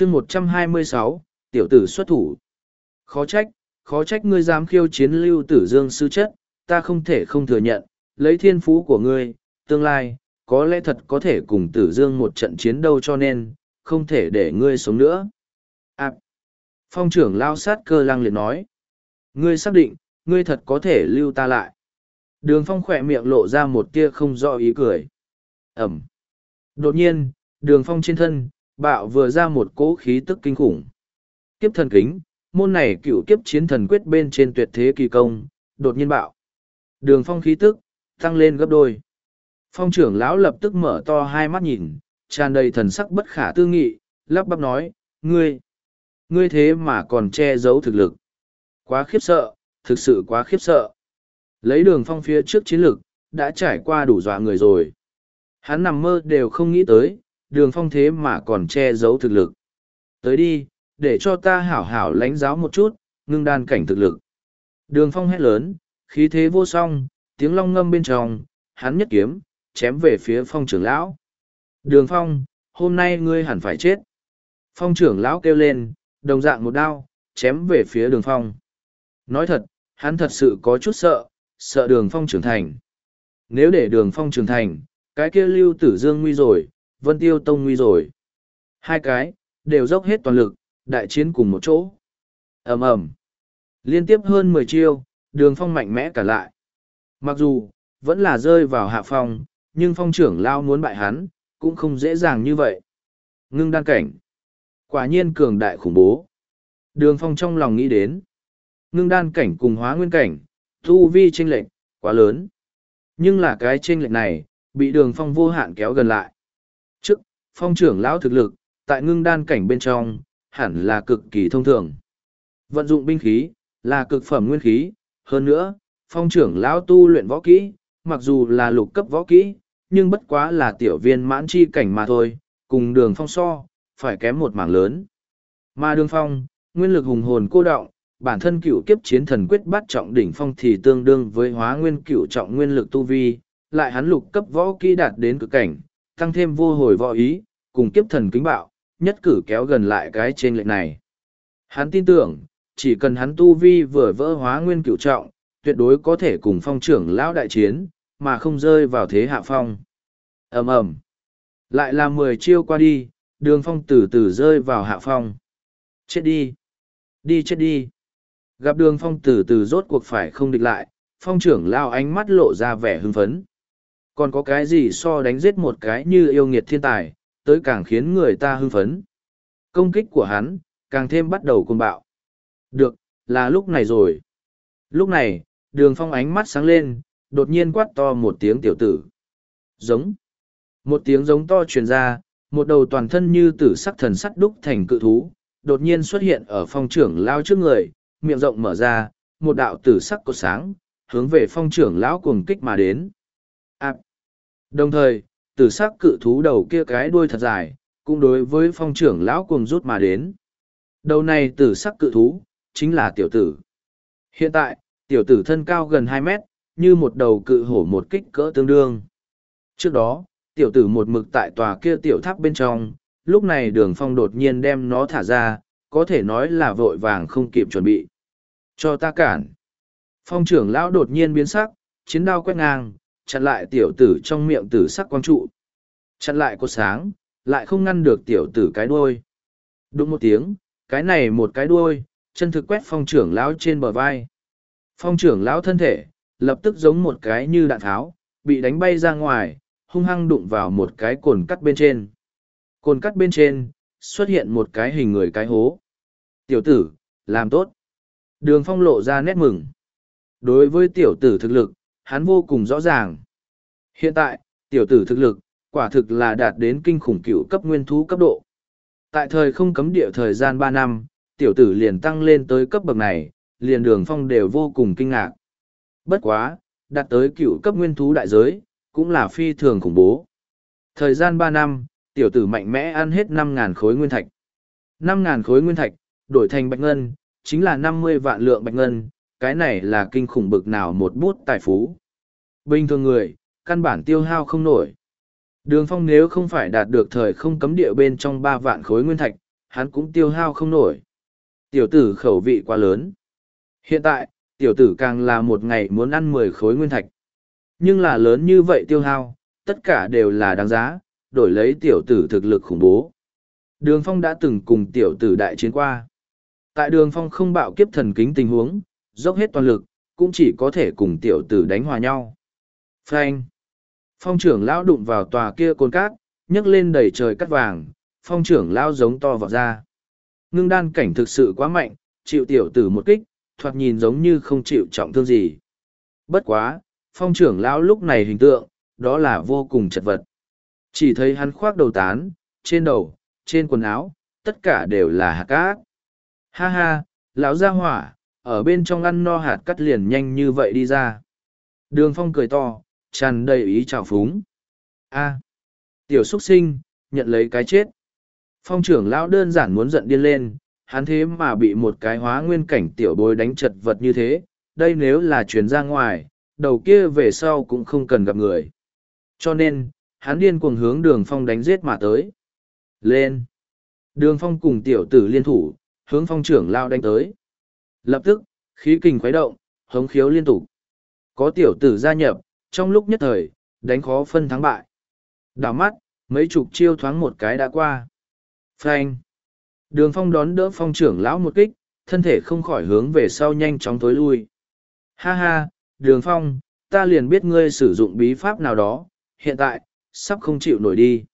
chương một trăm hai mươi sáu tiểu tử xuất thủ. Khó trách khó trách ngươi dám khiêu chiến lưu tử dương sư chất ta không thể không thừa nhận lấy thiên phú của ngươi tương lai có lẽ thật có thể cùng tử dương một trận chiến đâu cho nên không thể để ngươi sống nữa. À, phong trưởng lao sát cơ lăng liệt nói. Ngươi xác định ngươi thật có thể lưu ta lại. Đường phong khỏe miệng lộ ra một tia không rõ ý cười. Ẩm. Đột nhiên đường phong trên thân bạo vừa ra một cỗ khí tức kinh khủng. Kiếp thần kính, môn này cựu kiếp chiến thần quyết bên trên tuyệt thế kỳ công, đột nhiên bạo. Đường phong khí tức, tăng lên gấp đôi. Phong trưởng lão lập tức mở to hai mắt nhìn, tràn đầy thần sắc bất khả tư nghị, lắp bắp nói, ngươi ngươi thế mà còn che giấu thực lực. Quá khiếp sợ, thực sự quá khiếp sợ. Lấy đường phong phía trước chiến lực, đã trải qua đủ dọa người rồi. Hắn nằm mơ đều không nghĩ tới đường phong thế mà còn che giấu thực lực. Tới đi, để cho ta hảo hảo lãnh giáo một chút, ngưng đan cảnh thực lực. Đường phong hét lớn, khí thế vô song, tiếng long ngâm bên trong, hắn nhất kiếm, chém về phía phong trưởng lão. Đường phong, hôm nay ngươi hẳn phải chết. Phong trưởng lão kêu lên, đồng dạng một đao, chém về phía đường phong. Nói thật, hắn thật sự có chút sợ sợ đường phong trưởng thành. Nếu để đường phong trưởng thành, cái kia lưu tử dương nguy rồi vân tiêu tông nguy rồi. Hai cái, đều dốc hết toàn lực, đại chiến cùng một chỗ. Ầm ầm. Liên tiếp hơn mười chiêu, đường phong mạnh mẽ cả lại. Mặc dù, vẫn là rơi vào hạ phong, nhưng phong trưởng lao muốn bại hắn, cũng không dễ dàng như vậy. Ngưng đan cảnh. Quả nhiên cường đại khủng bố. Đường phong trong lòng nghĩ đến. Ngưng đan cảnh cùng hóa nguyên cảnh thu vi tranh lệch quá lớn. Nhưng là cái tranh lệch này, bị đường phong vô hạn kéo gần lại phong trưởng lão thực lực tại ngưng đan cảnh bên trong hẳn là cực kỳ thông thường. Vận dụng binh khí là cực phẩm nguyên khí. Hơn nữa phong trưởng lão tu luyện võ kỹ mặc dù là lục cấp võ kỹ nhưng bất quá là tiểu viên mãn chi cảnh mà thôi cùng đường phong so phải kém một mảng lớn. Mà đường phong nguyên lực hùng hồn cô động bản thân cựu kiếp chiến thần quyết bắt trọng đỉnh phong thì tương đương với hóa nguyên cựu trọng nguyên lực tu vi, lại hắn lục cấp võ kỹ đạt đến cực cảnh, tăng thêm vô hồi võ ý, cùng kiếp thần kính bạo, nhất cử kéo gần lại cái trên lệnh này. Hắn tin tưởng, chỉ cần hắn tu vi vừa vỡ hóa nguyên cửu trọng, tuyệt đối có thể cùng phong trưởng lão đại chiến, mà không rơi vào thế hạ phong. ầm ầm Lại là mười chiêu qua đi, đường phong từ từ rơi vào hạ phong. Chết đi! Đi chết đi! Gặp đường phong từ từ rốt cuộc phải không địch lại, phong trưởng lao ánh mắt lộ ra vẻ hưng phấn. Còn có cái gì so đánh giết một cái như yêu nghiệt thiên tài, tới càng khiến người ta hưng phấn. Công kích của hắn, càng thêm bắt đầu cuồng bạo. Được, là lúc này rồi. Lúc này, đường phong ánh mắt sáng lên, đột nhiên quát to một tiếng tiểu tử. Giống. Một tiếng giống to truyền ra, một đầu toàn thân như tử sắc thần sắt đúc thành cự thú, đột nhiên xuất hiện ở phong trưởng lao trước người, miệng rộng mở ra, một đạo tử sắc cột sáng, hướng về phong trưởng lão cuồng kích mà đến. À. Đồng thời, tử sắc cự thú đầu kia cái đuôi thật dài, cũng đối với phong trưởng lão cuồng rút mà đến. Đầu này tử sắc cự thú, chính là tiểu tử. Hiện tại, tiểu tử thân cao gần hai mét, như một đầu cự hổ một kích cỡ tương đương. Trước đó, tiểu tử một mực tại tòa kia tiểu tháp bên trong, lúc này đường phong đột nhiên đem nó thả ra, có thể nói là vội vàng không kịp chuẩn bị. Cho ta cản. Phong trưởng lão đột nhiên biến sắc, chiến đao quét ngang, chặn lại tiểu tử trong miệng tử sắc quang trụ. Chặn lại cột sáng, lại không ngăn được tiểu tử cái đuôi. Đúng một tiếng, cái này một cái đuôi, chân thực quét phong trưởng lão trên bờ vai. Phong trưởng lão thân thể, lập tức giống một cái như đạn tháo, bị đánh bay ra ngoài, hung hăng đụng vào một cái cồn cắt bên trên. Cồn cắt bên trên, xuất hiện một cái hình người cái hố. Tiểu tử, làm tốt. Đường phong lộ ra nét mừng. Đối với tiểu tử thực lực, hắn vô cùng rõ ràng. Hiện tại, tiểu tử thực lực, quả thực là đạt đến kinh khủng cửu cấp nguyên thú cấp độ. Tại thời không cấm địa thời gian ba năm, tiểu tử liền tăng lên tới cấp bậc này, liền đường phong đều vô cùng kinh ngạc. Bất quá, đạt tới cửu cấp nguyên thú đại giới, cũng là phi thường khủng bố. Thời gian ba năm, tiểu tử mạnh mẽ ăn hết năm ngàn khối nguyên thạch. năm ngàn khối nguyên thạch, đổi thành bạch ngân, chính là năm mươi vạn lượng bạch ngân, cái này là kinh khủng bực nào một bút tài phú. Bình thường người, căn bản tiêu hao không nổi. Đường phong nếu không phải đạt được thời không cấm địa bên trong ba vạn khối nguyên thạch, hắn cũng tiêu hao không nổi. Tiểu tử khẩu vị quá lớn. Hiện tại, tiểu tử càng là một ngày muốn ăn mười khối nguyên thạch. Nhưng là lớn như vậy tiêu hao, tất cả đều là đáng giá, đổi lấy tiểu tử thực lực khủng bố. Đường Phong đã từng cùng tiểu tử đại chiến qua. Tại đường Phong không bạo kiếp thần kính tình huống, dốc hết toàn lực, cũng chỉ có thể cùng tiểu tử đánh hòa nhau. Frank! Phong trưởng lão đụng vào tòa kia côn cát, nhấc lên đầy trời cắt vàng, phong trưởng lão giống to vào ra. Ngưng đan cảnh thực sự quá mạnh, chịu tiểu tử một kích, thoạt nhìn giống như không chịu trọng thương gì. Bất quá, phong trưởng lão lúc này hình tượng, đó là vô cùng chật vật. Chỉ thấy hắn khoác đầu tán, trên đầu, trên quần áo, tất cả đều là hạt cát. Ha ha, lão gia hỏa, ở bên trong ăn no hạt cắt liền nhanh như vậy đi ra. Đường phong cười to, tràn đầy ý trào phúng. A, tiểu xuất sinh, nhận lấy cái chết. Phong trưởng lão đơn giản muốn giận điên lên, hắn thế mà bị một cái hóa nguyên cảnh tiểu bối đánh chật vật như thế, đây nếu là chuyển ra ngoài, đầu kia về sau cũng không cần gặp người. Cho nên, hắn điên cuồng hướng đường phong đánh giết mà tới. Lên! Đường phong cùng tiểu tử liên thủ, hướng phong trưởng lao đánh tới. Lập tức, khí kình khuấy động, hống khiếu liên tục. Có tiểu tử gia nhập, trong lúc nhất thời, đánh khó phân thắng bại. Đảo mắt, mấy chục chiêu thoáng một cái đã qua. Phanh! Đường phong đón đỡ phong trưởng lão một kích, thân thể không khỏi hướng về sau nhanh chóng tối lui. Ha ha, đường phong, ta liền biết ngươi sử dụng bí pháp nào đó, hiện tại, sắp không chịu nổi đi.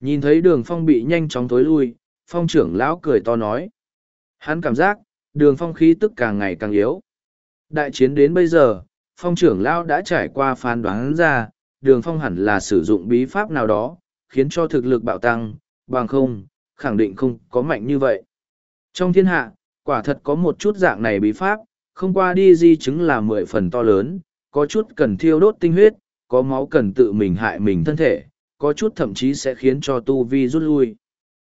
Nhìn thấy đường phong bị nhanh chóng tối lui, phong trưởng lão cười to nói. Hắn cảm giác, đường phong khí tức càng ngày càng yếu. Đại chiến đến bây giờ, phong trưởng lão đã trải qua phán đoán ra, đường phong hẳn là sử dụng bí pháp nào đó, khiến cho thực lực bạo tăng, bằng không, khẳng định không có mạnh như vậy. Trong thiên hạ, quả thật có một chút dạng này bí pháp, không qua đi di chứng là mười phần to lớn, có chút cần thiêu đốt tinh huyết, có máu cần tự mình hại mình thân thể, có chút thậm chí sẽ khiến cho tu vi rút lui.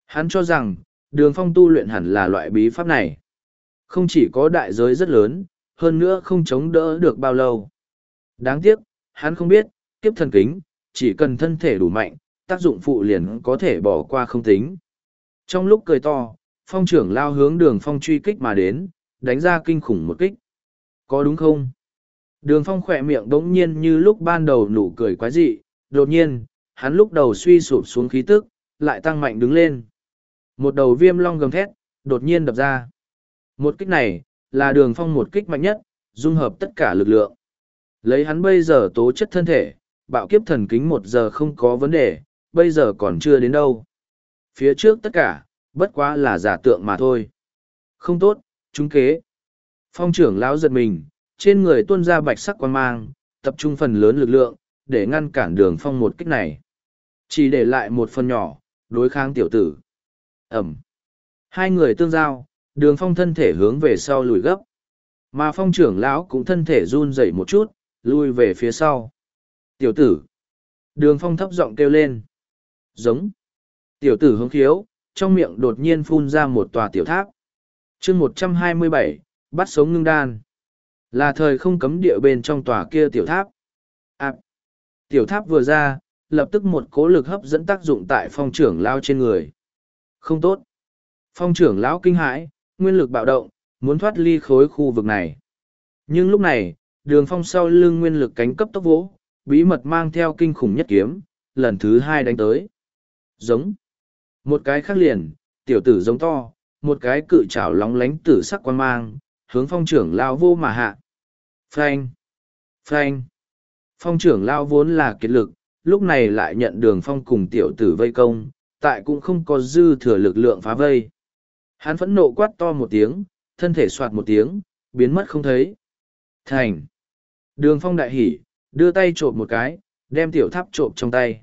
Hắn cho rằng, đường phong tu luyện hẳn là loại bí pháp này. Không chỉ có đại giới rất lớn, hơn nữa không chống đỡ được bao lâu. Đáng tiếc, hắn không biết, kiếp thần kính, chỉ cần thân thể đủ mạnh, tác dụng phụ liền có thể bỏ qua không tính. Trong lúc cười to, phong trưởng lao hướng đường phong truy kích mà đến, đánh ra kinh khủng một kích. Có đúng không? Đường phong khỏe miệng đống nhiên như lúc ban đầu nụ cười quái dị, đột nhiên, hắn lúc đầu suy sụp xuống khí tức, lại tăng mạnh đứng lên. Một đầu viêm long gầm thét, đột nhiên đập ra. Một kích này, là đường phong một kích mạnh nhất, dung hợp tất cả lực lượng. Lấy hắn bây giờ tố chất thân thể, bạo kiếp thần kính một giờ không có vấn đề, bây giờ còn chưa đến đâu. Phía trước tất cả, bất quá là giả tượng mà thôi. Không tốt, chúng kế. Phong trưởng lão giật mình, trên người tuôn ra bạch sắc quan mang, tập trung phần lớn lực lượng, để ngăn cản đường phong một kích này. Chỉ để lại một phần nhỏ, đối kháng tiểu tử. Ẩm. Hai người tương giao, đường phong thân thể hướng về sau lùi gấp. Mà phong trưởng lão cũng thân thể run rẩy một chút, lui về phía sau. Tiểu tử. Đường phong thấp giọng kêu lên. Giống. Tiểu tử hướng khiếu, trong miệng đột nhiên phun ra một tòa tiểu tháp. chương một trăm hai mươi bảy bắt sống ngưng đan. Là thời không cấm địa bên trong tòa kia tiểu tháp. À, tiểu tháp vừa ra, lập tức một cố lực hấp dẫn tác dụng tại phong trưởng lao trên người. Không tốt. Phong trưởng lão kinh hãi, nguyên lực bạo động, muốn thoát ly khối khu vực này. Nhưng lúc này, đường phong sau lưng nguyên lực cánh cấp tốc vỗ, bí mật mang theo kinh khủng nhất kiếm, lần thứ hai đánh tới. Giống. Một cái khác liền, tiểu tử giống to, một cái cự trảo lóng lánh tử sắc quan mang, hướng phong trưởng lao vô mà hạ. Phanh! Phanh! Phong trưởng lao vốn là kiệt lực, lúc này lại nhận đường phong cùng tiểu tử vây công, tại cũng không có dư thừa lực lượng phá vây. Hắn phẫn nộ quát to một tiếng, thân thể soạt một tiếng, biến mất không thấy. Thành! Đường phong đại hỉ, đưa tay trộm một cái, đem tiểu tháp trộm trong tay.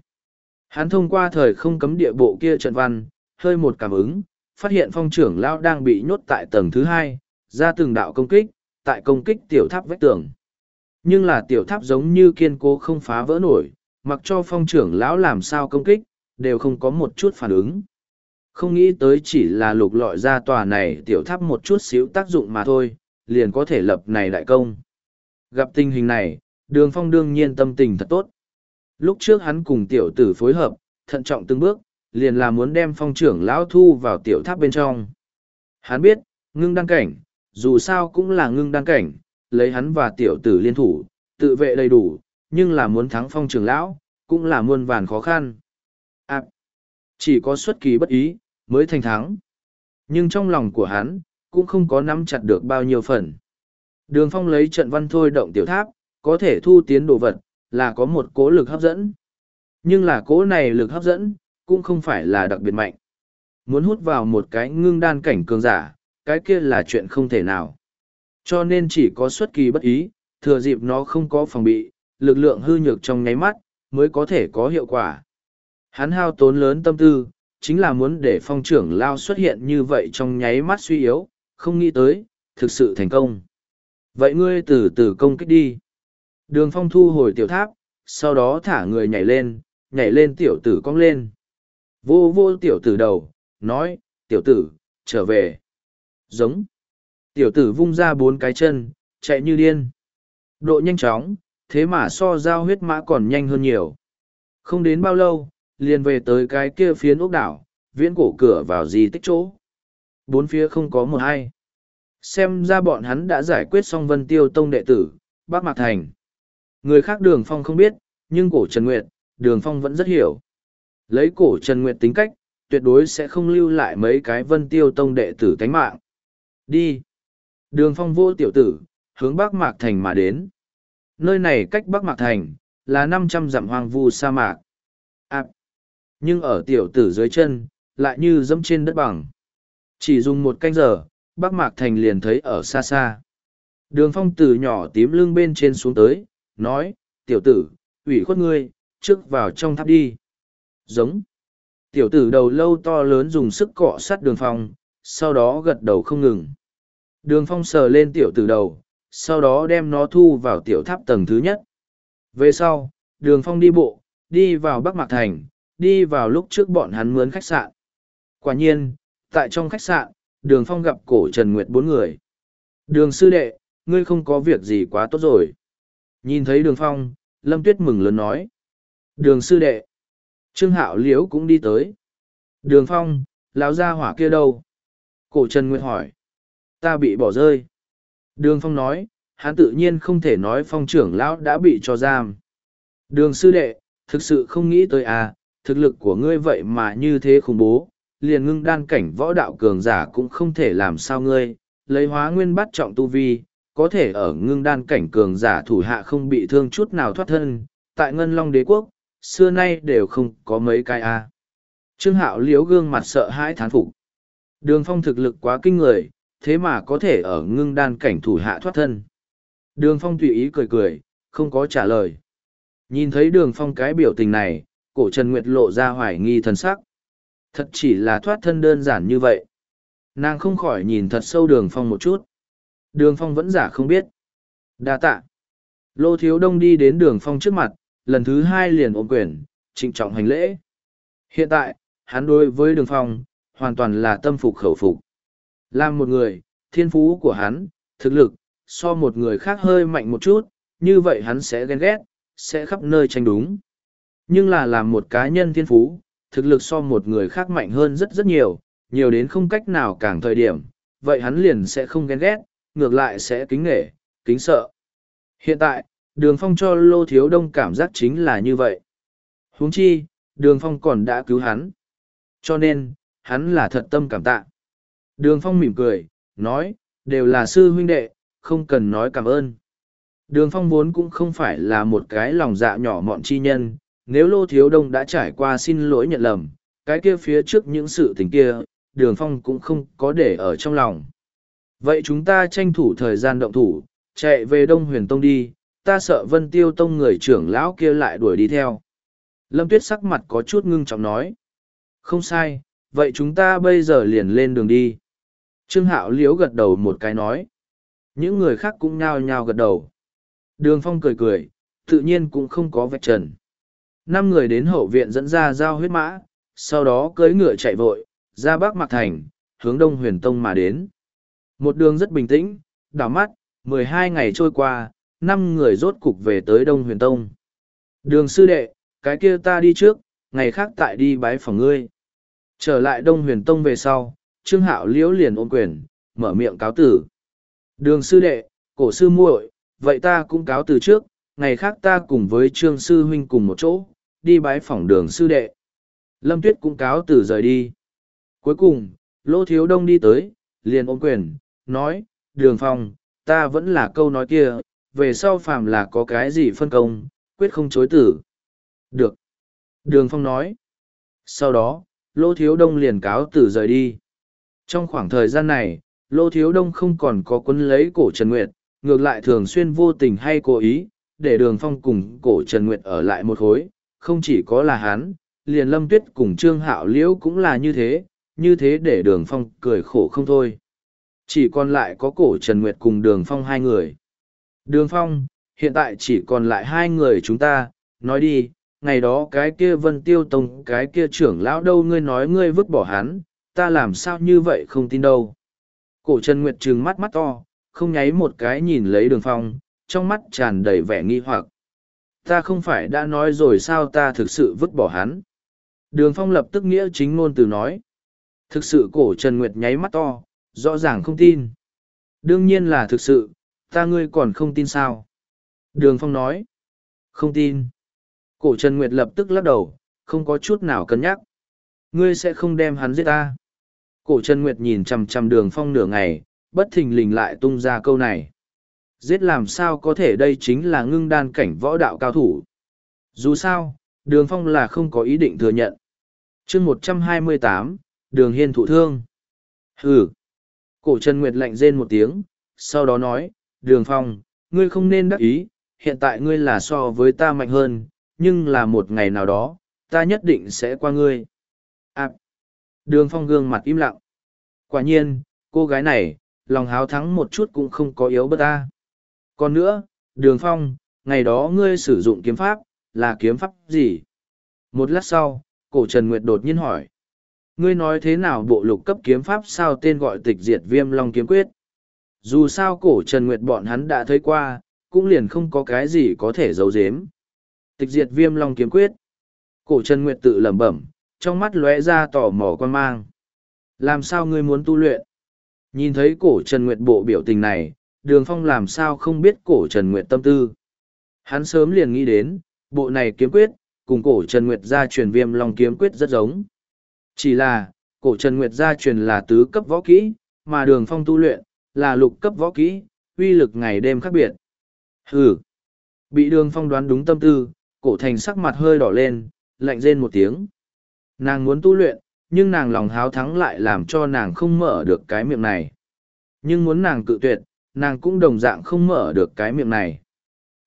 Hắn thông qua thời không cấm địa bộ kia trận văn, hơi một cảm ứng, phát hiện phong trưởng lao đang bị nhốt tại tầng thứ hai, ra từng đạo công kích, tại công kích tiểu tháp vách tường. Nhưng là tiểu tháp giống như kiên cố không phá vỡ nổi, mặc cho phong trưởng lão làm sao công kích, đều không có một chút phản ứng. Không nghĩ tới chỉ là lục lọi ra tòa này tiểu tháp một chút xíu tác dụng mà thôi, liền có thể lập này đại công. Gặp tình hình này, đường phong đương nhiên tâm tình thật tốt. Lúc trước hắn cùng tiểu tử phối hợp, thận trọng từng bước, liền là muốn đem phong trưởng lão thu vào tiểu tháp bên trong. Hắn biết, ngưng đăng cảnh, dù sao cũng là ngưng đăng cảnh, lấy hắn và tiểu tử liên thủ, tự vệ đầy đủ, nhưng là muốn thắng phong trưởng lão, cũng là muôn vàn khó khăn. À, chỉ có xuất kỳ bất ý, mới thành thắng. Nhưng trong lòng của hắn, cũng không có nắm chặt được bao nhiêu phần. Đường phong lấy trận văn thôi động tiểu tháp, có thể thu tiến đồ vật, là có một cố lực hấp dẫn. Nhưng là cố này lực hấp dẫn, cũng không phải là đặc biệt mạnh. Muốn hút vào một cái ngưng đan cảnh cường giả, cái kia là chuyện không thể nào. Cho nên chỉ có xuất kỳ bất ý, thừa dịp nó không có phòng bị, lực lượng hư nhược trong nháy mắt, mới có thể có hiệu quả. Hắn hao tốn lớn tâm tư, chính là muốn để phong trưởng lao xuất hiện như vậy trong nháy mắt suy yếu, không nghĩ tới, thực sự thành công. Vậy ngươi từ từ công kích đi. Đường phong thu hồi tiểu tháp, sau đó thả người nhảy lên, nhảy lên tiểu tử cong lên. Vô vô tiểu tử đầu, nói, tiểu tử, trở về. Giống. Tiểu tử vung ra bốn cái chân, chạy như điên. Độ nhanh chóng, thế mà so giao huyết mã còn nhanh hơn nhiều. Không đến bao lâu, liền về tới cái kia phiến ốc đảo, viễn cổ cửa vào di tích chỗ. Bốn phía không có một ai. Xem ra bọn hắn đã giải quyết xong vân tiêu tông đệ tử, bác Mạc Thành. Người khác đường phong không biết, nhưng cổ Trần Nguyệt, đường phong vẫn rất hiểu. Lấy cổ Trần Nguyệt tính cách, tuyệt đối sẽ không lưu lại mấy cái vân tiêu tông đệ tử tánh mạng. Đi. Đường phong vô tiểu tử, hướng Bắc Mạc Thành mà đến. Nơi này cách Bắc Mạc Thành, là năm trăm dặm hoang vu sa mạc. À, nhưng ở tiểu tử dưới chân, lại như dẫm trên đất bằng. Chỉ dùng một canh giờ, Bắc Mạc Thành liền thấy ở xa xa. Đường phong từ nhỏ tím lưng bên trên xuống tới, nói, tiểu tử, ủy khuất ngươi, trước vào trong tháp đi. Giống. Tiểu tử đầu lâu to lớn dùng sức cọ sát đường phong, sau đó gật đầu không ngừng. Đường phong sờ lên tiểu tử đầu, sau đó đem nó thu vào tiểu tháp tầng thứ nhất. Về sau, đường phong đi bộ, đi vào Bắc Mạc Thành, đi vào lúc trước bọn hắn mướn khách sạn. Quả nhiên, tại trong khách sạn, đường phong gặp cổ Trần Nguyệt bốn người. Đường sư đệ, ngươi không có việc gì quá tốt rồi. Nhìn thấy đường phong, Lâm Tuyết mừng lớn nói. Đường sư đệ. Trương Hạo Liễu cũng đi tới. Đường phong, lão gia hỏa kia đâu? Cổ Trần Nguyệt hỏi. Ta bị bỏ rơi. Đường phong nói, hắn tự nhiên không thể nói phong trưởng lão đã bị cho giam. Đường sư đệ, thực sự không nghĩ tới à, thực lực của ngươi vậy mà như thế khủng bố, liền ngưng đan cảnh võ đạo cường giả cũng không thể làm sao ngươi, lấy hóa nguyên bắt trọng tu vi, có thể ở ngưng đan cảnh cường giả thủ hạ không bị thương chút nào thoát thân, tại ngân long đế quốc, xưa nay đều không có mấy cái a. Trương Hạo liếu gương mặt sợ hãi thán phục. Đường phong thực lực quá kinh người, thế mà có thể ở ngưng đan cảnh thủ hạ thoát thân. Đường phong tùy ý cười cười, không có trả lời. Nhìn thấy đường phong cái biểu tình này, cổ Trần Nguyệt lộ ra hoài nghi thần sắc. Thật chỉ là thoát thân đơn giản như vậy. Nàng không khỏi nhìn thật sâu đường phong một chút. Đường phong vẫn giả không biết. đa tạ. Lô thiếu đông đi đến đường phong trước mặt, lần thứ hai liền ôm quyền, trịnh trọng hành lễ. Hiện tại, hắn đối với đường phong, hoàn toàn là tâm phục khẩu phục. Làm một người, thiên phú của hắn, thực lực, so một người khác hơi mạnh một chút, như vậy hắn sẽ ghen ghét, sẽ khắp nơi tranh đúng. Nhưng là làm một cá nhân thiên phú, thực lực so một người khác mạnh hơn rất rất nhiều, nhiều đến không cách nào càng thời điểm, vậy hắn liền sẽ không ghen ghét, ngược lại sẽ kính nghệ, kính sợ. Hiện tại, đường phong cho lô thiếu đông cảm giác chính là như vậy. huống chi, đường phong còn đã cứu hắn. Cho nên, hắn là thật tâm cảm tạ. Đường phong mỉm cười, nói, đều là sư huynh đệ, không cần nói cảm ơn. Đường phong vốn cũng không phải là một cái lòng dạ nhỏ mọn chi nhân, nếu Lô Thiếu Đông đã trải qua xin lỗi nhận lầm, cái kia phía trước những sự tình kia, đường phong cũng không có để ở trong lòng. Vậy chúng ta tranh thủ thời gian động thủ, chạy về Đông Huyền Tông đi, ta sợ Vân Tiêu Tông người trưởng lão kia lại đuổi đi theo. Lâm Tuyết sắc mặt có chút ngưng trọng nói. Không sai, vậy chúng ta bây giờ liền lên đường đi. Trương Hạo Liễu gật đầu một cái nói. Những người khác cũng nhao nhao gật đầu. Đường Phong cười cười, tự nhiên cũng không có vạch trần. Năm người đến hậu viện dẫn ra giao huyết mã, sau đó cưỡi ngựa chạy vội, ra Bắc Mạc Thành, hướng Đông Huyền Tông mà đến. Một đường rất bình tĩnh, đảo mắt, mười hai ngày trôi qua, năm người rốt cục về tới Đông Huyền Tông. Đường sư đệ, cái kia ta đi trước, ngày khác tại đi bái phòng ngươi. Trở lại Đông Huyền Tông về sau, Trương Hạo Liễu liền ôm quyền, mở miệng cáo tử. Đường sư đệ, cổ sư muội, vậy ta cũng cáo từ trước, ngày khác ta cùng với Trương sư huynh cùng một chỗ, đi bái phỏng đường sư đệ. Lâm Tuyết cũng cáo từ rời đi. Cuối cùng, Lô Thiếu Đông đi tới, liền ôm quyền, nói, đường phong, ta vẫn là câu nói kia, về sau phàm là có cái gì phân công, quyết không chối tử. Được. Đường phong nói. Sau đó, Lô Thiếu Đông liền cáo từ rời đi. Trong khoảng thời gian này, Lô Thiếu Đông không còn có quân lấy cổ Trần Nguyệt, ngược lại thường xuyên vô tình hay cố ý, để đường phong cùng cổ Trần Nguyệt ở lại một khối, không chỉ có là hắn, liền lâm tuyết cùng trương hạo liễu cũng là như thế như thế để đường phong cười khổ không thôi. Chỉ còn lại có cổ trần nguyệt cùng đường phong hai người. Đường phong hiện tại chỉ còn lại hai người chúng ta nói đi ngày đó cái kia vân tiêu tông cái kia trưởng lão đâu ngươi nói ngươi vứt bỏ hắn ta làm sao như vậy không tin đâu. Cổ trần nguyệt trừng mắt mắt to không nháy một cái nhìn lấy đường phong trong mắt tràn đầy vẻ nghi hoặc ta không phải đã nói rồi sao ta thực sự vứt bỏ hắn Đường Phong lập tức nghĩa chính ngôn từ nói. Thực sự cổ Trần Nguyệt nháy mắt to, rõ ràng không tin. Đương nhiên là thực sự, ta ngươi còn không tin sao. Đường Phong nói. Không tin. Cổ Trần Nguyệt lập tức lắc đầu, không có chút nào cân nhắc. Ngươi sẽ không đem hắn giết ta. Cổ Trần Nguyệt nhìn chằm chằm đường Phong nửa ngày, bất thình lình lại tung ra câu này. Giết làm sao có thể đây chính là ngưng đan cảnh võ đạo cao thủ. Dù sao, đường Phong là không có ý định thừa nhận. Chương một trăm hai mươi tám đường hiên thụ thương. Hừ. Cổ trần nguyệt lạnh rên một tiếng sau đó nói đường phong ngươi không nên đắc ý hiện tại ngươi là so với ta mạnh hơn nhưng là một ngày nào đó ta nhất định sẽ qua ngươi. À, đường phong gương mặt im lặng. Quả nhiên cô gái này lòng háo thắng một chút cũng không có yếu bất ta còn nữa đường phong ngày đó ngươi sử dụng kiếm pháp là kiếm pháp gì một lát sau cổ Trần Nguyệt đột nhiên hỏi. Ngươi nói thế nào bộ lục cấp kiếm pháp sao tên gọi tịch diệt viêm long kiếm quyết? Dù sao cổ Trần Nguyệt bọn hắn đã thấy qua, cũng liền không có cái gì có thể giấu giếm. Tịch diệt viêm long kiếm quyết. Cổ Trần Nguyệt tự lẩm bẩm, trong mắt lóe ra tò mò quan mang. Làm sao ngươi muốn tu luyện? Nhìn thấy cổ Trần Nguyệt bộ biểu tình này, đường phong làm sao không biết cổ Trần Nguyệt tâm tư. Hắn sớm liền nghĩ đến, bộ này kiếm quyết, cùng cổ Trần Nguyệt gia truyền viêm long kiếm quyết rất giống. Chỉ là, cổ Trần Nguyệt gia truyền là tứ cấp võ kỹ, mà đường phong tu luyện, là lục cấp võ kỹ, uy lực ngày đêm khác biệt. Hừ! Bị đường phong đoán đúng tâm tư, cổ thành sắc mặt hơi đỏ lên, lạnh rên một tiếng. Nàng muốn tu luyện, nhưng nàng lòng háo thắng lại làm cho nàng không mở được cái miệng này. Nhưng muốn nàng cự tuyệt, nàng cũng đồng dạng không mở được cái miệng này.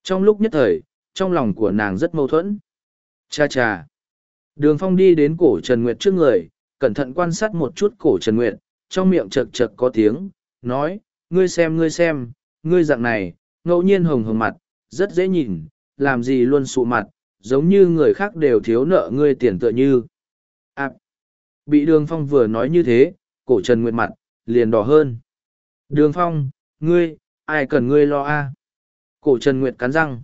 Trong lúc nhất thời, trong lòng của nàng rất mâu thuẫn. Cha cha. Đường phong đi đến cổ Trần Nguyệt trước người, cẩn thận quan sát một chút cổ Trần Nguyệt, trong miệng chật chật có tiếng, nói, ngươi xem ngươi xem, ngươi dạng này, ngẫu nhiên hồng hồng mặt, rất dễ nhìn, làm gì luôn sụ mặt, giống như người khác đều thiếu nợ ngươi tiền tựa như. À, bị đường phong vừa nói như thế, cổ Trần Nguyệt mặt, liền đỏ hơn. Đường phong, ngươi, ai cần ngươi lo a Cổ Trần Nguyệt cắn răng.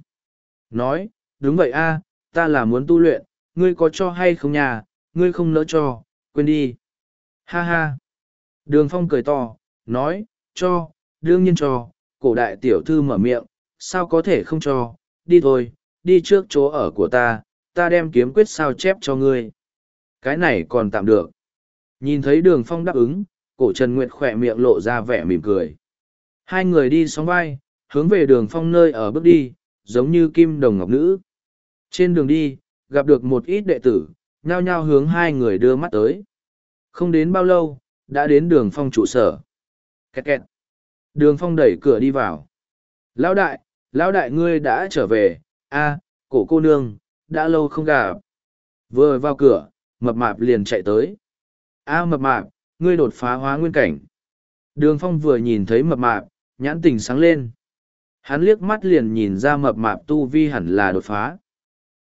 Nói, đúng vậy a ta là muốn tu luyện, ngươi có cho hay không nhà, ngươi không nỡ cho, quên đi. Ha ha. Đường phong cười to, nói, cho, đương nhiên cho, cổ đại tiểu thư mở miệng, sao có thể không cho, đi thôi, đi trước chỗ ở của ta, ta đem kiếm quyết sao chép cho ngươi. Cái này còn tạm được. Nhìn thấy đường phong đáp ứng, cổ Trần Nguyệt khỏe miệng lộ ra vẻ mỉm cười. Hai người đi sóng vai, hướng về đường phong nơi ở bước đi, giống như kim đồng ngọc nữ. Trên đường đi, gặp được một ít đệ tử, nhao nhao hướng hai người đưa mắt tới. Không đến bao lâu, đã đến đường phong trụ sở. Kẹt kẹt. Đường phong đẩy cửa đi vào. Lão đại, lão đại ngươi đã trở về, a cổ cô nương, đã lâu không gặp. Vừa vào cửa, mập mạp liền chạy tới. a mập mạp, ngươi đột phá hóa nguyên cảnh. Đường phong vừa nhìn thấy mập mạp, nhãn tình sáng lên. Hắn liếc mắt liền nhìn ra mập mạp tu vi hẳn là đột phá.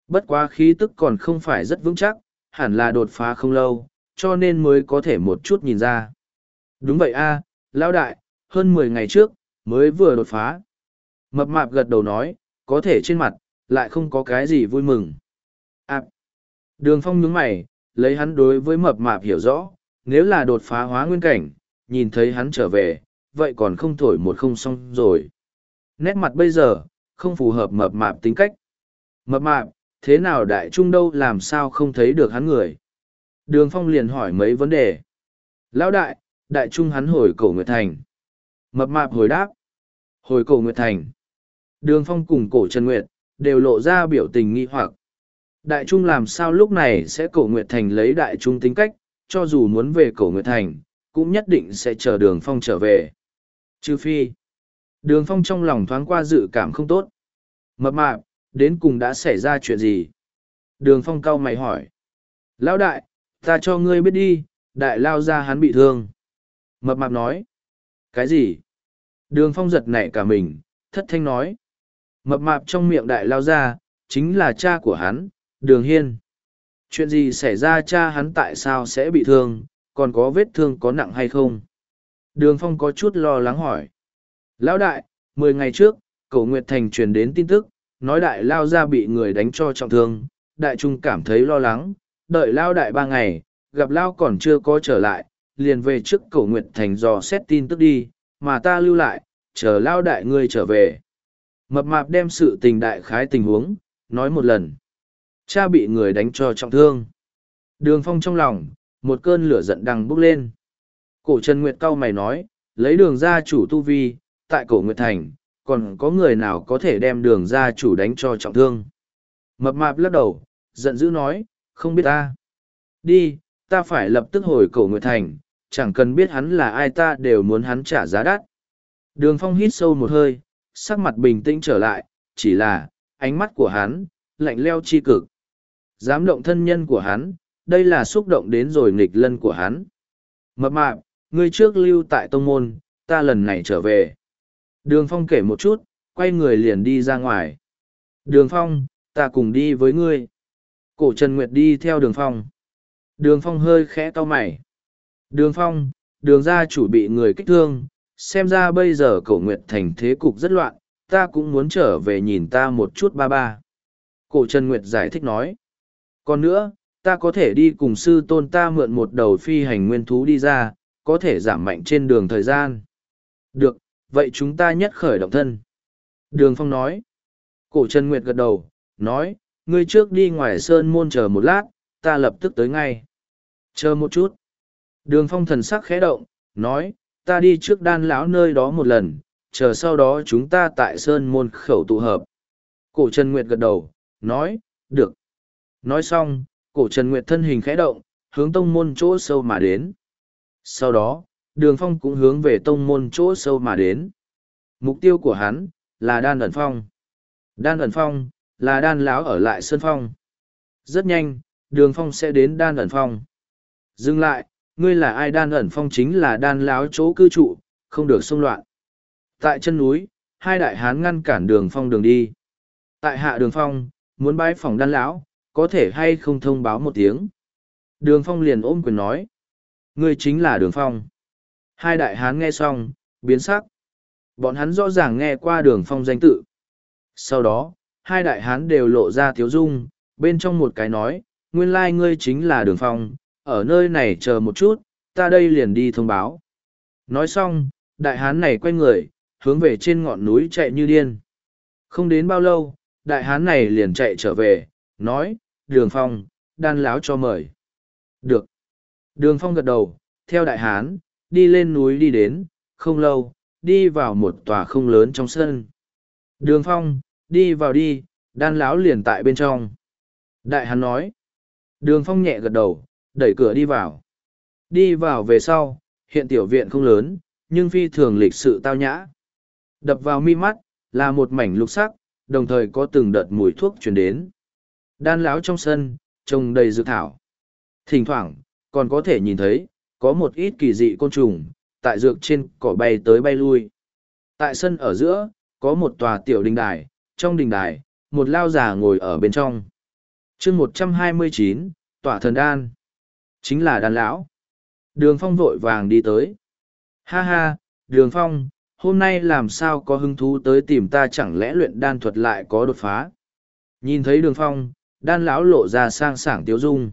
Bất quá khí tức còn không phải rất vững chắc, hẳn là đột phá không lâu, cho nên mới có thể một chút nhìn ra. Đúng vậy a, lão đại, hơn mười ngày trước, mới vừa đột phá. Mập mạp gật đầu nói, có thể trên mặt, lại không có cái gì vui mừng. À, đường phong nhướng mày, lấy hắn đối với mập mạp hiểu rõ, nếu là đột phá hóa nguyên cảnh, nhìn thấy hắn trở về, vậy còn không thổi một không xong rồi. Nét mặt bây giờ, không phù hợp mập mạp tính cách. Mập mạp, thế nào đại trung đâu làm sao không thấy được hắn người? Đường Phong liền hỏi mấy vấn đề. Lão đại, đại trung hắn hồi cổ Nguyệt Thành. Mập mạp hồi đáp. Hồi cổ Nguyệt Thành. Đường Phong cùng cổ Trần Nguyệt, đều lộ ra biểu tình nghi hoặc. Đại trung làm sao lúc này sẽ cổ Nguyệt Thành lấy đại trung tính cách, cho dù muốn về cổ Nguyệt Thành, cũng nhất định sẽ chờ đường Phong trở về. Trừ phi. Đường Phong trong lòng thoáng qua dự cảm không tốt. Mập mạp, đến cùng đã xảy ra chuyện gì? Đường Phong cau mày hỏi. Lão đại, ta cho ngươi biết đi, đại lao ra hắn bị thương. Mập mạp nói. Cái gì? Đường Phong giật nảy cả mình, thất thanh nói. Mập mạp trong miệng đại lao ra, chính là cha của hắn, Đường Hiên. Chuyện gì xảy ra cha hắn tại sao sẽ bị thương, còn có vết thương có nặng hay không? Đường Phong có chút lo lắng hỏi. Lão đại, mười ngày trước, Cổ Nguyệt Thành truyền đến tin tức, nói đại lao ra bị người đánh cho trọng thương, đại trung cảm thấy lo lắng, đợi lao đại ba ngày, gặp lao còn chưa có trở lại, liền về trước Cổ Nguyệt Thành dò xét tin tức đi, mà ta lưu lại, chờ lao đại ngươi trở về. Mập mạp đem sự tình đại khái tình huống, nói một lần. Cha bị người đánh cho trọng thương. Đường phong trong lòng, một cơn lửa giận đằng bốc lên. Cổ Trần Nguyệt cao mày nói, lấy đường gia chủ tu vi, tại cổ Nguyệt Thành, còn có người nào có thể đem đường gia chủ đánh cho trọng thương. Mập mạp lắc đầu, giận dữ nói, không biết ta. Đi, ta phải lập tức hồi cổ Nguyệt Thành, chẳng cần biết hắn là ai ta đều muốn hắn trả giá đắt. Đường phong hít sâu một hơi, sắc mặt bình tĩnh trở lại, chỉ là, ánh mắt của hắn, lạnh leo chi cực. Dám động thân nhân của hắn, đây là xúc động đến rồi nghịch lân của hắn. Mập mạp, ngươi trước lưu tại tông môn, ta lần này trở về. Đường Phong kể một chút, quay người liền đi ra ngoài. Đường Phong, ta cùng đi với ngươi. Cổ Trần Nguyệt đi theo đường Phong. Đường Phong hơi khẽ to mày. Đường Phong, đường gia chủ bị người kích thương, xem ra bây giờ cổ Nguyệt thành thế cục rất loạn, ta cũng muốn trở về nhìn ta một chút ba ba. Cổ Trần Nguyệt giải thích nói. Còn nữa, ta có thể đi cùng sư tôn ta mượn một đầu phi hành nguyên thú đi ra, có thể giảm mạnh trên đường thời gian. Được, vậy chúng ta nhất khởi động thân. Đường Phong nói. Cổ Trần Nguyệt gật đầu, nói, ngươi trước đi ngoài sơn môn chờ một lát, ta lập tức tới ngay. Chờ một chút. Đường Phong thần sắc khẽ động, nói, ta đi trước đan lão nơi đó một lần, chờ sau đó chúng ta tại sơn môn khẩu tụ hợp. Cổ Trần Nguyệt gật đầu, nói, được. Nói xong, cổ Trần Nguyệt thân hình khẽ động, hướng tông môn chỗ sâu mà đến. Sau đó, đường phong cũng hướng về tông môn chỗ sâu mà đến. Mục tiêu của hắn, là đan ẩn phong. Đan ẩn phong, là đan lão ở lại sơn phong. Rất nhanh, đường phong sẽ đến đan ẩn phong. Dừng lại, ngươi là ai đan ẩn phong chính là đan lão chỗ cư trụ, không được xông loạn. Tại chân núi, hai đại hán ngăn cản đường phong đường đi. Tại hạ đường phong, muốn bái phòng đan lão, có thể hay không thông báo một tiếng. Đường phong liền ôm quyền nói. Ngươi chính là đường phong. Hai đại hán nghe xong, biến sắc. Bọn hắn rõ ràng nghe qua đường phong danh tự. Sau đó, hai đại hán đều lộ ra thiếu dung, bên trong một cái nói, nguyên lai ngươi chính là đường phong, ở nơi này chờ một chút, ta đây liền đi thông báo. Nói xong, đại hán này quay người, hướng về trên ngọn núi chạy như điên. Không đến bao lâu, đại hán này liền chạy trở về, nói, đường phong, đan láo cho mời. Được. Đường phong gật đầu, theo đại hán, đi lên núi đi đến, không lâu, đi vào một tòa không lớn trong sân. Đường phong, đi vào đi, đan láo liền tại bên trong. Đại hán nói. Đường phong nhẹ gật đầu, đẩy cửa đi vào. Đi vào về sau, hiện tiểu viện không lớn, nhưng phi thường lịch sự tao nhã. Đập vào mi mắt, là một mảnh lục sắc, đồng thời có từng đợt mùi thuốc chuyển đến. Đan láo trong sân, trồng đầy dược thảo. Thỉnh thoảng, còn có thể nhìn thấy, có một ít kỳ dị côn trùng, tại dược trên cỏ bay tới bay lui. Tại sân ở giữa, có một tòa tiểu đình đài, trong đình đài, một lao già ngồi ở bên trong. chương một trăm hai mươi chín tỏa thần đan. Chính là đan lão. Đường phong vội vàng đi tới. Ha ha, đường phong, hôm nay làm sao có hứng thú tới tìm ta chẳng lẽ luyện đan thuật lại có đột phá. Nhìn thấy đường phong, đan lão lộ ra sang sảng tiếu dung.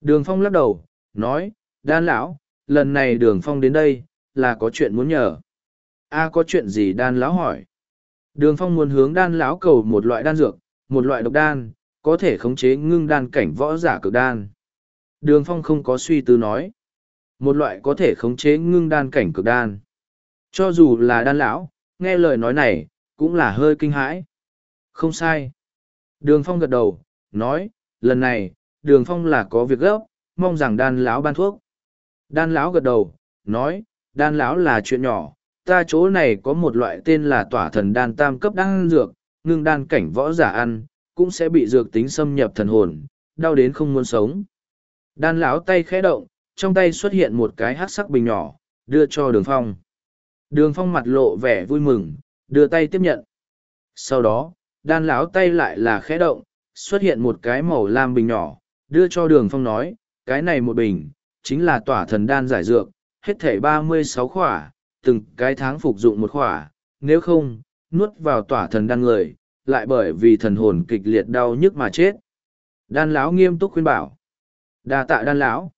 Đường phong lắc đầu, nói, đan lão, lần này đường phong đến đây, là có chuyện muốn nhờ. a có chuyện gì đan lão hỏi. Đường phong muốn hướng đan lão cầu một loại đan dược, một loại độc đan, có thể khống chế ngưng đan cảnh võ giả cực đan. Đường phong không có suy tư nói. Một loại có thể khống chế ngưng đan cảnh cực đan. Cho dù là đan lão, nghe lời nói này, cũng là hơi kinh hãi. Không sai. Đường phong gật đầu, nói, lần này, đường phong là có việc gấp, mong rằng đan lão ban thuốc. Đan lão gật đầu, nói, đan lão là chuyện nhỏ, ta chỗ này có một loại tên là tỏa thần đan tam cấp đan dược, ngưng đan cảnh võ giả ăn, cũng sẽ bị dược tính xâm nhập thần hồn, đau đến không muốn sống. Đan lão tay khẽ động, trong tay xuất hiện một cái hát sắc bình nhỏ, đưa cho đường phong. Đường phong mặt lộ vẻ vui mừng, đưa tay tiếp nhận. Sau đó, đan lão tay lại là khẽ động, xuất hiện một cái màu lam bình nhỏ, đưa cho đường phong nói, cái này một bình, chính là tỏa thần đan giải dược, hết thể ba mươi sáu khỏa, từng cái tháng phục dụng một khỏa, nếu không, nuốt vào tỏa thần đan người, lại bởi vì thần hồn kịch liệt đau nhức mà chết. Đan lão nghiêm túc khuyên bảo. đa tạ đan lão.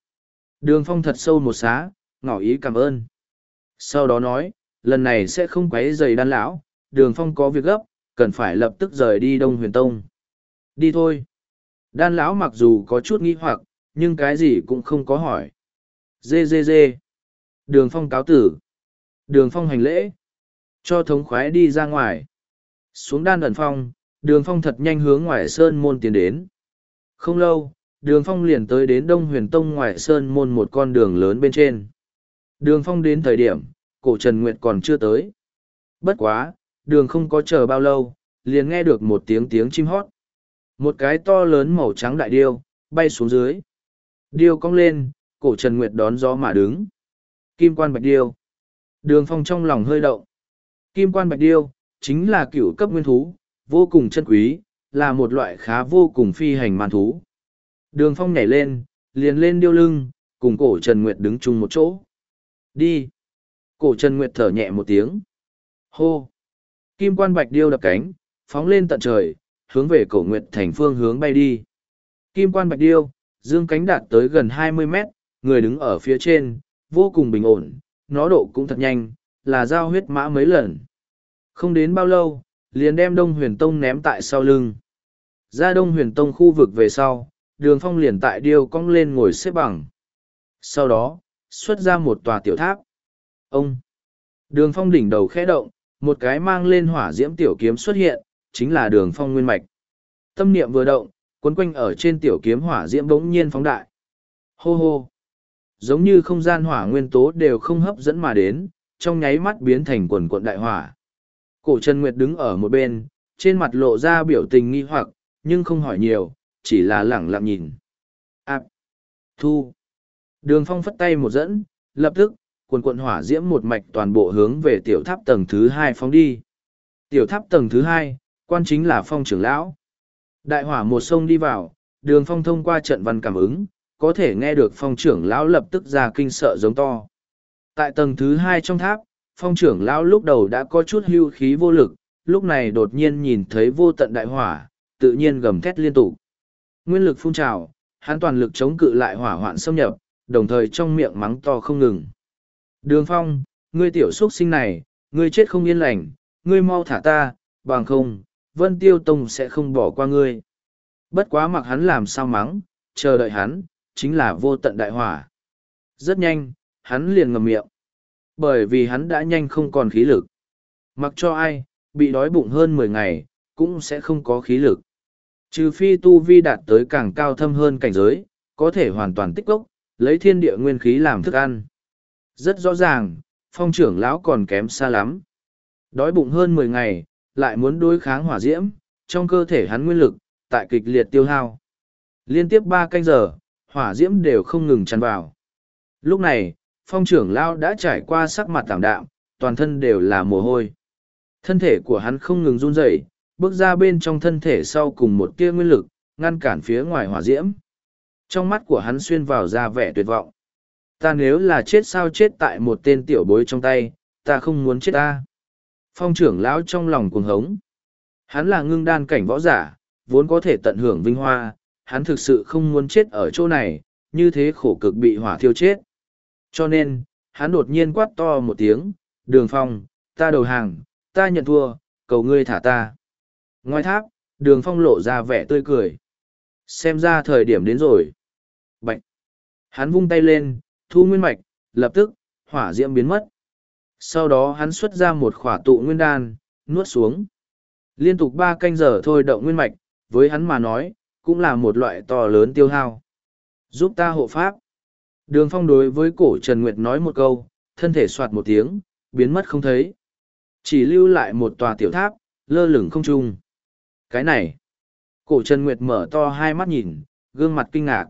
Đường phong thật sâu một xá, ngỏ ý cảm ơn. Sau đó nói, lần này sẽ không quấy rầy đan lão, đường phong có việc gấp, cần phải lập tức rời đi Đông Huyền Tông. Đi thôi. Đan lão mặc dù có chút nghi hoặc, nhưng cái gì cũng không có hỏi. Dê dê dê. Đường phong cáo tử. Đường phong hành lễ. Cho thống khoái đi ra ngoài. Xuống đan ẩn phong, đường phong thật nhanh hướng ngoài sơn môn tiến đến. Không lâu, đường phong liền tới đến Đông Huyền Tông ngoài sơn môn một con đường lớn bên trên. Đường phong đến thời điểm, cổ Trần Nguyệt còn chưa tới. Bất quá, đường không có chờ bao lâu, liền nghe được một tiếng tiếng chim hót. Một cái to lớn màu trắng đại điêu, bay xuống dưới. Điêu cong lên, cổ Trần Nguyệt đón gió mà đứng. Kim quan bạch điêu. Đường phong trong lòng hơi động. Kim quan bạch điêu, chính là cựu cấp nguyên thú, vô cùng chân quý, là một loại khá vô cùng phi hành man thú. Đường phong nhảy lên, liền lên điêu lưng, cùng cổ Trần Nguyệt đứng chung một chỗ. Đi. Cổ Trần Nguyệt thở nhẹ một tiếng. Hô. Kim quan bạch điêu đập cánh, phóng lên tận trời, hướng về cổ Nguyệt thành phương hướng bay đi. Kim quan bạch điêu, dương cánh đạt tới gần hai mươi mét, người đứng ở phía trên, vô cùng bình ổn, nó độ cũng thật nhanh, là giao huyết mã mấy lần. Không đến bao lâu, liền đem Đông Huyền Tông ném tại sau lưng. Ra Đông Huyền Tông khu vực về sau, đường phong liền tại điêu cong lên ngồi xếp bằng. Sau đó, xuất ra một tòa tiểu tháp. Ông! Đường phong đỉnh đầu khẽ động, một cái mang lên hỏa diễm tiểu kiếm xuất hiện, chính là đường phong nguyên mạch. Tâm niệm vừa động, quấn quanh ở trên tiểu kiếm hỏa diễm bỗng nhiên phóng đại. Hô hô! Giống như không gian hỏa nguyên tố đều không hấp dẫn mà đến, trong nháy mắt biến thành quần cuộn đại hỏa. Cổ Trần Nguyệt đứng ở một bên, trên mặt lộ ra biểu tình nghi hoặc, nhưng không hỏi nhiều, chỉ là lẳng lặng nhìn. À! thu! Đường phong phất tay một dẫn, lập tức, quần quận hỏa diễm một mạch toàn bộ hướng về tiểu tháp tầng thứ hai phóng đi. Tiểu tháp tầng thứ hai, quan chính là phong trưởng lão. Đại hỏa một sông đi vào, đường phong thông qua trận văn cảm ứng, có thể nghe được phong trưởng lão lập tức ra kinh sợ giống to. Tại tầng thứ hai trong tháp, phong trưởng lão lúc đầu đã có chút hưu khí vô lực, lúc này đột nhiên nhìn thấy vô tận đại hỏa, tự nhiên gầm thét liên tục. Nguyên lực phun trào, hắn toàn lực chống cự lại hỏa hoạn xâm nhập, đồng thời trong miệng mắng to không ngừng. Đường phong, ngươi tiểu xuất sinh này, ngươi chết không yên lành, ngươi mau thả ta, bằng không, vân tiêu tông sẽ không bỏ qua ngươi. Bất quá mặc hắn làm sao mắng, chờ đợi hắn, chính là vô tận đại hỏa. Rất nhanh, hắn liền ngầm miệng. Bởi vì hắn đã nhanh không còn khí lực. Mặc cho ai, bị đói bụng hơn mười ngày, cũng sẽ không có khí lực. Trừ phi tu vi đạt tới càng cao thâm hơn cảnh giới, có thể hoàn toàn tích cốc, lấy thiên địa nguyên khí làm thức ăn. Rất rõ ràng, phong trưởng lão còn kém xa lắm. Đói bụng hơn mười ngày, lại muốn đối kháng hỏa diễm, trong cơ thể hắn nguyên lực, tại kịch liệt tiêu hao. Liên tiếp ba canh giờ, hỏa diễm đều không ngừng tràn vào. Lúc này, phong trưởng lao đã trải qua sắc mặt tạm đạm, toàn thân đều là mồ hôi. Thân thể của hắn không ngừng run rẩy, bước ra bên trong thân thể sau cùng một tia nguyên lực, ngăn cản phía ngoài hỏa diễm. Trong mắt của hắn xuyên vào ra vẻ tuyệt vọng. Ta nếu là chết sao chết tại một tên tiểu bối trong tay, ta không muốn chết ta. Phong trưởng lão trong lòng cuồng hống. Hắn là ngưng đan cảnh võ giả, vốn có thể tận hưởng vinh hoa, hắn thực sự không muốn chết ở chỗ này, như thế khổ cực bị hỏa thiêu chết. Cho nên, hắn đột nhiên quát to một tiếng, đường phong, ta đầu hàng, ta nhận thua, cầu ngươi thả ta. Ngoài tháp, đường phong lộ ra vẻ tươi cười. Xem ra thời điểm đến rồi. Bạch! Hắn vung tay lên, thu nguyên mạch, lập tức, hỏa diễm biến mất. Sau đó hắn xuất ra một khỏa tụ nguyên đan, nuốt xuống. Liên tục ba canh giờ thôi động nguyên mạch, với hắn mà nói, cũng là một loại to lớn tiêu hao. Giúp ta hộ pháp. Đường phong đối với cổ Trần Nguyệt nói một câu, thân thể soạt một tiếng, biến mất không thấy. Chỉ lưu lại một tòa tiểu tháp, lơ lửng không trung. Cái này. Cổ Trần Nguyệt mở to hai mắt nhìn, gương mặt kinh ngạc.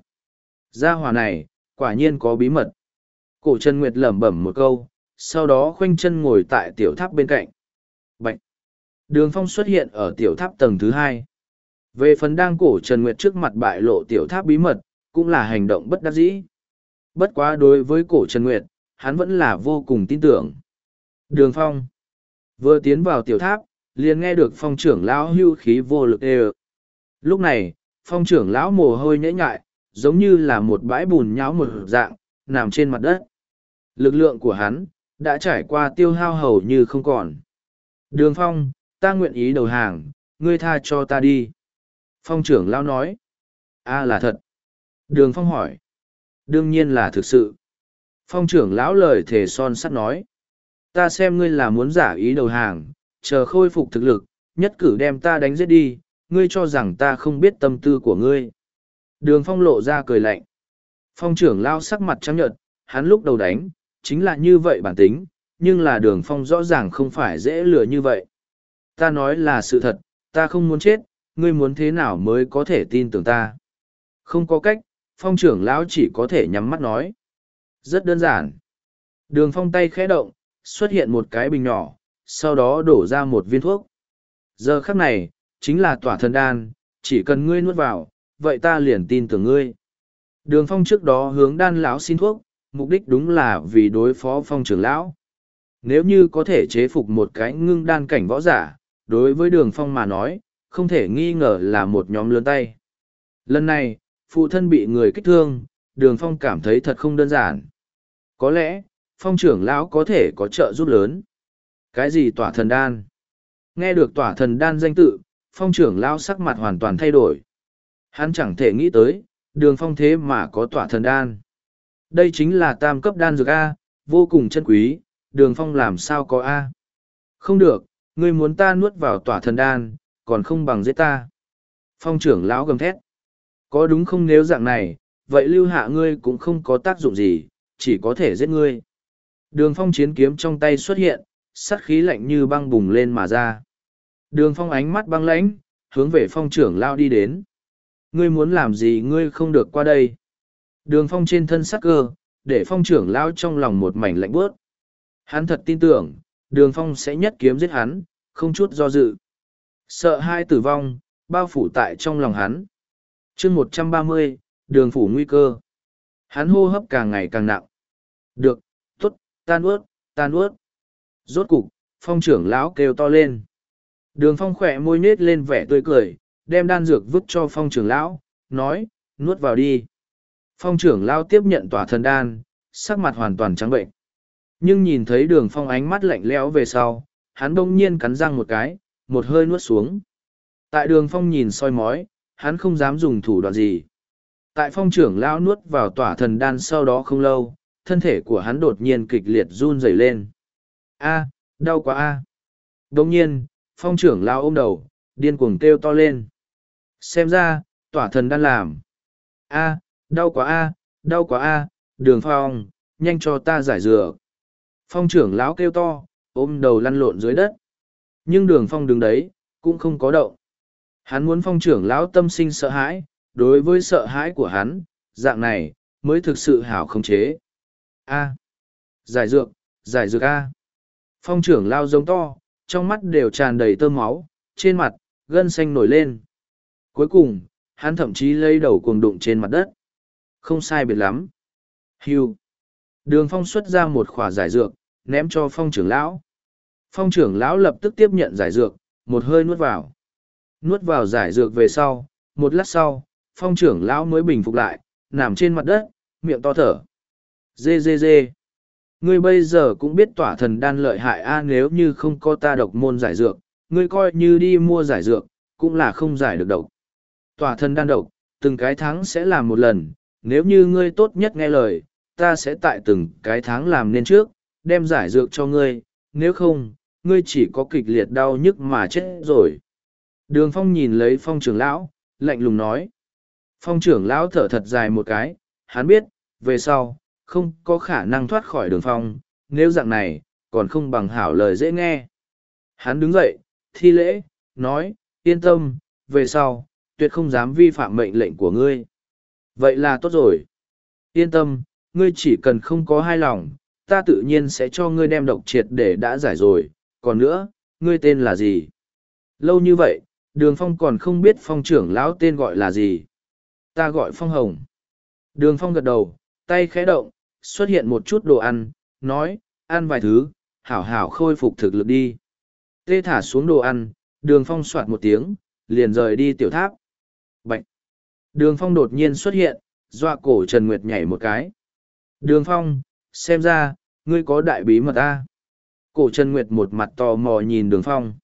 Gia hỏa này, quả nhiên có bí mật. Cổ Trần Nguyệt lẩm bẩm một câu, sau đó khoanh chân ngồi tại tiểu tháp bên cạnh. Bạch! Đường phong xuất hiện ở tiểu tháp tầng thứ hai. Về phần đang cổ Trần Nguyệt trước mặt bại lộ tiểu tháp bí mật, cũng là hành động bất đắc dĩ. Bất quá đối với cổ Trần Nguyệt, hắn vẫn là vô cùng tin tưởng. Đường phong vừa tiến vào tiểu tháp, liền nghe được phong trưởng lão hưu khí vô lực đều Lúc này, phong trưởng lão mồ hôi nhễ nhại, giống như là một bãi bùn nháo một dạng, nằm trên mặt đất. Lực lượng của hắn, đã trải qua tiêu hao hầu như không còn. Đường phong, ta nguyện ý đầu hàng, ngươi tha cho ta đi. Phong trưởng lão nói. a là thật. Đường phong hỏi. Đương nhiên là thực sự. Phong trưởng lão lời thề son sắt nói. Ta xem ngươi là muốn giả ý đầu hàng, chờ khôi phục thực lực, nhất cử đem ta đánh giết đi, ngươi cho rằng ta không biết tâm tư của ngươi. Đường phong lộ ra cười lạnh. Phong trưởng lao sắc mặt trắng nhợt, hắn lúc đầu đánh, chính là như vậy bản tính, nhưng là đường phong rõ ràng không phải dễ lừa như vậy. Ta nói là sự thật, ta không muốn chết, ngươi muốn thế nào mới có thể tin tưởng ta. Không có cách, phong trưởng lão chỉ có thể nhắm mắt nói. Rất đơn giản. Đường phong tay khẽ động, xuất hiện một cái bình nhỏ, sau đó đổ ra một viên thuốc. Giờ khắc này, chính là tỏa thần đan, chỉ cần ngươi nuốt vào, vậy ta liền tin tưởng ngươi. Đường phong trước đó hướng đan lão xin thuốc, mục đích đúng là vì đối phó phong trưởng lão. Nếu như có thể chế phục một cái ngưng đan cảnh võ giả, đối với đường phong mà nói, không thể nghi ngờ là một nhóm lớn tay. Lần này, phụ thân bị người kích thương, đường phong cảm thấy thật không đơn giản. Có lẽ, phong trưởng lão có thể có trợ giúp lớn. Cái gì tỏa thần đan? Nghe được tỏa thần đan danh tự, phong trưởng lão sắc mặt hoàn toàn thay đổi. Hắn chẳng thể nghĩ tới, đường phong thế mà có tỏa thần đan. Đây chính là tam cấp đan dược A, vô cùng chân quý, đường phong làm sao có A. Không được, ngươi muốn ta nuốt vào tỏa thần đan, còn không bằng giết ta. Phong trưởng lão gầm thét. Có đúng không nếu dạng này, vậy lưu hạ ngươi cũng không có tác dụng gì, chỉ có thể giết ngươi. Đường phong chiến kiếm trong tay xuất hiện, sắt khí lạnh như băng bùng lên mà ra. Đường phong ánh mắt băng lãnh, hướng về phong trưởng lao đi đến. Ngươi muốn làm gì ngươi không được qua đây. Đường phong trên thân sắc cơ, để phong trưởng lao trong lòng một mảnh lạnh bớt. Hắn thật tin tưởng, đường phong sẽ nhất kiếm giết hắn, không chút do dự. Sợ hai tử vong, bao phủ tại trong lòng hắn. chương một trăm ba mươi, đường phủ nguy cơ. Hắn hô hấp càng ngày càng nặng. Được, tốt, tan ướt, tan ướt. Rốt cục, phong trưởng lão kêu to lên. Đường phong khỏe môi nết lên vẻ tươi cười, đem đan dược vứt cho phong trưởng lão, nói, nuốt vào đi. Phong trưởng lão tiếp nhận tỏa thần đan, sắc mặt hoàn toàn trắng bệnh. Nhưng nhìn thấy đường phong ánh mắt lạnh lẽo về sau, hắn đông nhiên cắn răng một cái, một hơi nuốt xuống. Tại đường phong nhìn soi mói, hắn không dám dùng thủ đoạn gì. Tại phong trưởng lão nuốt vào tỏa thần đan sau đó không lâu, thân thể của hắn đột nhiên kịch liệt run rẩy lên. A, đau quá a. À. Đồng nhiên, phong trưởng lao ôm đầu, điên cuồng kêu to lên. Xem ra, tỏa thần đan làm. A, đau quá a, đau quá a, đường phong, nhanh cho ta giải dừa. Phong trưởng lão kêu to, ôm đầu lăn lộn dưới đất. Nhưng đường phong đứng đấy, cũng không có động. Hắn muốn phong trưởng lão tâm sinh sợ hãi, đối với sợ hãi của hắn, dạng này, mới thực sự hảo không chế. A. Giải dược, giải dược A. Phong trưởng lao giống to, trong mắt đều tràn đầy tơ máu, trên mặt, gân xanh nổi lên. Cuối cùng, hắn thậm chí lấy đầu cuồng đụng trên mặt đất. Không sai biệt lắm. Hưu. Đường phong xuất ra một khỏa giải dược, ném cho phong trưởng lão. Phong trưởng lão lập tức tiếp nhận giải dược, một hơi nuốt vào. Nuốt vào giải dược về sau, một lát sau, phong trưởng lão mới bình phục lại, nằm trên mặt đất, miệng to thở. Dê dê dê. Ngươi bây giờ cũng biết tỏa thần đan lợi hại a nếu như không có ta độc môn giải dược, ngươi coi như đi mua giải dược, cũng là không giải được độc. Tỏa thần đan độc, từng cái tháng sẽ làm một lần, nếu như ngươi tốt nhất nghe lời, ta sẽ tại từng cái tháng làm nên trước, đem giải dược cho ngươi, nếu không, ngươi chỉ có kịch liệt đau nhức mà chết rồi. Đường phong nhìn lấy phong trưởng lão, lạnh lùng nói. Phong trưởng lão thở thật dài một cái, hắn biết, về sau, không có khả năng thoát khỏi đường phong, nếu dạng này, còn không bằng hảo lời dễ nghe. Hắn đứng dậy, thi lễ, nói, yên tâm, về sau, tuyệt không dám vi phạm mệnh lệnh của ngươi. Vậy là tốt rồi. Yên tâm, ngươi chỉ cần không có hai lòng, ta tự nhiên sẽ cho ngươi đem độc triệt để đã giải rồi. Còn nữa, ngươi tên là gì? Lâu như vậy, đường phong còn không biết phong trưởng lão tên gọi là gì. Ta gọi phong hồng. Đường phong gật đầu, tay khẽ động, xuất hiện một chút đồ ăn, nói, ăn vài thứ, hảo hảo khôi phục thực lực đi. Tê thả xuống đồ ăn, đường phong soạt một tiếng, liền rời đi tiểu tháp. Bạch! Đường phong đột nhiên xuất hiện, dọa cổ Trần Nguyệt nhảy một cái. Đường phong, xem ra, ngươi có đại bí mật ta. Cổ Trần Nguyệt một mặt tò mò nhìn đường phong.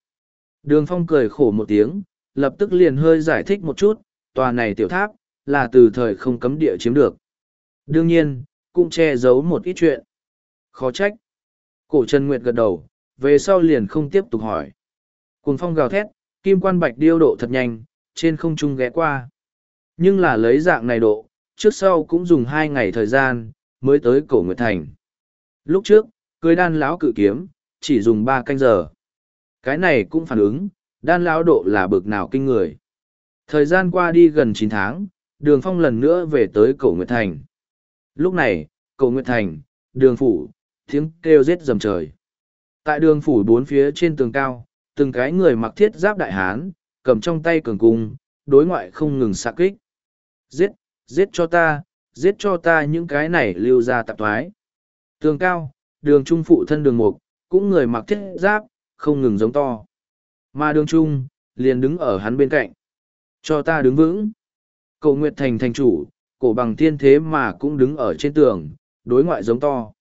Đường phong cười khổ một tiếng, lập tức liền hơi giải thích một chút, tòa này tiểu tháp, là từ thời không cấm địa chiếm được. Đương nhiên, cũng che giấu một ít chuyện. Khó trách. Cổ Trần Nguyệt gật đầu, về sau liền không tiếp tục hỏi. Cuồng phong gào thét, kim quan bạch điêu độ thật nhanh, trên không trung ghé qua. Nhưng là lấy dạng này độ, trước sau cũng dùng hai ngày thời gian, mới tới cổ Nguyệt Thành. Lúc trước, cưới đan lão cự kiếm, chỉ dùng ba canh giờ. Cái này cũng phản ứng, đan lão độ là bực nào kinh người. Thời gian qua đi gần chín tháng, đường phong lần nữa về tới cổ Nguyệt Thành. Lúc này, cổ Nguyệt Thành, đường phủ, tiếng kêu rết dầm trời. Tại đường phủ bốn phía trên tường cao, từng cái người mặc thiết giáp đại hán, cầm trong tay cường cung, đối ngoại không ngừng xạ kích. Giết, giết cho ta, giết cho ta những cái này lưu ra tạp thoái. Tường cao, đường trung phụ thân đường mục, cũng người mặc thiết giáp, không ngừng giống to. Mà đường trung, liền đứng ở hắn bên cạnh. Cho ta đứng vững. Cầu Nguyệt Thành thành chủ, cổ bằng thiên thế mà cũng đứng ở trên tường, đối ngoại giống to.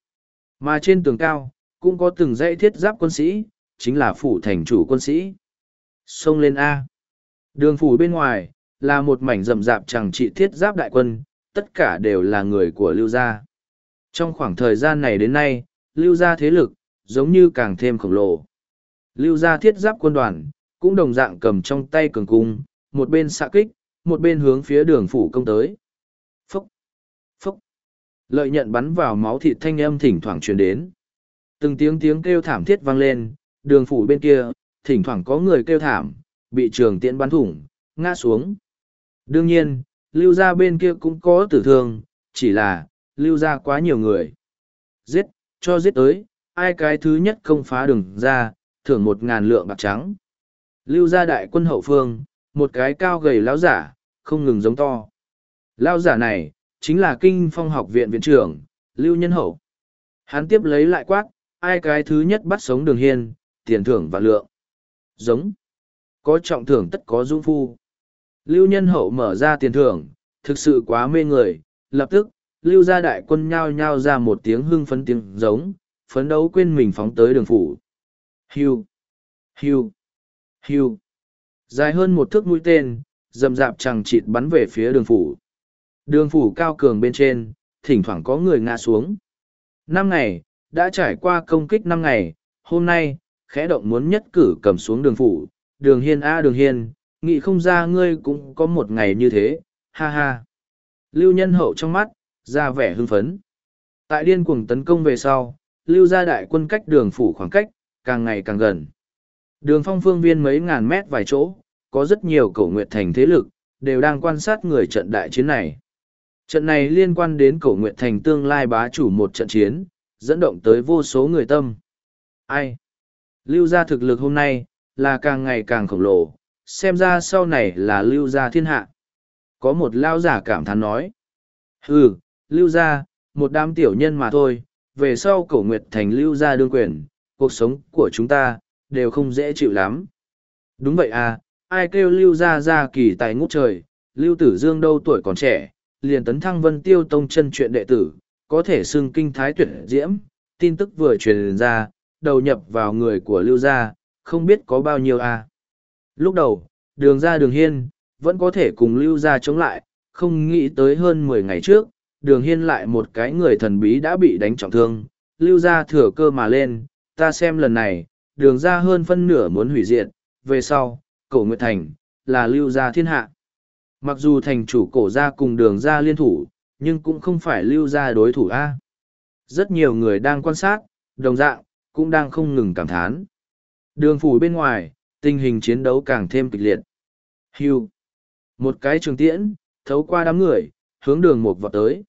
Mà trên tường cao, cũng có từng dãy thiết giáp quân sĩ, chính là phủ thành chủ quân sĩ. Xông lên A. Đường phủ bên ngoài, là một mảnh rậm rạp chẳng trị thiết giáp đại quân, tất cả đều là người của lưu gia. Trong khoảng thời gian này đến nay, lưu gia thế lực, giống như càng thêm khổng lồ. Lưu gia thiết giáp quân đoàn, cũng đồng dạng cầm trong tay cường cung, một bên xạ kích, một bên hướng phía đường phủ công tới. Phúc! Phúc! Lợi nhận bắn vào máu thịt thanh âm thỉnh thoảng truyền đến. Từng tiếng tiếng kêu thảm thiết vang lên, đường phủ bên kia, thỉnh thoảng có người kêu thảm, bị trường tiễn bắn thủng, ngã xuống. Đương nhiên, lưu ra bên kia cũng có tử thương, chỉ là, lưu ra quá nhiều người. Giết, cho giết tới, ai cái thứ nhất công phá đường ra, thưởng một ngàn lượng bạc trắng. Lưu ra đại quân hậu phương, một cái cao gầy lão giả, không ngừng giống to. Lão giả này, chính là kinh phong học viện viện trưởng, Lưu Nhân Hậu. Hắn tiếp lấy lại quát, ai cái thứ nhất bắt sống đường hiên, tiền thưởng và lượng. Giống. Có trọng thưởng tất có dung phu. Lưu Nhân Hậu mở ra tiền thưởng, thực sự quá mê người, lập tức, Lưu gia đại quân nhao nhao ra một tiếng hưng phấn tiếng giống, phấn đấu quên mình phóng tới đường phủ. Hiu, hiu, hiu. Dài hơn một thước mũi tên, dầm dạp chẳng chịt bắn về phía đường phủ. Đường phủ cao cường bên trên, thỉnh thoảng có người ngã xuống. Năm ngày, đã trải qua công kích năm ngày, hôm nay, khẽ động muốn nhất cử cầm xuống đường phủ. Đường hiên a đường hiên, nghĩ không ra ngươi cũng có một ngày như thế, ha ha. Lưu nhân hậu trong mắt, ra vẻ hưng phấn. Tại điên cuồng tấn công về sau, lưu gia đại quân cách đường phủ khoảng cách, càng ngày càng gần. Đường phong phương viên mấy ngàn mét vài chỗ, có rất nhiều cổ nguyệt thành thế lực, đều đang quan sát người trận đại chiến này. Trận này liên quan đến cổ nguyệt thành tương lai bá chủ một trận chiến, dẫn động tới vô số người tâm. Ai? Lưu gia thực lực hôm nay, là càng ngày càng khổng lồ, xem ra sau này là lưu gia thiên hạ. Có một lao giả cảm thán nói. Ừ, lưu gia, một đám tiểu nhân mà thôi, về sau cổ nguyệt thành lưu gia đương quyền, cuộc sống của chúng ta, đều không dễ chịu lắm. Đúng vậy à, ai kêu lưu gia gia kỳ tài ngút trời, lưu tử dương đâu tuổi còn trẻ, liền tấn thăng vân tiêu tông chân chuyện đệ tử, có thể xưng kinh thái tuyệt diễm, tin tức vừa truyền ra, đầu nhập vào người của lưu gia, không biết có bao nhiêu à Lúc đầu, đường ra đường hiên, vẫn có thể cùng lưu gia chống lại, không nghĩ tới hơn mười ngày trước, đường hiên lại một cái người thần bí đã bị đánh trọng thương, lưu gia thừa cơ mà lên, ta xem lần này, đường ra hơn phân nửa muốn hủy diệt, về sau, cổ nguyệt thành, là lưu gia thiên hạ. Mặc dù thành chủ cổ gia cùng đường gia liên thủ, nhưng cũng không phải lưu gia đối thủ A. Rất nhiều người đang quan sát, đồng dạng, cũng đang không ngừng cảm thán. Đường phủ bên ngoài, tình hình chiến đấu càng thêm kịch liệt. Hưu. Một cái trường tiễn, thấu qua đám người, hướng đường một vọt tới.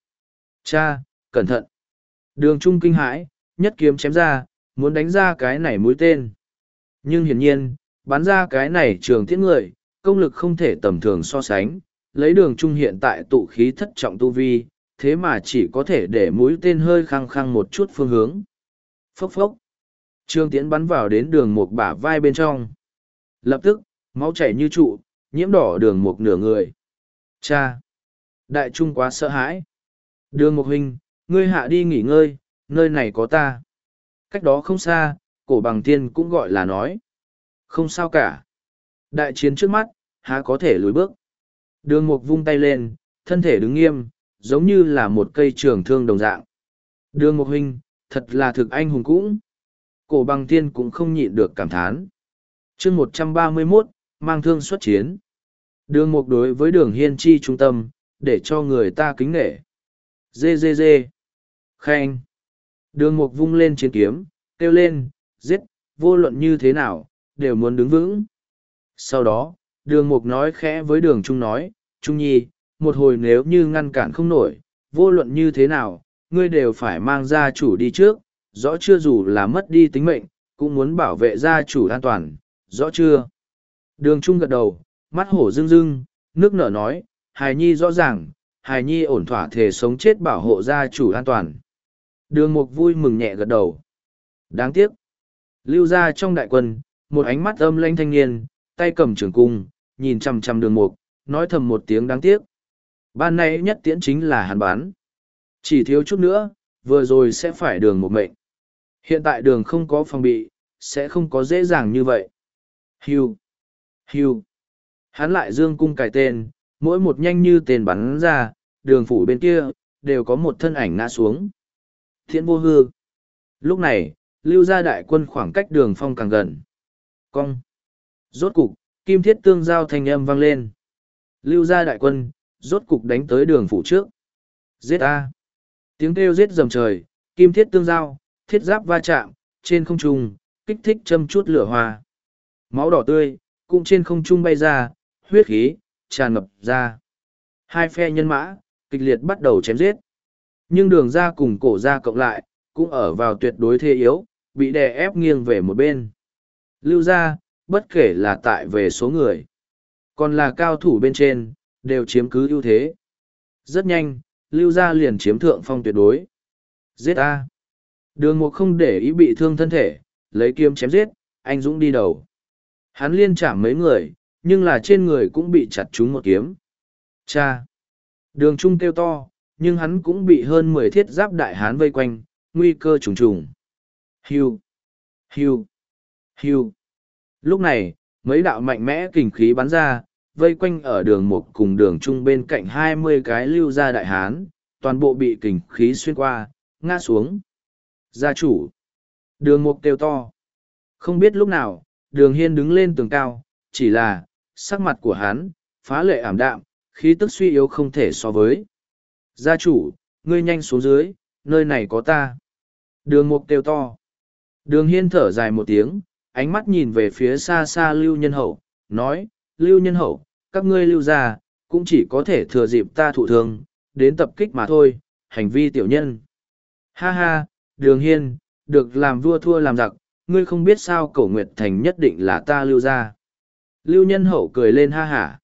Cha, cẩn thận. Đường trung kinh hãi, nhất kiếm chém ra, muốn đánh ra cái này mũi tên. Nhưng hiển nhiên, bắn ra cái này trường tiễn người, công lực không thể tầm thường so sánh, lấy đường trung hiện tại tụ khí thất trọng tu vi, thế mà chỉ có thể để mũi tên hơi khăng khăng một chút phương hướng. Phốc phốc. Trương tiễn bắn vào đến đường một bả vai bên trong. Lập tức, máu chảy như trụ, nhiễm đỏ đường một nửa người. Cha! Đại trung quá sợ hãi. Đường một huynh, ngươi hạ đi nghỉ ngơi, nơi này có ta. Cách đó không xa, cổ bằng tiên cũng gọi là nói. Không sao cả. Đại chiến trước mắt, há có thể lùi bước. Đường mục vung tay lên, thân thể đứng nghiêm, giống như là một cây trường thương đồng dạng. Đường mục huynh, thật là thực anh hùng cũng. Cổ bằng tiên cũng không nhịn được cảm thán chương một trăm ba mươi mốt mang thương xuất chiến. Đường mục đối với đường hiên chi trung tâm, để cho người ta kính nghệ. Dê dê dê. Khen. Đường mục vung lên chiến kiếm, kêu lên, giết, vô luận như thế nào, đều muốn đứng vững. Sau đó, đường mục nói khẽ với đường trung nói, Trung Nhi, một hồi nếu như ngăn cản không nổi, vô luận như thế nào, ngươi đều phải mang gia chủ đi trước, rõ chưa dù là mất đi tính mệnh, cũng muốn bảo vệ gia chủ an toàn, rõ chưa? Đường Trung gật đầu, mắt hổ rưng rưng, nước nở nói, Hài Nhi rõ ràng, Hài Nhi ổn thỏa thể sống chết bảo hộ gia chủ an toàn. Đường Mục vui mừng nhẹ gật đầu. Đáng tiếc. Lưu ra trong đại quân, một ánh mắt âm lanh thanh niên, tay cầm trường cung, nhìn chằm chằm đường Mục, nói thầm một tiếng đáng tiếc. Ban nay nhất tiễn chính là hàn bán. Chỉ thiếu chút nữa, vừa rồi sẽ phải đường một mệnh. Hiện tại đường không có phòng bị, sẽ không có dễ dàng như vậy. Hưu. Hưu. Hắn lại dương cung cài tên, mỗi một nhanh như tên bắn ra, đường phủ bên kia, đều có một thân ảnh ngã xuống. Thiện vô hư. Lúc này, lưu ra đại quân khoảng cách đường phong càng gần. Cong. Rốt cục, kim thiết tương giao thanh âm vang lên. Lưu ra đại quân, rốt cục đánh tới đường phủ trước. Giết A. Tiếng kêu giết dầm trời, kim thiết tương giao, thiết giáp va chạm, trên không trung, kích thích châm chút lửa hoa. Máu đỏ tươi, cũng trên không trung bay ra, huyết khí, tràn ngập ra. Hai phe nhân mã, kịch liệt bắt đầu chém giết. Nhưng đường ra cùng cổ ra cộng lại, cũng ở vào tuyệt đối thế yếu, bị đè ép nghiêng về một bên. Lưu ra, bất kể là tại về số người, còn là cao thủ bên trên, đều chiếm cứ ưu thế. Rất nhanh, lưu gia liền chiếm thượng phong tuyệt đối. Giết A. Đường mục không để ý bị thương thân thể, lấy kiếm chém giết, anh Dũng đi đầu. Hắn liên chạm mấy người, nhưng là trên người cũng bị chặt trúng một kiếm. Cha! Đường trung kêu to, nhưng hắn cũng bị hơn mười thiết giáp đại hán vây quanh, nguy cơ trùng trùng. Hiu! Hiu! Hiu! Lúc này, mấy đạo mạnh mẽ kình khí bắn ra, vây quanh ở đường một cùng đường trung bên cạnh hai mươi cái lưu ra đại hán, toàn bộ bị kình khí xuyên qua, ngã xuống. Gia chủ! Đường mục kêu to. Không biết lúc nào, đường hiên đứng lên tường cao, chỉ là, sắc mặt của hắn, phá lệ ảm đạm, khí tức suy yếu không thể so với. Gia chủ, ngươi nhanh xuống dưới, nơi này có ta. Đường mục kêu to. Đường hiên thở dài một tiếng, ánh mắt nhìn về phía xa xa lưu nhân hậu, nói, lưu nhân hậu, các ngươi lưu ra, cũng chỉ có thể thừa dịp ta thụ thương, đến tập kích mà thôi, hành vi tiểu nhân. Ha ha, đường hiên, được làm vua thua làm giặc, ngươi không biết sao cổ nguyệt thành nhất định là ta lưu ra. Lưu nhân hậu cười lên ha hả.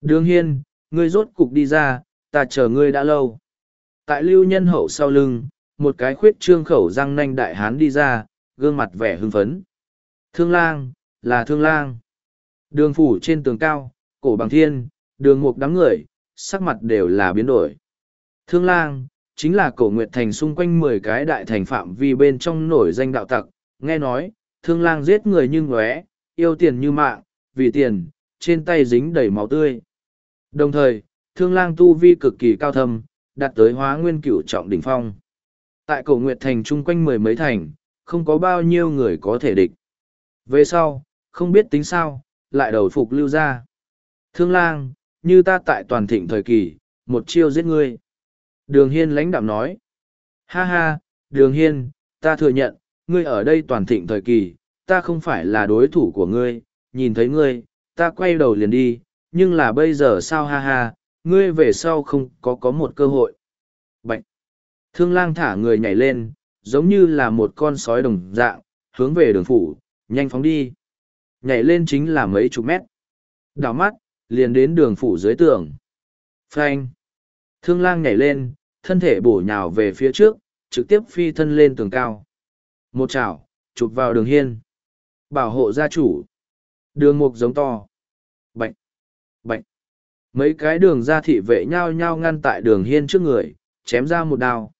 Đường hiên, ngươi rốt cục đi ra, ta chờ ngươi đã lâu. Tại lưu nhân hậu sau lưng, một cái khuyết trương khẩu răng nanh đại hán đi ra, gương mặt vẻ hưng phấn. Thương lang, là thương lang. Đường phủ trên tường cao, cổ bằng thiên, đường mục đám người, sắc mặt đều là biến đổi. Thương lang, chính là cổ nguyệt thành xung quanh mười cái đại thành phạm vi bên trong nổi danh đạo tặc, nghe nói, thương lang giết người như ngóe, yêu tiền như mạng, vì tiền, trên tay dính đầy máu tươi. Đồng thời, thương lang tu vi cực kỳ cao thâm, đạt tới hóa nguyên cửu trọng đỉnh phong. Tại cổ nguyệt thành chung quanh mười mấy thành, không có bao nhiêu người có thể địch. Về sau, không biết tính sao, lại đầu phục lưu ra. Thương lang, như ta tại toàn thịnh thời kỳ, một chiêu giết ngươi. Đường Hiên lãnh đạm nói. Ha ha, Đường Hiên, ta thừa nhận, ngươi ở đây toàn thịnh thời kỳ, ta không phải là đối thủ của ngươi, nhìn thấy ngươi, ta quay đầu liền đi, nhưng là bây giờ sao ha ha, ngươi về sau không có có một cơ hội. Bạch! Thương lang thả người nhảy lên, giống như là một con sói đồng dạng, hướng về đường phủ, nhanh phóng đi. Nhảy lên chính là mấy chục mét. Đảo mắt, liền đến đường phủ dưới tường. Phanh! Thương lang nhảy lên, thân thể bổ nhào về phía trước, trực tiếp phi thân lên tường cao. Một chảo, chụp vào đường hiên. Bảo hộ gia chủ. Đường mục giống to. Bạch! Bạch! Mấy cái đường gia thị vệ nhau nhau ngăn tại đường hiên trước người, chém ra một đao.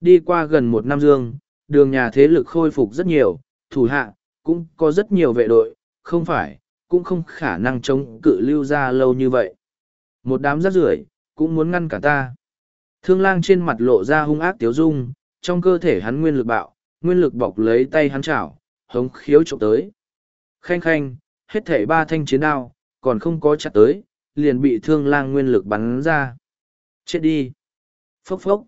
Đi qua gần một năm dương, đường nhà thế lực khôi phục rất nhiều, thủ hạ, cũng có rất nhiều vệ đội, không phải, cũng không khả năng chống cự lưu ra lâu như vậy. Một đám rác rưởi cũng muốn ngăn cả ta. Thương lang trên mặt lộ ra hung ác tiếu dung, trong cơ thể hắn nguyên lực bạo, nguyên lực bọc lấy tay hắn chảo, hống khiếu trộm tới. Khanh khanh, hết thể ba thanh chiến đao, còn không có chặt tới, liền bị thương lang nguyên lực bắn ra. Chết đi. Phốc phốc.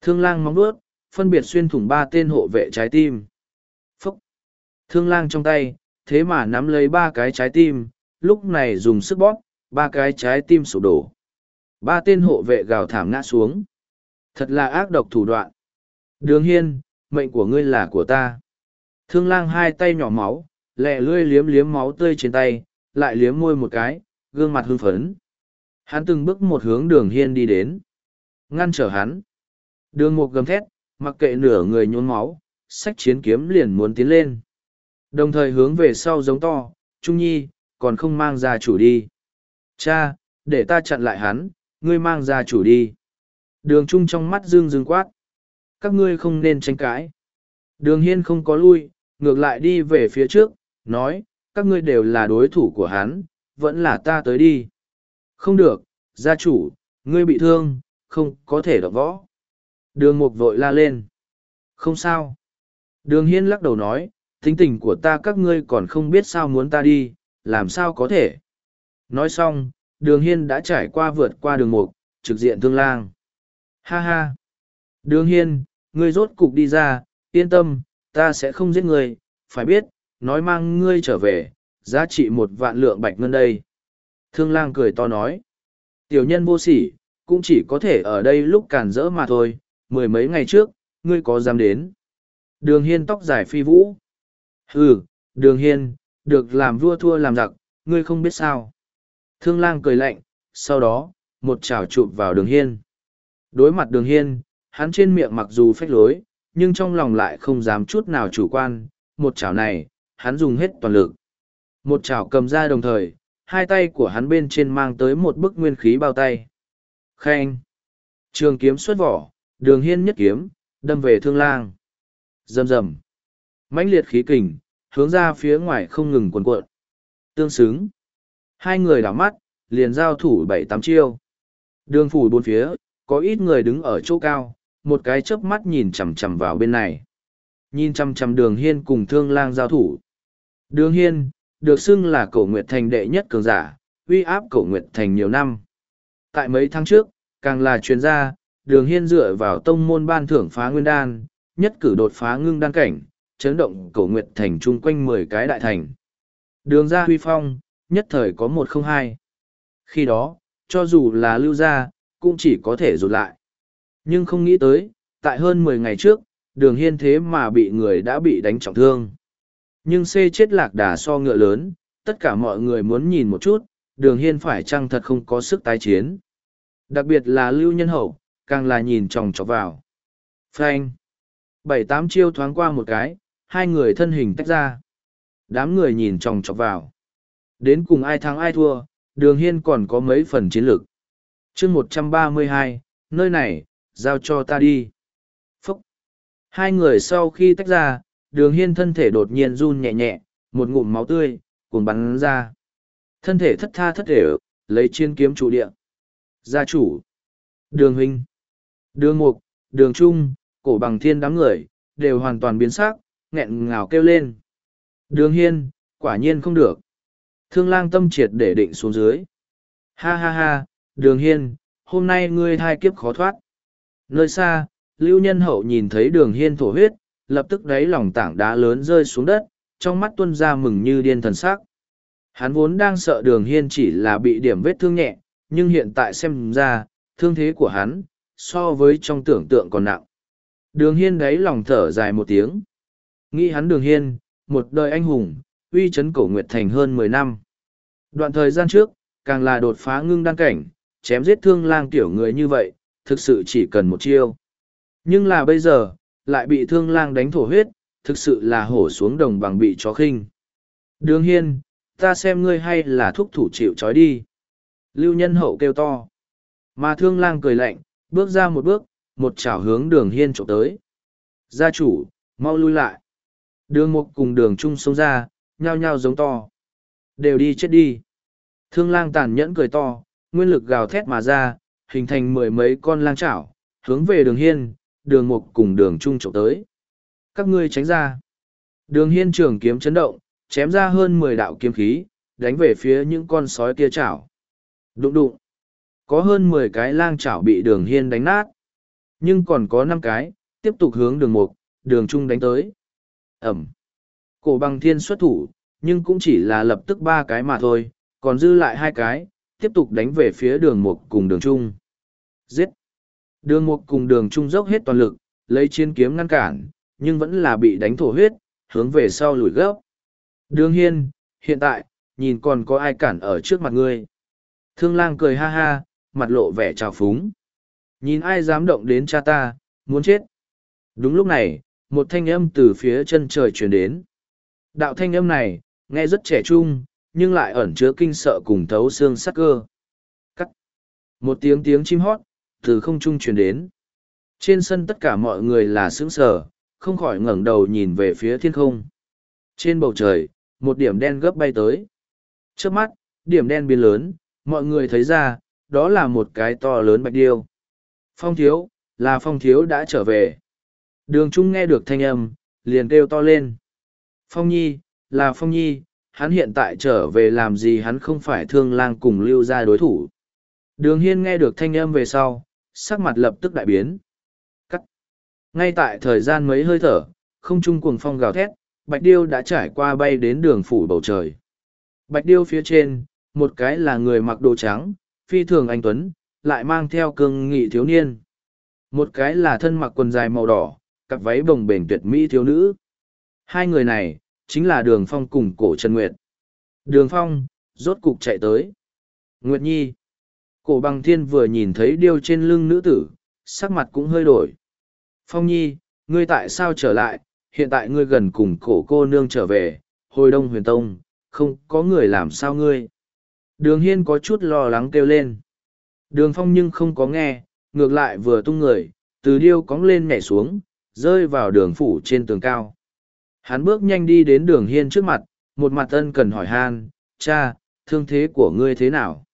Thương lang móng đuốt, phân biệt xuyên thủng ba tên hộ vệ trái tim. Phốc. Thương lang trong tay, thế mà nắm lấy ba cái trái tim, lúc này dùng sức bóp, ba cái trái tim sụp đổ. Ba tên hộ vệ gào thảm ngã xuống. Thật là ác độc thủ đoạn. Đường hiên, mệnh của ngươi là của ta. Thương lang hai tay nhỏ máu, lẹ lươi liếm liếm máu tươi trên tay, lại liếm môi một cái, gương mặt hưng phấn. Hắn từng bước một hướng đường hiên đi đến. Ngăn trở hắn. Đường một gầm thét, mặc kệ nửa người nhốn máu, sách chiến kiếm liền muốn tiến lên. Đồng thời hướng về sau giống to, Trung Nhi, còn không mang ra chủ đi. Cha, để ta chặn lại hắn, ngươi mang ra chủ đi. Đường Trung trong mắt dương dương quát. Các ngươi không nên tranh cãi. Đường Hiên không có lui, ngược lại đi về phía trước, nói, các ngươi đều là đối thủ của hắn, vẫn là ta tới đi. Không được, gia chủ, ngươi bị thương, không có thể đọc võ. Đường mục vội la lên. Không sao. Đường hiên lắc đầu nói, tính tình của ta các ngươi còn không biết sao muốn ta đi, làm sao có thể. Nói xong, đường hiên đã trải qua vượt qua đường mục, trực diện thương lang. Ha ha. Đường hiên, ngươi rốt cục đi ra, yên tâm, ta sẽ không giết ngươi, phải biết, nói mang ngươi trở về, giá trị một vạn lượng bạch ngân đây. Thương lang cười to nói. Tiểu nhân vô sỉ, cũng chỉ có thể ở đây lúc càn rỡ mà thôi, mười mấy ngày trước, ngươi có dám đến. Đường hiên tóc dài phi vũ. ừ, đường hiên, được làm vua thua làm giặc, ngươi không biết sao. Thương lang cười lạnh, sau đó, một chảo chụp vào đường hiên. Đối mặt đường hiên, hắn trên miệng mặc dù phách lối, nhưng trong lòng lại không dám chút nào chủ quan. Một chảo này, hắn dùng hết toàn lực. Một chảo cầm ra đồng thời, hai tay của hắn bên trên mang tới một bức nguyên khí bao tay. Khen! Trường kiếm xuất vỏ, đường hiên nhất kiếm, đâm về thương lang. Rầm rầm. mãnh liệt khí kình, hướng ra phía ngoài không ngừng cuộn cuộn. Tương xứng. Hai người đảo mắt, liền giao thủ bảy tám chiêu. Đường phủ bốn phía, có ít người đứng ở chỗ cao, một cái chớp mắt nhìn chằm chằm vào bên này. Nhìn chằm chằm đường hiên cùng thương lang giao thủ. Đường hiên, được xưng là cổ nguyệt thành đệ nhất cường giả, uy áp cổ nguyệt thành nhiều năm. Tại mấy tháng trước, càng là chuyên gia, đường hiên dựa vào tông môn ban thưởng phá nguyên đan, nhất cử đột phá ngưng đan cảnh, chấn động cổ nguyệt thành chung quanh mười cái đại thành. Đường ra huy phong, nhất thời có một không hai. Khi đó, cho dù là lưu gia, cũng chỉ có thể rụt lại. Nhưng không nghĩ tới, tại hơn mười ngày trước, đường hiên thế mà bị người đã bị đánh trọng thương. Nhưng xê chết lạc đà so ngựa lớn, tất cả mọi người muốn nhìn một chút, đường hiên phải chăng thật không có sức tái chiến. Đặc biệt là lưu nhân hậu, càng là nhìn tròng trọc vào. Frank. Bảy tám chiêu thoáng qua một cái, hai người thân hình tách ra. Đám người nhìn tròng trọc vào. Đến cùng ai thắng ai thua, đường hiên còn có mấy phần chiến lược. chương một trăm ba mươi hai nơi này giao cho ta đi. Phúc. Hai người sau khi tách ra, đường hiên thân thể đột nhiên run nhẹ nhẹ, một ngụm máu tươi, cuồng bắn ra. Thân thể thất tha thất thể lấy chiên kiếm chủ địa. Gia chủ. Đường huynh. Đường mục, đường trung, cổ bằng thiên đám người, đều hoàn toàn biến sắc, nghẹn ngào kêu lên. Đường hiên, quả nhiên không được. Thương lang tâm triệt để định xuống dưới. Ha ha ha, đường hiên, hôm nay ngươi thai kiếp khó thoát nơi xa, lưu nhân hậu nhìn thấy đường hiên thổ huyết, lập tức đáy lòng tảng đá lớn rơi xuống đất, trong mắt tuân ra mừng như điên thần sắc. hắn vốn đang sợ đường hiên chỉ là bị điểm vết thương nhẹ, nhưng hiện tại xem ra, thương thế của hắn, so với trong tưởng tượng còn nặng. Đường hiên đáy lòng thở dài một tiếng. Nghĩ hắn đường hiên, một đời anh hùng, uy chấn cổ nguyệt thành hơn mười năm. Đoạn thời gian trước, càng là đột phá ngưng đan cảnh, chém giết thương lang tiểu người như vậy thực sự chỉ cần một chiêu. Nhưng là bây giờ, lại bị thương lang đánh thổ huyết, thực sự là hổ xuống đồng bằng bị chó khinh. Đường hiên, ta xem ngươi hay là thúc thủ chịu trói đi. Lưu nhân hậu kêu to. Mà thương lang cười lạnh, bước ra một bước, một chảo hướng đường hiên trộm tới. Gia chủ, mau lui lại. Đường mục cùng đường chung xông ra, nhao nhao giống to. Đều đi chết đi. Thương lang tàn nhẫn cười to, nguyên lực gào thét mà ra hình thành mười mấy con lang chảo, hướng về đường hiên, đường mục cùng đường Trung trộm tới. Các ngươi tránh ra. Đường hiên trường kiếm chấn động, chém ra hơn mười đạo kiếm khí, đánh về phía những con sói kia chảo. Đụng đụng. Có hơn mười cái lang chảo bị đường hiên đánh nát. Nhưng còn có năm cái, tiếp tục hướng đường mục, đường trung đánh tới. Ẩm. Cổ bằng thiên xuất thủ, nhưng cũng chỉ là lập tức ba cái mà thôi, còn dư lại hai cái tiếp tục đánh về phía đường mục cùng đường trung. Giết! Đường mục cùng đường trung dốc hết toàn lực, lấy chiến kiếm ngăn cản, nhưng vẫn là bị đánh thổ huyết, hướng về sau lùi gấp. Đường hiên, hiện tại, nhìn còn có ai cản ở trước mặt ngươi? Thương lang cười ha ha, mặt lộ vẻ trào phúng. Nhìn ai dám động đến cha ta, muốn chết? Đúng lúc này, một thanh âm từ phía chân trời truyền đến. Đạo thanh âm này, nghe rất trẻ trung nhưng lại ẩn chứa kinh sợ cùng thấu xương sắc cơ. Cắt. Một tiếng tiếng chim hót từ không trung truyền đến. Trên sân tất cả mọi người là sững sờ, không khỏi ngẩng đầu nhìn về phía thiên không. Trên bầu trời, một điểm đen gấp bay tới. Trước mắt, điểm đen biến lớn, mọi người thấy ra, đó là một cái to lớn bạch điêu. Phong thiếu, là phong thiếu đã trở về. Đường trung nghe được thanh âm, liền kêu to lên. Phong nhi, là phong nhi hắn hiện tại trở về làm gì hắn không phải thương lang cùng lưu ra đối thủ. Đường hiên nghe được thanh âm về sau, sắc mặt lập tức đại biến. Cắt. Ngay tại thời gian mấy hơi thở, không trung cuồng phong gào thét, bạch điêu đã trải qua bay đến đường phủ bầu trời. Bạch điêu phía trên, một cái là người mặc đồ trắng, phi thường anh tuấn, lại mang theo cương nghị thiếu niên. Một cái là thân mặc quần dài màu đỏ, cặp váy bồng bềnh tuyệt mỹ thiếu nữ. Hai người này chính là đường phong cùng cổ trần nguyệt. Đường phong, rốt cục chạy tới. Nguyệt nhi. Cổ bằng thiên vừa nhìn thấy điêu trên lưng nữ tử, sắc mặt cũng hơi đổi. Phong nhi, ngươi tại sao trở lại? Hiện tại ngươi gần cùng cổ cô nương trở về, hồi đông huyền tông, không có người làm sao ngươi? Đường hiên có chút lo lắng kêu lên. Đường phong nhưng không có nghe, ngược lại vừa tung người, từ điêu cóng lên nhảy xuống, rơi vào đường phủ trên tường cao hắn bước nhanh đi đến đường hiên trước mặt, một mặt ân cần hỏi han, cha, thương thế của ngươi thế nào?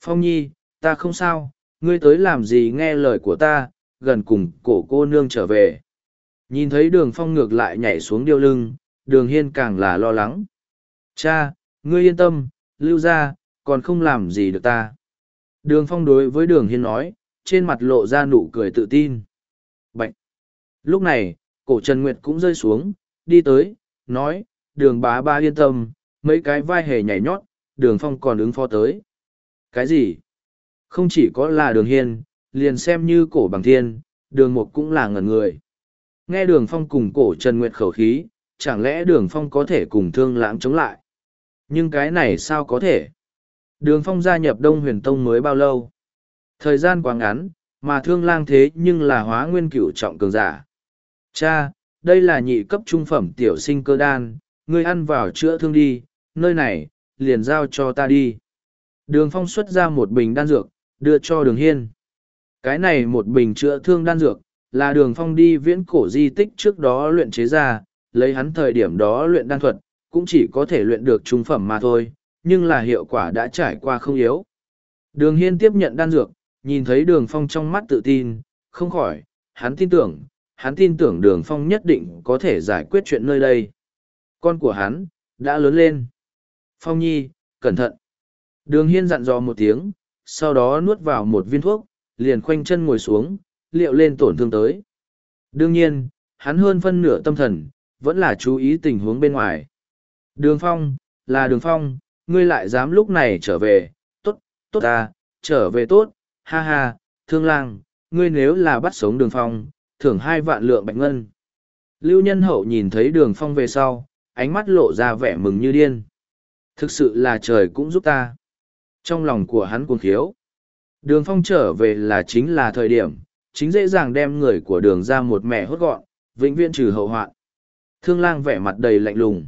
Phong nhi, ta không sao, ngươi tới làm gì nghe lời của ta, gần cùng cổ cô nương trở về. Nhìn thấy đường phong ngược lại nhảy xuống điêu lưng, đường hiên càng là lo lắng. Cha, ngươi yên tâm, lưu ra còn không làm gì được ta. Đường phong đối với đường hiên nói, trên mặt lộ ra nụ cười tự tin. Bệnh lúc này, cổ trần nguyệt cũng rơi xuống đi tới, nói, đường bá ba yên tâm, mấy cái vai hề nhảy nhót, đường phong còn ứng phó tới. Cái gì? Không chỉ có là đường hiên liền xem như cổ bằng thiên, đường mục cũng là ngẩn người. Nghe đường phong cùng cổ trần nguyệt khẩu khí, chẳng lẽ đường phong có thể cùng thương lãng chống lại? Nhưng cái này sao có thể? Đường phong gia nhập đông huyền tông mới bao lâu? Thời gian quá ngắn, mà thương lang thế nhưng là hóa nguyên cửu trọng cường giả. Cha đây là nhị cấp trung phẩm tiểu sinh cơ đan ngươi ăn vào chữa thương đi nơi này liền giao cho ta đi đường phong xuất ra một bình đan dược đưa cho đường hiên. Cái này một bình chữa thương đan dược, là đường phong đi viễn cổ di tích trước đó luyện chế ra, lấy hắn thời điểm đó luyện đan thuật, cũng chỉ có thể luyện được trung phẩm mà thôi, nhưng là hiệu quả đã trải qua không yếu. Đường hiên tiếp nhận đan dược, nhìn thấy đường phong trong mắt tự tin, không khỏi, hắn tin tưởng, hắn tin tưởng đường phong nhất định có thể giải quyết chuyện nơi đây. Con của hắn, đã lớn lên. Phong nhi, cẩn thận. Đường hiên dặn dò một tiếng, sau đó nuốt vào một viên thuốc, liền khoanh chân ngồi xuống, liệu lên tổn thương tới. Đương nhiên, hắn hơn phân nửa tâm thần, vẫn là chú ý tình huống bên ngoài. Đường phong, là đường phong, ngươi lại dám lúc này trở về, tốt, tốt ta, trở về tốt, ha ha, thương lang, ngươi nếu là bắt sống đường phong, thưởng hai vạn lượng bạch ngân. Lưu nhân hậu nhìn thấy đường phong về sau, ánh mắt lộ ra vẻ mừng như điên. Thực sự là trời cũng giúp ta. Trong lòng của hắn cuồng khiếu. Đường phong trở về là chính là thời điểm, chính dễ dàng đem người của đường ra một mẹ hốt gọn, vĩnh viễn trừ hậu hoạn. Thương lang vẻ mặt đầy lạnh lùng.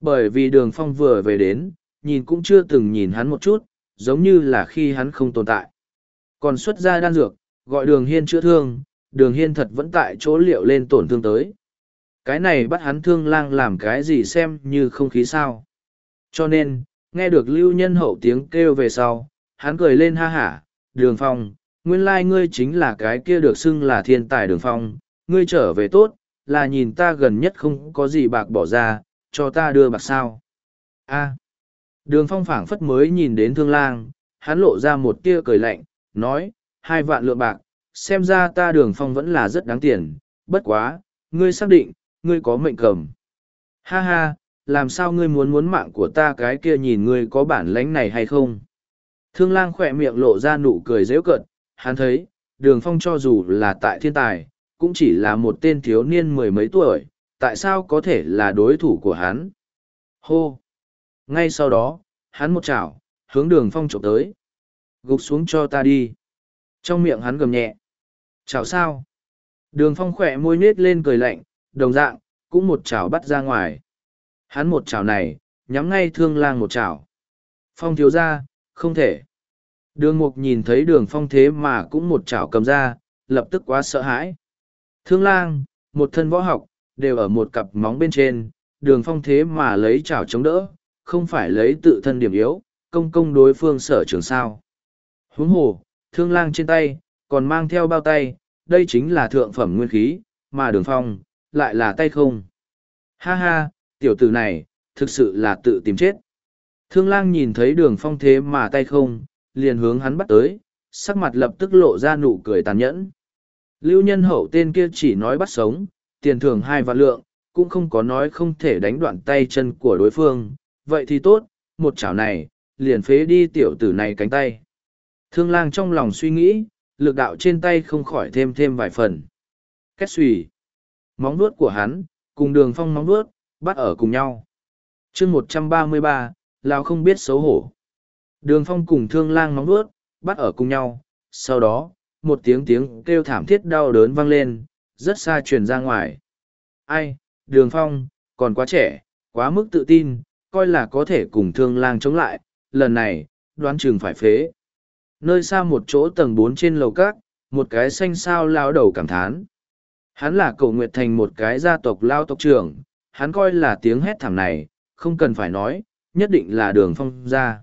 Bởi vì đường phong vừa về đến, nhìn cũng chưa từng nhìn hắn một chút, giống như là khi hắn không tồn tại. Còn xuất ra đan dược, gọi đường hiên chữa thương, đường hiên thật vẫn tại chỗ liệu lên tổn thương tới. Cái này bắt hắn thương lang làm cái gì xem như không khí sao. Cho nên, nghe được lưu nhân hậu tiếng kêu về sau, hắn cười lên ha hả, đường phong, nguyên lai ngươi chính là cái kia được xưng là thiên tài đường phong, ngươi trở về tốt, là nhìn ta gần nhất không có gì bạc bỏ ra, cho ta đưa bạc sao. a đường phong phảng phất mới nhìn đến thương lang, hắn lộ ra một tia cười lạnh, nói, hai vạn lượng bạc, xem ra ta đường phong vẫn là rất đáng tiền, bất quá, ngươi xác định, ngươi có mệnh cầm. Ha ha, làm sao ngươi muốn muốn mạng của ta cái kia nhìn ngươi có bản lánh này hay không? Thương lang khỏe miệng lộ ra nụ cười dễu cợt, hắn thấy, đường phong cho dù là tại thiên tài, cũng chỉ là một tên thiếu niên mười mấy tuổi, tại sao có thể là đối thủ của hắn? Hô! Ngay sau đó, hắn một chảo, hướng đường phong trộm tới. Gục xuống cho ta đi. Trong miệng hắn gầm nhẹ chào sao? Đường phong khỏe môi nết lên cười lạnh, đồng dạng, cũng một chảo bắt ra ngoài. Hắn một chảo này, nhắm ngay thương lang một chảo. Phong thiếu ra, không thể. Đường mục nhìn thấy đường phong thế mà cũng một chảo cầm ra, lập tức quá sợ hãi. Thương lang, một thân võ học, đều ở một cặp móng bên trên, đường phong thế mà lấy chảo chống đỡ, không phải lấy tự thân điểm yếu, công công đối phương sở trường sao. Huống hồ, thương lang trên tay, còn mang theo bao tay, đây chính là thượng phẩm nguyên khí, mà đường phong, lại là tay không. Ha ha, tiểu tử này, thực sự là tự tìm chết. Thương lang nhìn thấy đường phong thế mà tay không, liền hướng hắn bắt tới, sắc mặt lập tức lộ ra nụ cười tàn nhẫn. Lưu nhân hậu tên kia chỉ nói bắt sống, tiền thưởng hai vạn lượng, cũng không có nói không thể đánh đoạn tay chân của đối phương. Vậy thì tốt, một chảo này, liền phế đi tiểu tử này cánh tay. Thương lang trong lòng suy nghĩ, lực đạo trên tay không khỏi thêm thêm vài phần. Kết xùy. Móng nuốt của hắn, cùng đường phong móng nuốt, bắt ở cùng nhau. chương một trăm ba mươi ba, Lào không biết xấu hổ. Đường phong cùng thương lang móng nuốt, bắt ở cùng nhau. Sau đó, một tiếng tiếng kêu thảm thiết đau đớn vang lên, rất xa truyền ra ngoài. Ai, đường phong, còn quá trẻ, quá mức tự tin, coi là có thể cùng thương lang chống lại, lần này, đoán chừng phải phế. Nơi xa một chỗ tầng bốn trên lầu cát, một cái xanh sao lao đầu cảm thán. Hắn là cầu nguyệt thành một cái gia tộc lao tộc trưởng, hắn coi là tiếng hét thảm này, không cần phải nói, nhất định là đường phong ra.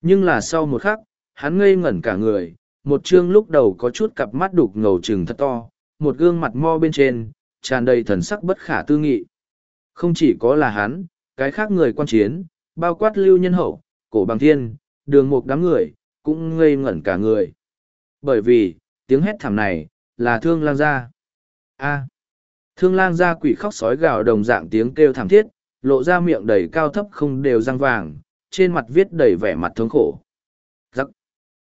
Nhưng là sau một khắc, hắn ngây ngẩn cả người, một chương lúc đầu có chút cặp mắt đục ngầu trừng thật to, một gương mặt mo bên trên, tràn đầy thần sắc bất khả tư nghị. Không chỉ có là hắn, cái khác người quan chiến, bao quát lưu nhân hậu, cổ bằng thiên, đường một đám người, cũng ngây ngẩn cả người. Bởi vì, tiếng hét thảm này, là thương lang gia. A. thương lang gia quỷ khóc sói gào đồng dạng tiếng kêu thảm thiết, lộ ra miệng đầy cao thấp không đều răng vàng, trên mặt viết đầy vẻ mặt thống khổ. Giắc.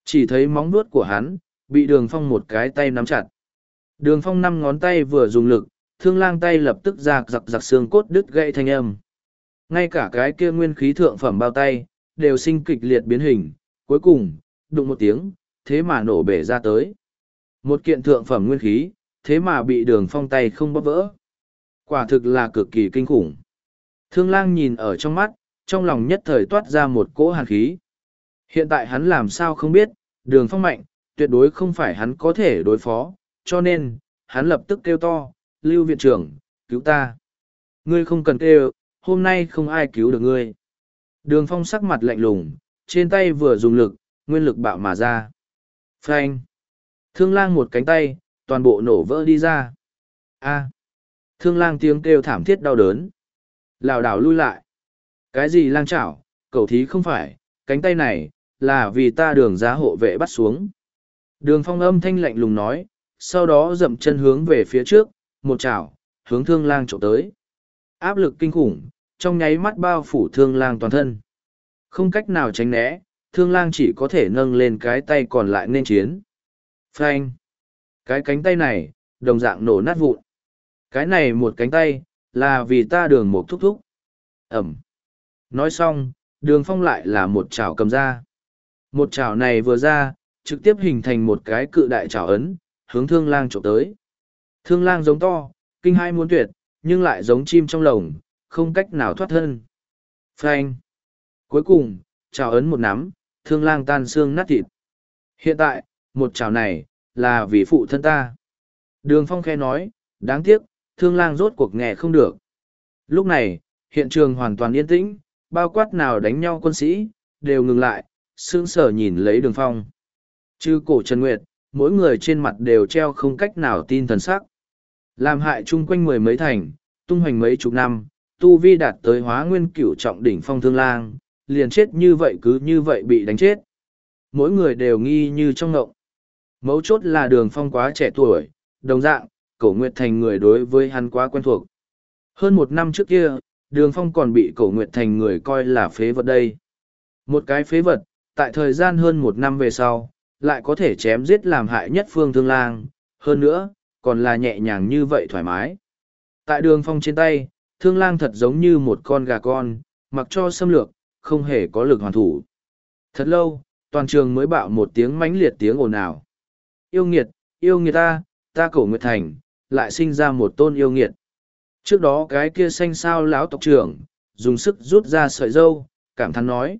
Chỉ thấy móng vuốt của hắn, bị đường phong một cái tay nắm chặt. Đường phong năm ngón tay vừa dùng lực, thương lang tay lập tức giạc giặc giặc xương cốt đứt gãy thanh âm. Ngay cả cái kia nguyên khí thượng phẩm bao tay, đều sinh kịch liệt biến hình, cuối cùng, đụng một tiếng, thế mà nổ bể ra tới. Một kiện thượng phẩm nguyên khí, thế mà bị đường phong tay không bóp vỡ. Quả thực là cực kỳ kinh khủng. Thương lang nhìn ở trong mắt, trong lòng nhất thời toát ra một cỗ hàn khí. Hiện tại hắn làm sao không biết, đường phong mạnh, tuyệt đối không phải hắn có thể đối phó, cho nên, hắn lập tức kêu to, lưu viện trưởng, cứu ta. Ngươi không cần kêu, hôm nay không ai cứu được ngươi. Đường phong sắc mặt lạnh lùng, trên tay vừa dùng lực, nguyên lực bạo mà ra. Phanh. Thương lang một cánh tay, toàn bộ nổ vỡ đi ra. A. Thương lang tiếng kêu thảm thiết đau đớn. lảo đảo lui lại. Cái gì lang chảo, cầu thí không phải, cánh tay này, là vì ta đường giá hộ vệ bắt xuống. Đường phong âm thanh lạnh lùng nói, sau đó dậm chân hướng về phía trước, một chảo, hướng thương lang trộm tới. Áp lực kinh khủng, trong nháy mắt bao phủ thương lang toàn thân. Không cách nào tránh né, thương lang chỉ có thể nâng lên cái tay còn lại nên chiến. Phanh! Cái cánh tay này, đồng dạng nổ nát vụn. Cái này một cánh tay, là vì ta đường một thúc thúc. Ẩm! Nói xong, đường phong lại là một chảo cầm ra. Một chảo này vừa ra, trực tiếp hình thành một cái cự đại chảo ấn, hướng thương lang trộm tới. Thương lang giống to, kinh hai muốn tuyệt, nhưng lại giống chim trong lồng, không cách nào thoát thân. Phanh! Cuối cùng, trào ấn một nắm, thương lang tan xương nát thịt. Hiện tại, một trào này, là vì phụ thân ta. Đường phong khe nói, đáng tiếc, thương lang rốt cuộc nghe không được. Lúc này, hiện trường hoàn toàn yên tĩnh, bao quát nào đánh nhau quân sĩ, đều ngừng lại, sững sờ nhìn lấy đường phong. Chư cổ Trần Nguyệt, mỗi người trên mặt đều treo không cách nào tin thần sắc. Làm hại chung quanh mười mấy thành, tung hoành mấy chục năm, tu vi đạt tới hóa nguyên cửu trọng đỉnh phong thương lang, liền chết như vậy cứ như vậy bị đánh chết. Mỗi người đều nghi như trong ngộng. Mấu chốt là đường phong quá trẻ tuổi, đồng dạng, cổ nguyệt thành người đối với hắn quá quen thuộc. Hơn một năm trước kia, đường phong còn bị cổ nguyệt thành người coi là phế vật đây. Một cái phế vật, tại thời gian hơn một năm về sau, lại có thể chém giết làm hại nhất phương thương lang, hơn nữa, còn là nhẹ nhàng như vậy thoải mái. Tại đường phong trên tay, thương lang thật giống như một con gà con, mặc cho xâm lược, không hề có lực hoàn thủ. Thật lâu, toàn trường mới bạo một tiếng mãnh liệt tiếng ồn ào. Yêu nghiệt, yêu nghiệt ta, ta cổ nguyệt thành, lại sinh ra một tôn yêu nghiệt. Trước đó cái kia xanh sao lão tộc trưởng, dùng sức rút ra sợi dâu, cảm thán nói.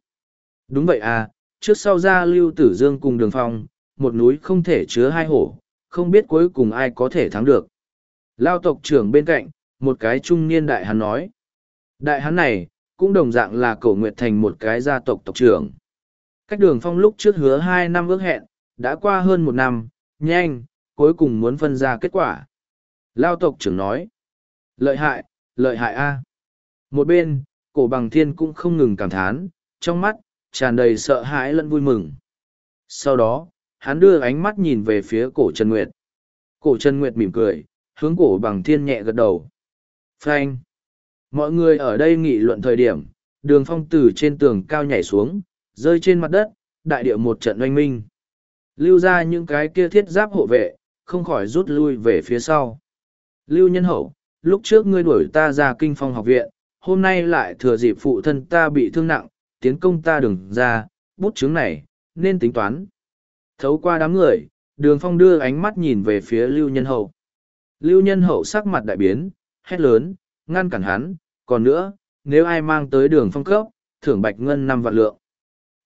Đúng vậy à, trước sau ra lưu tử dương cùng đường phong, một núi không thể chứa hai hổ, không biết cuối cùng ai có thể thắng được. Lao tộc trưởng bên cạnh, một cái trung niên đại hắn nói. Đại hắn này, cũng đồng dạng là cổ nguyệt thành một cái gia tộc tộc trưởng. Cách đường phong lúc trước hứa hai năm ước hẹn, đã qua hơn một năm, nhanh, cuối cùng muốn phân ra kết quả. Lao tộc trưởng nói. Lợi hại, lợi hại a. Một bên, cổ bằng thiên cũng không ngừng cảm thán, trong mắt, tràn đầy sợ hãi lẫn vui mừng. Sau đó, hắn đưa ánh mắt nhìn về phía cổ Trần Nguyệt. Cổ Trần Nguyệt mỉm cười, hướng cổ bằng thiên nhẹ gật đầu. Frank! Mọi người ở đây nghị luận thời điểm, đường phong từ trên tường cao nhảy xuống, rơi trên mặt đất, đại địa một trận oanh minh. Lưu ra những cái kia thiết giáp hộ vệ, không khỏi rút lui về phía sau. Lưu nhân hậu, lúc trước ngươi đuổi ta ra kinh phong học viện, hôm nay lại thừa dịp phụ thân ta bị thương nặng, tiến công ta đừng ra, bút chứng này, nên tính toán. Thấu qua đám người, đường phong đưa ánh mắt nhìn về phía lưu nhân hậu. Lưu nhân hậu sắc mặt đại biến, hét lớn, ngăn cản hắn, còn nữa, nếu ai mang tới đường phong cấp, thưởng bạch ngân năm vạn lượng.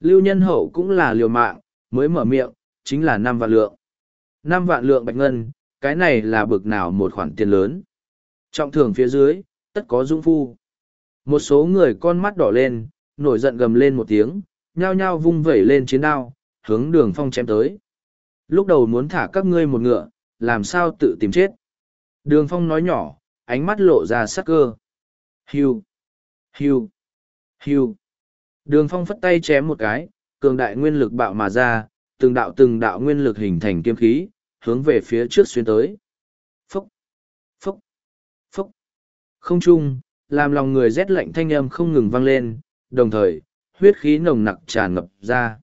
Lưu nhân hậu cũng là liều mạng, mới mở miệng, chính là năm vạn lượng. năm vạn lượng bạch ngân, cái này là bực nào một khoản tiền lớn. Trọng thưởng phía dưới, tất có dung phu. Một số người con mắt đỏ lên, nổi giận gầm lên một tiếng, nhao nhao vung vẩy lên chiến đao, hướng đường phong chém tới. Lúc đầu muốn thả các ngươi một ngựa, làm sao tự tìm chết. Đường phong nói nhỏ, ánh mắt lộ ra sắc cơ. Hiu, hiu, hiu. Đường phong phất tay chém một cái, cường đại nguyên lực bạo mà ra, từng đạo từng đạo nguyên lực hình thành kiếm khí, hướng về phía trước xuyên tới. Phúc, phúc, phúc. Không chung, làm lòng người rét lạnh thanh âm không ngừng vang lên, đồng thời, huyết khí nồng nặc tràn ngập ra.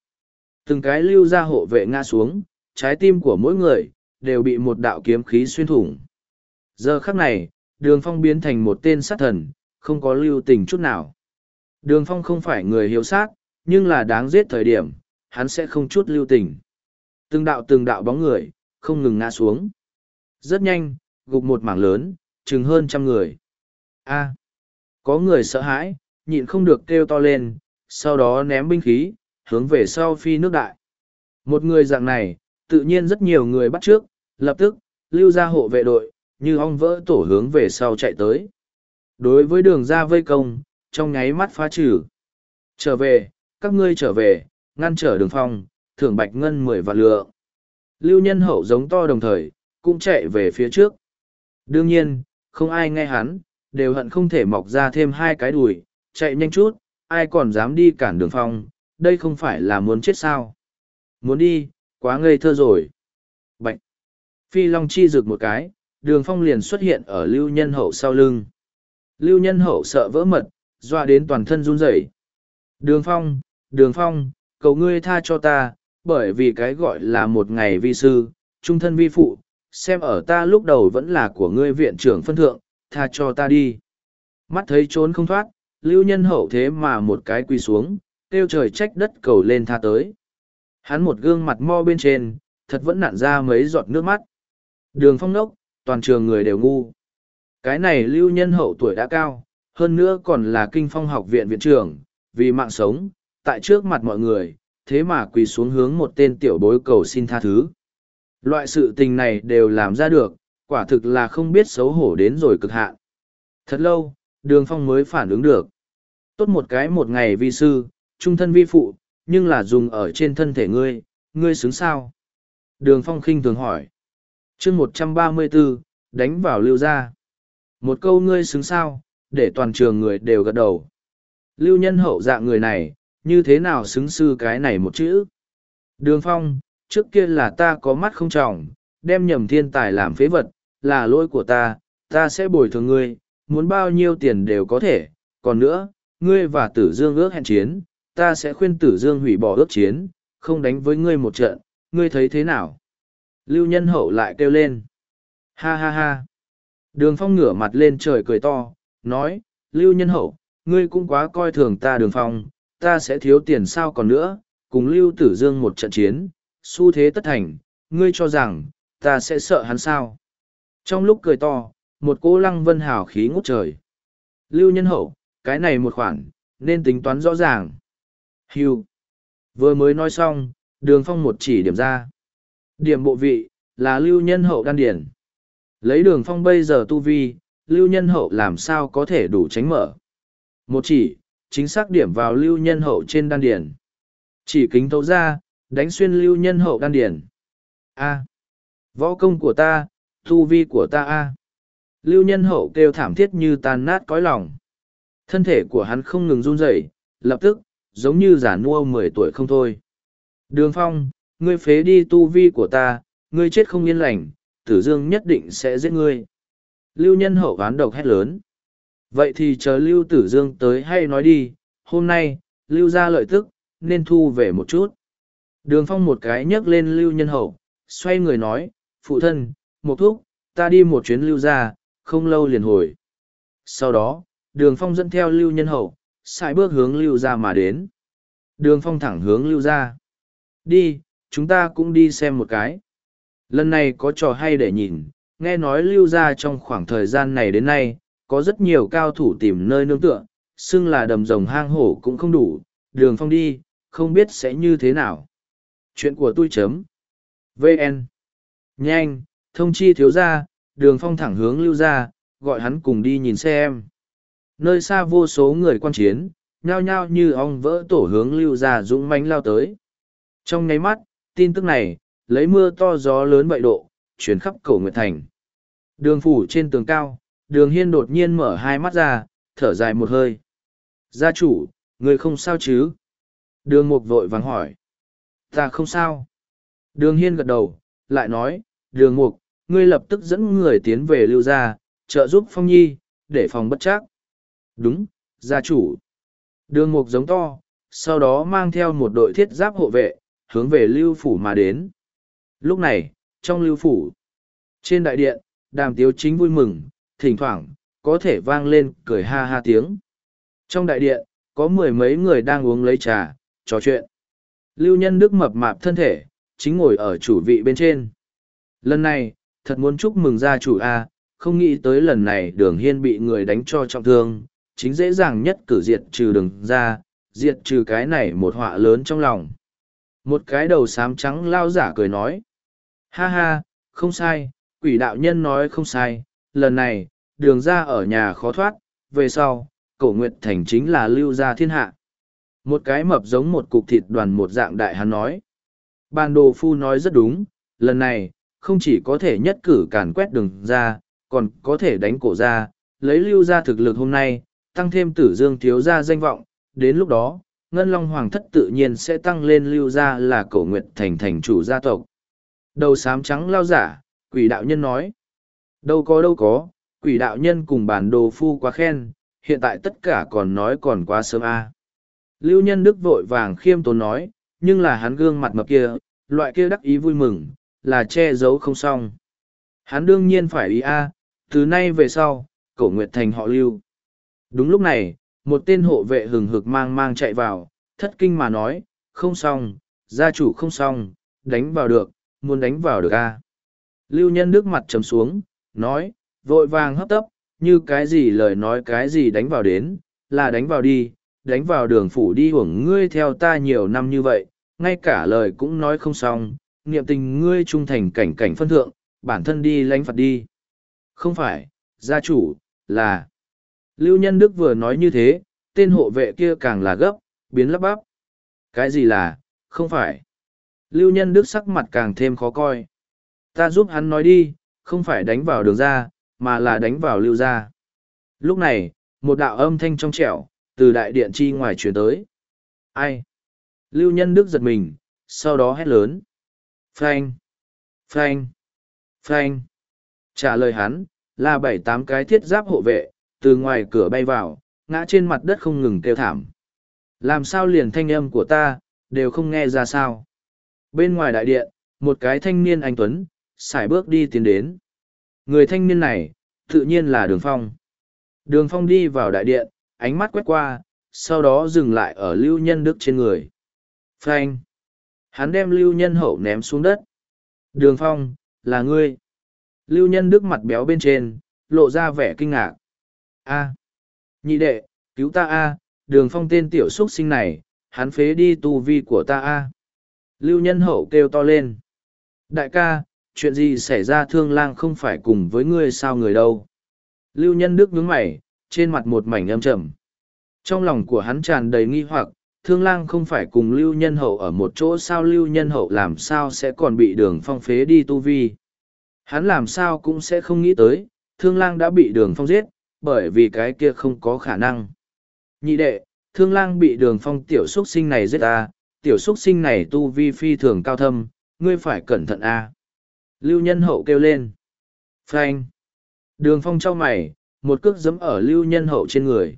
Từng cái lưu ra hộ vệ ngã xuống, trái tim của mỗi người, đều bị một đạo kiếm khí xuyên thủng. Giờ khắc này, đường phong biến thành một tên sát thần, không có lưu tình chút nào. Đường phong không phải người hiếu sát, nhưng là đáng giết thời điểm, hắn sẽ không chút lưu tình. Từng đạo từng đạo bóng người, không ngừng ngã xuống. Rất nhanh, gục một mảng lớn, chừng hơn trăm người. A, có người sợ hãi, nhịn không được kêu to lên, sau đó ném binh khí, hướng về sau phi nước đại. Một người dạng này, tự nhiên rất nhiều người bắt trước, lập tức, lưu ra hộ vệ đội, như ong vỡ tổ hướng về sau chạy tới. Đối với đường ra vây công, trong nháy mắt phá trừ. Trở về, các ngươi trở về, ngăn trở đường phong, thưởng bạch ngân mười vạn lựa Lưu nhân hậu giống to đồng thời, cũng chạy về phía trước. Đương nhiên, không ai nghe hắn, đều hận không thể mọc ra thêm hai cái đùi, chạy nhanh chút, ai còn dám đi cản đường phong, đây không phải là muốn chết sao. Muốn đi, quá ngây thơ rồi. Bạch! Phi Long chi rực một cái, đường phong liền xuất hiện ở lưu nhân hậu sau lưng. Lưu nhân hậu sợ vỡ mật, doa đến toàn thân run rẩy. Đường phong, đường phong, cầu ngươi tha cho ta, bởi vì cái gọi là một ngày vi sư, trung thân vi phụ, xem ở ta lúc đầu vẫn là của ngươi viện trưởng phân thượng, tha cho ta đi. Mắt thấy trốn không thoát, lưu nhân hậu thế mà một cái quỳ xuống, kêu trời trách đất cầu lên tha tới. Hắn một gương mặt mo bên trên, thật vẫn nặn ra mấy giọt nước mắt. Đường phong nốc, toàn trường người đều ngu. Cái này lưu nhân hậu tuổi đã cao, hơn nữa còn là kinh phong học viện viện trưởng, vì mạng sống, tại trước mặt mọi người, thế mà quỳ xuống hướng một tên tiểu bối cầu xin tha thứ. Loại sự tình này đều làm ra được, quả thực là không biết xấu hổ đến rồi cực hạn. Thật lâu, đường phong mới phản ứng được. Tốt một cái một ngày vi sư, trung thân vi phụ, nhưng là dùng ở trên thân thể ngươi, ngươi xứng sao? Đường phong khinh thường hỏi. chương một trăm ba mươi 134, đánh vào lưu gia một câu ngươi xứng sao, để toàn trường người đều gật đầu. Lưu nhân hậu dạng người này, như thế nào xứng sư cái này một chữ? Đường phong, trước kia là ta có mắt không trọng, đem nhầm thiên tài làm phế vật, là lỗi của ta, ta sẽ bồi thường ngươi, muốn bao nhiêu tiền đều có thể. Còn nữa, ngươi và tử dương ước hẹn chiến, ta sẽ khuyên tử dương hủy bỏ ước chiến, không đánh với ngươi một trận, ngươi thấy thế nào? Lưu nhân hậu lại kêu lên. Ha ha ha. Đường phong ngửa mặt lên trời cười to, nói, Lưu nhân hậu, ngươi cũng quá coi thường ta đường phong, ta sẽ thiếu tiền sao còn nữa, cùng Lưu tử dương một trận chiến, xu thế tất thành, ngươi cho rằng, ta sẽ sợ hắn sao? Trong lúc cười to, một cô lăng vân hào khí ngút trời. Lưu nhân hậu, cái này một khoản, nên tính toán rõ ràng. Hưu. Vừa mới nói xong, đường phong một chỉ điểm ra. Điểm bộ vị, là lưu nhân hậu đan điển. Lấy đường phong bây giờ tu vi, lưu nhân hậu làm sao có thể đủ tránh mở. Một chỉ, chính xác điểm vào lưu nhân hậu trên đan điển. Chỉ kính thấu ra, đánh xuyên lưu nhân hậu đan điển. A. Võ công của ta, tu vi của ta A. Lưu nhân hậu kêu thảm thiết như tan nát cõi lòng. Thân thể của hắn không ngừng run rẩy, lập tức, giống như giả nua mười tuổi không thôi. Đường phong, ngươi phế đi tu vi của ta, ngươi chết không yên lành, tử dương nhất định sẽ giết ngươi. Lưu nhân hậu oán độc hét lớn. Vậy thì chờ Lưu Tử Dương tới hay nói đi, hôm nay, Lưu ra lợi tức, nên thu về một chút. Đường phong một cái nhấc lên Lưu nhân hậu, xoay người nói, phụ thân, một thúc, ta đi một chuyến Lưu ra, không lâu liền hồi. Sau đó, đường phong dẫn theo Lưu nhân hậu, sai bước hướng Lưu ra mà đến. Đường phong thẳng hướng Lưu ra. Đi, chúng ta cũng đi xem một cái. Lần này có trò hay để nhìn, nghe nói Lưu ra trong khoảng thời gian này đến nay, có rất nhiều cao thủ tìm nơi nương tựa, xưng là đầm rồng hang hổ cũng không đủ, đường phong đi, không biết sẽ như thế nào. Chuyện của tôi chấm. VN. Nhanh, thông chi thiếu ra, đường phong thẳng hướng lưu ra, gọi hắn cùng đi nhìn xem. Nơi xa vô số người quan chiến, nhao nhao như ong vỡ tổ hướng lưu ra dũng mánh lao tới. Trong nháy mắt, tin tức này, lấy mưa to gió lớn bậy độ, chuyển khắp cổ Nguyệt Thành. Đường phủ trên tường cao, đường hiên đột nhiên mở hai mắt ra, thở dài một hơi. Gia chủ, người không sao chứ? Đường mục vội vàng hỏi. Ta không sao. Đường hiên gật đầu, lại nói, đường mục, ngươi lập tức dẫn người tiến về lưu gia, trợ giúp phong nhi, để phòng bất chắc. Đúng, gia chủ. Đường mục giống to, sau đó mang theo một đội thiết giáp hộ vệ, hướng về lưu phủ mà đến. Lúc này, trong lưu phủ, trên đại điện, đàm tiếu chính vui mừng, thỉnh thoảng, có thể vang lên cười ha ha tiếng. Trong đại điện, có mười mấy người đang uống lấy trà, trò chuyện. Lưu nhân đức mập mạp thân thể, chính ngồi ở chủ vị bên trên. Lần này, thật muốn chúc mừng gia chủ A, không nghĩ tới lần này đường hiên bị người đánh cho trọng thương, chính dễ dàng nhất cử diệt trừ đường ra, diệt trừ cái này một họa lớn trong lòng. Một cái đầu xám trắng lao giả cười nói. Ha ha, không sai, quỷ đạo nhân nói không sai, lần này, đường ra ở nhà khó thoát, về sau, cổ nguyệt thành chính là lưu gia thiên hạ. Một cái mập giống một cục thịt đoàn một dạng đại hắn nói. Ban đồ phu nói rất đúng, lần này, không chỉ có thể nhất cử càn quét đường ra, còn có thể đánh cổ ra, lấy lưu ra thực lực hôm nay, tăng thêm tử dương thiếu ra danh vọng, đến lúc đó, Ngân Long Hoàng thất tự nhiên sẽ tăng lên lưu ra là cổ nguyệt thành thành chủ gia tộc. Đầu sám trắng lao giả, quỷ đạo nhân nói. Đâu có đâu có, quỷ đạo nhân cùng bản đồ phu quá khen, hiện tại tất cả còn nói còn quá sớm a. Lưu nhân đức vội vàng khiêm tốn nói, nhưng là hắn gương mặt mập kia, loại kia đắc ý vui mừng, là che giấu không xong. Hắn đương nhiên phải ý a, từ nay về sau, cổ nguyệt thành họ lưu. Đúng lúc này, một tên hộ vệ hừng hực mang mang chạy vào, thất kinh mà nói, không xong, gia chủ không xong, đánh vào được, muốn đánh vào được a. Lưu nhân đức mặt chấm xuống, nói, vội vàng hấp tấp, như cái gì lời nói cái gì đánh vào đến, là đánh vào đi, đánh vào đường phủ đi hưởng ngươi theo ta nhiều năm như vậy, ngay cả lời cũng nói không xong, niệm tình ngươi trung thành cảnh cảnh phân thượng, bản thân đi lánh phạt đi. Không phải, gia chủ, là... Lưu Nhân Đức vừa nói như thế, tên hộ vệ kia càng là gấp, biến lắp bắp. Cái gì là, không phải. Lưu Nhân Đức sắc mặt càng thêm khó coi. Ta giúp hắn nói đi, không phải đánh vào đường ra, mà là đánh vào lưu ra. Lúc này, một đạo âm thanh trong trẻo, từ đại điện chi ngoài chuyển tới. Ai? Lưu Nhân Đức giật mình, sau đó hét lớn. Phanh! Phanh! Phanh! Trả lời hắn, là bảy tám cái thiết giáp hộ vệ, từ ngoài cửa bay vào, ngã trên mặt đất không ngừng kêu thảm. Làm sao liền thanh âm của ta, đều không nghe ra sao. Bên ngoài đại điện, một cái thanh niên anh Tuấn, xài bước đi tiến đến. Người thanh niên này, tự nhiên là Đường Phong. Đường Phong đi vào đại điện, ánh mắt quét qua, sau đó dừng lại ở Lưu Nhân Đức trên người. Phanh! Hắn đem Lưu Nhân Hậu ném xuống đất. Đường Phong, là ngươi. Lưu Nhân Đức mặt béo bên trên, lộ ra vẻ kinh ngạc. A. Nhị đệ, cứu ta A, đường phong tên tiểu xuất sinh này, hắn phế đi tu vi của ta A. Lưu Nhân Hậu kêu to lên. Đại ca, chuyện gì xảy ra thương lang không phải cùng với ngươi sao người đâu. Lưu Nhân Đức nhướng mày, trên mặt một mảnh âm trầm. Trong lòng của hắn tràn đầy nghi hoặc, thương lang không phải cùng Lưu Nhân Hậu ở một chỗ sao Lưu Nhân Hậu làm sao sẽ còn bị đường phong phế đi tu vi. Hắn làm sao cũng sẽ không nghĩ tới, thương lang đã bị đường phong giết, bởi vì cái kia không có khả năng. Nhị đệ, thương lang bị đường phong tiểu xuất sinh này giết ta, tiểu xuất sinh này tu vi phi thường cao thâm, ngươi phải cẩn thận a. Lưu nhân hậu kêu lên. Phanh. Đường phong trao mày, một cước giấm ở lưu nhân hậu trên người.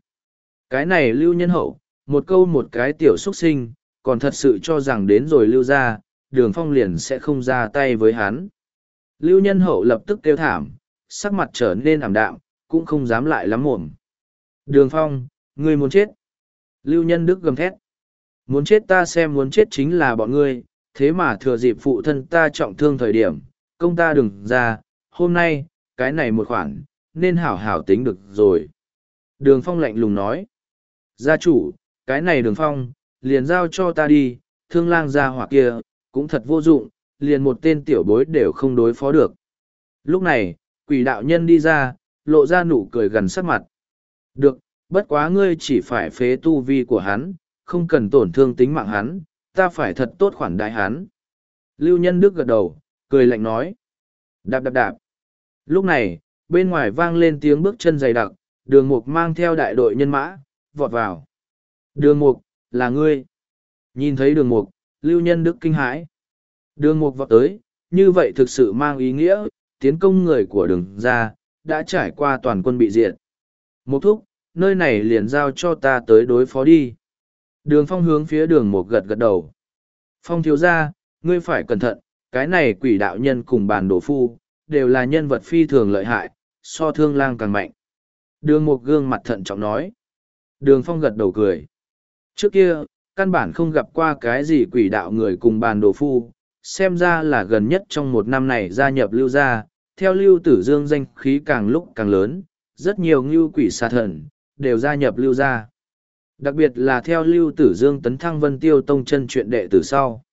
Cái này lưu nhân hậu, một câu một cái tiểu xuất sinh, còn thật sự cho rằng đến rồi lưu ra, đường phong liền sẽ không ra tay với hắn. Lưu nhân hậu lập tức kêu thảm, sắc mặt trở nên ảm đạm, cũng không dám lại lắm mồm. Đường phong, ngươi muốn chết. Lưu nhân đức gầm thét. Muốn chết ta xem muốn chết chính là bọn ngươi, thế mà thừa dịp phụ thân ta trọng thương thời điểm, công ta đừng ra, hôm nay, cái này một khoản, nên hảo hảo tính được rồi. Đường phong lạnh lùng nói. Gia chủ, cái này đường phong, liền giao cho ta đi, thương lang gia hỏa kia, cũng thật vô dụng, liền một tên tiểu bối đều không đối phó được. Lúc này, quỷ đạo nhân đi ra, lộ ra nụ cười gần sắc mặt. Được, bất quá ngươi chỉ phải phế tu vi của hắn, không cần tổn thương tính mạng hắn, ta phải thật tốt khoản đại hắn. Lưu Nhân Đức gật đầu, cười lạnh nói. Đạp đạp đạp. Lúc này, bên ngoài vang lên tiếng bước chân dày đặc, đường mục mang theo đại đội nhân mã, vọt vào. Đường mục, là ngươi. Nhìn thấy đường mục, Lưu Nhân Đức kinh hãi. Đường mục vọt tới, như vậy thực sự mang ý nghĩa, tiến công người của đường ra, đã trải qua toàn quân bị diệt. Mục thúc, nơi này liền giao cho ta tới đối phó đi. Đường phong hướng phía đường một gật gật đầu. Phong thiếu ra, ngươi phải cẩn thận, cái này quỷ đạo nhân cùng bàn đổ phu, đều là nhân vật phi thường lợi hại, so thương lang càng mạnh. Đường một gương mặt thận trọng nói. Đường phong gật đầu cười. Trước kia, căn bản không gặp qua cái gì quỷ đạo người cùng bàn đồ phu, xem ra là gần nhất trong một năm này gia nhập lưu gia, theo lưu tử dương danh khí càng lúc càng lớn, rất nhiều ngưu quỷ xa thần, đều gia nhập lưu gia. Đặc biệt là theo lưu tử dương tấn thăng vân tiêu tông chân chuyện đệ tử sau.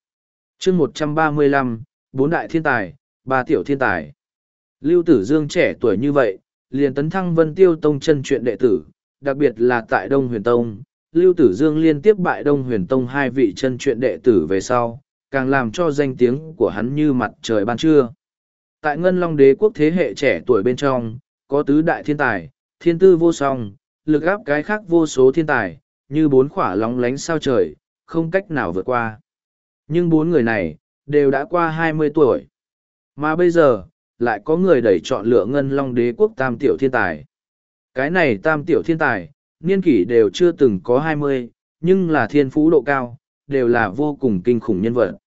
chương một trăm ba mươi lăm, bốn đại thiên tài, ba tiểu thiên tài. Lưu tử dương trẻ tuổi như vậy, liền tấn thăng vân tiêu tông chân chuyện đệ tử, đặc biệt là tại đông huyền tông. Lưu tử dương liên tiếp bại đông huyền tông hai vị chân chuyện đệ tử về sau, càng làm cho danh tiếng của hắn như mặt trời ban trưa. Tại ngân long đế quốc thế hệ trẻ tuổi bên trong, có tứ đại thiên tài, thiên tư vô song, lực áp cái khác vô số thiên tài như bốn khỏa lóng lánh sao trời, không cách nào vượt qua. Nhưng bốn người này, đều đã qua hai mươi tuổi. Mà bây giờ, lại có người đẩy chọn lựa ngân long đế quốc tam tiểu thiên tài. Cái này tam tiểu thiên tài, niên kỷ đều chưa từng có hai mươi, nhưng là thiên phú độ cao, đều là vô cùng kinh khủng nhân vật.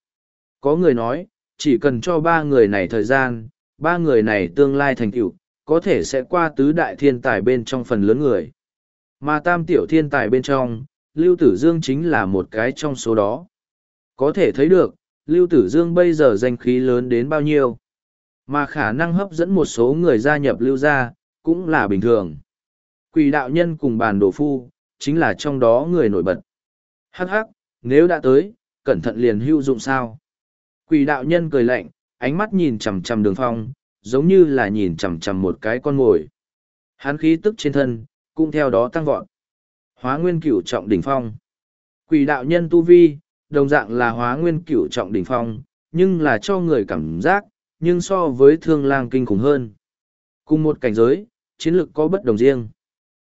Có người nói, chỉ cần cho ba người này thời gian, ba người này tương lai thành tựu, có thể sẽ qua tứ đại thiên tài bên trong phần lớn người mà tam tiểu thiên tài bên trong, lưu tử dương chính là một cái trong số đó. Có thể thấy được, lưu tử dương bây giờ danh khí lớn đến bao nhiêu. Mà khả năng hấp dẫn một số người gia nhập lưu gia cũng là bình thường. Quỷ đạo nhân cùng bàn đồ phu chính là trong đó người nổi bật. Hắc hắc, nếu đã tới, cẩn thận liền hữu dụng sao? Quỷ đạo nhân cười lạnh, ánh mắt nhìn chằm chằm đường phong, giống như là nhìn chằm chằm một cái con mồi. Hán khí tức trên thân cũng theo đó tăng vọt. Hóa nguyên cửu trọng đỉnh phong. Quỷ đạo nhân tu vi, đồng dạng là hóa nguyên cửu trọng đỉnh phong, nhưng là cho người cảm giác, nhưng so với thương lang kinh khủng hơn. Cùng một cảnh giới, chiến lược có bất đồng riêng.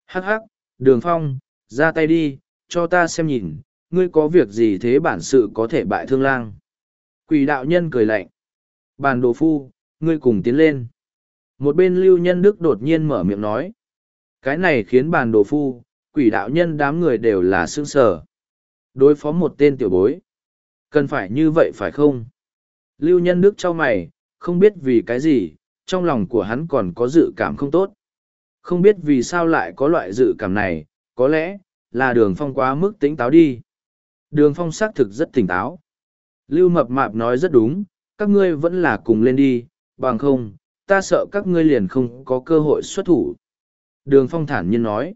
Hắc hắc, đường phong, ra tay đi, cho ta xem nhìn, ngươi có việc gì thế bản sự có thể bại thương lang. Quỷ đạo nhân cười lạnh. Bàn đồ phu, ngươi cùng tiến lên. Một bên lưu nhân đức đột nhiên mở miệng nói cái này khiến bàn đồ phu, quỷ đạo nhân đám người đều là xương sở đối phó một tên tiểu bối. Cần phải như vậy phải không? Lưu nhân đức cho mày, không biết vì cái gì, trong lòng của hắn còn có dự cảm không tốt. Không biết vì sao lại có loại dự cảm này, có lẽ là đường phong quá mức tỉnh táo đi. Đường phong xác thực rất tỉnh táo. Lưu mập mạp nói rất đúng, các ngươi vẫn là cùng lên đi, bằng không, ta sợ các ngươi liền không có cơ hội xuất thủ đường phong thản nhiên nói.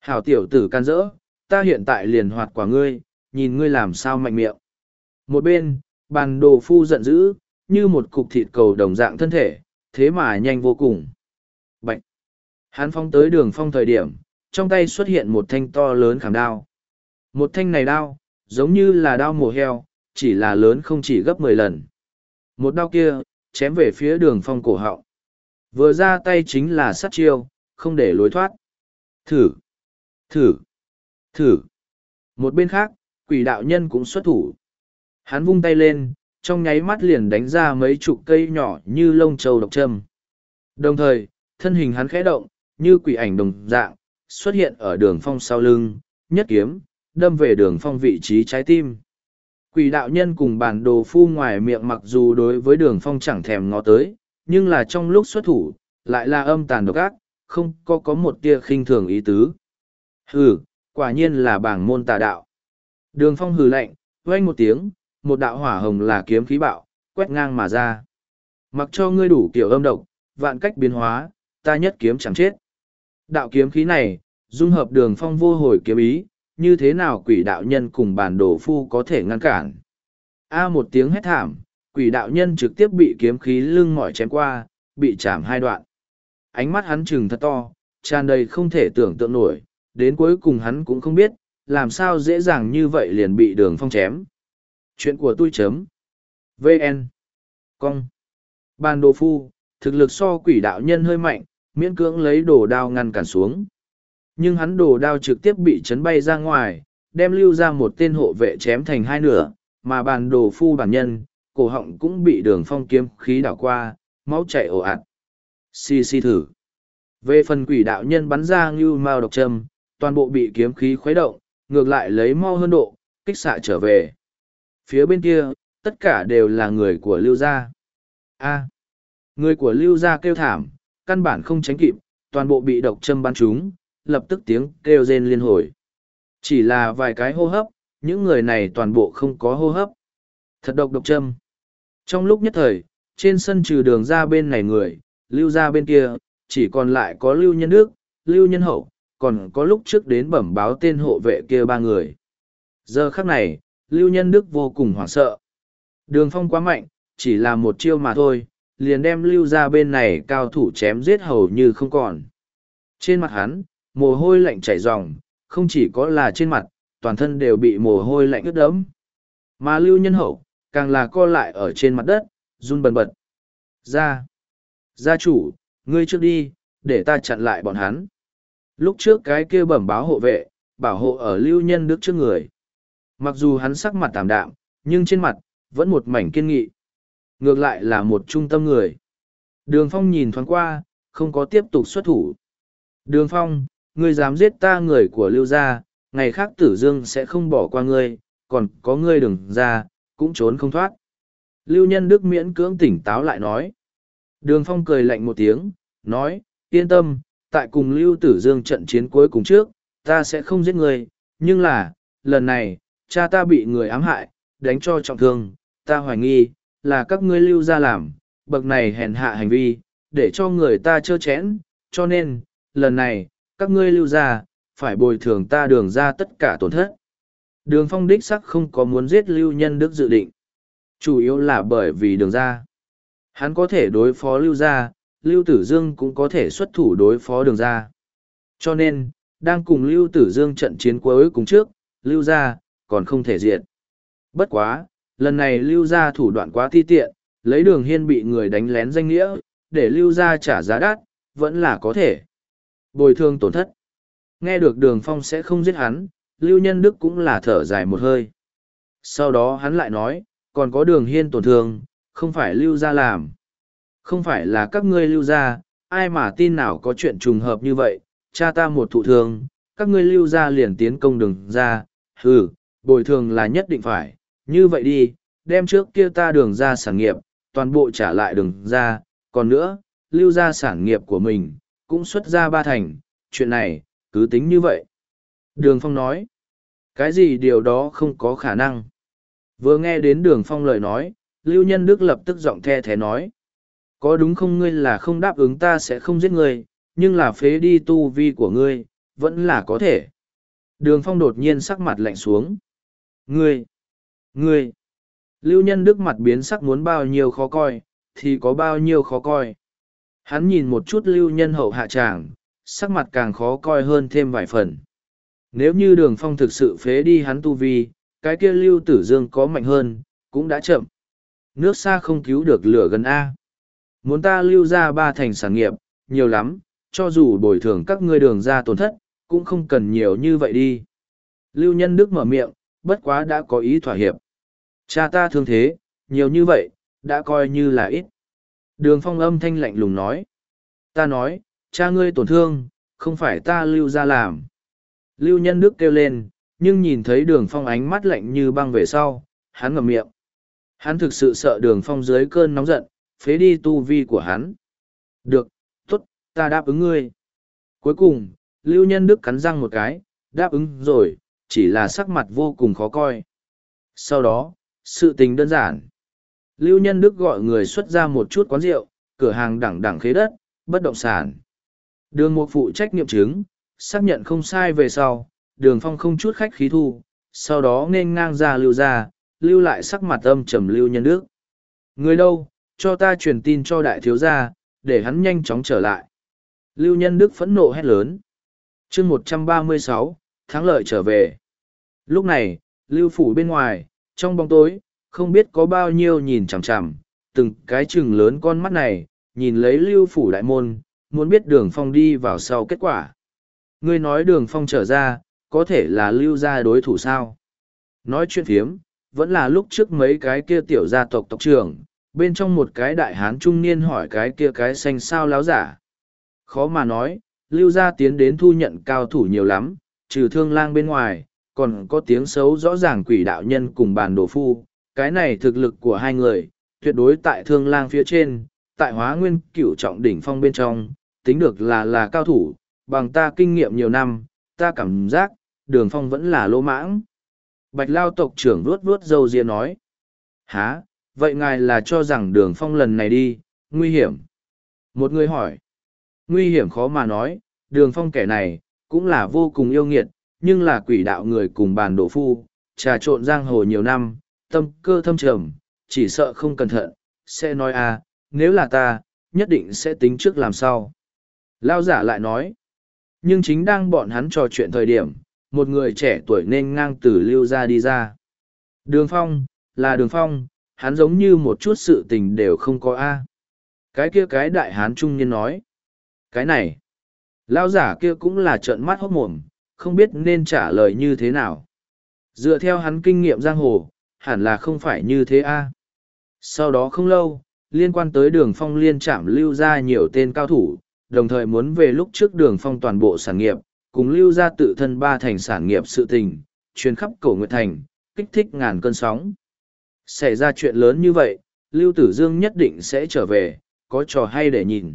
Hảo tiểu tử can dỡ ta hiện tại liền hoạt quả ngươi nhìn ngươi làm sao mạnh miệng. Một bên bàn đồ phu giận dữ như một cục thịt cầu đồng dạng thân thể thế mà nhanh vô cùng. Bạch, hắn phong tới đường phong thời điểm trong tay xuất hiện một thanh to lớn khảm đao. Một thanh này đao giống như là đao mổ heo chỉ là lớn không chỉ gấp mười lần. Một đao kia chém về phía đường phong cổ họng. Vừa ra tay chính là sát chiêu không để lối thoát. Thử thử thử. Một bên khác, quỷ đạo nhân cũng xuất thủ. Hắn vung tay lên, trong nháy mắt liền đánh ra mấy chục cây nhỏ như lông trâu độc châm. Đồng thời, thân hình hắn khẽ động, như quỷ ảnh đồng dạng, xuất hiện ở đường phong sau lưng, nhất kiếm, đâm về đường phong vị trí trái tim. Quỷ đạo nhân cùng bản đồ phu ngoài miệng mặc dù đối với đường phong chẳng thèm ngó tới, nhưng là trong lúc xuất thủ, lại là âm tàn độc ác không có có một tia khinh thường ý tứ. Hừ, quả nhiên là bảng môn tà đạo. Đường phong hừ lạnh, vang một tiếng, một đạo hỏa hồng là kiếm khí bạo, quét ngang mà ra. Mặc cho ngươi đủ kiểu âm độc, vạn cách biến hóa, ta nhất kiếm chẳng chết. Đạo kiếm khí này, dung hợp đường phong vô hồi kiếm ý, như thế nào quỷ đạo nhân cùng bản đồ phu có thể ngăn cản? A một tiếng hét thảm, quỷ đạo nhân trực tiếp bị kiếm khí lưng mỏi chém qua, bị chảm hai đoạn ánh mắt hắn chừng thật to, tràn đầy không thể tưởng tượng nổi, đến cuối cùng hắn cũng không biết, làm sao dễ dàng như vậy liền bị đường phong chém. Chuyện của tôi chấm. Vn cong. Bàn đồ phu, thực lực so quỷ đạo nhân hơi mạnh, miễn cưỡng lấy đồ đao ngăn cản xuống. Nhưng hắn đồ đao trực tiếp bị chấn bay ra ngoài, đem lưu ra một tên hộ vệ chém thành hai nửa, mà bàn đồ phu bản nhân, cổ họng cũng bị đường phong kiếm khí đảo qua, máu chảy ồ ạt si si thử. Về phần quỷ đạo nhân bắn ra như mao độc châm, toàn bộ bị kiếm khí khuấy động ngược lại lấy mau hơn độ kích xạ trở về. Phía bên kia tất cả đều là người của lưu gia. A. Người của lưu gia kêu thảm căn bản không tránh kịp toàn bộ bị độc châm bắn trúng lập tức tiếng kêu rên liên hồi. Chỉ là vài cái hô hấp những người này toàn bộ không có hô hấp. Thật độc độc châm. Trong lúc nhất thời trên sân trừ đường ra bên này người lưu ra bên kia chỉ còn lại có lưu nhân đức lưu nhân hậu còn có lúc trước đến bẩm báo tên hộ vệ kia ba người giờ khắc này lưu nhân đức vô cùng hoảng sợ Đường phong quá mạnh, chỉ là một chiêu mà thôi, liền đem lưu ra bên này cao thủ chém giết hầu như không còn. Trên mặt hắn, mồ hôi lạnh chảy ròng, không chỉ có là trên mặt, toàn thân đều bị mồ hôi lạnh ướt đẫm. Mà lưu nhân hậu, càng là co lại ở trên mặt đất, run bần bật. Ra! Gia chủ, ngươi trước đi, để ta chặn lại bọn hắn. Lúc trước cái kia bẩm báo hộ vệ, bảo hộ ở lưu nhân đức trước người. Mặc dù hắn sắc mặt tạm đạm, nhưng trên mặt, vẫn một mảnh kiên nghị. Ngược lại là một trung tâm người. Đường Phong nhìn thoáng qua, không có tiếp tục xuất thủ. Đường Phong, ngươi dám giết ta người của lưu gia, ngày khác tử dương sẽ không bỏ qua ngươi, còn có ngươi đừng ra, cũng trốn không thoát. Lưu nhân đức miễn cưỡng tỉnh táo lại nói. Đường Phong cười lạnh một tiếng, nói, yên tâm, tại cùng Lưu Tử Dương trận chiến cuối cùng trước, ta sẽ không giết người, nhưng là, lần này, cha ta bị người ám hại, đánh cho trọng thương, ta hoài nghi, là các ngươi lưu ra làm, bậc này hèn hạ hành vi, để cho người ta chơ chẽn, cho nên, lần này, các ngươi lưu ra, phải bồi thường ta đường ra tất cả tổn thất. Đường phong đích sắc không có muốn giết lưu nhân đức dự định. Chủ yếu là bởi vì đường ra. Hắn có thể đối phó lưu gia, lưu tử dương cũng có thể xuất thủ đối phó đường gia. Cho nên, đang cùng lưu tử dương trận chiến cuối cùng trước, lưu gia, còn không thể diệt. Bất quá, lần này lưu gia thủ đoạn quá thi tiện, lấy đường hiên bị người đánh lén danh nghĩa, để lưu gia trả giá đắt, vẫn là có thể. Bồi thương tổn thất. Nghe được đường phong sẽ không giết hắn, lưu nhân đức cũng là thở dài một hơi. Sau đó hắn lại nói, còn có đường hiên tổn thương, không phải lưu gia làm. Không phải là các ngươi lưu gia, ai mà tin nào có chuyện trùng hợp như vậy, cha ta một thụ thương, các ngươi lưu gia liền tiến công đường ra, hừ, bồi thường là nhất định phải, như vậy đi, đem trước kia ta đường ra sản nghiệp, toàn bộ trả lại đường ra, còn nữa, lưu ra sản nghiệp của mình, cũng xuất ra ba thành, chuyện này, cứ tính như vậy. Đường Phong nói, cái gì điều đó không có khả năng. Vừa nghe đến đường Phong lời nói, Lưu Nhân Đức lập tức giọng the thế nói. Có đúng không ngươi là không đáp ứng ta sẽ không giết ngươi, nhưng là phế đi tu vi của ngươi, vẫn là có thể. Đường Phong đột nhiên sắc mặt lạnh xuống. Ngươi! Ngươi! Lưu Nhân Đức mặt biến sắc muốn bao nhiêu khó coi, thì có bao nhiêu khó coi. Hắn nhìn một chút Lưu Nhân hậu hạ tràng, sắc mặt càng khó coi hơn thêm vài phần. Nếu như đường phong thực sự phế đi hắn tu vi, cái kia Lưu Tử Dương có mạnh hơn, cũng đã chậm. Nước xa không cứu được lửa gần A. Muốn ta lưu ra ba thành sản nghiệp, nhiều lắm, cho dù bồi thường các ngươi đường ra tổn thất, cũng không cần nhiều như vậy đi. Lưu Nhân Đức mở miệng, bất quá đã có ý thỏa hiệp. Cha ta thương thế, nhiều như vậy, đã coi như là ít. Đường phong âm thanh lạnh lùng nói. Ta nói, cha ngươi tổn thương, không phải ta lưu ra làm. Lưu Nhân Đức kêu lên, nhưng nhìn thấy đường phong ánh mắt lạnh như băng về sau, hắn ngậm miệng. Hắn thực sự sợ đường phong dưới cơn nóng giận, phế đi tu vi của hắn. Được, tốt, ta đáp ứng ngươi. Cuối cùng, Lưu Nhân Đức cắn răng một cái, đáp ứng rồi, chỉ là sắc mặt vô cùng khó coi. Sau đó, sự tình đơn giản. Lưu Nhân Đức gọi người xuất ra một chút quán rượu, cửa hàng đẳng đẳng khế đất, bất động sản. Đường một phụ trách nghiệm chứng, xác nhận không sai về sau, đường phong không chút khách khí thu, sau đó nên ngang ra lưu ra, lưu lại sắc mặt âm trầm Lưu Nhân Đức. Người đâu, cho ta truyền tin cho đại thiếu gia, để hắn nhanh chóng trở lại. Lưu Nhân Đức phẫn nộ hét lớn. chương một trăm ba mươi sáu thắng lợi trở về. Lúc này, Lưu Phủ bên ngoài, trong bóng tối, không biết có bao nhiêu nhìn chằm chằm, từng cái chừng lớn con mắt này, nhìn lấy Lưu Phủ đại môn, muốn biết đường phong đi vào sau kết quả. Ngươi nói đường phong trở ra, có thể là lưu ra đối thủ sao? Nói chuyện phiếm, vẫn là lúc trước mấy cái kia tiểu gia tộc tộc trưởng, bên trong một cái đại hán trung niên hỏi cái kia cái xanh sao láo giả. Khó mà nói, lưu gia tiến đến thu nhận cao thủ nhiều lắm, trừ thương lang bên ngoài, còn có tiếng xấu rõ ràng quỷ đạo nhân cùng bàn đồ phu. Cái này thực lực của hai người, tuyệt đối tại thương lang phía trên, tại hóa nguyên cửu trọng đỉnh phong bên trong, tính được là là cao thủ, bằng ta kinh nghiệm nhiều năm, ta cảm giác, đường phong vẫn là lỗ mãng. Bạch Lao tộc trưởng vuốt vuốt râu ria nói. Há, vậy ngài là cho rằng đường phong lần này đi, nguy hiểm. Một người hỏi. Nguy hiểm khó mà nói, đường phong kẻ này, cũng là vô cùng yêu nghiệt, nhưng là quỷ đạo người cùng bàn đổ phu, trà trộn giang hồ nhiều năm, tâm cơ thâm trầm, chỉ sợ không cẩn thận, sẽ nói à, nếu là ta, nhất định sẽ tính trước làm sao. Lao giả lại nói, nhưng chính đang bọn hắn trò chuyện thời điểm, một người trẻ tuổi nên ngang từ lưu ra đi ra. Đường phong, là đường phong, hắn giống như một chút sự tình đều không có a Cái kia cái đại hán trung niên nói. Cái này, lao giả kia cũng là trợn mắt hốt mồm, không biết nên trả lời như thế nào. Dựa theo hắn kinh nghiệm giang hồ, hẳn là không phải như thế a Sau đó không lâu, liên quan tới đường phong liên trạm lưu ra nhiều tên cao thủ, đồng thời muốn về lúc trước đường phong toàn bộ sản nghiệp, cùng lưu ra tự thân ba thành sản nghiệp sự tình, truyền khắp cổ nguyệt thành, kích thích ngàn cơn sóng. Xảy ra chuyện lớn như vậy, Lưu Tử Dương nhất định sẽ trở về, có trò hay để nhìn.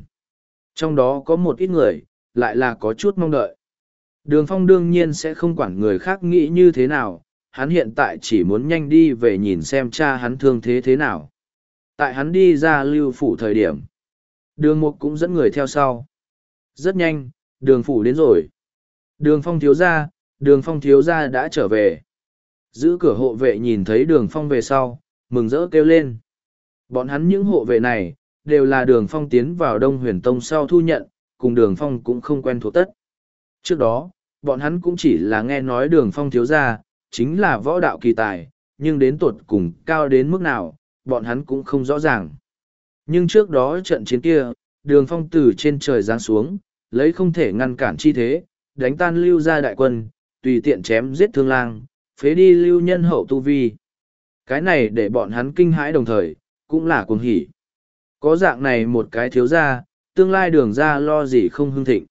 Trong đó có một ít người, lại là có chút mong đợi. Đường Phong đương nhiên sẽ không quản người khác nghĩ như thế nào, hắn hiện tại chỉ muốn nhanh đi về nhìn xem cha hắn thương thế thế nào. Tại hắn đi ra lưu phủ thời điểm, đường mục cũng dẫn người theo sau. Rất nhanh, đường phủ đến rồi. Đường Phong thiếu gia, đường Phong thiếu gia đã trở về. Giữ cửa hộ vệ nhìn thấy đường Phong về sau, mừng rỡ kêu lên. Bọn hắn những hộ vệ này, đều là đường Phong tiến vào Đông Huyền Tông sau thu nhận, cùng đường Phong cũng không quen thuộc tất. Trước đó, bọn hắn cũng chỉ là nghe nói đường Phong thiếu gia, chính là võ đạo kỳ tài, nhưng đến tuột cùng cao đến mức nào, bọn hắn cũng không rõ ràng. Nhưng trước đó trận chiến kia, đường phong từ trên trời giáng xuống, lấy không thể ngăn cản chi thế, đánh tan lưu ra đại quân, tùy tiện chém giết thương lang, phế đi lưu nhân hậu tu vi. Cái này để bọn hắn kinh hãi đồng thời, cũng là cuồng hỉ. Có dạng này một cái thiếu gia, tương lai đường ra lo gì không hưng thịnh.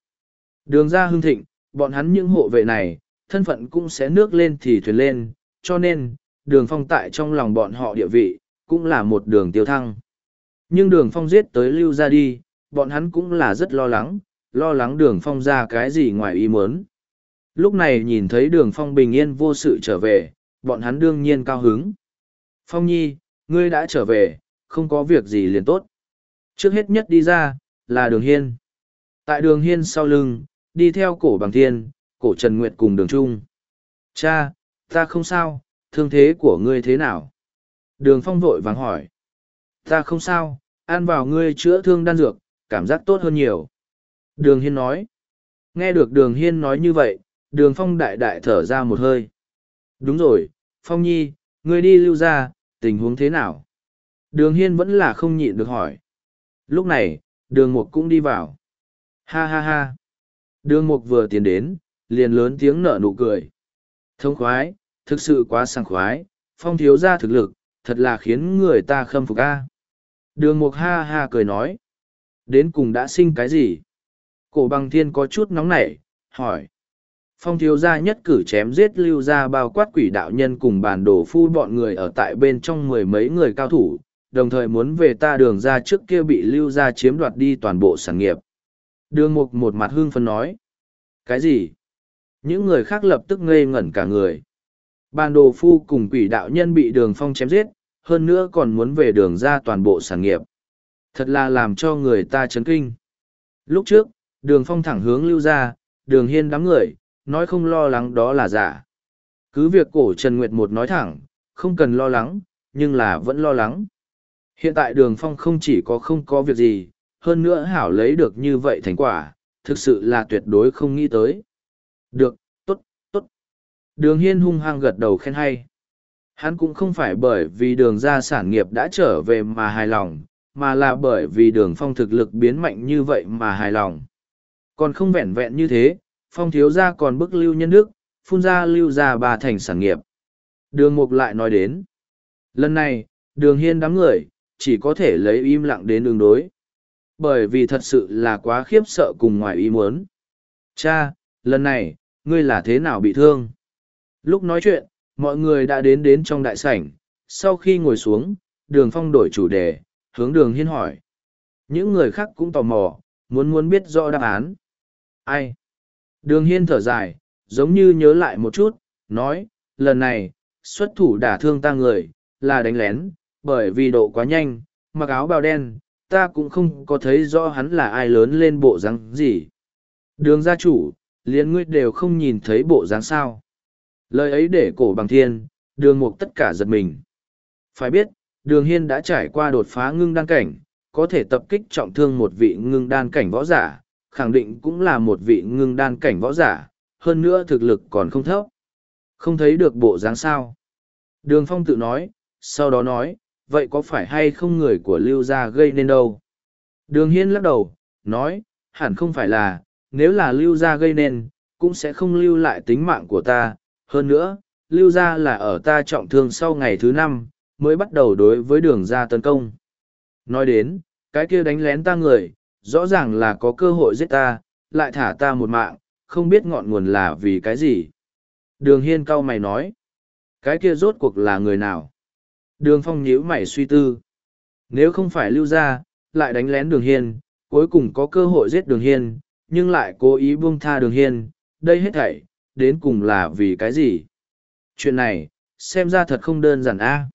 Đường ra hưng thịnh, bọn hắn những hộ vệ này, thân phận cũng sẽ nước lên thì thuyền lên, cho nên, đường phong tại trong lòng bọn họ địa vị, cũng là một đường tiêu thăng. Nhưng đường phong giết tới lưu ra đi, bọn hắn cũng là rất lo lắng, lo lắng đường phong ra cái gì ngoài ý muốn. Lúc này nhìn thấy đường phong bình yên vô sự trở về, bọn hắn đương nhiên cao hứng. Phong nhi, ngươi đã trở về, không có việc gì liền tốt. Trước hết nhất đi ra, là đường hiên. Tại đường hiên sau lưng, đi theo cổ bằng thiên, cổ Trần Nguyệt cùng đường Trung. Cha, ta không sao, thương thế của ngươi thế nào? Đường Phong vội vàng hỏi. Ta không sao, ăn vào ngươi chữa thương đan dược, cảm giác tốt hơn nhiều. Đường Hiên nói. Nghe được Đường Hiên nói như vậy, Đường Phong đại đại thở ra một hơi. Đúng rồi, Phong Nhi, ngươi đi lưu ra, tình huống thế nào? Đường Hiên vẫn là không nhịn được hỏi. Lúc này, Đường Mục cũng đi vào. Ha ha ha. Đường Mục vừa tiến đến, liền lớn tiếng nở nụ cười. Thông khoái, thực sự quá sảng khoái, phong thiếu ra thực lực, thật là khiến người ta khâm phục a. Đường mục ha ha cười nói. Đến cùng đã sinh cái gì? Cổ bằng thiên có chút nóng nảy, hỏi. Phong thiếu gia nhất cử chém giết lưu ra bao quát quỷ đạo nhân cùng bản đồ phu bọn người ở tại bên trong mười mấy người cao thủ, đồng thời muốn về ta đường ra trước kia bị lưu ra chiếm đoạt đi toàn bộ sản nghiệp. Đường mục một mặt hương phân nói. Cái gì? Những người khác lập tức ngây ngẩn cả người. Bàn đồ phu cùng quỷ đạo nhân bị đường phong chém giết, hơn nữa còn muốn về đường ra toàn bộ sản nghiệp. Thật là làm cho người ta chấn kinh. Lúc trước, đường phong thẳng hướng lưu ra, đường hiên đám người, nói không lo lắng đó là giả. Cứ việc cổ Trần Nguyệt một nói thẳng, không cần lo lắng, nhưng là vẫn lo lắng. Hiện tại đường phong không chỉ có không có việc gì, hơn nữa hảo lấy được như vậy thành quả, thực sự là tuyệt đối không nghĩ tới. Được, tốt, tốt. Đường hiên hung hăng gật đầu khen hay. Hắn cũng không phải bởi vì đường ra sản nghiệp đã trở về mà hài lòng, mà là bởi vì đường phong thực lực biến mạnh như vậy mà hài lòng. Còn không vẹn vẹn như thế, phong thiếu gia còn bức lưu nhân đức, phun ra lưu ra bà thành sản nghiệp. Đường mục lại nói đến. Lần này, đường hiên đám người, chỉ có thể lấy im lặng đến đường đối. Bởi vì thật sự là quá khiếp sợ cùng ngoài ý muốn. Cha, lần này, ngươi là thế nào bị thương? Lúc nói chuyện, mọi người đã đến đến trong đại sảnh. Sau khi ngồi xuống, đường phong đổi chủ đề, hướng đường hiên hỏi. Những người khác cũng tò mò, muốn muốn biết rõ đáp án. Ai? Đường hiên thở dài, giống như nhớ lại một chút, nói, lần này, xuất thủ đả thương ta người, là đánh lén, bởi vì độ quá nhanh, mặc áo bào đen, ta cũng không có thấy rõ hắn là ai lớn lên bộ dáng gì. Đường gia chủ, liền ngươi đều không nhìn thấy bộ dáng sao. Lời ấy để cổ bằng thiên, đường mục tất cả giật mình. Phải biết, Đường Hiên đã trải qua đột phá ngưng đan cảnh, có thể tập kích trọng thương một vị ngưng đan cảnh võ giả, khẳng định cũng là một vị ngưng đan cảnh võ giả, hơn nữa thực lực còn không thấp. Không thấy được bộ dáng sao. Đường Phong tự nói, sau đó nói, vậy có phải hay không người của Lưu Gia gây nên đâu? Đường Hiên lắc đầu, nói, hẳn không phải là, nếu là Lưu Gia gây nên, cũng sẽ không lưu lại tính mạng của ta. Hơn nữa, Lưu Gia là ở ta trọng thương sau ngày thứ năm, mới bắt đầu đối với đường Gia tấn công. Nói đến, cái kia đánh lén ta người, rõ ràng là có cơ hội giết ta, lại thả ta một mạng, không biết ngọn nguồn là vì cái gì. Đường Hiên cao mày nói, cái kia rốt cuộc là người nào? Đường Phong nhíu mày suy tư. Nếu không phải lưu ra, lại đánh lén đường Hiên, cuối cùng có cơ hội giết đường Hiên, nhưng lại cố ý buông tha đường Hiên, đây hết thảy, đến cùng là vì cái gì? Chuyện này, xem ra thật không đơn giản a.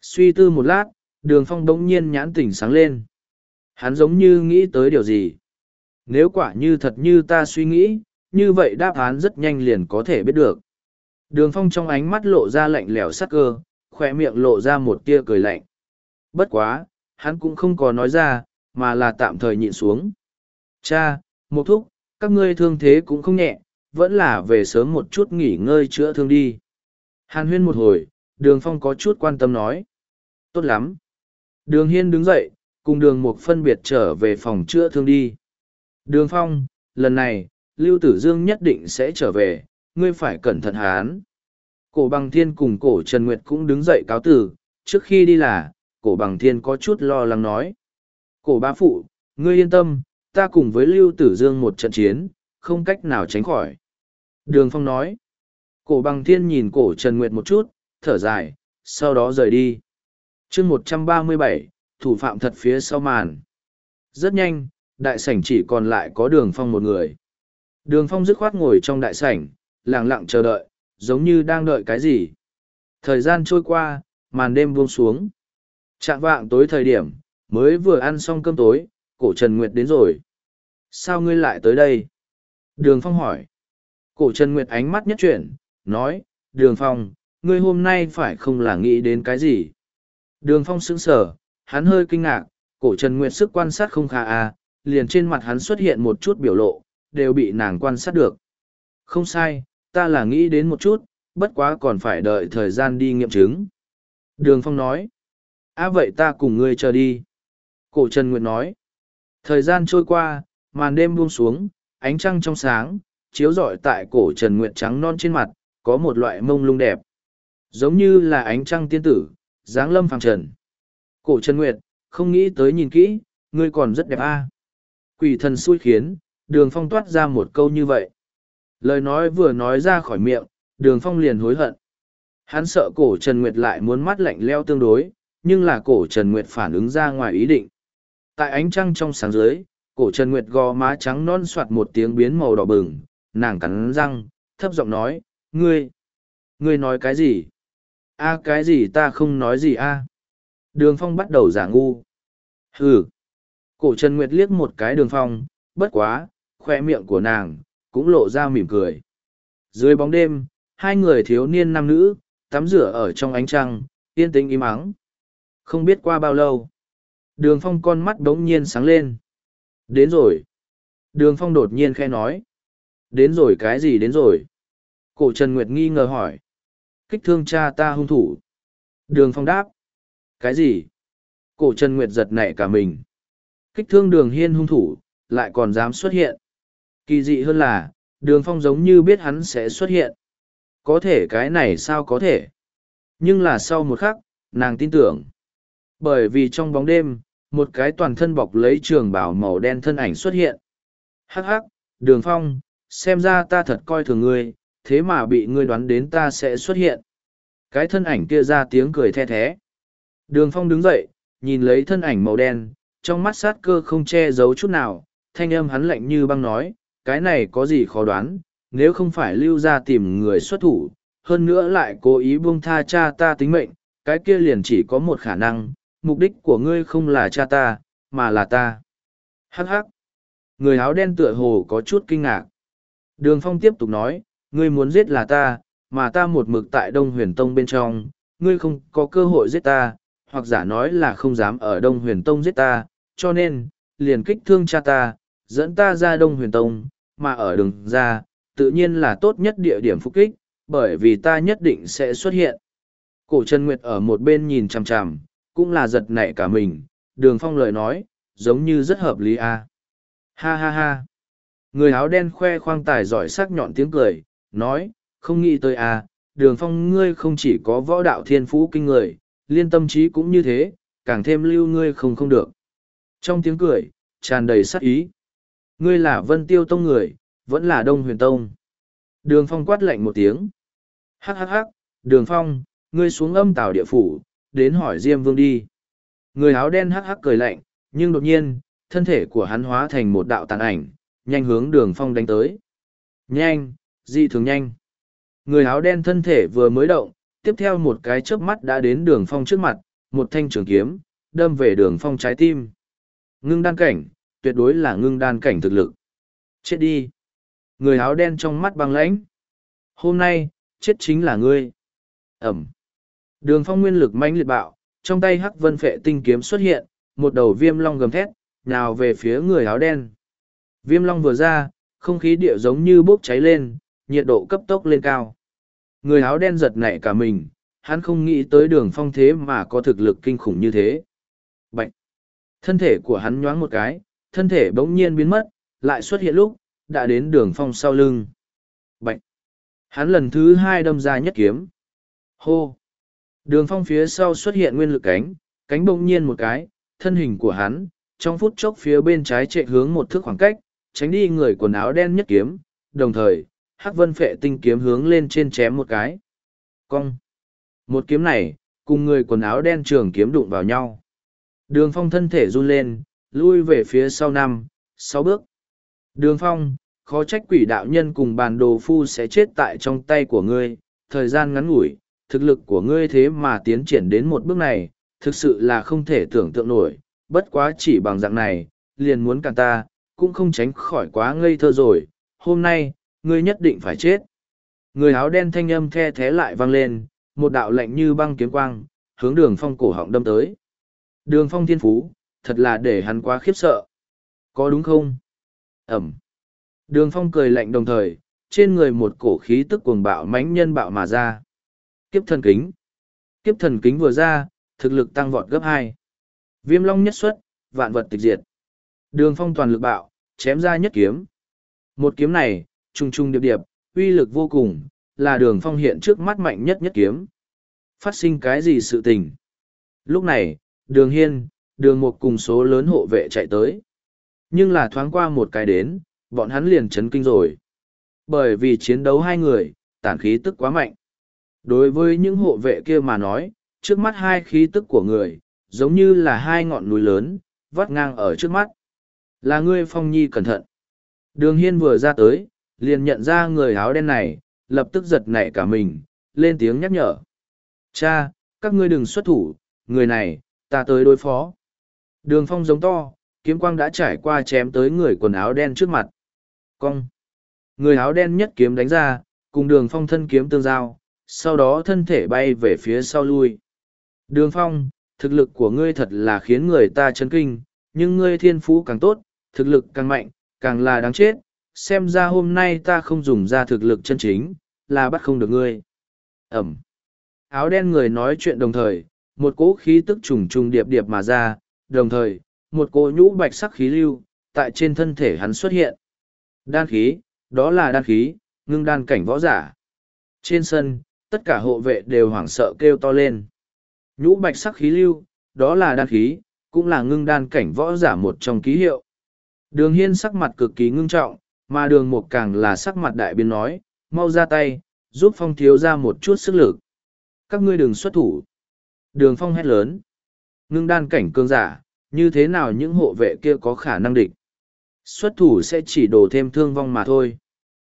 Suy tư một lát, đường phong đống nhiên nhãn tỉnh sáng lên. Hắn giống như nghĩ tới điều gì. Nếu quả như thật như ta suy nghĩ, như vậy đáp án rất nhanh liền có thể biết được. Đường phong trong ánh mắt lộ ra lạnh lẽo sắc cơ, khoe miệng lộ ra một tia cười lạnh. Bất quá, hắn cũng không có nói ra, mà là tạm thời nhịn xuống. Cha, một thúc, các ngươi thương thế cũng không nhẹ, vẫn là về sớm một chút nghỉ ngơi chữa thương đi. Hàn huyên một hồi, đường phong có chút quan tâm nói. Tốt lắm. Đường hiên đứng dậy, cùng đường mục phân biệt trở về phòng chữa thương đi. Đường phong, lần này, Lưu Tử Dương nhất định sẽ trở về, ngươi phải cẩn thận hán. Cổ bằng thiên cùng cổ Trần Nguyệt cũng đứng dậy cáo tử, trước khi đi là, cổ bằng thiên có chút lo lắng nói. Cổ bá phụ, ngươi yên tâm, ta cùng với Lưu Tử Dương một trận chiến, không cách nào tránh khỏi. Đường Phong nói. Cổ bằng thiên nhìn cổ Trần Nguyệt một chút, thở dài, sau đó rời đi. chương một trăm ba mươi bảy, thủ phạm thật phía sau màn. Rất nhanh, đại sảnh chỉ còn lại có đường Phong một người. Đường Phong dứt khoát ngồi trong đại sảnh, lặng lặng chờ đợi, giống như đang đợi cái gì. Thời gian trôi qua, màn đêm buông xuống. Trạng vạng tối thời điểm, mới vừa ăn xong cơm tối, cổ Trần Nguyệt đến rồi. Sao ngươi lại tới đây? Đường Phong hỏi. Cổ Trần Nguyệt ánh mắt nhất chuyển, nói, Đường Phong, ngươi hôm nay phải không là nghĩ đến cái gì? Đường Phong sững sờ, hắn hơi kinh ngạc, cổ Trần Nguyệt sức quan sát không khá à, liền trên mặt hắn xuất hiện một chút biểu lộ, đều bị nàng quan sát được. Không sai, ta là nghĩ đến một chút, bất quá còn phải đợi thời gian đi nghiệm chứng. Đường Phong nói, à vậy ta cùng ngươi chờ đi. Cổ Trần Nguyệt nói, thời gian trôi qua, màn đêm buông xuống, ánh trăng trong sáng, chiếu rọi tại cổ Trần Nguyệt trắng non trên mặt, có một loại mông lung đẹp. Giống như là ánh trăng tiên tử, dáng lâm phàng trần. Cổ Trần Nguyệt, không nghĩ tới nhìn kỹ, ngươi còn rất đẹp a. Quỷ thần xui khiến, đường phong toát ra một câu như vậy. Lời nói vừa nói ra khỏi miệng, đường phong liền hối hận. Hắn sợ cổ Trần Nguyệt lại muốn mắt lạnh leo tương đối, nhưng là cổ Trần Nguyệt phản ứng ra ngoài ý định. Tại ánh trăng trong sáng dưới, cổ Trần Nguyệt gò má trắng non soạt một tiếng biến màu đỏ bừng, nàng cắn răng, thấp giọng nói, ngươi, ngươi nói cái gì? a cái gì ta không nói gì a Đường phong bắt đầu giả ngu. Hừ. Cổ Trần Nguyệt liếc một cái đường phong, bất quá, khoe miệng của nàng, cũng lộ ra mỉm cười. Dưới bóng đêm, hai người thiếu niên nam nữ, tắm rửa ở trong ánh trăng, yên tĩnh im ắng. Không biết qua bao lâu, đường phong con mắt đống nhiên sáng lên. Đến rồi. Đường phong đột nhiên khe nói. Đến rồi cái gì đến rồi? Cổ Trần Nguyệt nghi ngờ hỏi. Kích thương cha ta hung thủ. Đường phong đáp. Cái gì? Cổ Trần Nguyệt giật nảy cả mình. Kích thương đường hiên hung thủ, lại còn dám xuất hiện. Kỳ dị hơn là, đường phong giống như biết hắn sẽ xuất hiện. Có thể cái này sao có thể? Nhưng là sau một khắc, nàng tin tưởng. Bởi vì trong bóng đêm, một cái toàn thân bọc lấy trường bảo màu đen thân ảnh xuất hiện. Hắc hắc, đường phong, xem ra ta thật coi thường ngươi, thế mà bị ngươi đoán đến ta sẽ xuất hiện. Cái thân ảnh kia ra tiếng cười the thế. Đường phong đứng dậy, nhìn lấy thân ảnh màu đen, trong mắt sát cơ không che giấu chút nào, thanh âm hắn lạnh như băng nói, cái này có gì khó đoán, nếu không phải lưu ra tìm người xuất thủ, hơn nữa lại cố ý buông tha cha ta tính mệnh, cái kia liền chỉ có một khả năng, mục đích của ngươi không là cha ta, mà là ta. Hắc hắc. Người áo đen tựa hồ có chút kinh ngạc. Đường Phong tiếp tục nói, ngươi muốn giết là ta, mà ta một mực tại Đông Huyền Tông bên trong, ngươi không có cơ hội giết ta, hoặc giả nói là không dám ở Đông Huyền Tông giết ta, cho nên, liền kích thương cha ta, dẫn ta ra Đông Huyền Tông, mà ở đường ra, tự nhiên là tốt nhất địa điểm phục kích, bởi vì ta nhất định sẽ xuất hiện. Cổ Trần Nguyệt ở một bên nhìn chằm chằm, cũng là giật nảy cả mình, đường phong lời nói, giống như rất hợp lý a. À. Ha ha ha. Người áo đen khoe khoang tài giỏi sắc nhọn tiếng cười, nói, không nghĩ tới a, à, đường phong ngươi không chỉ có võ đạo thiên phú kinh người, liên tâm trí cũng như thế, càng thêm lưu ngươi không không được. Trong tiếng cười, tràn đầy sắc ý. Ngươi là vân tiêu tông người, vẫn là đông huyền tông. Đường phong quát lạnh một tiếng. Hắc hắc hắc, đường phong, ngươi xuống âm tảo địa phủ, đến hỏi Diêm Vương đi. Người áo đen hắc hắc cười lạnh, nhưng đột nhiên, thân thể của hắn hóa thành một đạo tàn ảnh, nhanh hướng đường phong đánh tới. Nhanh, dị thường nhanh. Người áo đen thân thể vừa mới động, tiếp theo một cái chớp mắt đã đến đường phong trước mặt, một thanh trường kiếm, đâm về đường phong trái tim. Ngưng đan cảnh, tuyệt đối là ngưng đan cảnh thực lực. Chết đi. Người áo đen trong mắt băng lãnh. Hôm nay, chết chính là ngươi. Ẩm. Đường phong nguyên lực mãnh liệt bạo, trong tay hắc vân phệ tinh kiếm xuất hiện, một đầu viêm long gầm thét, nào về phía người áo đen. Viêm long vừa ra, không khí địa giống như bốc cháy lên, nhiệt độ cấp tốc lên cao. Người áo đen giật nảy cả mình, hắn không nghĩ tới đường phong thế mà có thực lực kinh khủng như thế. Bạch! Thân thể của hắn nhoáng một cái, thân thể bỗng nhiên biến mất, lại xuất hiện lúc, đã đến đường phong sau lưng. Bạch! Hắn lần thứ hai đâm ra nhất kiếm. Hô! Đường phong phía sau xuất hiện nguyên lực cánh, cánh bỗng nhiên một cái, thân hình của hắn, trong phút chốc phía bên trái chạy hướng một thước khoảng cách, tránh đi người quần áo đen nhất kiếm, đồng thời, hắc vân phệ tinh kiếm hướng lên trên chém một cái. Cong! Một kiếm này, cùng người quần áo đen trường kiếm đụng vào nhau. Đường phong thân thể run lên, lui về phía sau năm, sáu bước. Đường phong, khó trách quỷ đạo nhân cùng bàn đồ phu sẽ chết tại trong tay của ngươi, thời gian ngắn ngủi, thực lực của ngươi thế mà tiến triển đến một bước này, thực sự là không thể tưởng tượng nổi, bất quá chỉ bằng dạng này, liền muốn cản ta, cũng không tránh khỏi quá ngây thơ rồi, hôm nay, ngươi nhất định phải chết. Người áo đen thanh âm the thế lại vang lên, một đạo lạnh như băng kiếm quang, hướng đường phong cổ họng đâm tới. Đường phong thiên phú, thật là để hắn quá khiếp sợ. Có đúng không? Ẩm. Đường phong cười lạnh đồng thời, trên người một cổ khí tức cuồng bạo mãnh nhân bạo mà ra. Kiếp thần kính. Kiếp thần kính vừa ra, thực lực tăng vọt gấp hai. Viêm long nhất xuất, vạn vật tịch diệt. Đường phong toàn lực bạo, chém ra nhất kiếm. Một kiếm này, trùng trùng điệp điệp, uy lực vô cùng, là đường phong hiện trước mắt mạnh nhất nhất kiếm. Phát sinh cái gì sự tình? Lúc này, đường hiên, đường một cùng số lớn hộ vệ chạy tới. Nhưng là thoáng qua một cái đến, bọn hắn liền chấn kinh rồi. Bởi vì chiến đấu hai người, tản khí tức quá mạnh. Đối với những hộ vệ kia mà nói, trước mắt hai khí tức của người, giống như là hai ngọn núi lớn, vắt ngang ở trước mắt. Là ngươi phong nhi cẩn thận. Đường hiên vừa ra tới, liền nhận ra người áo đen này, lập tức giật nảy cả mình, lên tiếng nhắc nhở. Cha, các ngươi đừng xuất thủ, người này, ta tới đối phó. Đường phong giống to, kiếm quang đã trải qua chém tới người quần áo đen trước mặt. Cong. Người áo đen nhất kiếm đánh ra, cùng đường phong thân kiếm tương giao, sau đó thân thể bay về phía sau lui. Đường phong, thực lực của ngươi thật là khiến người ta chấn kinh, nhưng ngươi thiên phú càng tốt, thực lực càng mạnh, càng là đáng chết, xem ra hôm nay ta không dùng ra thực lực chân chính, là bắt không được ngươi. Ẩm. Áo đen người nói chuyện đồng thời, một cỗ khí tức trùng trùng điệp điệp mà ra, đồng thời, một cỗ nhũ bạch sắc khí lưu, tại trên thân thể hắn xuất hiện. Đan khí, đó là đan khí, ngưng đan cảnh võ giả. Trên sân, tất cả hộ vệ đều hoảng sợ kêu to lên. Nhũ bạch sắc khí lưu, đó là đan khí, cũng là ngưng đan cảnh võ giả một trong ký hiệu. Đường hiên sắc mặt cực kỳ ngưng trọng, mà đường một càng là sắc mặt đại biến nói, mau ra tay, giúp phong thiếu ra một chút sức lực. Các ngươi đừng xuất thủ. Đường phong hét lớn. Ngưng đan cảnh cương giả, như thế nào những hộ vệ kia có khả năng địch. Xuất thủ sẽ chỉ đổ thêm thương vong mà thôi.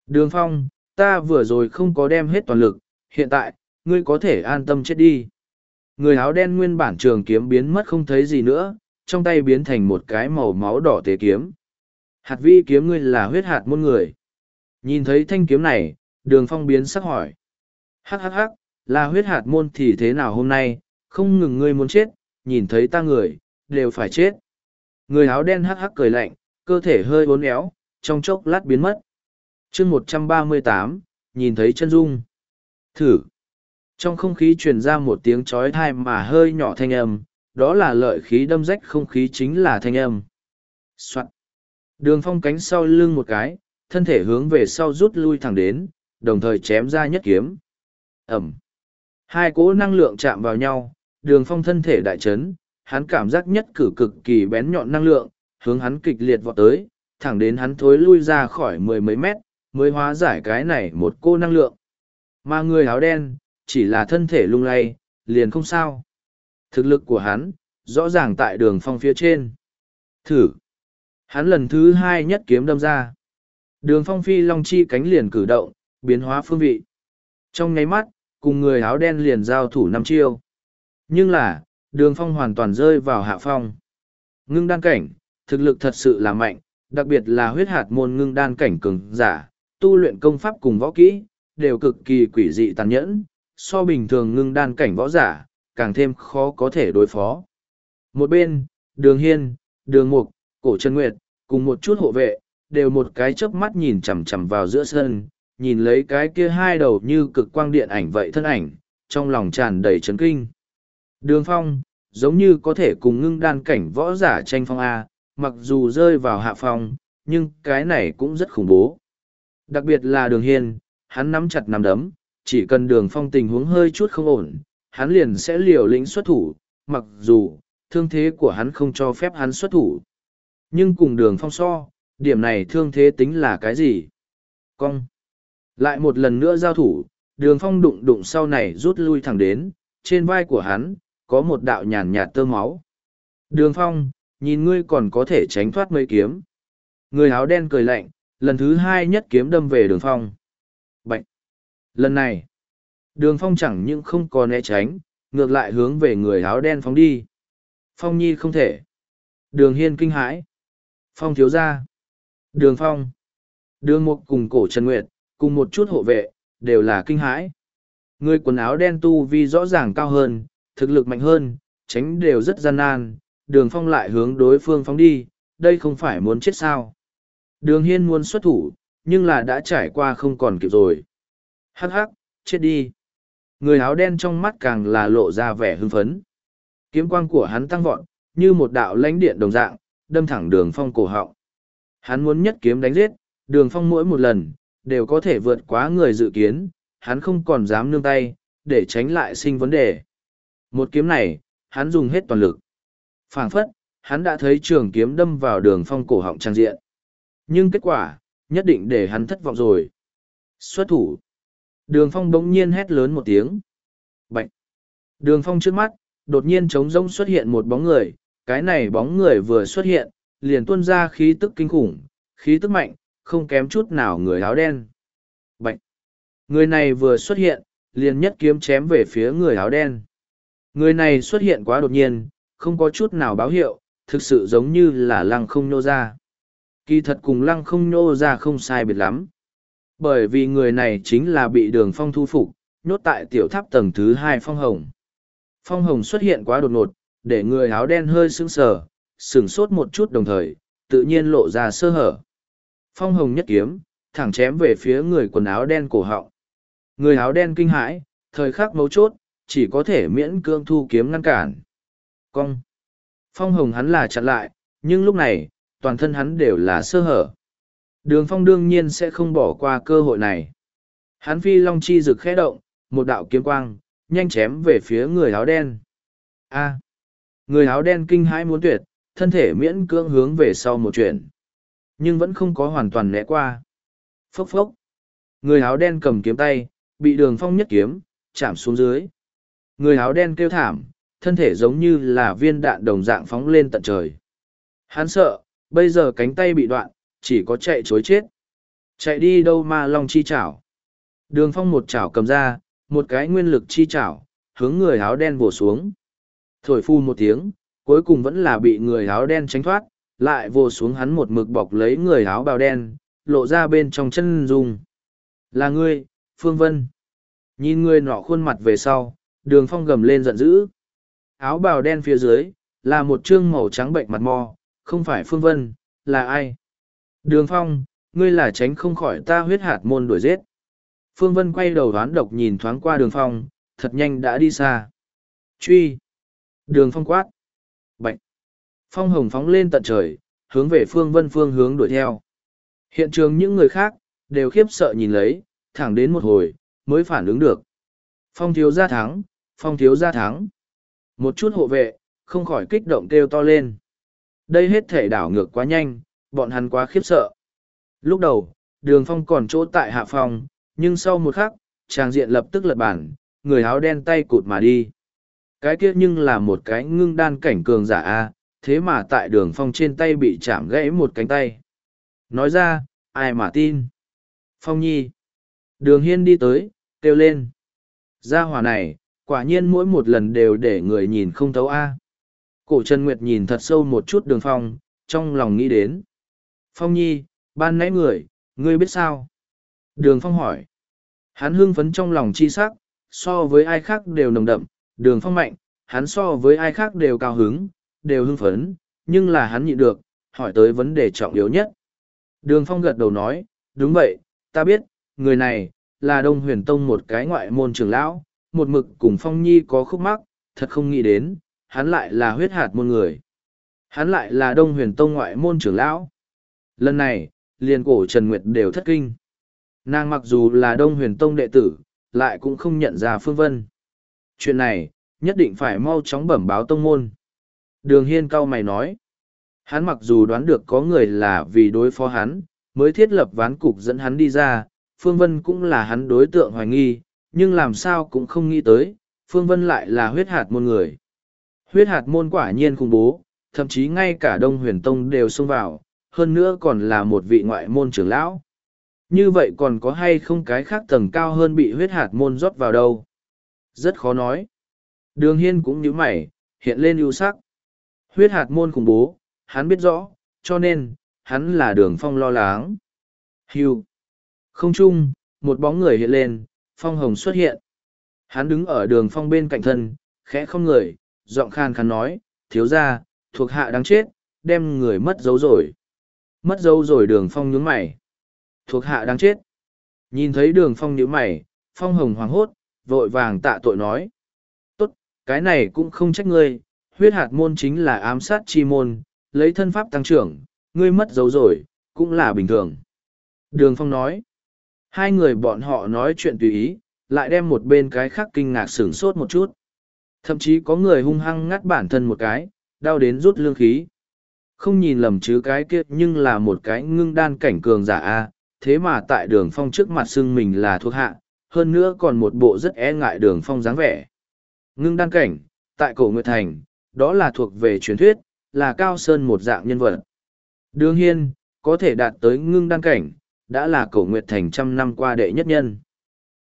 Đường phong, ta vừa rồi không có đem hết toàn lực, hiện tại, ngươi có thể an tâm chết đi. Người áo đen nguyên bản trường kiếm biến mất không thấy gì nữa, trong tay biến thành một cái màu máu đỏ tế kiếm. Hạt vi kiếm ngươi là huyết hạt môn người. Nhìn thấy thanh kiếm này, đường phong biến sắc hỏi. Hắc hắc hắc, là huyết hạt môn thì thế nào hôm nay, không ngừng ngươi muốn chết, nhìn thấy ta người, đều phải chết. Người áo đen hắc hắc cười lạnh, cơ thể hơi uốn éo, trong chốc lát biến mất. chương một trăm ba mươi tám nhìn thấy chân dung. Thử. Trong không khí truyền ra một tiếng chói thai mà hơi nhỏ thanh âm, đó là lợi khí đâm rách không khí chính là thanh âm. Soạn. Đường phong cánh sau lưng một cái, thân thể hướng về sau rút lui thẳng đến, đồng thời chém ra nhất kiếm. Ẩm. Hai cỗ năng lượng chạm vào nhau, đường phong thân thể đại chấn, hắn cảm giác nhất cử cực kỳ bén nhọn năng lượng, hướng hắn kịch liệt vọt tới, thẳng đến hắn thối lui ra khỏi mười mấy mét, mới hóa giải cái này một cô năng lượng. Mà người áo đen, chỉ là thân thể lung lay, liền không sao. Thực lực của hắn, rõ ràng tại đường phong phía trên. Thử. Hắn lần thứ hai nhất kiếm đâm ra. Đường phong phi long chi cánh liền cử động, biến hóa phương vị. Trong nháy mắt, cùng người áo đen liền giao thủ năm chiêu. Nhưng là, đường phong hoàn toàn rơi vào hạ phong. Ngưng đan cảnh, thực lực thật sự là mạnh, đặc biệt là huyết hạt môn ngưng đan cảnh cường giả, tu luyện công pháp cùng võ kỹ, đều cực kỳ quỷ dị tàn nhẫn, so bình thường ngưng đan cảnh võ giả, càng thêm khó có thể đối phó. Một bên, đường hiên, đường mục, cổ chân nguyệt, cùng một chút hộ vệ, đều một cái chớp mắt nhìn chằm chằm vào giữa sân, nhìn lấy cái kia hai đầu như cực quang điện ảnh vậy thân ảnh, trong lòng tràn đầy chấn kinh. Đường phong, giống như có thể cùng ngưng đan cảnh võ giả tranh phong A, mặc dù rơi vào hạ phong, nhưng cái này cũng rất khủng bố. Đặc biệt là đường hiên, hắn nắm chặt nắm đấm, chỉ cần đường phong tình huống hơi chút không ổn, hắn liền sẽ liều lĩnh xuất thủ, mặc dù, thương thế của hắn không cho phép hắn xuất thủ. Nhưng cùng đường phong so, điểm này thương thế tính là cái gì? Cong. Lại một lần nữa giao thủ, đường phong đụng đụng sau này rút lui thẳng đến, trên vai của hắn, có một đạo nhàn nhạt tơ máu. Đường phong, nhìn ngươi còn có thể tránh thoát mấy kiếm. Người áo đen cười lạnh, lần thứ hai nhất kiếm đâm về đường phong. bệnh Lần này, đường phong chẳng những không có né tránh, ngược lại hướng về người áo đen phóng đi. Phong nhi không thể. Đường hiên kinh hãi. Phong thiếu gia, Đường phong. Đường mục cùng cổ Trần Nguyệt, cùng một chút hộ vệ, đều là kinh hãi. Người quần áo đen tu vi rõ ràng cao hơn, thực lực mạnh hơn, tránh đều rất gian nan, đường phong lại hướng đối phương phóng đi, đây không phải muốn chết sao. Đường hiên muốn xuất thủ, nhưng là đã trải qua không còn kịp rồi. Hắc hắc, chết đi. Người áo đen trong mắt càng là lộ ra vẻ hưng phấn. Kiếm quang của hắn tăng vọt, như một đạo lãnh điện đồng dạng, đâm thẳng đường phong cổ họng. Hắn muốn nhất kiếm đánh giết, đường phong mỗi một lần, đều có thể vượt quá người dự kiến, hắn không còn dám nương tay, để tránh lại sinh vấn đề. Một kiếm này, hắn dùng hết toàn lực. Phảng phất hắn đã thấy trường kiếm đâm vào đường phong cổ họng trang diện. Nhưng kết quả nhất định để hắn thất vọng rồi. Xuất thủ. Đường phong bỗng nhiên hét lớn một tiếng. Bệnh đường phong trước mắt đột nhiên trống rỗng xuất hiện một bóng người cái này bóng người vừa xuất hiện liền tuôn ra khí tức kinh khủng khí tức mạnh không kém chút nào người áo đen Bạch, người này vừa xuất hiện liền nhất kiếm chém về phía người áo đen người này xuất hiện quá đột nhiên không có chút nào báo hiệu, thực sự giống như là lăng không nô ra. Kỳ thật cùng lăng không nô ra không sai biệt lắm. Bởi vì người này chính là bị đường phong thu phục, nhốt tại tiểu tháp tầng thứ hai phong hồng. Phong hồng xuất hiện quá đột ngột, để người áo đen hơi sững sờ, sửng sốt một chút đồng thời, tự nhiên lộ ra sơ hở. Phong hồng nhất kiếm, thẳng chém về phía người quần áo đen cổ họng. Người áo đen kinh hãi, thời khắc mấu chốt, chỉ có thể miễn cương thu kiếm ngăn cản. Cong. Phong hồng hắn là chặn lại, nhưng lúc này, toàn thân hắn đều là sơ hở. Đường phong đương nhiên sẽ không bỏ qua cơ hội này. Hắn phi long chi rực khẽ động, một đạo kiếm quang, nhanh chém về phía người áo đen. A. Người áo đen kinh hãi muốn tuyệt, thân thể miễn cưỡng hướng về sau một chuyện. Nhưng vẫn không có hoàn toàn né qua. Phốc phốc. Người áo đen cầm kiếm tay, bị đường phong nhất kiếm, chạm xuống dưới. Người áo đen kêu thảm, thân thể giống như là viên đạn đồng dạng phóng lên tận trời. Hắn sợ, bây giờ cánh tay bị đoạn, chỉ có chạy chối chết. Chạy đi đâu mà long chi chảo. Đường phong một chảo cầm ra, một cái nguyên lực chi chảo, hướng người áo đen bổ xuống. Thổi phu một tiếng, cuối cùng vẫn là bị người áo đen tránh thoát, lại vồ xuống hắn một mực bọc lấy người áo bào đen, lộ ra bên trong chân dung. Là ngươi, Phương Vân. Nhìn người nọ khuôn mặt về sau, đường phong gầm lên giận dữ. áo bào đen phía dưới, là một trương màu trắng bệnh mặt mò, không phải Phương Vân, là ai? Đường Phong, ngươi là tránh không khỏi ta huyết hạt môn đuổi giết. Phương Vân quay đầu đoán độc nhìn thoáng qua đường Phong, thật nhanh đã đi xa. Truy! Đường Phong quát! Bệnh! Phong hồng phóng lên tận trời, hướng về Phương Vân phương hướng đuổi theo. Hiện trường những người khác, đều khiếp sợ nhìn lấy, thẳng đến một hồi, mới phản ứng được. Phong thiếu gia thắng, phong thiếu gia thắng. Một chút hộ vệ, không khỏi kích động kêu to lên. Đây hết thể đảo ngược quá nhanh, bọn hắn quá khiếp sợ. Lúc đầu, đường phong còn chỗ tại hạ phong, nhưng sau một khắc, tràng diện lập tức lật bản, người áo đen tay cụt mà đi. Cái kia nhưng là một cái ngưng đan cảnh cường giả A, thế mà tại đường phong trên tay bị chạm gãy một cánh tay. Nói ra, ai mà tin? Phong nhi. Đường hiên đi tới, kêu lên. Gia hỏa này, quả nhiên mỗi một lần đều để người nhìn không thấu A. Cổ Trần Nguyệt nhìn thật sâu một chút đường phong, trong lòng nghĩ đến. Phong nhi, ban nãy người, ngươi biết sao? Đường phong hỏi. Hắn hưng phấn trong lòng chi sắc, so với ai khác đều nồng đậm, đường phong mạnh, hắn so với ai khác đều cao hứng, đều hưng phấn, nhưng là hắn nhịn được, hỏi tới vấn đề trọng yếu nhất. Đường phong gật đầu nói, đúng vậy, ta biết, người này, là Đông Huyền Tông một cái ngoại môn trưởng lão, một mực cùng Phong Nhi có khúc mắc, thật không nghĩ đến, hắn lại là huyết hạt môn người. Hắn lại là Đông Huyền Tông ngoại môn trưởng lão. Lần này, liền cổ Trần Nguyệt đều thất kinh. Nàng mặc dù là Đông Huyền Tông đệ tử, lại cũng không nhận ra Phương Vân. Chuyện này, nhất định phải mau chóng bẩm báo tông môn. Đường Hiên cao mày nói. Hắn mặc dù đoán được có người là vì đối phó hắn, mới thiết lập ván cục dẫn hắn đi ra, Phương Vân cũng là hắn đối tượng hoài nghi, nhưng làm sao cũng không nghĩ tới, Phương Vân lại là huyết hạt môn người. Huyết hạt môn quả nhiên khủng bố, thậm chí ngay cả Đông Huyền Tông đều xông vào, hơn nữa còn là một vị ngoại môn trưởng lão. Như vậy còn có hay không cái khác tầng cao hơn bị huyết hạt môn rót vào đâu? Rất khó nói. Đường Hiên cũng như mày, hiện lên ưu sắc. Huyết hạt môn khủng bố, hắn biết rõ, cho nên, hắn là đường phong lo lắng. Hưu. Không chung, một bóng người hiện lên, phong hồng xuất hiện. Hắn đứng ở đường phong bên cạnh thân, khẽ không người, giọng khan khán nói, thiếu ra, thuộc hạ đáng chết, đem người mất dấu rồi. Mất dấu rồi đường phong nhướng mày. Thuộc hạ đáng chết. Nhìn thấy đường phong nhướng mày, phong hồng hoảng hốt, vội vàng tạ tội nói. Tốt, cái này cũng không trách ngươi, huyết hạt môn chính là ám sát chi môn, lấy thân pháp tăng trưởng, ngươi mất dấu rồi, cũng là bình thường. Đường phong nói. Hai người bọn họ nói chuyện tùy ý, lại đem một bên cái khác kinh ngạc sửng sốt một chút. Thậm chí có người hung hăng ngắt bản thân một cái, đau đến rút lương khí. Không nhìn lầm chứ cái kia nhưng là một cái ngưng đan cảnh cường giả a thế mà tại đường phong trước mặt xưng mình là thuộc hạ, hơn nữa còn một bộ rất e ngại đường phong dáng vẻ. Ngưng đan cảnh, tại cổ Nguyệt Thành, đó là thuộc về truyền thuyết, là cao sơn một dạng nhân vật. Đường hiên, có thể đạt tới ngưng đan cảnh, đã là cổ nguyệt thành trăm năm qua đệ nhất nhân.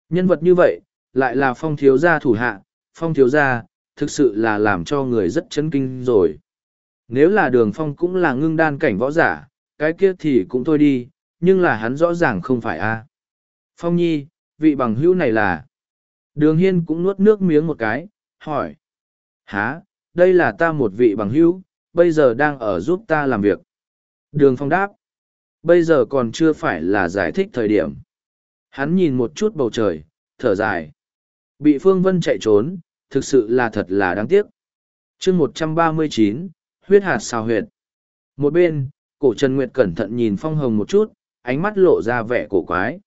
Nhân vật như vậy, lại là phong thiếu gia thủ hạ, phong thiếu gia, thực sự là làm cho người rất chấn kinh rồi. Nếu là đường phong cũng là ngưng đan cảnh võ giả, cái kia thì cũng thôi đi, nhưng là hắn rõ ràng không phải a. Phong nhi, vị bằng hữu này là... Đường hiên cũng nuốt nước miếng một cái, hỏi. Hả, đây là ta một vị bằng hữu, bây giờ đang ở giúp ta làm việc. Đường phong đáp. Bây giờ còn chưa phải là giải thích thời điểm. Hắn nhìn một chút bầu trời thở dài. Bị phương vân chạy trốn thực sự là thật là đáng tiếc. Chương một trăm ba mươi chín huyết hạt xào huyệt. Một bên cổ trần nguyệt cẩn thận nhìn phong hồng một chút ánh mắt lộ ra vẻ cổ quái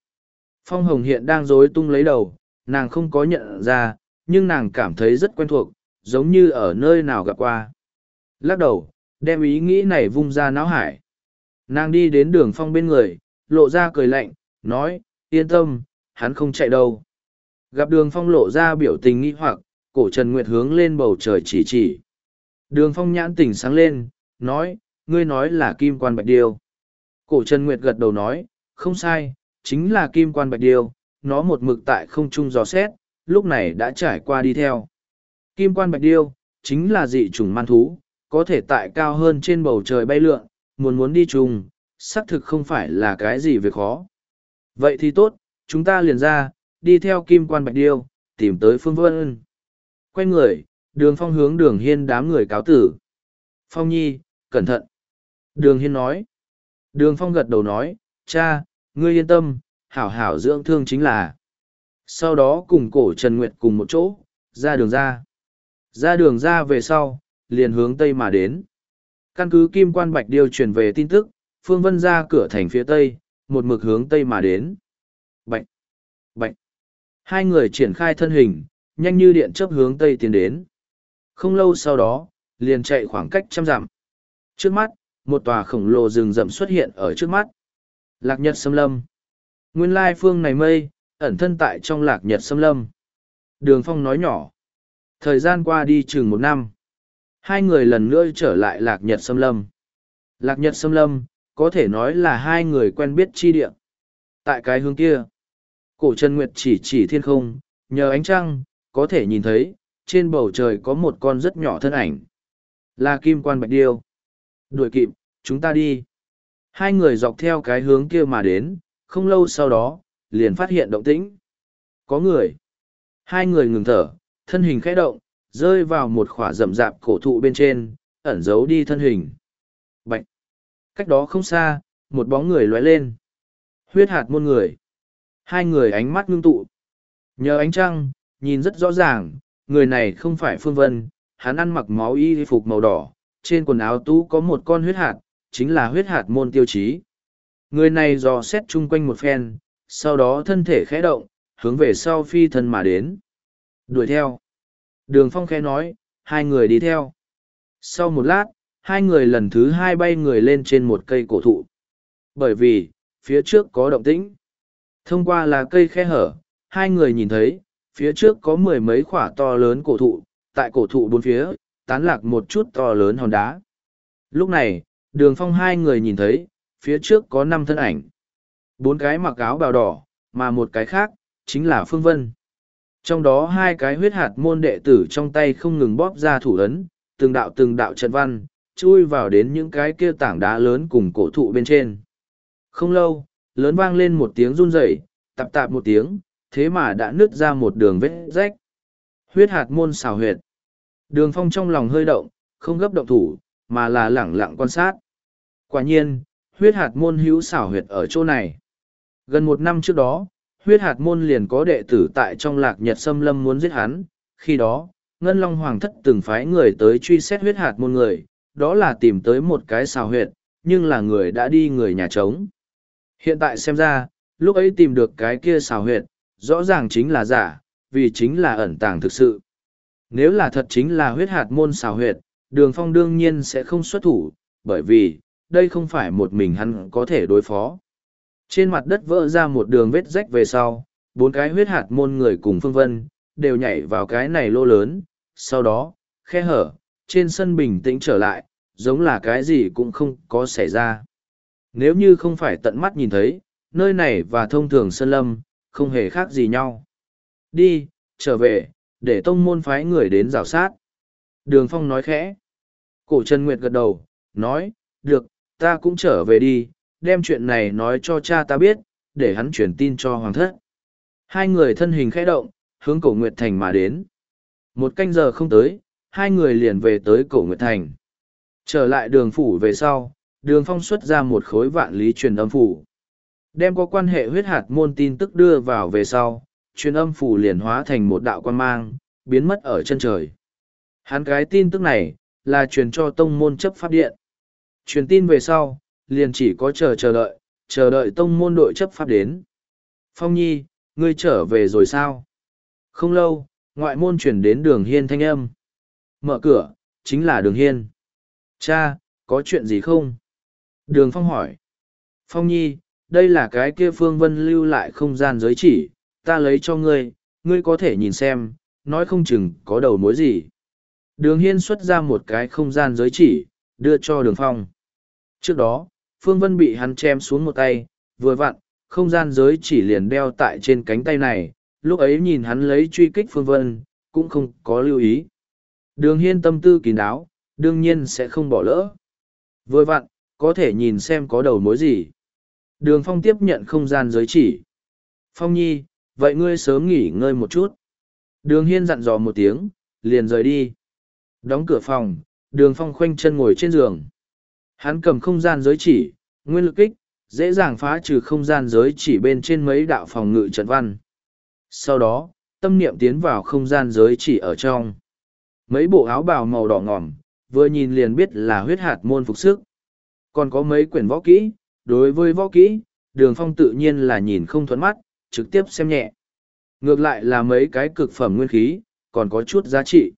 phong hồng hiện đang rối tung lấy đầu nàng không có nhận ra nhưng nàng cảm thấy rất quen thuộc giống như ở nơi nào gặp qua lắc đầu đem ý nghĩ này vung ra não hải Nàng đi đến đường phong bên người, lộ ra cười lạnh, nói, yên tâm, hắn không chạy đâu. Gặp đường phong lộ ra biểu tình nghi hoặc, cổ Trần Nguyệt hướng lên bầu trời chỉ chỉ. Đường phong nhãn tỉnh sáng lên, nói, ngươi nói là kim quan bạch điêu. Cổ Trần Nguyệt gật đầu nói, không sai, chính là kim quan bạch điêu, nó một mực tại không trung gió xét, lúc này đã trải qua đi theo. Kim quan bạch điêu, chính là dị chủng man thú, có thể tại cao hơn trên bầu trời bay lượn, muốn muốn đi trùng, xác thực không phải là cái gì việc khó. Vậy thì tốt, chúng ta liền ra, đi theo kim quan bạch điêu, tìm tới phương vân. Quay người, Đường phong hướng đường hiên đám người cáo tử. Phong nhi, cẩn thận. Đường hiên nói. Đường phong gật đầu nói, cha, ngươi yên tâm, hảo hảo dưỡng thương chính là. Sau đó cùng cổ Trần Nguyệt cùng một chỗ, ra đường ra. Ra đường ra về sau, liền hướng tây mà đến. Căn cứ Kim Quan Bạch Điêu truyền về tin tức, Phương Vân ra cửa thành phía tây, một mực hướng tây mà đến. Bạch! Bạch! Hai người triển khai thân hình, nhanh như điện chấp hướng tây tiến đến. Không lâu sau đó, liền chạy khoảng cách trăm dặm. Trước mắt, một tòa khổng lồ rừng rậm xuất hiện ở trước mắt. Lạc Nhật Sâm Lâm. Nguyên lai phương này mây, ẩn thân tại trong Lạc Nhật Sâm Lâm. Đường Phong nói nhỏ. Thời gian qua đi chừng một năm. Hai người lần nữa trở lại Lạc Nhật Sâm Lâm. Lạc Nhật Sâm Lâm, có thể nói là hai người quen biết chi địa. Tại cái hướng kia, cổ Trần Nguyệt chỉ chỉ thiên không, nhờ ánh trăng, có thể nhìn thấy, trên bầu trời có một con rất nhỏ thân ảnh. Là Kim Quan Bạch Điêu. Đuổi kịp, chúng ta đi. Hai người dọc theo cái hướng kia mà đến, không lâu sau đó, liền phát hiện động tĩnh. Có người. Hai người ngừng thở, thân hình khẽ động, rơi vào một khỏa rậm rạp cổ thụ bên trên, ẩn giấu đi thân hình. Bạch! Cách đó không xa, một bóng người lóe lên. Huyết hạt môn người. Hai người ánh mắt ngưng tụ. Nhờ ánh trăng, nhìn rất rõ ràng, người này không phải Phương Vân, hắn ăn mặc máu y phục màu đỏ, trên quần áo tú có một con huyết hạt, chính là huyết hạt môn tiêu chí. Người này dò xét chung quanh một phen, sau đó thân thể khẽ động, hướng về sau phi thân mà đến. Đuổi theo. Đường phong khẽ nói, hai người đi theo. Sau một lát, hai người lần thứ hai bay người lên trên một cây cổ thụ. Bởi vì, phía trước có động tĩnh. Thông qua là cây khe hở, hai người nhìn thấy, phía trước có mười mấy khỏa to lớn cổ thụ, tại cổ thụ bốn phía, tán lạc một chút to lớn hòn đá. Lúc này, đường phong hai người nhìn thấy, phía trước có năm thân ảnh. Bốn cái mặc áo bào đỏ, mà một cái khác, chính là Phương Vân. Trong đó hai cái huyết hạt môn đệ tử trong tay không ngừng bóp ra thủ ấn, từng đạo từng đạo trận văn, chui vào đến những cái kia tảng đá lớn cùng cổ thụ bên trên. Không lâu, lớn vang lên một tiếng run rẩy, tạp tạp một tiếng, thế mà đã nứt ra một đường vết rách. Huyết hạt môn xào huyệt. Đường phong trong lòng hơi động, không gấp động thủ, mà là lẳng lặng quan sát. Quả nhiên, huyết hạt môn hữu xảo huyệt ở chỗ này. Gần một năm trước đó, huyết hạt môn liền có đệ tử tại trong lạc nhật xâm lâm muốn giết hắn. Khi đó, Ngân Long Hoàng thất từng phái người tới truy xét huyết hạt môn người, đó là tìm tới một cái xào huyệt, nhưng là người đã đi người nhà trống. Hiện tại xem ra, lúc ấy tìm được cái kia xào huyệt, rõ ràng chính là giả, vì chính là ẩn tàng thực sự. Nếu là thật chính là huyết hạt môn xào huyệt, đường phong đương nhiên sẽ không xuất thủ, bởi vì, đây không phải một mình hắn có thể đối phó. Trên mặt đất vỡ ra một đường vết rách về sau, bốn cái huyết hạt môn người cùng phương vân, đều nhảy vào cái này lô lớn, sau đó, khe hở, trên sân bình tĩnh trở lại, giống là cái gì cũng không có xảy ra. Nếu như không phải tận mắt nhìn thấy, nơi này và thông thường sơn lâm, không hề khác gì nhau. Đi, trở về, để tông môn phái người đến rào sát. Đường Phong nói khẽ. Cổ Trần Nguyệt gật đầu, nói, được, ta cũng trở về đi, đem chuyện này nói cho cha ta biết, để hắn truyền tin cho Hoàng thất. Hai người thân hình khẽ động, hướng cổ Nguyệt Thành mà đến. Một canh giờ không tới, hai người liền về tới cổ Nguyệt Thành. Trở lại đường phủ về sau, đường phong xuất ra một khối vạn lý truyền âm phủ. Đem có quan hệ huyết hạt môn tin tức đưa vào về sau, truyền âm phủ liền hóa thành một đạo quan mang, biến mất ở chân trời. Hắn cái tin tức này, là truyền cho tông môn chấp pháp điện. Truyền tin về sau, liền chỉ có chờ chờ đợi, chờ đợi tông môn đội chấp pháp đến. Phong Nhi, ngươi trở về rồi sao? Không lâu, ngoại môn chuyển đến đường hiên thanh âm. Mở cửa, chính là đường hiên. Cha, có chuyện gì không? Đường Phong hỏi. Phong Nhi, đây là cái kia Phương Vân lưu lại không gian giới chỉ, ta lấy cho ngươi, ngươi có thể nhìn xem, nói không chừng có đầu mối gì. Đường Hiên xuất ra một cái không gian giới chỉ, đưa cho Đường Phong. Trước đó, Phương Vân bị hắn chém xuống một tay, vừa vặn, không gian giới chỉ liền đeo tại trên cánh tay này, lúc ấy nhìn hắn lấy truy kích Phương Vân, cũng không có lưu ý. Đường Hiên tâm tư kín đáo, đương nhiên sẽ không bỏ lỡ. Vừa vặn, có thể nhìn xem có đầu mối gì. Đường Phong tiếp nhận không gian giới chỉ. Phong Nhi, vậy ngươi sớm nghỉ ngơi một chút. Đường Hiên dặn dò một tiếng, liền rời đi. Đóng cửa phòng, đường phong khoanh chân ngồi trên giường. Hắn cầm không gian giới chỉ, nguyên lực kích, dễ dàng phá trừ không gian giới chỉ bên trên mấy đạo phòng ngự trận văn. Sau đó, tâm niệm tiến vào không gian giới chỉ ở trong. Mấy bộ áo bào màu đỏ ngỏm, vừa nhìn liền biết là huyết hạt môn phục sức. Còn có mấy quyển võ kỹ, đối với võ kỹ, đường phong tự nhiên là nhìn không thuẫn mắt, trực tiếp xem nhẹ. Ngược lại là mấy cái cực phẩm nguyên khí, còn có chút giá trị.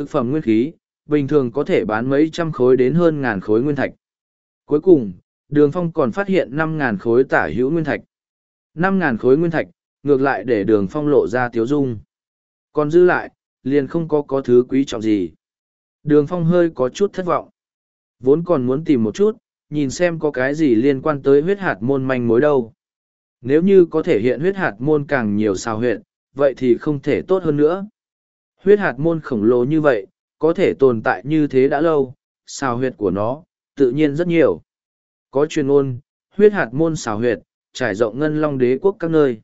Cực phẩm nguyên khí, bình thường có thể bán mấy trăm khối đến hơn ngàn khối nguyên thạch. Cuối cùng, đường phong còn phát hiện năm ngàn khối tả hữu nguyên thạch. năm ngàn khối nguyên thạch, ngược lại để đường phong lộ ra tiếu dung. Còn dư lại, liền không có có thứ quý trọng gì. Đường phong hơi có chút thất vọng. Vốn còn muốn tìm một chút, nhìn xem có cái gì liên quan tới huyết hạt môn manh mối đâu. Nếu như có thể hiện huyết hạt môn càng nhiều sao huyện, vậy thì không thể tốt hơn nữa. Huyết hạt môn khổng lồ như vậy, có thể tồn tại như thế đã lâu, xào huyệt của nó, tự nhiên rất nhiều. Có truyền ôn, huyết hạt môn xào huyệt, trải rộng ngân long đế quốc các nơi.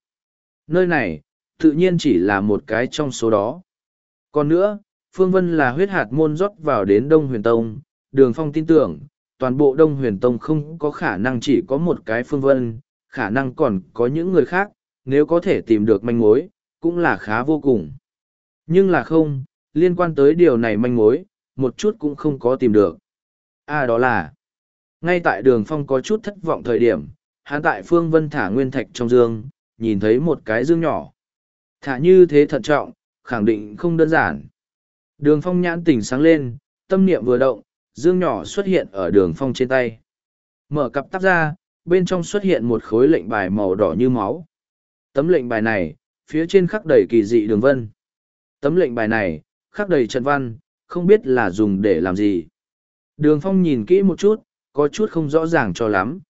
Nơi này, tự nhiên chỉ là một cái trong số đó. Còn nữa, Phương Vân là huyết hạt môn rót vào đến Đông Huyền Tông, Đường Phong tin tưởng, toàn bộ Đông Huyền Tông không có khả năng chỉ có một cái Phương Vân, khả năng còn có những người khác, nếu có thể tìm được manh mối, cũng là khá vô cùng. Nhưng là không, liên quan tới điều này manh mối, một chút cũng không có tìm được. À đó là, ngay tại đường phong có chút thất vọng thời điểm, hắn tại Phương Vân thả nguyên thạch trong dương, nhìn thấy một cái dương nhỏ. Thả như thế thận trọng, khẳng định không đơn giản. Đường phong nhãn tỉnh sáng lên, tâm niệm vừa động, dương nhỏ xuất hiện ở đường phong trên tay. Mở cặp tắp ra, bên trong xuất hiện một khối lệnh bài màu đỏ như máu. Tấm lệnh bài này, phía trên khắc đầy kỳ dị đường vân. Tấm lệnh bài này, khắc đầy trận văn, không biết là dùng để làm gì. Đường phong nhìn kỹ một chút, có chút không rõ ràng cho lắm.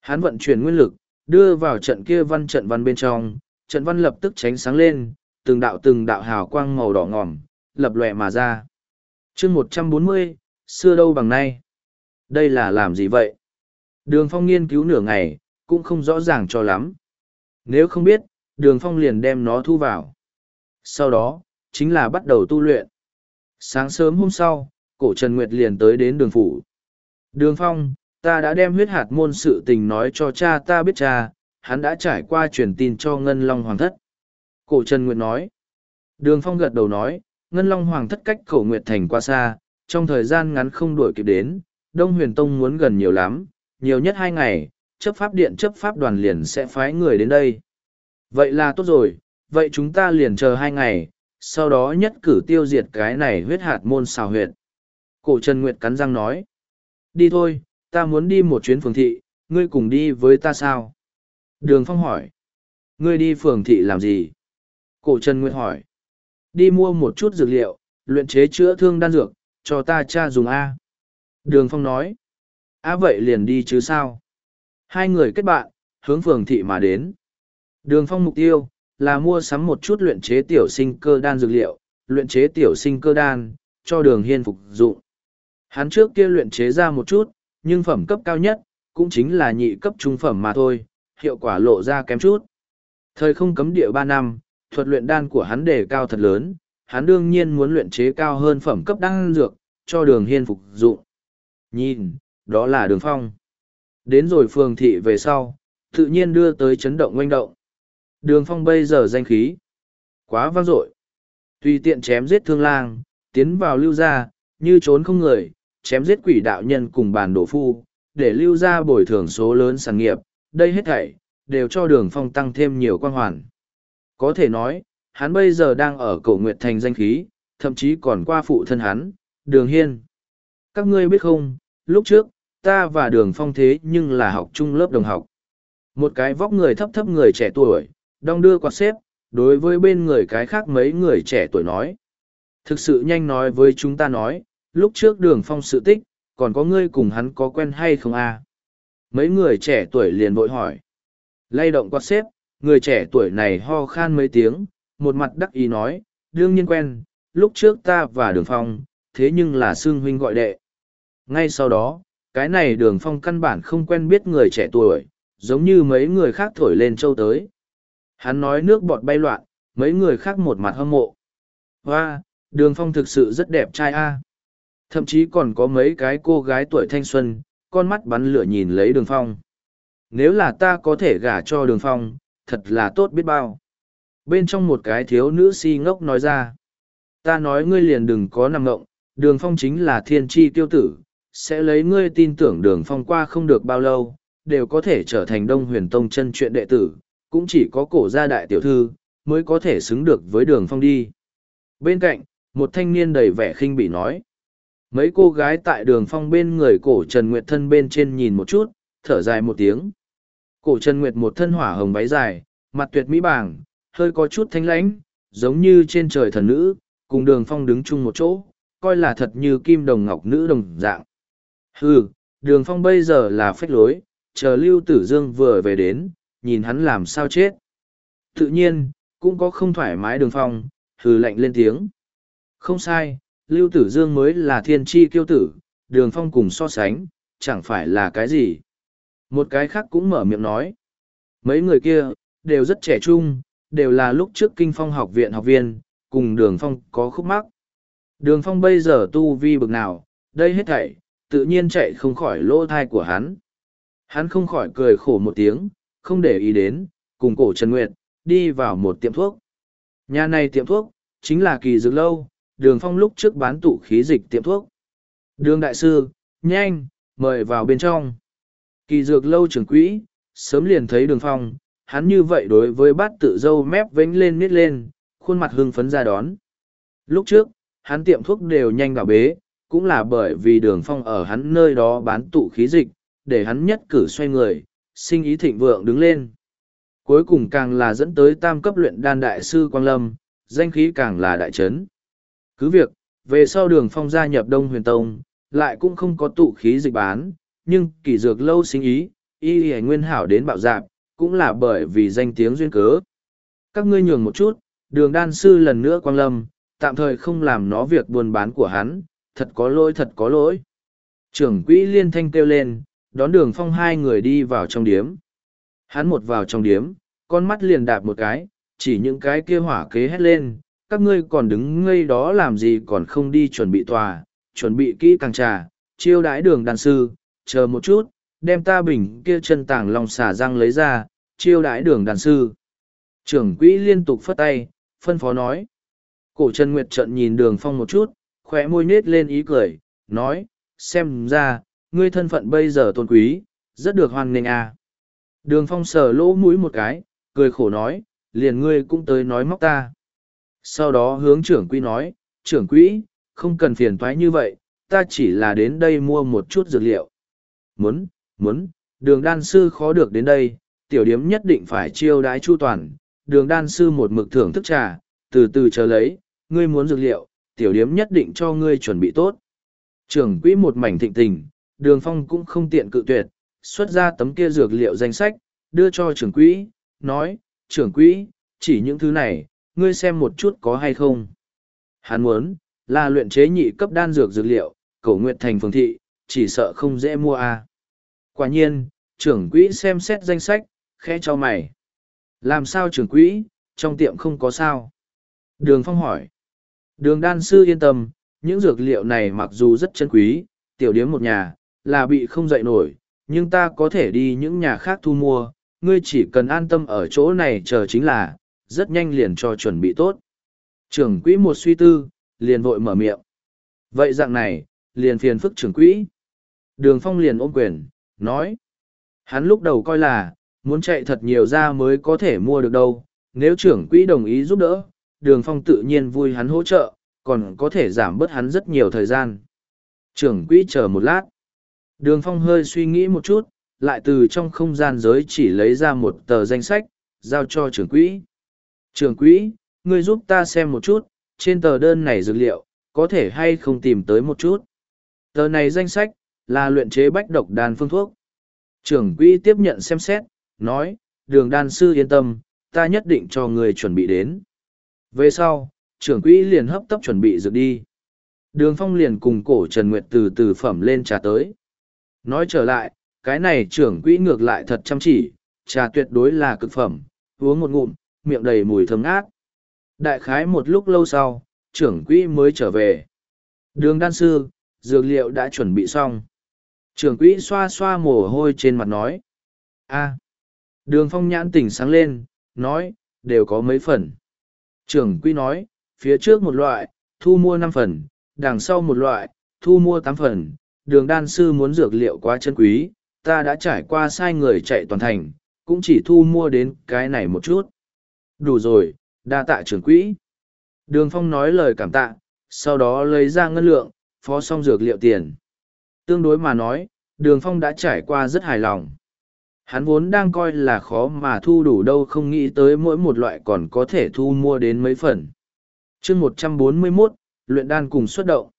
Hắn vận chuyển nguyên lực, đưa vào trận kia văn trận văn bên trong, trận văn lập tức tránh sáng lên, từng đạo từng đạo hào quang màu đỏ ngỏm, lập lòe mà ra. chương một trăm bốn mươi xưa đâu bằng nay. Đây là làm gì vậy? Đường phong nghiên cứu nửa ngày, cũng không rõ ràng cho lắm. Nếu không biết, đường phong liền đem nó thu vào. Sau đó, chính là bắt đầu tu luyện. Sáng sớm hôm sau, cổ Trần Nguyệt liền tới đến đường phủ. Đường phong, ta đã đem huyết hạt môn sự tình nói cho cha ta biết cha, hắn đã trải qua truyền tin cho Ngân Long Hoàng thất. Cổ Trần Nguyệt nói. Đường phong gật đầu nói, Ngân Long Hoàng thất cách cổ Nguyệt Thành qua xa, trong thời gian ngắn không đuổi kịp đến, Đông Huyền Tông muốn gần nhiều lắm, nhiều nhất hai ngày, chấp pháp điện chấp pháp đoàn liền sẽ phái người đến đây. Vậy là tốt rồi, vậy chúng ta liền chờ hai ngày, sau đó nhất cử tiêu diệt cái này huyết hạt môn xào huyệt. Cổ Trần Nguyệt cắn răng nói. Đi thôi, ta muốn đi một chuyến phường thị, ngươi cùng đi với ta sao? Đường Phong hỏi. Ngươi đi phường thị làm gì? Cổ Trần Nguyệt hỏi. Đi mua một chút dược liệu, luyện chế chữa thương đan dược, cho ta cha dùng A. Đường Phong nói. A vậy liền đi chứ sao? Hai người kết bạn, hướng phường thị mà đến. Đường Phong mục tiêu, là mua sắm một chút luyện chế tiểu sinh cơ đan dược liệu, luyện chế tiểu sinh cơ đan, cho đường hiên phục dụng. Hắn trước kia luyện chế ra một chút, nhưng phẩm cấp cao nhất, cũng chính là nhị cấp trung phẩm mà thôi, hiệu quả lộ ra kém chút. Thời không cấm địa ba năm, thuật luyện đan của hắn đề cao thật lớn, hắn đương nhiên muốn luyện chế cao hơn phẩm cấp đan dược, cho đường hiên phục dụng. Nhìn, đó là đường phong. Đến rồi phường thị về sau, tự nhiên đưa tới chấn động oanh động. Đường phong bây giờ danh khí. Quá vang dội. Tùy tiện chém giết thương lang, tiến vào lưu gia, như trốn không người, chém giết quỷ đạo nhân cùng bàn đổ phu, để lưu gia bồi thường số lớn sản nghiệp, đây hết thảy, đều cho đường phong tăng thêm nhiều quan hoàn. Có thể nói, hắn bây giờ đang ở cổ nguyệt thành danh khí, thậm chí còn qua phụ thân hắn, đường hiên. Các ngươi biết không, lúc trước, ta và đường phong thế nhưng là học chung lớp đồng học. Một cái vóc người thấp thấp người trẻ tuổi, đong đưa quạt xếp, đối với bên người cái khác mấy người trẻ tuổi nói. Thực sự nhanh nói với chúng ta nói, lúc trước đường phong sự tích, còn có ngươi cùng hắn có quen hay không à? Mấy người trẻ tuổi liền vội hỏi. Lay động quạt xếp, người trẻ tuổi này ho khan mấy tiếng, một mặt đắc ý nói, đương nhiên quen, lúc trước ta và đường phong, thế nhưng là xương huynh gọi đệ. Ngay sau đó, cái này đường phong căn bản không quen biết người trẻ tuổi, giống như mấy người khác thổi lên châu tới. Hắn nói nước bọt bay loạn, mấy người khác một mặt hâm mộ. Hoa, đường phong thực sự rất đẹp trai a. Thậm chí còn có mấy cái cô gái tuổi thanh xuân con mắt bắn lửa nhìn lấy đường phong. Nếu là ta có thể gả cho đường phong thật là tốt biết bao. Bên trong một cái thiếu nữ si ngốc nói ra. Ta nói ngươi liền đừng có nằm ngộng đường phong chính là thiên tri tiêu tử sẽ lấy ngươi tin tưởng đường phong qua không được bao lâu đều có thể trở thành đông huyền tông chân chuyện đệ tử cũng chỉ có cổ gia đại tiểu thư mới có thể xứng được với đường phong đi. Bên cạnh, một thanh niên đầy vẻ khinh bỉ nói, mấy cô gái tại đường phong bên người cổ trần nguyệt thân bên trên nhìn một chút, thở dài một tiếng. Cổ trần nguyệt một thân hỏa hồng váy dài, mặt tuyệt mỹ bảng hơi có chút thanh lãnh, giống như trên trời thần nữ, cùng đường phong đứng chung một chỗ, coi là thật như kim đồng ngọc nữ đồng dạng. Ừ đường phong bây giờ là phách lối, chờ lưu tử dương vừa về đến nhìn hắn làm sao chết. Tự nhiên, cũng có không thoải mái đường phong, hừ lạnh lên tiếng. Không sai, lưu tử dương mới là thiên tri kiêu tử, đường phong cùng so sánh, chẳng phải là cái gì. Một cái khác cũng mở miệng nói. Mấy người kia, đều rất trẻ trung, đều là lúc trước kinh phong học viện học viên, cùng đường phong có khúc mắc. Đường phong bây giờ tu vi bực nào, đây hết thảy, tự nhiên chạy không khỏi lỗ thai của hắn. Hắn không khỏi cười khổ một tiếng không để ý đến, cùng cổ trần nguyệt, đi vào một tiệm thuốc. Nhà này tiệm thuốc, chính là kỳ dược lâu, đường phong lúc trước bán tụ khí dịch tiệm thuốc. Đường đại sư, nhanh, mời vào bên trong. Kỳ dược lâu trưởng quỹ, sớm liền thấy đường phong, hắn như vậy đối với bát tự dâu mép vênh lên nít lên, khuôn mặt hưng phấn ra đón. Lúc trước, hắn tiệm thuốc đều nhanh gạo bế, cũng là bởi vì đường phong ở hắn nơi đó bán tụ khí dịch, để hắn nhất cử xoay người sinh ý thịnh vượng đứng lên cuối cùng càng là dẫn tới tam cấp luyện đan đại sư quang lâm danh khí càng là đại trấn cứ việc, về sau đường phong gia nhập Đông Huyền Tông, lại cũng không có tụ khí dịch bán, nhưng kỳ dược lâu sinh ý, y y nguyên hảo đến bạo dạp, cũng là bởi vì danh tiếng duyên cớ. Các ngươi nhường một chút, đường đan sư lần nữa quang lâm, tạm thời không làm nó việc buôn bán của hắn, thật có lỗi thật có lỗi. Trưởng quỹ liên thanh kêu lên, đón đường phong hai người đi vào trong điếm. Hắn một vào trong điếm, con mắt liền đạp một cái, chỉ những cái kia hỏa kế hét lên, các ngươi còn đứng ngây đó làm gì còn không đi chuẩn bị tòa, chuẩn bị kỹ càng trà, chiêu đãi đường đàn sư, chờ một chút, đem ta bình kia chân tảng lòng xả răng lấy ra, chiêu đãi đường đàn sư. Trưởng quỹ liên tục phất tay, phân phó nói. Cổ Trần Nguyệt trận nhìn đường phong một chút, khóe môi nết lên ý cười, nói, xem ra, ngươi thân phận bây giờ tôn quý, rất được hoan nghênh à. Đường phong sờ lỗ mũi một cái, cười khổ nói, liền ngươi cũng tới nói móc ta. Sau đó hướng trưởng quỹ nói trưởng quỹ không cần phiền thoái như vậy ta chỉ là đến đây mua một chút dược liệu. Muốn muốn đường đan sư khó được đến đây tiểu điếm nhất định phải chiêu đái chu toàn. Đường đan sư một mực thưởng thức trà từ từ chờ lấy ngươi muốn dược liệu tiểu điếm nhất định cho ngươi chuẩn bị tốt. Trưởng quỹ một mảnh thịnh tình đường phong cũng không tiện cự tuyệt xuất ra tấm kia dược liệu danh sách đưa cho trưởng quỹ nói trưởng quỹ chỉ những thứ này ngươi xem một chút có hay không. Hắn muốn, là luyện chế nhị cấp đan dược dược liệu, cổ nguyện thành phường thị, chỉ sợ không dễ mua à. Quả nhiên, trưởng quỹ xem xét danh sách, khẽ cho mày. Làm sao trưởng quỹ, trong tiệm không có sao? Đường Phong hỏi. Đường đan sư yên tâm, những dược liệu này mặc dù rất chân quý, tiểu điếm một nhà, là bị không dậy nổi, nhưng ta có thể đi những nhà khác thu mua, ngươi chỉ cần an tâm ở chỗ này chờ chính là, rất nhanh liền cho chuẩn bị tốt. Trưởng quỹ một suy tư, liền vội mở miệng. Vậy dạng này, liền phiền phức trưởng quỹ. Đường phong liền ôm quyền, nói. Hắn lúc đầu coi là, muốn chạy thật nhiều ra mới có thể mua được đâu. Nếu trưởng quỹ đồng ý giúp đỡ, đường phong tự nhiên vui hắn hỗ trợ, còn có thể giảm bớt hắn rất nhiều thời gian. Trưởng quỹ chờ một lát. Đường phong hơi suy nghĩ một chút, lại từ trong không gian giới chỉ lấy ra một tờ danh sách, giao cho trưởng quỹ. Trường quỹ, ngươi giúp ta xem một chút, trên tờ đơn này dược liệu, có thể hay không tìm tới một chút. Tờ này danh sách, là luyện chế bách độc đan phương thuốc. Trưởng quỹ tiếp nhận xem xét, nói, đường đan sư yên tâm, ta nhất định cho người chuẩn bị đến. Về sau, trưởng quỹ liền hấp tấp chuẩn bị dược đi. Đường phong liền cùng cổ Trần Nguyệt từ từ phẩm lên trà tới. Nói trở lại, cái này trưởng quỹ ngược lại thật chăm chỉ, trà tuyệt đối là cực phẩm, uống một ngụm, miệng đầy mùi thơm ngát. Đại khái một lúc lâu sau, trưởng quỹ mới trở về. Đường đan sư, dược liệu đã chuẩn bị xong. Trưởng quỹ xoa xoa mồ hôi trên mặt nói. a Đường phong nhãn tỉnh sáng lên, nói, đều có mấy phần. Trưởng quỹ nói, phía trước một loại, thu mua năm phần, đằng sau một loại, thu mua tám phần. Đường đan sư muốn dược liệu quá chân quý, ta đã trải qua sai người chạy toàn thành, cũng chỉ thu mua đến cái này một chút. Đủ rồi, đa tạ trưởng quỹ. Đường phong nói lời cảm tạ, sau đó lấy ra ngân lượng, phó xong dược liệu tiền. Tương đối mà nói, đường phong đã trải qua rất hài lòng. Hắn vốn đang coi là khó mà thu đủ đâu không nghĩ tới mỗi một loại còn có thể thu mua đến mấy phần. chương một trăm bốn mươi 141, luyện đan cùng xuất động.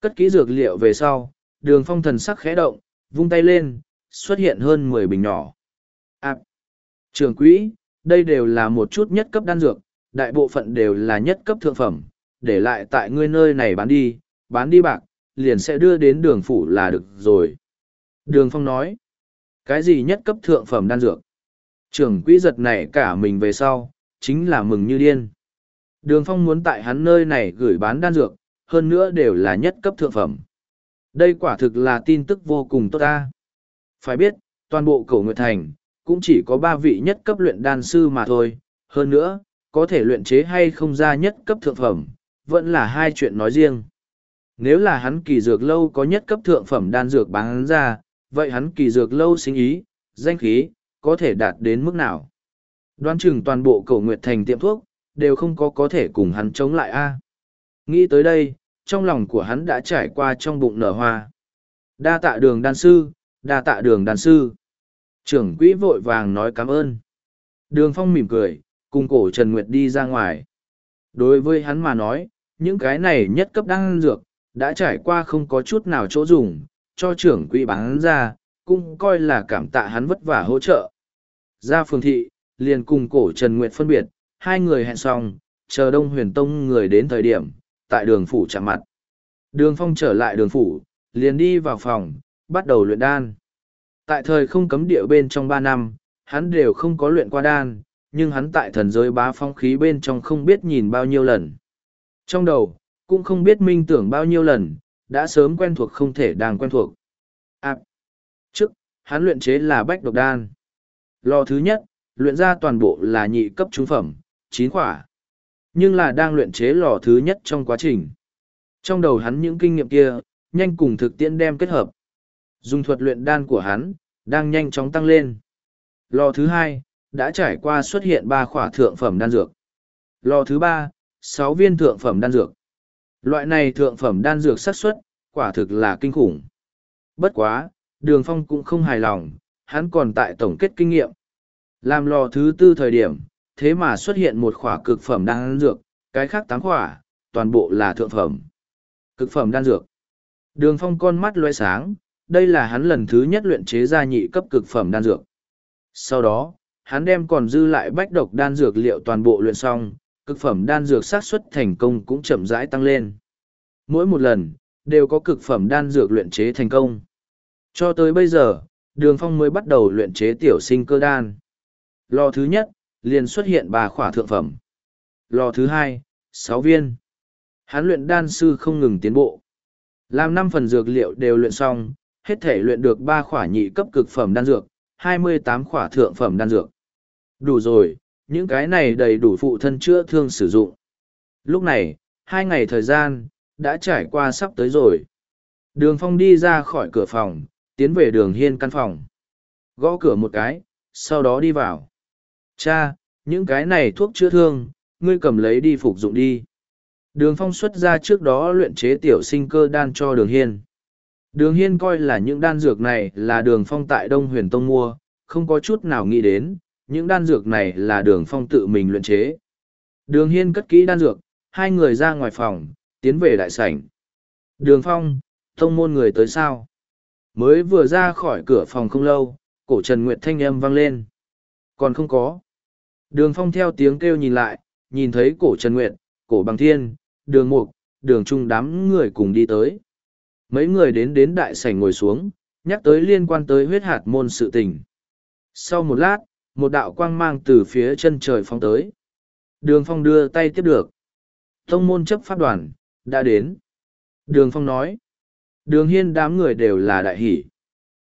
Cất kỹ dược liệu về sau, đường phong thần sắc khẽ động, vung tay lên, xuất hiện hơn mười bình nhỏ. À, trường quỹ, đây đều là một chút nhất cấp đan dược, đại bộ phận đều là nhất cấp thượng phẩm, để lại tại ngươi nơi này bán đi, bán đi bạc, liền sẽ đưa đến đường phủ là được rồi. Đường Phong nói, cái gì nhất cấp thượng phẩm đan dược? Trưởng quỹ giật này cả mình về sau, chính là mừng như điên. Đường Phong muốn tại hắn nơi này gửi bán đan dược, hơn nữa đều là nhất cấp thượng phẩm. Đây quả thực là tin tức vô cùng tốt ta. Phải biết, toàn bộ cổ Nguyệt Thành, cũng chỉ có ba vị nhất cấp luyện đan sư mà thôi. Hơn nữa, có thể luyện chế hay không ra nhất cấp thượng phẩm, vẫn là hai chuyện nói riêng. Nếu là hắn kỳ dược lâu có nhất cấp thượng phẩm đan dược bán ra, vậy hắn kỳ dược lâu sinh ý, danh khí, có thể đạt đến mức nào? Đoán chừng toàn bộ cầu nguyệt thành tiệm thuốc, đều không có có thể cùng hắn chống lại a. Nghĩ tới đây, trong lòng của hắn đã trải qua trong bụng nở hoa. Đa tạ đường đan sư, đa tạ đường đan sư. Trưởng quỹ vội vàng nói cảm ơn. Đường phong mỉm cười, cùng cổ Trần Nguyệt đi ra ngoài. Đối với hắn mà nói, những cái này nhất cấp đan dược, đã trải qua không có chút nào chỗ dùng, cho trưởng quỹ bán ra, cũng coi là cảm tạ hắn vất vả hỗ trợ. Ra phường thị, liền cùng cổ Trần Nguyệt phân biệt, hai người hẹn xong, chờ Đông Huyền Tông người đến thời điểm, tại đường phủ chạm mặt. Đường Phong trở lại đường phủ, liền đi vào phòng, bắt đầu luyện đan. Tại thời không cấm địa bên trong ba năm, hắn đều không có luyện qua đan, nhưng hắn tại thần giới bá phong khí bên trong không biết nhìn bao nhiêu lần. Trong đầu, cũng không biết minh tưởng bao nhiêu lần, đã sớm quen thuộc không thể đang quen thuộc. À, trước, hắn luyện chế là bách độc đan. Lò thứ nhất, luyện ra toàn bộ là nhị cấp trung phẩm, chín khỏa. Nhưng là đang luyện chế lò thứ nhất trong quá trình. Trong đầu hắn những kinh nghiệm kia, nhanh cùng thực tiễn đem kết hợp. Dùng thuật luyện đan của hắn, đang nhanh chóng tăng lên. Lò thứ hai, đã trải qua xuất hiện ba khỏa thượng phẩm đan dược. Lò thứ ba, sáu viên thượng phẩm đan dược. Loại này thượng phẩm đan dược xác suất, quả thực là kinh khủng. Bất quá, đường phong cũng không hài lòng, hắn còn tại tổng kết kinh nghiệm. Làm lò thứ tư thời điểm, thế mà xuất hiện một khỏa cực phẩm đan dược, cái khác tám khỏa, toàn bộ là thượng phẩm. Cực phẩm đan dược. Đường phong con mắt loe sáng, đây là hắn lần thứ nhất luyện chế ra nhị cấp cực phẩm đan dược. Sau đó, hắn đem còn dư lại bách độc đan dược liệu toàn bộ luyện xong, cực phẩm đan dược xác suất thành công cũng chậm rãi tăng lên. Mỗi một lần, đều có cực phẩm đan dược luyện chế thành công. Cho tới bây giờ, Đường Phong mới bắt đầu luyện chế tiểu sinh cơ đan. Lò thứ nhất, liền xuất hiện ba khỏa thượng phẩm. Lò thứ hai, sáu viên. Hán luyện đan sư không ngừng tiến bộ. Làm năm phần dược liệu đều luyện xong, hết thể luyện được ba khỏa nhị cấp cực phẩm đan dược, hai mươi tám khỏa thượng phẩm đan dược. Đủ rồi, những cái này đầy đủ phụ thân chữa thương sử dụng. Lúc này, hai ngày thời gian, đã trải qua sắp tới rồi. Đường phong đi ra khỏi cửa phòng, tiến về đường hiên căn phòng. Gõ cửa một cái, sau đó đi vào. Cha, những cái này thuốc chữa thương, ngươi cầm lấy đi phục dụng đi. Đường phong xuất ra trước đó luyện chế tiểu sinh cơ đan cho đường hiên. Đường hiên coi là những đan dược này là đường phong tại Đông Huyền Tông mua, không có chút nào nghĩ đến, những đan dược này là đường phong tự mình luyện chế. Đường hiên cất kỹ đan dược, hai người ra ngoài phòng, tiến về đại sảnh. Đường phong, tông môn người tới sao? Mới vừa ra khỏi cửa phòng không lâu, cổ Trần Nguyệt thanh âm vang lên. Còn không có. Đường phong theo tiếng kêu nhìn lại, nhìn thấy cổ Trần Nguyệt, cổ bằng thiên, đường mục, đường trung đám người cùng đi tới. Mấy người đến đến đại sảnh ngồi xuống, nhắc tới liên quan tới huyết hạt môn sự tình. Sau một lát, một đạo quang mang từ phía chân trời phong tới. Đường phong đưa tay tiếp được. Tông môn chấp pháp đoàn, đã đến. Đường Phong nói. Đường Hiên đám người đều là đại hỷ.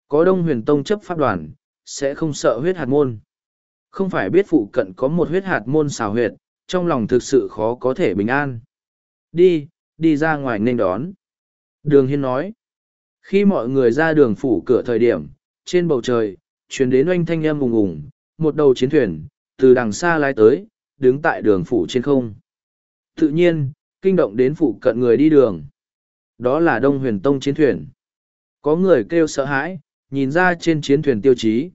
Có Đông Huyền Tông chấp pháp đoàn, sẽ không sợ huyết hạt môn. Không phải biết phụ cận có một huyết hạt môn xào huyệt, trong lòng thực sự khó có thể bình an. Đi, đi ra ngoài nên đón. Đường Hiên nói. Khi mọi người ra đường phủ cửa thời điểm, trên bầu trời, chuyến đến oanh thanh âm ùng ùng, một đầu chiến thuyền, từ đằng xa lái tới, đứng tại đường phủ trên không. Tự nhiên, kinh động đến phụ cận người đi đường. Đó là Đông Huyền Tông chiến thuyền. Có người kêu sợ hãi, nhìn ra trên chiến thuyền tiêu chí.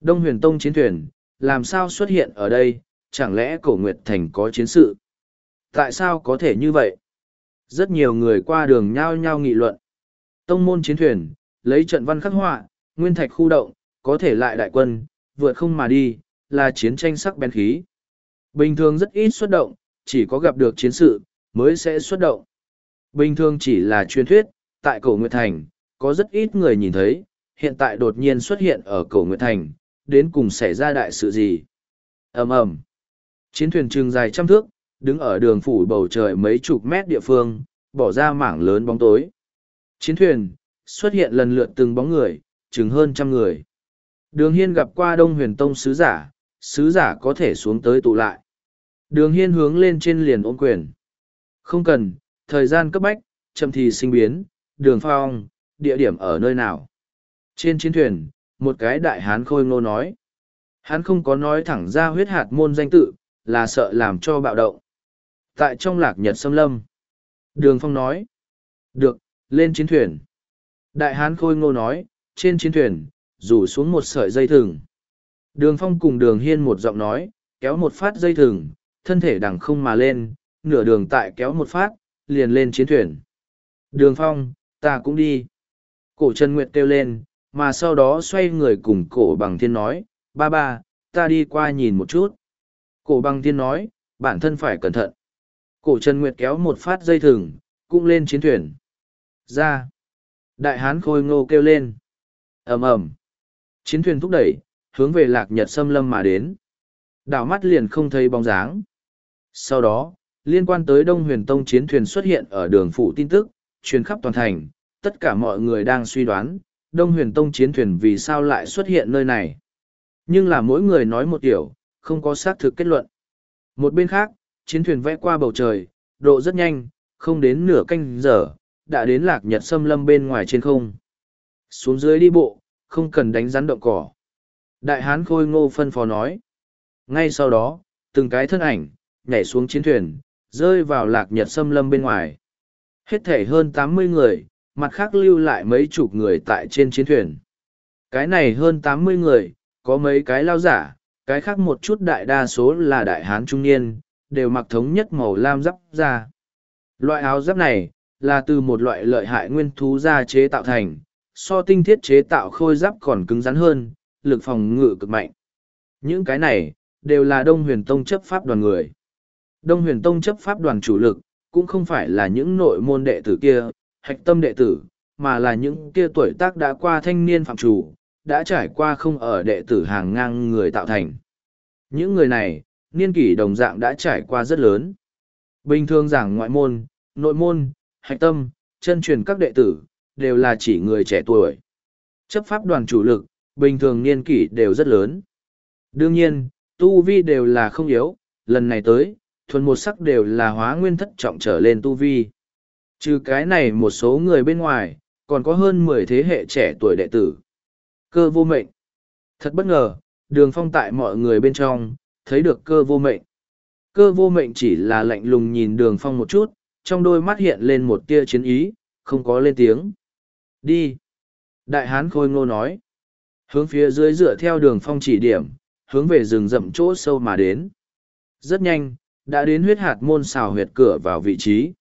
Đông Huyền Tông chiến thuyền, làm sao xuất hiện ở đây, chẳng lẽ cổ Nguyệt Thành có chiến sự? Tại sao có thể như vậy? Rất nhiều người qua đường nhao nhao nghị luận. Tông môn chiến thuyền, lấy trận văn khắc họa, nguyên thạch khu động, có thể lại đại quân, vượt không mà đi, là chiến tranh sắc bén khí. Bình thường rất ít xuất động, chỉ có gặp được chiến sự, mới sẽ xuất động. Bình thường chỉ là truyền thuyết, tại cổ Nguyệt Thành, có rất ít người nhìn thấy, hiện tại đột nhiên xuất hiện ở cổ Nguyệt Thành, đến cùng xảy ra đại sự gì. ầm ầm Chiến thuyền trường dài trăm thước, đứng ở đường phủ bầu trời mấy chục mét địa phương, bỏ ra mảng lớn bóng tối. Chiến thuyền, xuất hiện lần lượt từng bóng người, chừng hơn trăm người. Đường Hiên gặp qua Đông Huyền Tông sứ giả, sứ giả có thể xuống tới tụ lại. Đường Hiên hướng lên trên liền ôm quyền. Không cần, thời gian cấp bách, chậm thì sinh biến, đường phong, địa điểm ở nơi nào. Trên chiến thuyền, một cái đại hán khôi ngô nói. Hắn không có nói thẳng ra huyết hạt môn danh tự, là sợ làm cho bạo động. Tại trong lạc nhật xâm lâm. Đường phong nói. Được, lên chiến thuyền. Đại hán khôi ngô nói, trên chiến thuyền, rủ xuống một sợi dây thừng. Đường phong cùng đường hiên một giọng nói, kéo một phát dây thừng, thân thể đằng không mà lên, nửa đường tại kéo một phát, liền lên chiến thuyền. Đường phong, ta cũng đi. Cổ Trần Nguyệt kêu lên, mà sau đó xoay người cùng cổ bằng thiên nói, ba ba, ta đi qua nhìn một chút. Cổ bằng thiên nói, bản thân phải cẩn thận. Cổ Trần Nguyệt kéo một phát dây thừng, cũng lên chiến thuyền. Ra. Đại hán khôi ngô kêu lên. ầm ầm Chiến thuyền thúc đẩy, hướng về lạc nhật xâm lâm mà đến. Đảo mắt liền không thấy bóng dáng. Sau đó, liên quan tới Đông Huyền Tông chiến thuyền xuất hiện ở đường phụ tin tức, truyền khắp toàn thành, tất cả mọi người đang suy đoán, Đông Huyền Tông chiến thuyền vì sao lại xuất hiện nơi này. Nhưng là mỗi người nói một kiểu, không có xác thực kết luận. Một bên khác, chiến thuyền vẽ qua bầu trời, độ rất nhanh, không đến nửa canh giờ, đã đến lạc nhật xâm lâm bên ngoài trên không. Xuống dưới đi bộ, không cần đánh rắn động cỏ. Đại hán khôi ngô phân phó nói. Ngay sau đó, từng cái thân ảnh, nhảy xuống chiến thuyền, rơi vào lạc nhật xâm lâm bên ngoài. Hết thể hơn tám mươi người, mặt khác lưu lại mấy chục người tại trên chiến thuyền. Cái này hơn tám mươi người, có mấy cái lao giả, cái khác một chút đại đa số là đại hán trung niên, đều mặc thống nhất màu lam giáp ra. Loại áo giáp này, là từ một loại lợi hại nguyên thú ra chế tạo thành, so tinh thiết chế tạo khôi giáp còn cứng rắn hơn, lực phòng ngự cực mạnh. Những cái này, đều là Đông Huyền Tông chấp pháp đoàn người. Đông Huyền Tông chấp pháp đoàn chủ lực, cũng không phải là những nội môn đệ tử kia, hạch tâm đệ tử, mà là những kia tuổi tác đã qua thanh niên phạm chủ, đã trải qua không ở đệ tử hàng ngang người tạo thành. Những người này, niên kỷ đồng dạng đã trải qua rất lớn. Bình thường giảng ngoại môn, nội môn, hạch tâm, chân truyền các đệ tử, đều là chỉ người trẻ tuổi. Chấp pháp đoàn chủ lực, bình thường niên kỷ đều rất lớn. Đương nhiên, tu vi đều là không yếu, lần này tới, thuần một sắc đều là hóa nguyên thất trọng trở lên tu vi. Trừ cái này một số người bên ngoài, còn có hơn mười thế hệ trẻ tuổi đệ tử. Cơ vô mệnh. Thật bất ngờ, đường phong tại mọi người bên trong, thấy được cơ vô mệnh. Cơ vô mệnh chỉ là lạnh lùng nhìn đường phong một chút, trong đôi mắt hiện lên một tia chiến ý, không có lên tiếng. Đi. Đại hán khôi ngô nói. Hướng phía dưới dựa theo đường phong chỉ điểm, hướng về rừng rậm chỗ sâu mà đến. Rất nhanh, đã đến huyết hạt môn xào huyệt cửa vào vị trí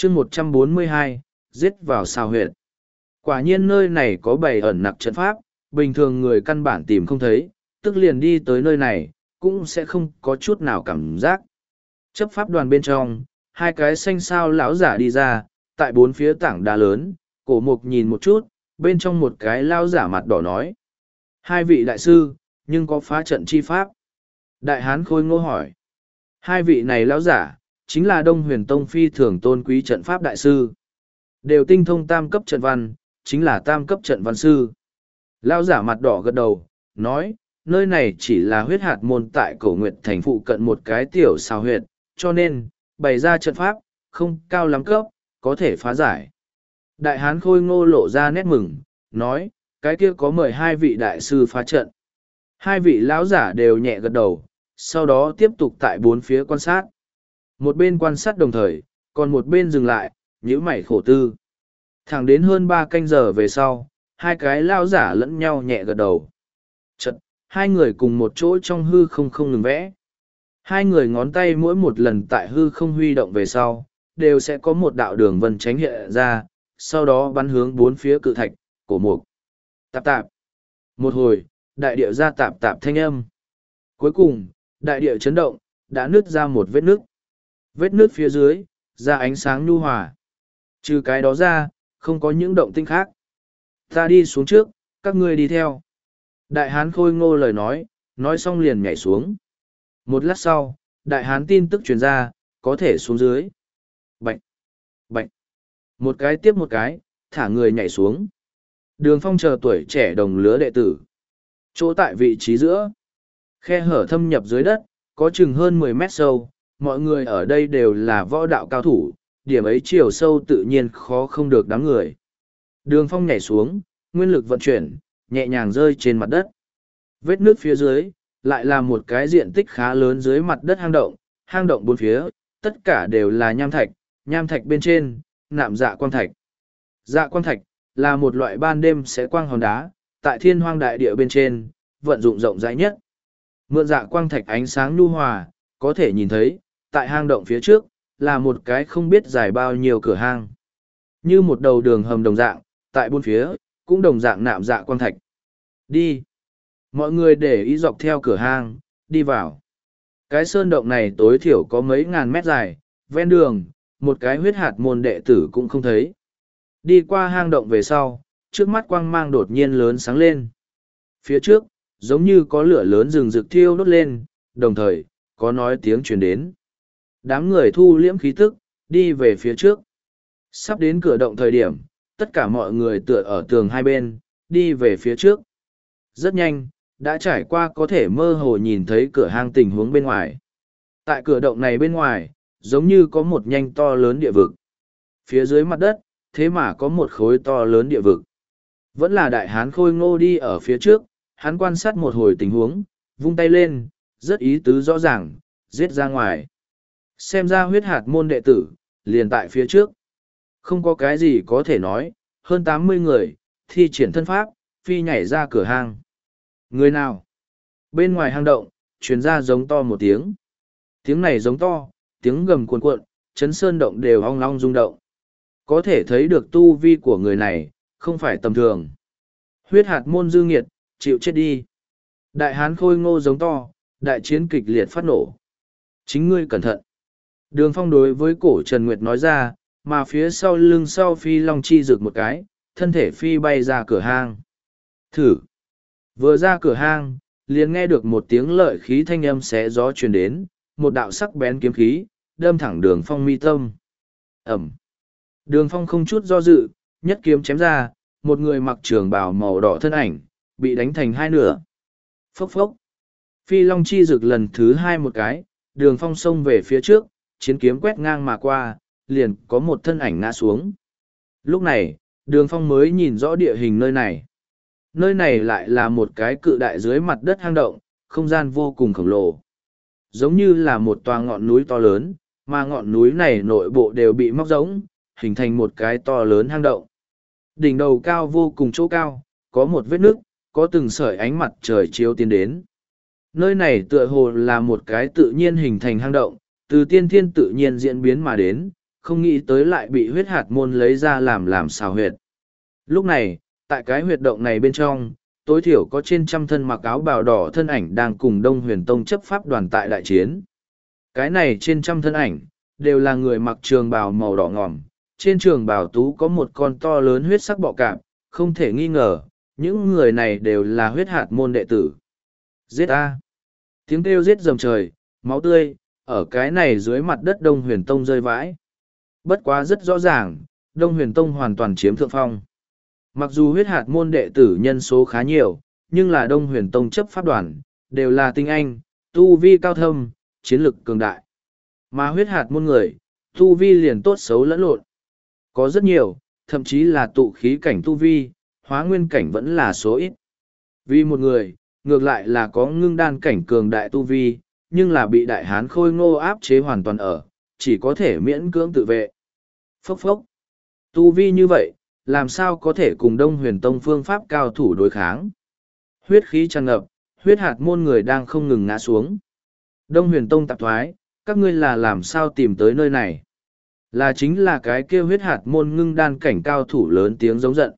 chương một trăm bốn mươi hai giết vào sao huyệt. Quả nhiên nơi này có bảy ẩn nặc trận pháp, bình thường người căn bản tìm không thấy, tức liền đi tới nơi này, cũng sẽ không có chút nào cảm giác. Chấp pháp đoàn bên trong, hai cái xanh sao lão giả đi ra, tại bốn phía tảng đá lớn, cổ mục nhìn một chút, bên trong một cái lao giả mặt đỏ nói. Hai vị đại sư, nhưng có phá trận chi pháp? Đại hán khôi ngô hỏi. Hai vị này lão giả, chính là Đông Huyền Tông phi thường tôn quý trận pháp đại sư. Đều tinh thông tam cấp trận văn, chính là tam cấp trận văn sư. Lao giả mặt đỏ gật đầu, nói, nơi này chỉ là huyết hạt môn tại cổ nguyệt thành phụ cận một cái tiểu sao huyệt, cho nên, bày ra trận pháp, không cao lắm cấp, có thể phá giải. Đại hán khôi ngô lộ ra nét mừng, nói, cái kia có mời hai vị đại sư phá trận. Hai vị lão giả đều nhẹ gật đầu, sau đó tiếp tục tại bốn phía quan sát. Một bên quan sát đồng thời, còn một bên dừng lại, nhíu mày khổ tư. Thẳng đến hơn ba canh giờ về sau, hai cái lao giả lẫn nhau nhẹ gật đầu. Chật, hai người cùng một chỗ trong hư không không ngừng vẽ. Hai người ngón tay mỗi một lần tại hư không huy động về sau, đều sẽ có một đạo đường vân tránh hiện ra, sau đó bắn hướng bốn phía cự thạch, cổ mục. Tạp tạp. Một hồi, đại địa ra tạp tạp thanh âm. Cuối cùng, đại địa chấn động, đã nứt ra một vết nước. Vết nước phía dưới, ra ánh sáng nhu hòa. Trừ cái đó ra, không có những động tinh khác. Ta đi xuống trước, các ngươi đi theo. Đại hán khôi ngô lời nói, nói xong liền nhảy xuống. Một lát sau, đại hán tin tức truyền ra, có thể xuống dưới. Bệnh, bệnh. Một cái tiếp một cái, thả người nhảy xuống. Đường phong chờ tuổi trẻ đồng lứa đệ tử. Chỗ tại vị trí giữa. Khe hở thâm nhập dưới đất, có chừng hơn mười mét sâu. Mọi người ở đây đều là võ đạo cao thủ, điểm ấy chiều sâu tự nhiên khó không được đám người. Đường phong nhảy xuống, nguyên lực vận chuyển, nhẹ nhàng rơi trên mặt đất. Vết nước phía dưới, lại là một cái diện tích khá lớn dưới mặt đất hang động, hang động bốn phía, tất cả đều là nham thạch, nham thạch bên trên, nạm dạ quang thạch. Dạ quang thạch, là một loại ban đêm sẽ quang hòn đá, tại thiên hoang đại địa bên trên, vận dụng rộng rãi nhất. Mượn dạ quang thạch ánh sáng nhu hòa, có thể nhìn thấy, tại hang động phía trước, là một cái không biết dài bao nhiêu cửa hang. Như một đầu đường hầm đồng dạng, tại buôn phía, cũng đồng dạng nạm dạ quang thạch. Đi! Mọi người để ý dọc theo cửa hang, đi vào. Cái sơn động này tối thiểu có mấy ngàn mét dài, ven đường, một cái huyết hạt môn đệ tử cũng không thấy. Đi qua hang động về sau, trước mắt quang mang đột nhiên lớn sáng lên. Phía trước, giống như có lửa lớn rừng rực thiêu đốt lên, đồng thời, có nói tiếng truyền đến. Đám người thu liễm khí tức, đi về phía trước. Sắp đến cửa động thời điểm, tất cả mọi người tựa ở tường hai bên, đi về phía trước. Rất nhanh, đã trải qua có thể mơ hồ nhìn thấy cửa hang tình huống bên ngoài. Tại cửa động này bên ngoài, giống như có một nhanh to lớn địa vực. Phía dưới mặt đất, thế mà có một khối to lớn địa vực. Vẫn là đại hán khôi ngô đi ở phía trước, hắn quan sát một hồi tình huống, vung tay lên, rất ý tứ rõ ràng, giết ra ngoài. Xem ra huyết hạt môn đệ tử, liền tại phía trước. Không có cái gì có thể nói, hơn tám mươi người, thi triển thân pháp, phi nhảy ra cửa hang. Người nào? Bên ngoài hang động, chuyến ra giống to một tiếng. Tiếng này giống to, tiếng gầm cuồn cuộn, chấn sơn động đều hong long rung động. Có thể thấy được tu vi của người này, không phải tầm thường. Huyết hạt môn dư nghiệt, chịu chết đi. Đại hán khôi ngô giống to, đại chiến kịch liệt phát nổ. Chính ngươi cẩn thận. Đường phong đối với cổ Trần Nguyệt nói ra, mà phía sau lưng sau phi long chi rực một cái, thân thể phi bay ra cửa hang. Thử. Vừa ra cửa hang, liền nghe được một tiếng lợi khí thanh âm xé gió truyền đến, một đạo sắc bén kiếm khí, đâm thẳng đường phong mi tâm. Ẩm. Đường phong không chút do dự, nhất kiếm chém ra, một người mặc trường bào màu đỏ thân ảnh, bị đánh thành hai nửa. Phốc phốc. Phi Long chi rực lần thứ hai một cái, đường phong xông về phía trước, chiến kiếm quét ngang mà qua, liền có một thân ảnh ngã xuống. Lúc này, đường phong mới nhìn rõ địa hình nơi này. Nơi này lại là một cái cự đại dưới mặt đất hang động, không gian vô cùng khổng lồ. Giống như là một tòa ngọn núi to lớn, mà ngọn núi này nội bộ đều bị móc rỗng, hình thành một cái to lớn hang động. Đỉnh đầu cao vô cùng chỗ cao, có một vết nước, có từng sợi ánh mặt trời chiếu tiến đến. Nơi này tựa hồ là một cái tự nhiên hình thành hang động, từ tiên thiên tự nhiên diễn biến mà đến, không nghĩ tới lại bị huyết hạt môn lấy ra làm làm xào huyệt. Lúc này, tại cái huyệt động này bên trong, tối thiểu có trên trăm thân mặc áo bào đỏ thân ảnh đang cùng Đông Huyền Tông chấp pháp đoàn tại đại chiến. Cái này trên trăm thân ảnh, đều là người mặc trường bào màu đỏ ngòm. Trên trường bào tú có một con to lớn huyết sắc bọ cạp, không thể nghi ngờ, những người này đều là huyết hạt môn đệ tử. Giết A. Tiếng kêu giết dầm trời, máu tươi, ở cái này dưới mặt đất Đông Huyền Tông rơi vãi. Bất quá rất rõ ràng, Đông Huyền Tông hoàn toàn chiếm thượng phong. Mặc dù huyết hạt môn đệ tử nhân số khá nhiều, nhưng là Đông Huyền Tông chấp pháp đoàn, đều là tinh anh, tu vi cao thâm, chiến lực cường đại. Mà huyết hạt môn người, tu vi liền tốt xấu lẫn lộn. Có rất nhiều, thậm chí là tụ khí cảnh tu vi, hóa nguyên cảnh vẫn là số ít. Vì một người, ngược lại là có ngưng đan cảnh cường đại tu vi, nhưng là bị đại hán khôi ngô áp chế hoàn toàn ở, chỉ có thể miễn cưỡng tự vệ. Phốc phốc. Tu vi như vậy, làm sao có thể cùng đông huyền tông phương pháp cao thủ đối kháng. Huyết khí tràn ngập, huyết hạt môn người đang không ngừng ngã xuống. Đông huyền tông tạp thoái, các ngươi là làm sao tìm tới nơi này? Là chính là cái kia huyết hạt môn ngưng đan cảnh cao thủ lớn tiếng giống giận.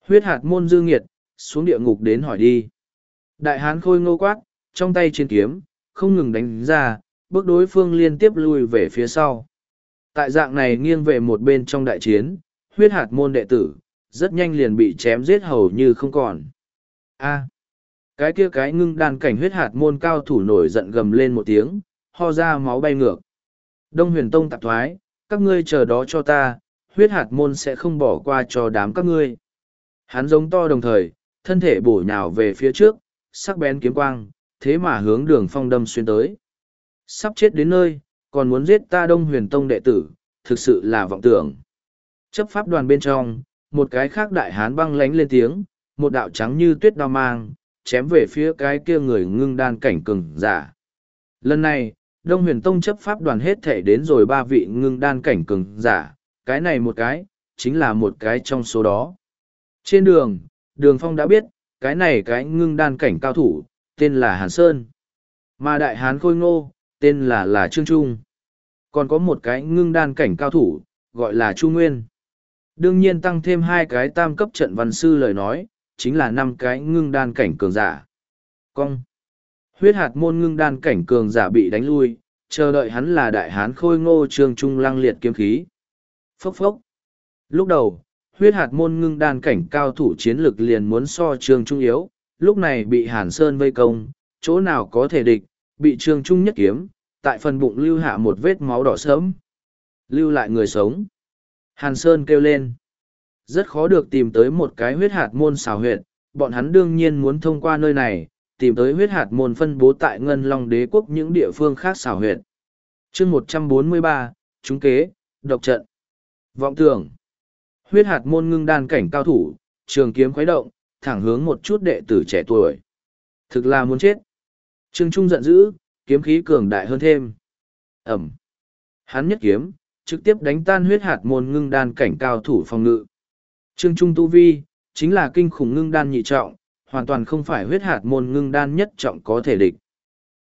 Huyết hạt môn dư nghiệt, xuống địa ngục đến hỏi đi. Đại hán khôi ngô quát, trong tay trên kiếm, không ngừng đánh ra, bước đối phương liên tiếp lui về phía sau. Tại dạng này nghiêng về một bên trong đại chiến, huyết hạt môn đệ tử, rất nhanh liền bị chém giết hầu như không còn. A. cái kia cái ngưng đan cảnh huyết hạt môn cao thủ nổi giận gầm lên một tiếng, ho ra máu bay ngược. Đông huyền tông tạp thoái, các ngươi chờ đó cho ta, huyết hạt môn sẽ không bỏ qua cho đám các ngươi. Hắn giống to đồng thời, thân thể bổ nhào về phía trước, sắc bén kiếm quang, thế mà hướng đường phong đâm xuyên tới. Sắp chết đến nơi, còn muốn giết ta đông huyền tông đệ tử, thực sự là vọng tưởng. Chấp pháp đoàn bên trong, một cái khác đại hán băng lánh lên tiếng, một đạo trắng như tuyết đao mang, chém về phía cái kia người ngưng đan cảnh cường giả. Lần này, Đông huyền tông chấp pháp đoàn hết thể đến rồi ba vị ngưng đan cảnh cường giả, cái này một cái, chính là một cái trong số đó. Trên đường, đường phong đã biết, cái này cái ngưng đan cảnh cao thủ, tên là Hàn Sơn. Mà đại hán khôi ngô, tên là là Trương Trung. Còn có một cái ngưng đan cảnh cao thủ, gọi là Chu Nguyên. Đương nhiên tăng thêm hai cái tam cấp trận văn sư lời nói, chính là năm cái ngưng đan cảnh cường giả. Cong. Huyết hạt môn ngưng đan cảnh cường giả bị đánh lui, chờ đợi hắn là đại hán khôi ngô trương trung lăng liệt kiếm khí. Phốc phốc. Lúc đầu, huyết hạt môn ngưng đan cảnh cao thủ chiến lực liền muốn so trương trung yếu, lúc này bị hàn sơn vây công, chỗ nào có thể địch, bị trương trung nhất kiếm, tại phần bụng lưu hạ một vết máu đỏ sớm. Lưu lại người sống. Hàn Sơn kêu lên. Rất khó được tìm tới một cái huyết hạt môn xào huyệt, bọn hắn đương nhiên muốn thông qua nơi này, tìm tới huyết hạt môn phân bố tại Ngân Long đế quốc những địa phương khác xào huyệt. chương một trăm bốn mươi ba trúng kế, độc trận. Vọng tưởng. Huyết hạt môn ngưng đan cảnh cao thủ, trường kiếm khuấy động, thẳng hướng một chút đệ tử trẻ tuổi. Thực là muốn chết. Trương Trung giận dữ, kiếm khí cường đại hơn thêm. Ẩm. Hắn nhất kiếm, trực tiếp đánh tan huyết hạt môn ngưng đan cảnh cao thủ phòng ngự. Trương Trung Tu Vi, chính là kinh khủng ngưng đan nhị trọng, hoàn toàn không phải huyết hạt môn ngưng đan nhất trọng có thể địch.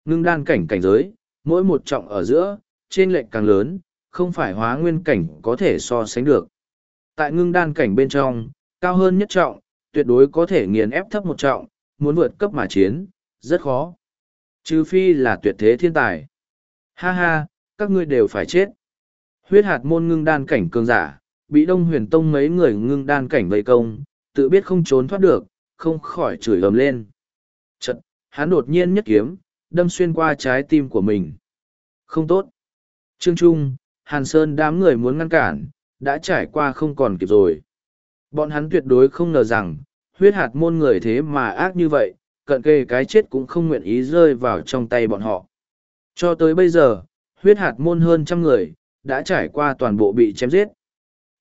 Ngưng đan cảnh cảnh giới, mỗi một trọng ở giữa, trên lệnh càng lớn, không phải hóa nguyên cảnh có thể so sánh được. Tại ngưng đan cảnh bên trong, cao hơn nhất trọng, tuyệt đối có thể nghiền ép thấp một trọng, muốn vượt cấp mà chiến, rất khó. Trừ phi là tuyệt thế thiên tài. Ha ha, các ngươi đều phải chết. Huyết hạt môn ngưng đan cảnh cường giả, bị đông huyền tông mấy người ngưng đan cảnh vây công, tự biết không trốn thoát được, không khỏi chửi ầm lên. Chật, hắn đột nhiên nhất kiếm, đâm xuyên qua trái tim của mình. Không tốt. Trương Trung, Hàn Sơn đám người muốn ngăn cản, đã trải qua không còn kịp rồi. Bọn hắn tuyệt đối không ngờ rằng, huyết hạt môn người thế mà ác như vậy, cận kề cái chết cũng không nguyện ý rơi vào trong tay bọn họ. Cho tới bây giờ, huyết hạt môn hơn trăm người, đã trải qua toàn bộ bị chém giết.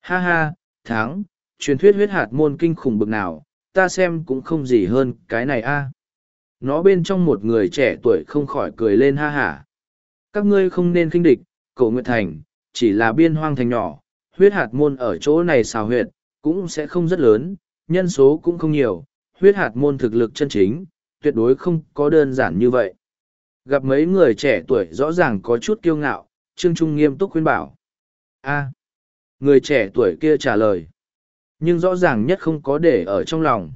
Ha ha, tháng, truyền thuyết huyết hạt môn kinh khủng bực nào, ta xem cũng không gì hơn cái này a. Nó bên trong một người trẻ tuổi không khỏi cười lên ha hả. Các ngươi không nên kinh địch, cổ Nguyệt Thành, chỉ là biên hoang thành nhỏ, huyết hạt môn ở chỗ này xào huyệt, cũng sẽ không rất lớn, nhân số cũng không nhiều, huyết hạt môn thực lực chân chính, tuyệt đối không có đơn giản như vậy. Gặp mấy người trẻ tuổi rõ ràng có chút kiêu ngạo, Trương Trung nghiêm túc khuyên bảo. a người trẻ tuổi kia trả lời. Nhưng rõ ràng nhất không có để ở trong lòng.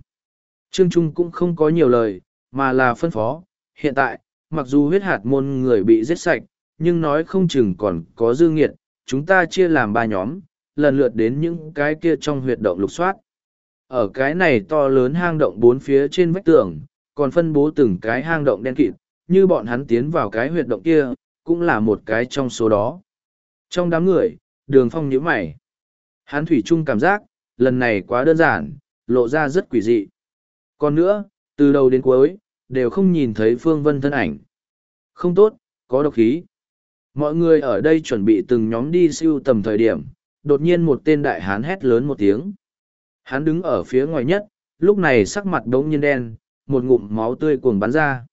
Trương Trung cũng không có nhiều lời, mà là phân phó. Hiện tại, mặc dù huyết hạt môn người bị giết sạch, nhưng nói không chừng còn có dư nghiệt, chúng ta chia làm ba nhóm, lần lượt đến những cái kia trong huyệt động lục soát. Ở cái này to lớn hang động bốn phía trên vách tường, còn phân bố từng cái hang động đen kịt, như bọn hắn tiến vào cái huyệt động kia, cũng là một cái trong số đó. Trong đám người, đường phong nhíu mày. Hắn thủy chung cảm giác, lần này quá đơn giản, lộ ra rất quỷ dị. Còn nữa, từ đầu đến cuối, đều không nhìn thấy Phương Vân thân ảnh. Không tốt, có độc khí. Mọi người ở đây chuẩn bị từng nhóm đi siêu tầm thời điểm, đột nhiên một tên đại hán hét lớn một tiếng. Hắn đứng ở phía ngoài nhất, lúc này sắc mặt đống nhiên đen, một ngụm máu tươi cuồng bắn ra.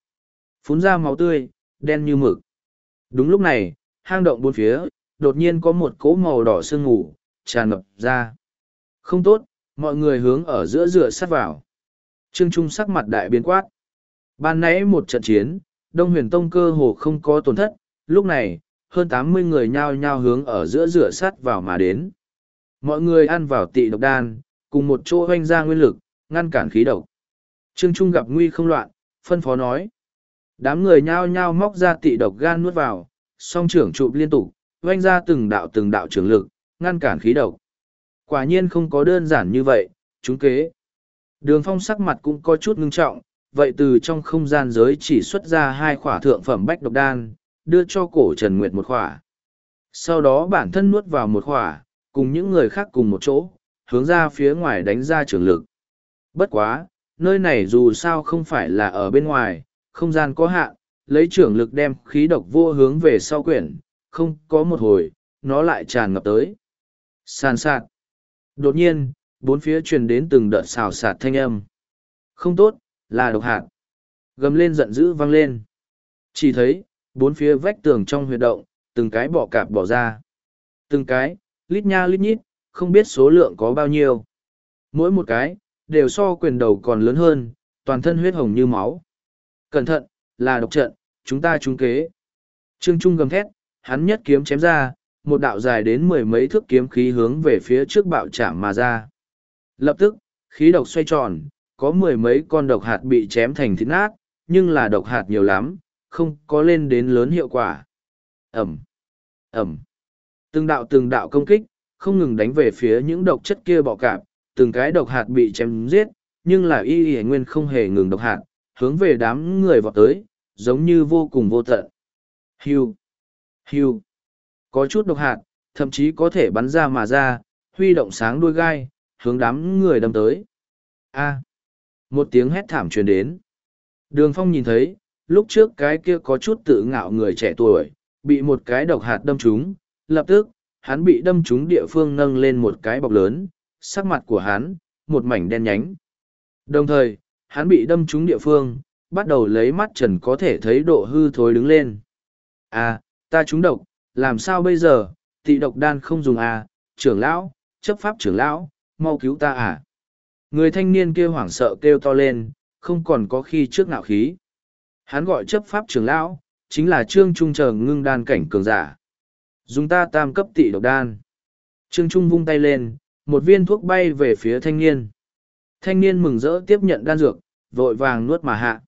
Phun ra máu tươi, đen như mực. Đúng lúc này, hang động bốn phía, đột nhiên có một cỗ màu đỏ sương ngủ, tràn ngập ra. Không tốt, mọi người hướng ở giữa dựa sát vào. Trương Trung sắc mặt đại biến quát. Ban nãy một trận chiến, Đông huyền tông cơ hồ không có tổn thất, lúc này, hơn tám mươi người nhao nhao hướng ở giữa rửa sắt vào mà đến. Mọi người ăn vào tị độc đan, cùng một chỗ hoanh ra nguyên lực, ngăn cản khí độc. Trương Trung gặp nguy không loạn, phân phó nói. Đám người nhao nhao móc ra tị độc gan nuốt vào, song trưởng chụp liên tục, hoanh ra từng đạo từng đạo trường lực, ngăn cản khí độc. Quả nhiên không có đơn giản như vậy, chúng kế. Đường phong sắc mặt cũng có chút ngưng trọng, vậy từ trong không gian giới chỉ xuất ra hai khỏa thượng phẩm bách độc đan, đưa cho cổ Trần Nguyệt một khỏa. Sau đó bản thân nuốt vào một khỏa, cùng những người khác cùng một chỗ, hướng ra phía ngoài đánh ra trường lực. Bất quá, nơi này dù sao không phải là ở bên ngoài, không gian có hạn, lấy trưởng lực đem khí độc vô hướng về sau quyển, không có một hồi, nó lại tràn ngập tới. Sàn sạt. Đột nhiên, bốn phía truyền đến từng đợt xào sạt thanh âm. Không tốt, là độc hạt. Gầm lên giận dữ vang lên. Chỉ thấy, bốn phía vách tường trong huyệt động, từng cái bọ cạp bỏ ra. Từng cái, lít nha lít nhít, không biết số lượng có bao nhiêu. Mỗi một cái, đều so quyền đầu còn lớn hơn, toàn thân huyết hồng như máu. Cẩn thận, là độc trận, chúng ta trúng kế. Trương Trung gầm thét, hắn nhất kiếm chém ra, một đạo dài đến mười mấy thước kiếm khí hướng về phía trước bạo chạm mà ra. Lập tức, khí độc xoay tròn, có mười mấy con độc hạt bị chém thành thịt nát, nhưng là độc hạt nhiều lắm, không có lên đến lớn hiệu quả. Ẩm, Ẩm, từng đạo từng đạo công kích, không ngừng đánh về phía những độc chất kia bọ cạp, từng cái độc hạt bị chém giết, nhưng là y y nguyên không hề ngừng độc hạt, hướng về đám người vọt tới, giống như vô cùng vô tận. Hưu, hưu, có chút độc hạt, thậm chí có thể bắn ra mà ra, huy động sáng đuôi gai, hướng đám người đâm tới. A. Một tiếng hét thảm truyền đến. Đường phong nhìn thấy, lúc trước cái kia có chút tự ngạo người trẻ tuổi, bị một cái độc hạt đâm trúng, lập tức, hắn bị đâm trúng địa phương nâng lên một cái bọc lớn, sắc mặt của hắn, một mảnh đen nhánh. Đồng thời, hắn bị đâm trúng địa phương, bắt đầu lấy mắt trần có thể thấy độ hư thối đứng lên. À, ta trúng độc, làm sao bây giờ, tị độc đan không dùng à, trưởng lão, chấp pháp trưởng lão, mau cứu ta à. Người thanh niên kia hoảng sợ kêu to lên, không còn có khi trước ngạo khí. Hắn gọi chấp pháp trưởng lão, chính là Trương Trung chờ ngưng đan cảnh cường giả. Dùng ta tam cấp tị độc đan. Trương Trung vung tay lên, một viên thuốc bay về phía thanh niên. Thanh niên mừng rỡ tiếp nhận đan dược, vội vàng nuốt mà hạ.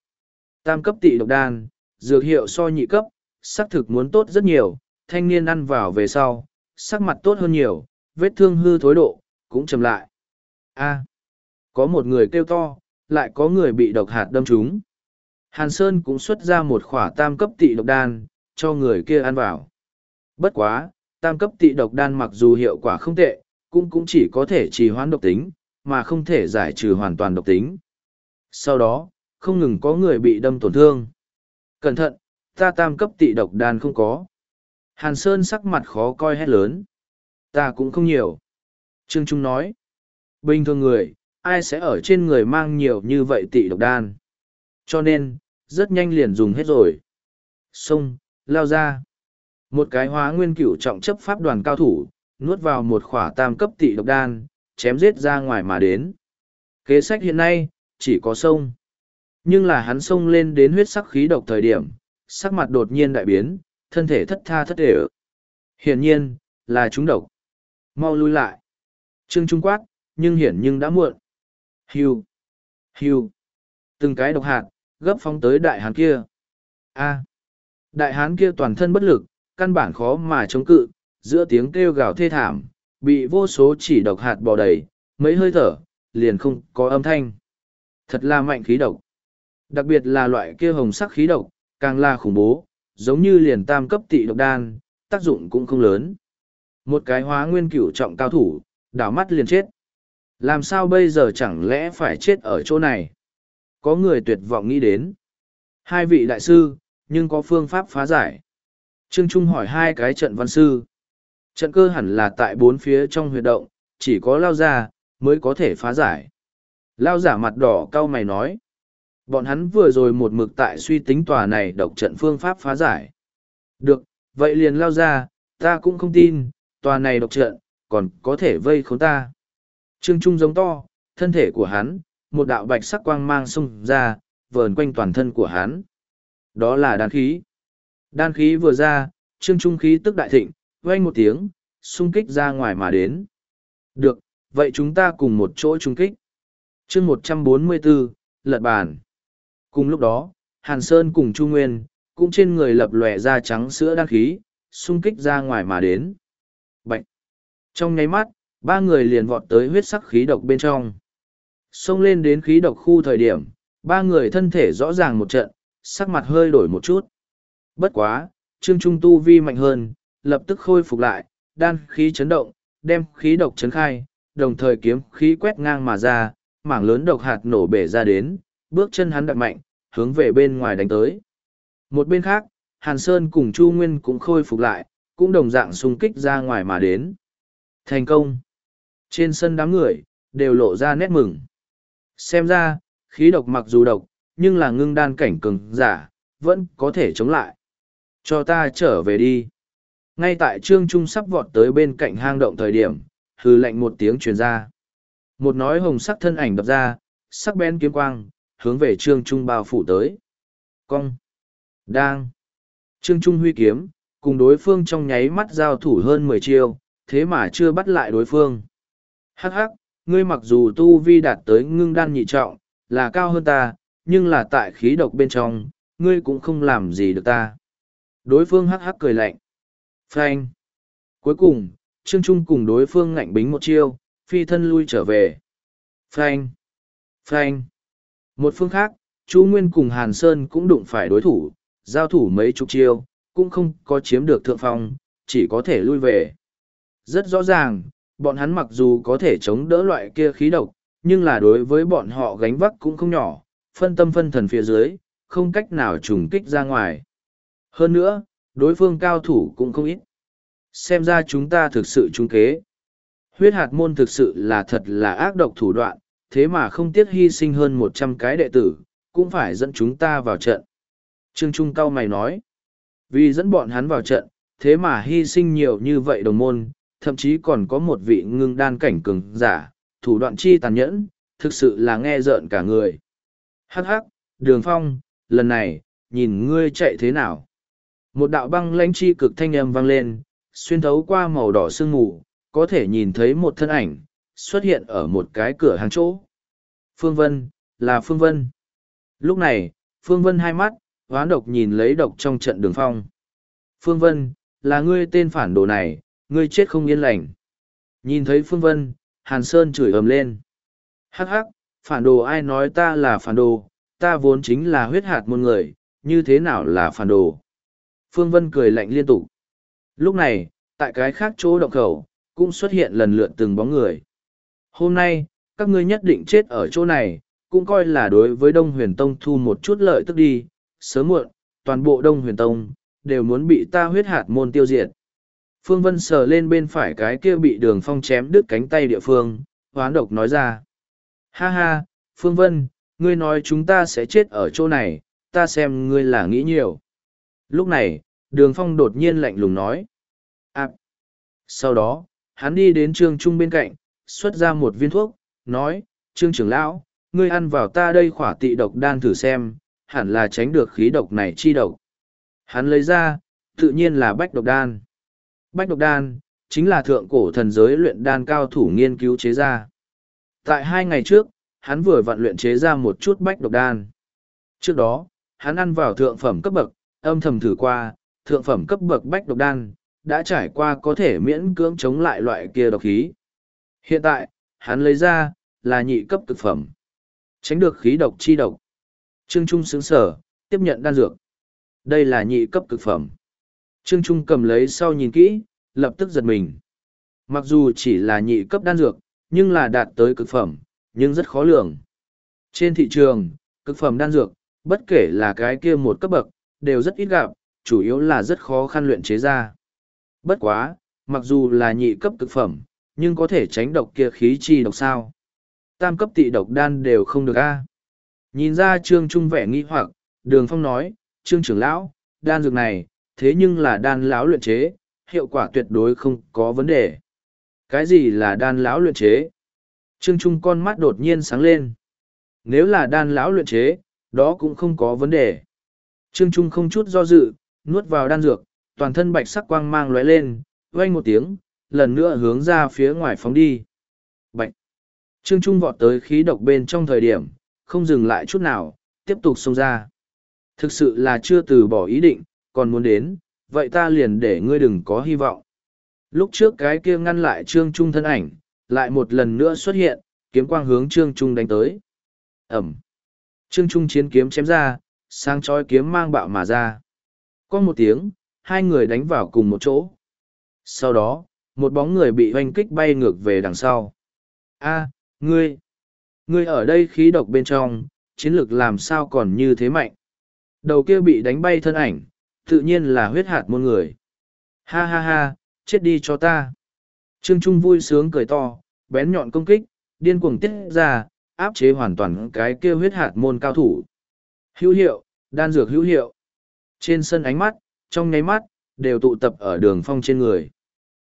Tam cấp tị độc đan, dược hiệu so nhị cấp, sắc thực muốn tốt rất nhiều, thanh niên ăn vào về sau, sắc mặt tốt hơn nhiều, vết thương hư thối độ, cũng chầm lại. A. có một người kêu to, lại có người bị độc hạt đâm trúng. Hàn Sơn cũng xuất ra một khỏa tam cấp tị độc đan, cho người kia ăn vào. Bất quá, tam cấp tị độc đan mặc dù hiệu quả không tệ, cũng cũng chỉ có thể trì hoãn độc tính, mà không thể giải trừ hoàn toàn độc tính. Sau đó, không ngừng có người bị đâm tổn thương. Cẩn thận, ta tam cấp tị độc đan không có. Hàn Sơn sắc mặt khó coi hét lớn. Ta cũng không nhiều. Trương Trung nói. Bình thường người, ai sẽ ở trên người mang nhiều như vậy tị độc đan. Cho nên, rất nhanh liền dùng hết rồi. Xông, lao ra. Một cái hóa nguyên cửu trọng chấp pháp đoàn cao thủ, nuốt vào một khỏa tam cấp tị độc đan, chém giết ra ngoài mà đến. Kế sách hiện nay, chỉ có sông. Nhưng là hắn sông lên đến huyết sắc khí độc thời điểm, sắc mặt đột nhiên đại biến, thân thể thất tha thất để Hiển nhiên, là chúng độc. Mau lui lại. Trương Trung quát, nhưng hiển nhưng đã muộn. Hiu. Hiu. Từng cái độc hạt, gấp phóng tới đại hán kia. A. Đại hán kia toàn thân bất lực, căn bản khó mà chống cự, giữa tiếng kêu gào thê thảm, bị vô số chỉ độc hạt bò đầy, mấy hơi thở, liền không có âm thanh. Thật là mạnh khí độc. Đặc biệt là loại kia hồng sắc khí độc, càng là khủng bố, giống như liền tam cấp tị độc đan, tác dụng cũng không lớn. Một cái hóa nguyên cửu trọng cao thủ, đảo mắt liền chết. Làm sao bây giờ chẳng lẽ phải chết ở chỗ này? Có người tuyệt vọng nghĩ đến. Hai vị đại sư, nhưng có phương pháp phá giải. Trương Trung hỏi hai cái trận văn sư. Trận cơ hẳn là tại bốn phía trong huyệt động, chỉ có lao ra, mới có thể phá giải. Lao giả mặt đỏ cau mày nói. Bọn hắn vừa rồi một mực tại suy tính tòa này độc trận phương pháp phá giải. Được, vậy liền lao ra, ta cũng không tin, tòa này độc trận, còn có thể vây khốn ta. Trương Trung giống to, thân thể của hắn, một đạo bạch sắc quang mang xông ra, vờn quanh toàn thân của hắn. Đó là đan khí. Đan khí vừa ra, Trương Trung khí tức đại thịnh, vang một tiếng, xung kích ra ngoài mà đến. Được, vậy chúng ta cùng một chỗ trung kích. chương một trăm bốn mươi 144, lật bàn. Cùng lúc đó, Hàn Sơn cùng Chu Nguyên, cũng trên người lập lòe ra trắng sữa đan khí, xung kích ra ngoài mà đến. Bạch! Trong nháy mắt, ba người liền vọt tới huyết sắc khí độc bên trong. Xông lên đến khí độc khu thời điểm, ba người thân thể rõ ràng một trận, sắc mặt hơi đổi một chút. Bất quá, Trương Trung Tu vi mạnh hơn, lập tức khôi phục lại, đan khí chấn động, đem khí độc chấn khai, đồng thời kiếm khí quét ngang mà ra, mảng lớn độc hạt nổ bể ra đến, bước chân hắn đặt mạnh, hướng về bên ngoài đánh tới. Một bên khác, Hàn Sơn cùng Chu Nguyên cũng khôi phục lại, cũng đồng dạng xung kích ra ngoài mà đến. Thành công! Trên sân đám người, đều lộ ra nét mừng. Xem ra, khí độc mặc dù độc, nhưng là ngưng đan cảnh cường giả, vẫn có thể chống lại. Cho ta trở về đi. Ngay tại Trương Trung sắp vọt tới bên cạnh hang động thời điểm, hư lệnh một tiếng truyền ra. Một nói hồng sắc thân ảnh đập ra, sắc bén kiếm quang, hướng về Trương Trung bao phủ tới. Cong. Đang. Trương Trung huy kiếm, cùng đối phương trong nháy mắt giao thủ hơn mười chiêu, thế mà chưa bắt lại đối phương. Hắc hắc, ngươi mặc dù tu vi đạt tới ngưng đan nhị trọng, là cao hơn ta, nhưng là tại khí độc bên trong, ngươi cũng không làm gì được ta. Đối phương hắc hắc cười lạnh. Phanh. Cuối cùng, Trương Trung cùng đối phương ngạnh bính một chiêu, phi thân lui trở về. Phanh. Phanh. Một phương khác, Chu Nguyên cùng Hàn Sơn cũng đụng phải đối thủ, giao thủ mấy chục chiêu, cũng không có chiếm được thượng phong, chỉ có thể lui về. Rất rõ ràng, bọn hắn mặc dù có thể chống đỡ loại kia khí độc, nhưng là đối với bọn họ gánh vác cũng không nhỏ, phân tâm phân thần phía dưới, không cách nào trùng kích ra ngoài. Hơn nữa, đối phương cao thủ cũng không ít. Xem ra chúng ta thực sự trung kế. Huyết hạt môn thực sự là thật là ác độc thủ đoạn, thế mà không tiếc hy sinh hơn một trăm cái đệ tử, cũng phải dẫn chúng ta vào trận. Trương Trung cao mày nói, vì dẫn bọn hắn vào trận, thế mà hy sinh nhiều như vậy đồng môn, thậm chí còn có một vị ngưng đan cảnh cường giả, thủ đoạn chi tàn nhẫn, thực sự là nghe rợn cả người. Hắc hắc, đường phong, lần này, nhìn ngươi chạy thế nào. Một đạo băng lãnh chi cực thanh âm vang lên, xuyên thấu qua màu đỏ sương mù, có thể nhìn thấy một thân ảnh, xuất hiện ở một cái cửa hàng chỗ. Phương Vân, là Phương Vân. Lúc này, Phương Vân hai mắt, hoán độc nhìn lấy độc trong trận đường phong. Phương Vân, là ngươi tên phản đồ này, ngươi chết không yên lành. Nhìn thấy Phương Vân, Hàn Sơn chửi ầm lên. Hắc hắc, phản đồ ai nói ta là phản đồ, ta vốn chính là huyết hạt môn người, như thế nào là phản đồ. Phương Vân cười lạnh liên tục. Lúc này, tại cái khác chỗ động khẩu, cũng xuất hiện lần lượt từng bóng người. Hôm nay, các ngươi nhất định chết ở chỗ này, cũng coi là đối với Đông Huyền Tông thu một chút lợi tức đi, sớm muộn, toàn bộ Đông Huyền Tông, đều muốn bị ta huyết hạt môn tiêu diệt. Phương Vân sờ lên bên phải cái kia bị đường phong chém đứt cánh tay địa phương, hoán độc nói ra. Ha ha, Phương Vân, ngươi nói chúng ta sẽ chết ở chỗ này, ta xem ngươi là nghĩ nhiều. Lúc này, đường phong đột nhiên lạnh lùng nói. À. Sau đó, hắn đi đến trương trung bên cạnh, xuất ra một viên thuốc, nói, trương trưởng lão, ngươi ăn vào ta đây khỏa tị độc đan thử xem, hẳn là tránh được khí độc này chi độc. Hắn lấy ra, tự nhiên là bách độc đan. Bách độc đan, chính là thượng cổ thần giới luyện đan cao thủ nghiên cứu chế ra. Tại hai ngày trước, hắn vừa vận luyện chế ra một chút bách độc đan. Trước đó, hắn ăn vào thượng phẩm cấp bậc, âm thầm thử qua, thượng phẩm cấp bậc bách độc đan, đã trải qua có thể miễn cưỡng chống lại loại kia độc khí. Hiện tại, hắn lấy ra, là nhị cấp thực phẩm. Tránh được khí độc chi độc. Trương Trung xứng sở, tiếp nhận đan dược. Đây là nhị cấp cực phẩm. Trương Trung cầm lấy sau nhìn kỹ, lập tức giật mình. Mặc dù chỉ là nhị cấp đan dược, nhưng là đạt tới cực phẩm, nhưng rất khó lường. Trên thị trường, cực phẩm đan dược, bất kể là cái kia một cấp bậc, đều rất ít gặp, chủ yếu là rất khó khăn luyện chế ra. Bất quá, mặc dù là nhị cấp cực phẩm, nhưng có thể tránh độc kia khí chi độc sao. Tam cấp tị độc đan đều không được a. Nhìn ra Trương Trung vẻ nghi hoặc, Đường Phong nói, Trương trưởng lão, đan dược này, thế nhưng là đan lão luyện chế, hiệu quả tuyệt đối không có vấn đề. Cái gì là đan lão luyện chế? Trương Trung con mắt đột nhiên sáng lên. Nếu là đan lão luyện chế, đó cũng không có vấn đề. Trương Trung không chút do dự, nuốt vào đan dược, toàn thân bạch sắc quang mang lóe lên, vang một tiếng, lần nữa hướng ra phía ngoài phóng đi. Bạch! Trương Trung vọt tới khí độc bên trong thời điểm, không dừng lại chút nào, tiếp tục xông ra. Thực sự là chưa từ bỏ ý định, còn muốn đến, vậy ta liền để ngươi đừng có hy vọng. Lúc trước cái kia ngăn lại Trương Trung thân ảnh, lại một lần nữa xuất hiện, kiếm quang hướng Trương Trung đánh tới. Ẩm. Trương Trung chiến kiếm chém ra, sang chói kiếm mang bạo mà ra. Có một tiếng, hai người đánh vào cùng một chỗ. Sau đó, một bóng người bị hoanh kích bay ngược về đằng sau. A, ngươi, ngươi ở đây khí độc bên trong, chiến lược làm sao còn như thế mạnh. Đầu kia bị đánh bay thân ảnh, tự nhiên là huyết hạt môn người. Ha ha ha, chết đi cho ta. Trương Trung vui sướng cười to, bén nhọn công kích, điên cuồng tiết ra, áp chế hoàn toàn cái kia huyết hạt môn cao thủ. Hữu hiệu, đan dược hữu hiệu. Trên sân ánh mắt, trong nháy mắt, đều tụ tập ở đường phong trên người.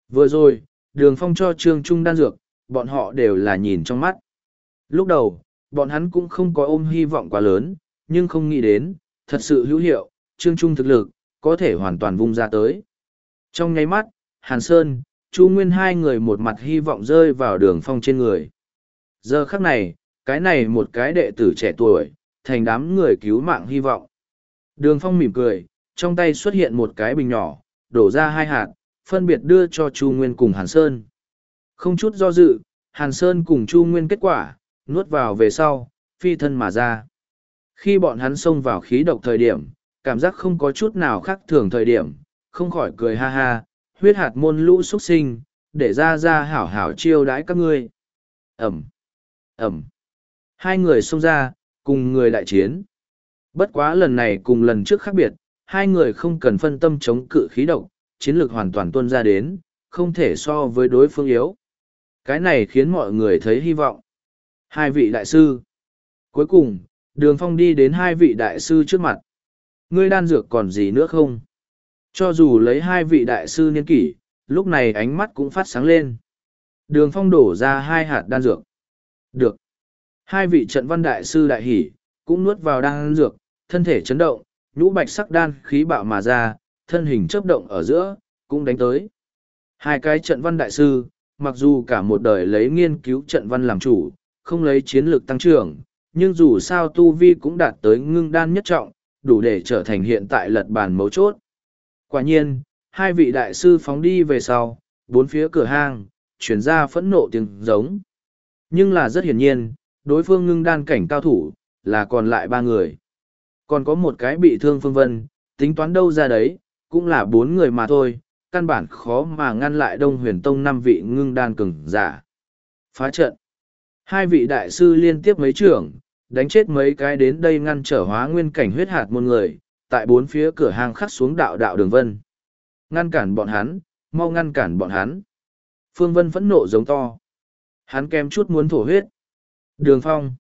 Vừa rồi, đường phong cho Trương Trung đan dược, bọn họ đều là nhìn trong mắt. Lúc đầu, bọn hắn cũng không có ôm hy vọng quá lớn, nhưng không nghĩ đến, thật sự hữu hiệu, Trương Trung thực lực, có thể hoàn toàn vung ra tới. Trong nháy mắt, Hàn Sơn, Chu Nguyên hai người một mặt hy vọng rơi vào đường phong trên người. Giờ khắc này, cái này một cái đệ tử trẻ tuổi, thành đám người cứu mạng hy vọng. Đường phong mỉm cười, trong tay xuất hiện một cái bình nhỏ, đổ ra hai hạt, phân biệt đưa cho Chu Nguyên cùng Hàn Sơn. Không chút do dự, Hàn Sơn cùng Chu Nguyên kết quả, nuốt vào về sau, phi thân mà ra. Khi bọn hắn xông vào khí độc thời điểm, cảm giác không có chút nào khác thường thời điểm, không khỏi cười ha ha, huyết hạt môn lũ xuất sinh, để ra ra hảo hảo chiêu đãi các ngươi. Ẩm, Ẩm. Hai người xông ra, cùng người đại chiến. Bất quá lần này cùng lần trước khác biệt, hai người không cần phân tâm chống cự khí độc, chiến lược hoàn toàn tuân ra đến, không thể so với đối phương yếu. Cái này khiến mọi người thấy hy vọng. Hai vị đại sư. Cuối cùng, đường phong đi đến hai vị đại sư trước mặt. Ngươi đan dược còn gì nữa không? Cho dù lấy hai vị đại sư niên kỷ, lúc này ánh mắt cũng phát sáng lên. Đường phong đổ ra hai hạt đan dược. Được. Hai vị trận văn đại sư đại hỷ, cũng nuốt vào đan dược, thân thể chấn động, nhũ bạch sắc đan khí bạo mà ra, thân hình chớp động ở giữa, cũng đánh tới. Hai cái trận văn đại sư, mặc dù cả một đời lấy nghiên cứu trận văn làm chủ, không lấy chiến lược tăng trưởng, nhưng dù sao Tu Vi cũng đạt tới ngưng đan nhất trọng, đủ để trở thành hiện tại lật bàn mấu chốt. Quả nhiên, hai vị đại sư phóng đi về sau, bốn phía cửa hang, chuyển ra phẫn nộ tiếng giống. Nhưng là rất hiển nhiên, đối phương ngưng đan cảnh cao thủ, là còn lại ba người. Còn có một cái bị thương phương vân, tính toán đâu ra đấy, cũng là bốn người mà thôi, căn bản khó mà ngăn lại Đông Huyền Tông năm vị ngưng đan cường giả. Phá trận. Hai vị đại sư liên tiếp mấy trưởng, đánh chết mấy cái đến đây ngăn trở hóa nguyên cảnh huyết hạt môn người, tại bốn phía cửa hàng khắc xuống đạo đạo đường vân. Ngăn cản bọn hắn, mau ngăn cản bọn hắn. Phương Vân phẫn nộ giống to. Hắn kém chút muốn thổ huyết. Đường phong.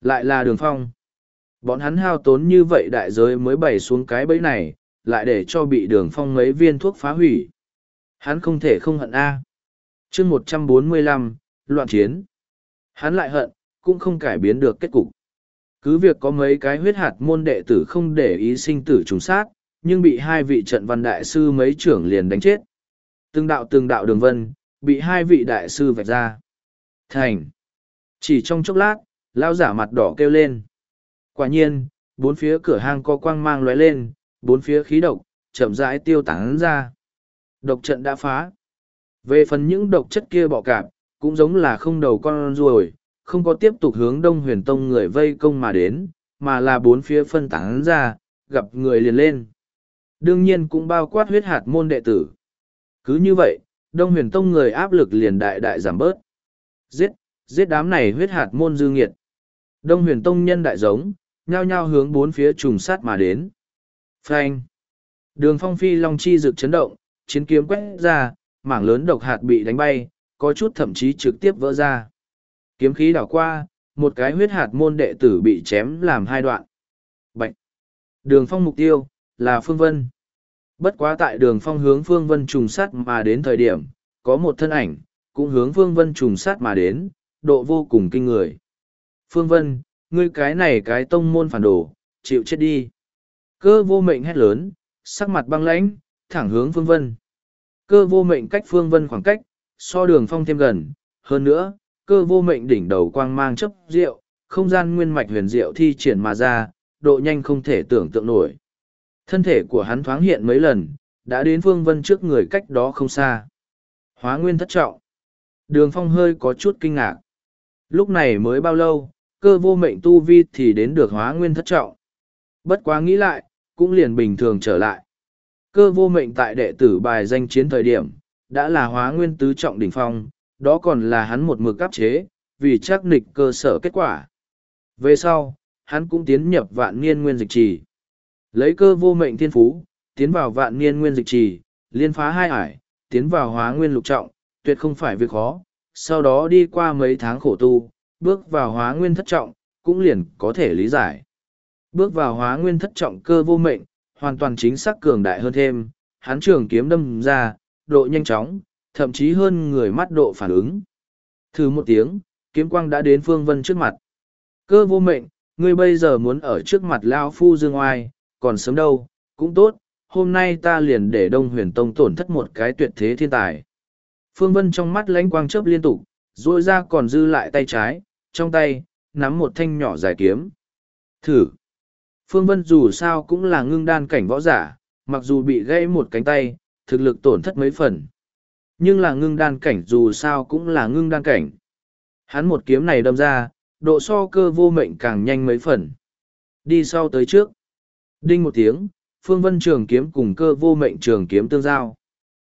Lại là đường phong. Bọn hắn hao tốn như vậy đại giới mới bày xuống cái bẫy này, lại để cho bị đường phong mấy viên thuốc phá hủy. Hắn không thể không hận A. chương một trăm bốn mươi lăm loạn chiến. Hắn lại hận, cũng không cải biến được kết cục. Cứ việc có mấy cái huyết hạt môn đệ tử không để ý sinh tử trùng sát, nhưng bị hai vị trận văn đại sư mấy trưởng liền đánh chết. Từng đạo từng đạo đường vân, bị hai vị đại sư vạch ra. Thành. Chỉ trong chốc lát, lao giả mặt đỏ kêu lên. Quả nhiên, bốn phía cửa hang có quang mang lóe lên, bốn phía khí độc, chậm rãi tiêu tán ra. Độc trận đã phá. Về phần những độc chất kia bọ cạp, cũng giống là không đầu con ruồi, không có tiếp tục hướng đông huyền tông người vây công mà đến, mà là bốn phía phân tán ra, gặp người liền lên. Đương nhiên cũng bao quát huyết hạt môn đệ tử. Cứ như vậy, Đông huyền tông người áp lực liền đại đại giảm bớt. Giết, giết đám này huyết hạt môn dư nghiệt. Đông huyền tông nhân đại giống, nhao nhao hướng bốn phía trùng sát mà đến. Phanh. Đường phong phi long chi rực chấn động, chiến kiếm quét ra, mảng lớn độc hạt bị đánh bay, có chút thậm chí trực tiếp vỡ ra. Kiếm khí đảo qua, một cái huyết hạt môn đệ tử bị chém làm hai đoạn. Bạch. Đường phong mục tiêu, là Phương Vân. Bất quá tại đường phong hướng Phương Vân trùng sát mà đến thời điểm, có một thân ảnh, cũng hướng Phương Vân trùng sát mà đến, độ vô cùng kinh người. Phương Vân, ngươi cái này cái tông môn phản đồ, chịu chết đi. Cơ vô mệnh hét lớn, sắc mặt băng lãnh, thẳng hướng Phương Vân. Cơ vô mệnh cách Phương Vân khoảng cách, so đường phong thêm gần, hơn nữa, cơ vô mệnh đỉnh đầu quang mang chấp rượu, không gian nguyên mạch huyền diệu thi triển mà ra, độ nhanh không thể tưởng tượng nổi. Thân thể của hắn thoáng hiện mấy lần, đã đến Phương Vân trước người cách đó không xa. Hóa nguyên thất trọng. Đường phong hơi có chút kinh ngạc. Lúc này mới bao lâu, cơ vô mệnh tu vi thì đến được hóa nguyên thất trọng. Bất quá nghĩ lại, cũng liền bình thường trở lại. Cơ vô mệnh tại đệ tử bài danh chiến thời điểm, đã là hóa nguyên tứ trọng đỉnh phong, đó còn là hắn một mực áp chế, vì chắc nịch cơ sở kết quả. Về sau, hắn cũng tiến nhập vạn niên nguyên dịch trì. Lấy cơ vô mệnh thiên phú, tiến vào vạn niên nguyên dịch trì, liên phá hai ải, tiến vào hóa nguyên lục trọng, tuyệt không phải việc khó. Sau đó đi qua mấy tháng khổ tu, bước vào hóa nguyên thất trọng, cũng liền có thể lý giải. Bước vào hóa nguyên thất trọng cơ vô mệnh, hoàn toàn chính xác cường đại hơn thêm, hắn trường kiếm đâm ra, độ nhanh chóng, thậm chí hơn người mắt độ phản ứng. Thử một tiếng, kiếm quang đã đến Phương Vân trước mặt. Cơ vô mệnh, ngươi bây giờ muốn ở trước mặt Lao Phu Dương Oai, còn sớm đâu, cũng tốt, hôm nay ta liền để Đông Huyền Tông tổn thất một cái tuyệt thế thiên tài. Phương Vân trong mắt lánh quang chớp liên tục, rồi ra còn dư lại tay trái, trong tay, nắm một thanh nhỏ dài kiếm. Thử! Phương Vân dù sao cũng là ngưng đan cảnh võ giả, mặc dù bị gãy một cánh tay, thực lực tổn thất mấy phần. Nhưng là ngưng đan cảnh dù sao cũng là ngưng đan cảnh. Hắn một kiếm này đâm ra, độ so cơ vô mệnh càng nhanh mấy phần. Đi sau tới trước. Đinh một tiếng, Phương Vân trường kiếm cùng cơ vô mệnh trường kiếm tương giao.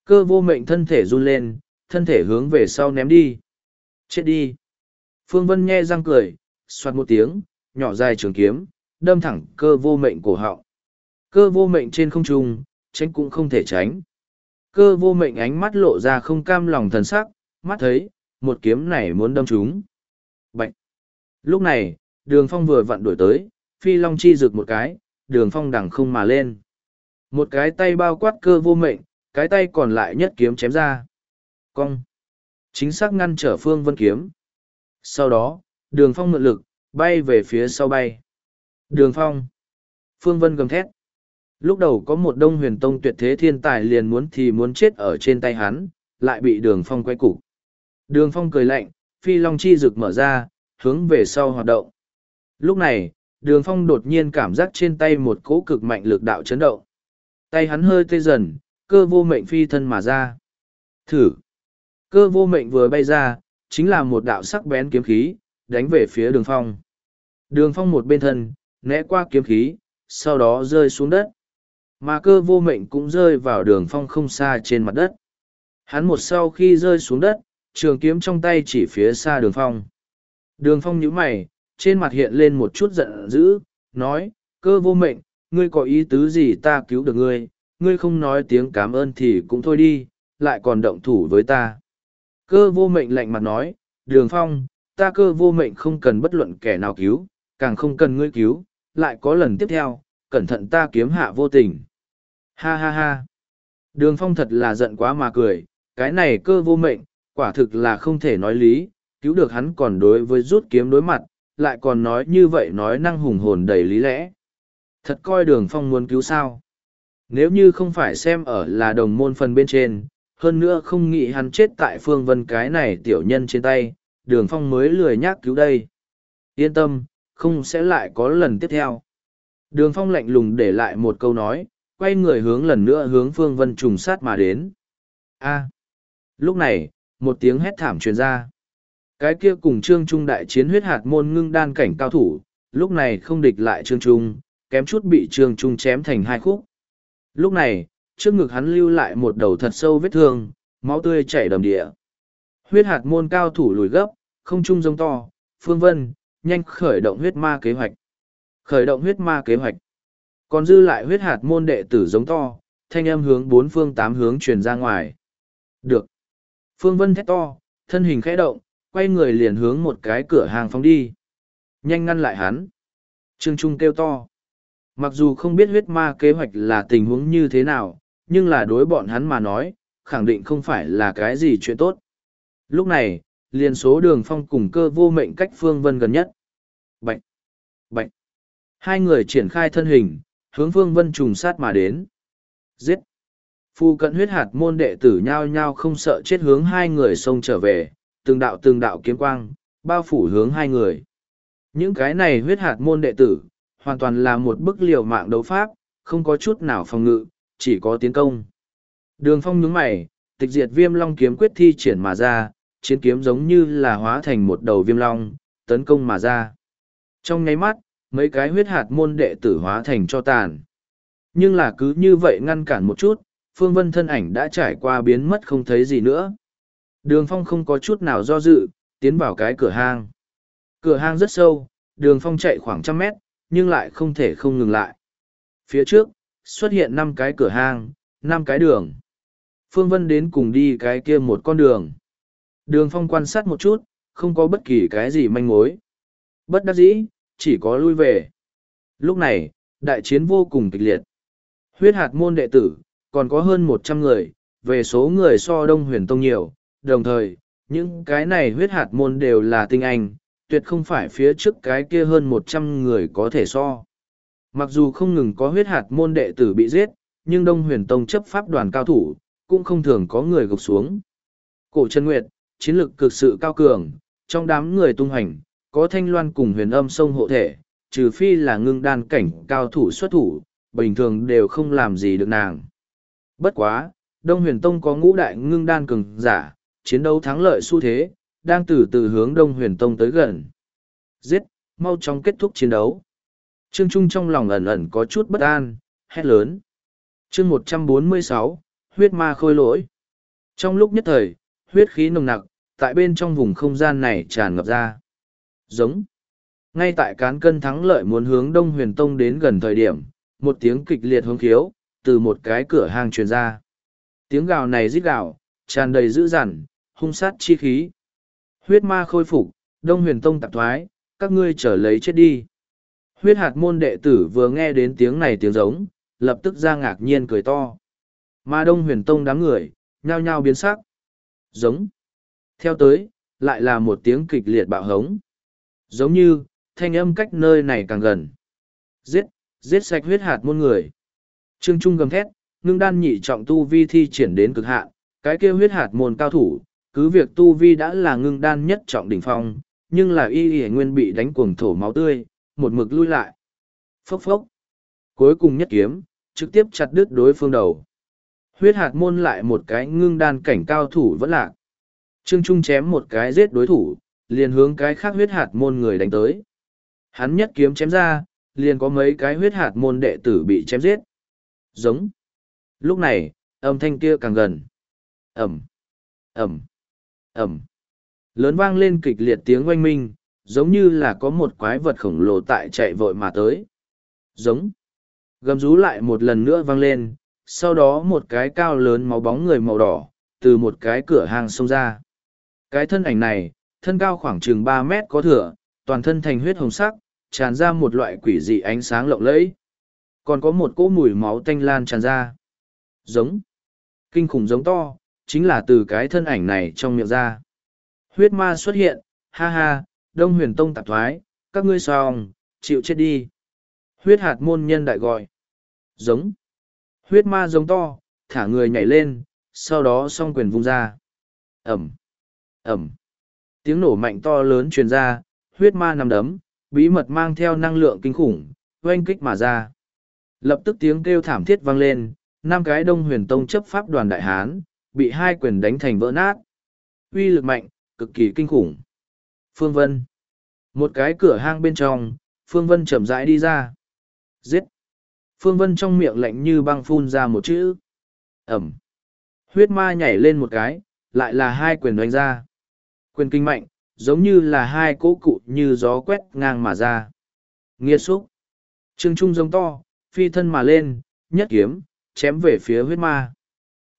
Cơ vô mệnh thân thể run lên, thân thể hướng về sau ném đi. Chết đi. Phương Vân nhe răng cười, xoát một tiếng, nhỏ dài trường kiếm, đâm thẳng cơ vô mệnh cổ họng. Cơ vô mệnh trên không trung, tránh cũng không thể tránh. Cơ vô mệnh ánh mắt lộ ra không cam lòng thần sắc, mắt thấy, một kiếm này muốn đâm chúng. Bạch! Lúc này, đường phong vừa vặn đuổi tới, phi long chi rực một cái, đường phong đằng không mà lên. Một cái tay bao quát cơ vô mệnh, cái tay còn lại nhất kiếm chém ra. Cong! Chính xác ngăn trở phương vân kiếm. Sau đó, đường phong mượn lực, bay về phía sau bay. Đường phong! Phương vân gầm thét. Lúc đầu có một đông huyền tông tuyệt thế thiên tài liền muốn thì muốn chết ở trên tay hắn, lại bị đường phong quay cục. Đường phong cười lạnh, phi long chi rực mở ra, hướng về sau hoạt động. Lúc này, đường phong đột nhiên cảm giác trên tay một cỗ cực mạnh lực đạo chấn động. Tay hắn hơi tê dần, cơ vô mệnh phi thân mà ra. Thử! Cơ vô mệnh vừa bay ra, chính là một đạo sắc bén kiếm khí, đánh về phía đường phong. Đường phong một bên thân, né qua kiếm khí, sau đó rơi xuống đất. Mà cơ vô mệnh cũng rơi vào đường phong không xa trên mặt đất. Hắn một sau khi rơi xuống đất, trường kiếm trong tay chỉ phía xa đường phong. Đường phong nhíu mày, trên mặt hiện lên một chút giận dữ, nói, cơ vô mệnh, ngươi có ý tứ gì ta cứu được ngươi, ngươi không nói tiếng cảm ơn thì cũng thôi đi, lại còn động thủ với ta. Cơ vô mệnh lạnh mặt nói, đường phong, ta cơ vô mệnh không cần bất luận kẻ nào cứu, càng không cần ngươi cứu, lại có lần tiếp theo, cẩn thận ta kiếm hạ vô tình. Ha ha ha. Đường phong thật là giận quá mà cười, cái này cơ vô mệnh, quả thực là không thể nói lý, cứu được hắn còn đối với rút kiếm đối mặt, lại còn nói như vậy nói năng hùng hồn đầy lý lẽ. Thật coi đường phong muốn cứu sao. Nếu như không phải xem ở là đồng môn phần bên trên, hơn nữa không nghĩ hắn chết tại phương vân cái này tiểu nhân trên tay, đường phong mới lười nhác cứu đây. Yên tâm, không sẽ lại có lần tiếp theo. Đường phong lạnh lùng để lại một câu nói, quay người hướng lần nữa hướng phương vân trùng sát mà đến. A. Lúc này, một tiếng hét thảm truyền ra. Cái kia cùng Trương Trung đại chiến huyết hạt môn ngưng đan cảnh cao thủ, lúc này không địch lại Trương Trung, kém chút bị Trương Trung chém thành hai khúc. Lúc này, trước ngực hắn lưu lại một đầu thật sâu vết thương, máu tươi chảy đầm địa. Huyết hạt môn cao thủ lùi gấp, không trung giống to, Phương Vân, nhanh khởi động huyết ma kế hoạch. Khởi động huyết ma kế hoạch. Còn dư lại huyết hạt môn đệ tử giống to, thanh âm hướng bốn phương tám hướng truyền ra ngoài. Được. Phương Vân thét to, thân hình khẽ động, quay người liền hướng một cái cửa hàng phóng đi. Nhanh ngăn lại hắn. Trương Trung kêu to. Mặc dù không biết huyết ma kế hoạch là tình huống như thế nào, nhưng là đối bọn hắn mà nói, khẳng định không phải là cái gì chuyện tốt. Lúc này, liền số đường phong cùng cơ vô mệnh cách Phương Vân gần nhất. Bạch! Bạch! Hai người triển khai thân hình, hướng Phương Vân trùng sát mà đến. Giết! Phu cận huyết hạt môn đệ tử nhao nhao không sợ chết hướng hai người xông trở về, từng đạo từng đạo kiếm quang, bao phủ hướng hai người. Những cái này huyết hạt môn đệ tử, hoàn toàn là một bức liều mạng đấu pháp, không có chút nào phòng ngự, chỉ có tiến công. Đường phong nhướng mày, tịch diệt viêm long kiếm quyết thi triển mà ra, chiến kiếm giống như là hóa thành một đầu viêm long, tấn công mà ra. Trong nháy mắt, mấy cái huyết hạt môn đệ tử hóa thành cho tàn. Nhưng là cứ như vậy ngăn cản một chút, Phương Vân thân ảnh đã trải qua biến mất không thấy gì nữa. Đường phong không có chút nào do dự, tiến vào cái cửa hang. Cửa hang rất sâu, đường phong chạy khoảng trăm mét, nhưng lại không thể không ngừng lại. Phía trước, xuất hiện năm cái cửa hang, năm cái đường. Phương Vân đến cùng đi cái kia một con đường. Đường phong quan sát một chút, không có bất kỳ cái gì manh mối. Bất đắc dĩ, chỉ có lui về. Lúc này, đại chiến vô cùng kịch liệt. Huyết hạt môn đệ tử, còn có hơn một trăm người, về số người so đông huyền tông nhiều, đồng thời, những cái này huyết hạt môn đều là tinh anh, tuyệt không phải phía trước cái kia hơn một trăm người có thể so. Mặc dù không ngừng có huyết hạt môn đệ tử bị giết, nhưng Đông Huyền Tông chấp pháp đoàn cao thủ, cũng không thường có người gục xuống. Cổ Trần Nguyệt, chiến lực cực sự cao cường, trong đám người tung hành, có thanh loan cùng huyền âm sông hộ thể, trừ phi là ngưng đan cảnh cao thủ xuất thủ, bình thường đều không làm gì được nàng. Bất quá, Đông Huyền Tông có ngũ đại ngưng đan cường giả, chiến đấu thắng lợi xu thế, đang từ từ hướng Đông Huyền Tông tới gần. Giết, mau chóng kết thúc chiến đấu. Trương Trung trong lòng ẩn ẩn có chút bất an, hét lớn. chương một trăm bốn mươi sáu, huyết ma khôi lỗi. Trong lúc nhất thời, huyết khí nồng nặc, tại bên trong vùng không gian này tràn ngập ra. Giống. Ngay tại cán cân thắng lợi muốn hướng Đông Huyền Tông đến gần thời điểm, một tiếng kịch liệt hướng khiếu, từ một cái cửa hàng truyền ra. Tiếng gào này rít gào, tràn đầy dữ dằn, hung sát chi khí. Huyết ma khôi phục, Đông Huyền Tông tạp thoái, các ngươi trở lấy chết đi. Huyết hạt môn đệ tử vừa nghe đến tiếng này tiếng giống, lập tức ra ngạc nhiên cười to. Mà Đông Huyền Tông đám người, nhao nhao biến sắc. Giống. Theo tới, lại là một tiếng kịch liệt bạo hống. Giống như, thanh âm cách nơi này càng gần. Giết, giết sạch huyết hạt môn người. Trương Trung gầm thét, ngưng đan nhị trọng tu vi thi triển đến cực hạn, cái kia huyết hạt môn cao thủ, cứ việc tu vi đã là ngưng đan nhất trọng đỉnh phong, nhưng là y y nguyên bị đánh cuồng thổ máu tươi, một mực lui lại. Phốc phốc. Cuối cùng nhất kiếm, trực tiếp chặt đứt đối phương đầu. Huyết hạt môn lại một cái ngưng đan cảnh cao thủ vẫn lạc. Trương Trung chém một cái giết đối thủ, liền hướng cái khác huyết hạt môn người đánh tới. Hắn nhất kiếm chém ra, liền có mấy cái huyết hạt môn đệ tử bị chém giết. Giống. Lúc này, âm thanh kia càng gần. Ẩm. Ẩm. Ẩm. Lớn vang lên kịch liệt tiếng oanh minh, giống như là có một quái vật khổng lồ tại chạy vội mà tới. Giống. Gầm rú lại một lần nữa vang lên, sau đó một cái cao lớn máu bóng người màu đỏ, từ một cái cửa hàng xông ra. Cái thân ảnh này, thân cao khoảng chừng ba mét có thửa, toàn thân thành huyết hồng sắc, tràn ra một loại quỷ dị ánh sáng lộng lẫy. Còn có một cỗ mùi máu tanh lan tràn ra. Giống. Kinh khủng giống to, chính là từ cái thân ảnh này trong miệng ra. Huyết ma xuất hiện, ha ha, đông huyền tông tạp thoái, các ngươi sòng, chịu chết đi. Huyết hạt môn nhân đại gọi. Giống. Huyết ma giống to, thả người nhảy lên, sau đó song quyền vung ra. Ẩm. Ẩm. Tiếng nổ mạnh to lớn truyền ra, huyết ma nằm đấm, bí mật mang theo năng lượng kinh khủng, oanh kích mà ra. Lập tức tiếng kêu thảm thiết vang lên, năm cái đông huyền tông chấp pháp đoàn đại hán, bị hai quyền đánh thành vỡ nát. Uy lực mạnh, cực kỳ kinh khủng. Phương Vân. Một cái cửa hang bên trong, Phương Vân chậm rãi đi ra. Giết. Phương Vân trong miệng lạnh như băng phun ra một chữ. Ẩm. Huyết ma nhảy lên một cái, lại là hai quyền đánh ra. Quyền kinh mạnh, giống như là hai cỗ cụ như gió quét ngang mà ra. nghĩa xúc. Trương Trung giống to, phi thân mà lên, nhất kiếm, chém về phía huyết ma.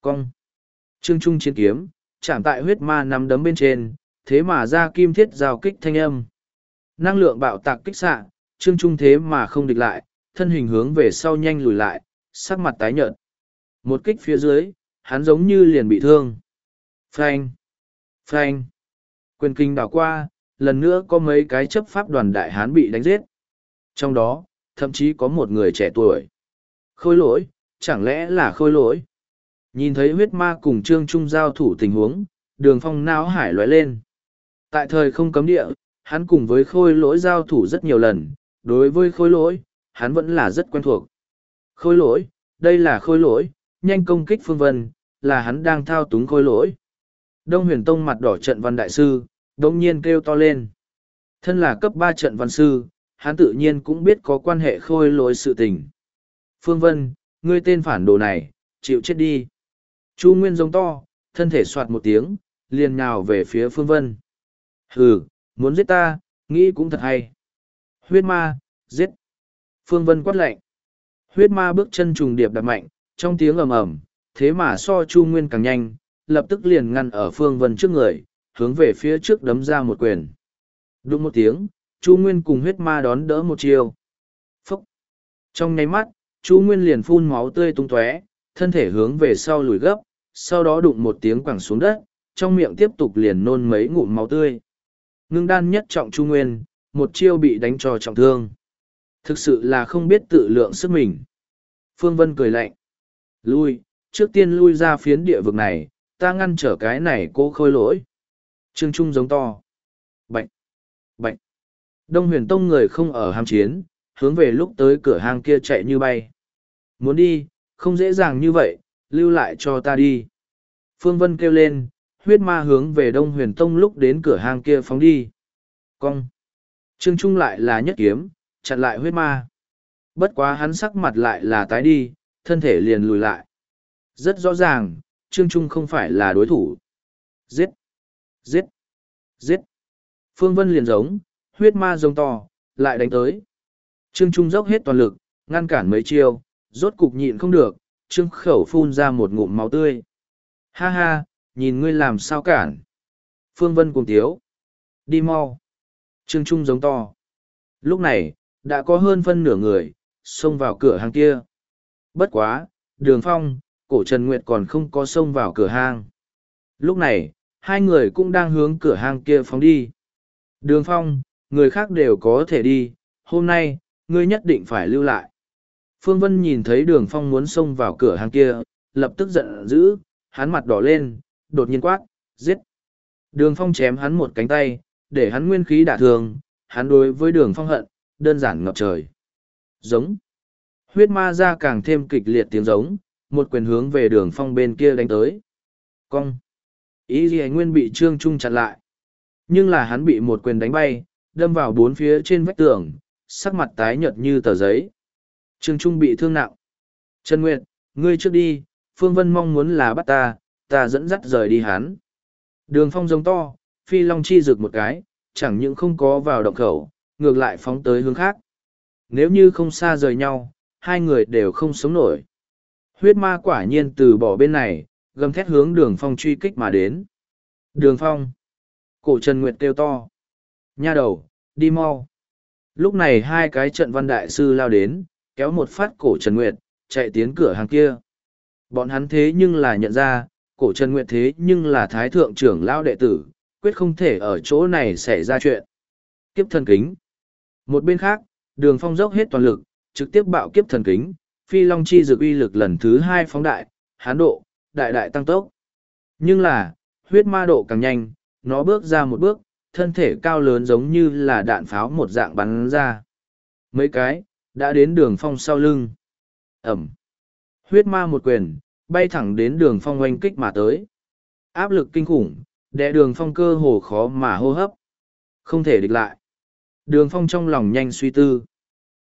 Cong. Trương Trung chiến kiếm, chạm tại huyết ma nằm đấm bên trên, thế mà ra kim thiết giao kích thanh âm. Năng lượng bạo tạc kích xạ, Trương Trung thế mà không địch lại, thân hình hướng về sau nhanh lùi lại, sắc mặt tái nhợt. Một kích phía dưới, hắn giống như liền bị thương. Phanh! Phanh! Quyền kinh đảo qua, lần nữa có mấy cái chấp pháp đoàn đại hán bị đánh giết. Trong đó, thậm chí có một người trẻ tuổi. Khôi lỗi, chẳng lẽ là khôi lỗi? Nhìn thấy huyết ma cùng trương trung giao thủ tình huống, đường phong não hải loại lên. Tại thời không cấm địa, hắn cùng với khôi lỗi giao thủ rất nhiều lần, đối với khôi lỗi, hắn vẫn là rất quen thuộc. Khôi lỗi, đây là khôi lỗi, nhanh công kích phương vân, là hắn đang thao túng khôi lỗi. Đông huyền tông mặt đỏ trận văn đại sư, đông nhiên kêu to lên. Thân là cấp ba trận văn sư, hắn tự nhiên cũng biết có quan hệ khôi lỗi sự tình. Phương Vân, ngươi tên phản đồ này, chịu chết đi. Chu Nguyên giống to, thân thể soạt một tiếng, liền nhào về phía Phương Vân. Hừ, muốn giết ta, nghĩ cũng thật hay. Huyết ma, giết. Phương Vân quát lạnh. Huyết ma bước chân trùng điệp đập mạnh, trong tiếng ầm ầm, thế mà so Chu Nguyên càng nhanh, lập tức liền ngăn ở Phương Vân trước người, hướng về phía trước đấm ra một quyền. Đúng một tiếng, Chu Nguyên cùng huyết ma đón đỡ một chiêu, Phúc! Trong nháy mắt, Chu Nguyên liền phun máu tươi tung tóe, thân thể hướng về sau lùi gấp, sau đó đụng một tiếng quẳng xuống đất, trong miệng tiếp tục liền nôn mấy ngụm máu tươi. Ngưng đan nhất trọng Chu Nguyên, một chiêu bị đánh cho trọng thương. Thực sự là không biết tự lượng sức mình. Phương Vân cười lạnh. Lui, trước tiên lui ra phiến địa vực này, ta ngăn trở cái này cô khôi lỗi. Trương Trung giống to. bệnh, bệnh. Đông huyền tông người không ở ham chiến, hướng về lúc tới cửa hàng kia chạy như bay. Muốn đi, không dễ dàng như vậy, lưu lại cho ta đi. Phương Vân kêu lên, huyết ma hướng về đông huyền tông lúc đến cửa hàng kia phóng đi. Cong! Trương Trung lại là nhất kiếm, chặn lại huyết ma. Bất quá hắn sắc mặt lại là tái đi, thân thể liền lùi lại. Rất rõ ràng, Trương Trung không phải là đối thủ. Giết! Giết! Giết! Phương Vân liền giống, huyết ma giống to, lại đánh tới. Trương Trung dốc hết toàn lực, ngăn cản mấy chiêu, rốt cục nhịn không được, Trương khẩu phun ra một ngụm máu tươi. Ha ha, nhìn ngươi làm sao cản. Phương Vân cùng tiếu. Đi mau. Trương Trung giống to. Lúc này, đã có hơn phân nửa người, xông vào cửa hàng kia. Bất quá, đường phong, cổ Trần Nguyệt còn không có xông vào cửa hàng. Lúc này, hai người cũng đang hướng cửa hàng kia phóng đi. Đường phong, người khác đều có thể đi, hôm nay, ngươi nhất định phải lưu lại. Phương Vân nhìn thấy đường phong muốn xông vào cửa hàng kia, lập tức giận dữ, hắn mặt đỏ lên, đột nhiên quát, giết. Đường phong chém hắn một cánh tay, để hắn nguyên khí đả thường, hắn đối với đường phong hận, đơn giản ngập trời. Giống. Huyết ma ra càng thêm kịch liệt tiếng giống, một quyền hướng về đường phong bên kia đánh tới. Cong. Ý gì nguyên bị trương trung chặn lại. Nhưng là hắn bị một quyền đánh bay, đâm vào bốn phía trên vách tường, sắc mặt tái nhợt như tờ giấy. Trương Trung bị thương nặng. Trần Nguyệt, ngươi trước đi, Phương Vân mong muốn là bắt ta, ta dẫn dắt rời đi hắn. Đường phong giống to, phi long chi rực một cái, chẳng những không có vào động khẩu, ngược lại phóng tới hướng khác. Nếu như không xa rời nhau, hai người đều không sống nổi. Huyết ma quả nhiên từ bỏ bên này, gầm thét hướng đường phong truy kích mà đến. Đường phong. Cổ Trần Nguyệt kêu to. Nha đầu, đi mau. Lúc này hai cái trận văn đại sư lao đến, kéo một phát cổ Trần Nguyệt, chạy tiến cửa hàng kia. Bọn hắn thế nhưng là nhận ra, cổ Trần Nguyệt thế nhưng là thái thượng trưởng lao đệ tử, quyết không thể ở chỗ này xảy ra chuyện. Kiếp thần kính. Một bên khác, đường phong dốc hết toàn lực, trực tiếp bạo kiếp thần kính, phi long chi dược uy lực lần thứ hai phóng đại, hán độ, đại đại tăng tốc. Nhưng là, huyết ma độ càng nhanh, nó bước ra một bước, thân thể cao lớn giống như là đạn pháo một dạng bắn ra. Mấy cái, đã đến đường phong sau lưng. Ẩm. Huyết ma một quyền, bay thẳng đến đường phong oanh kích mà tới. Áp lực kinh khủng, đè đường phong cơ hồ khó mà hô hấp. Không thể địch lại. Đường phong trong lòng nhanh suy tư.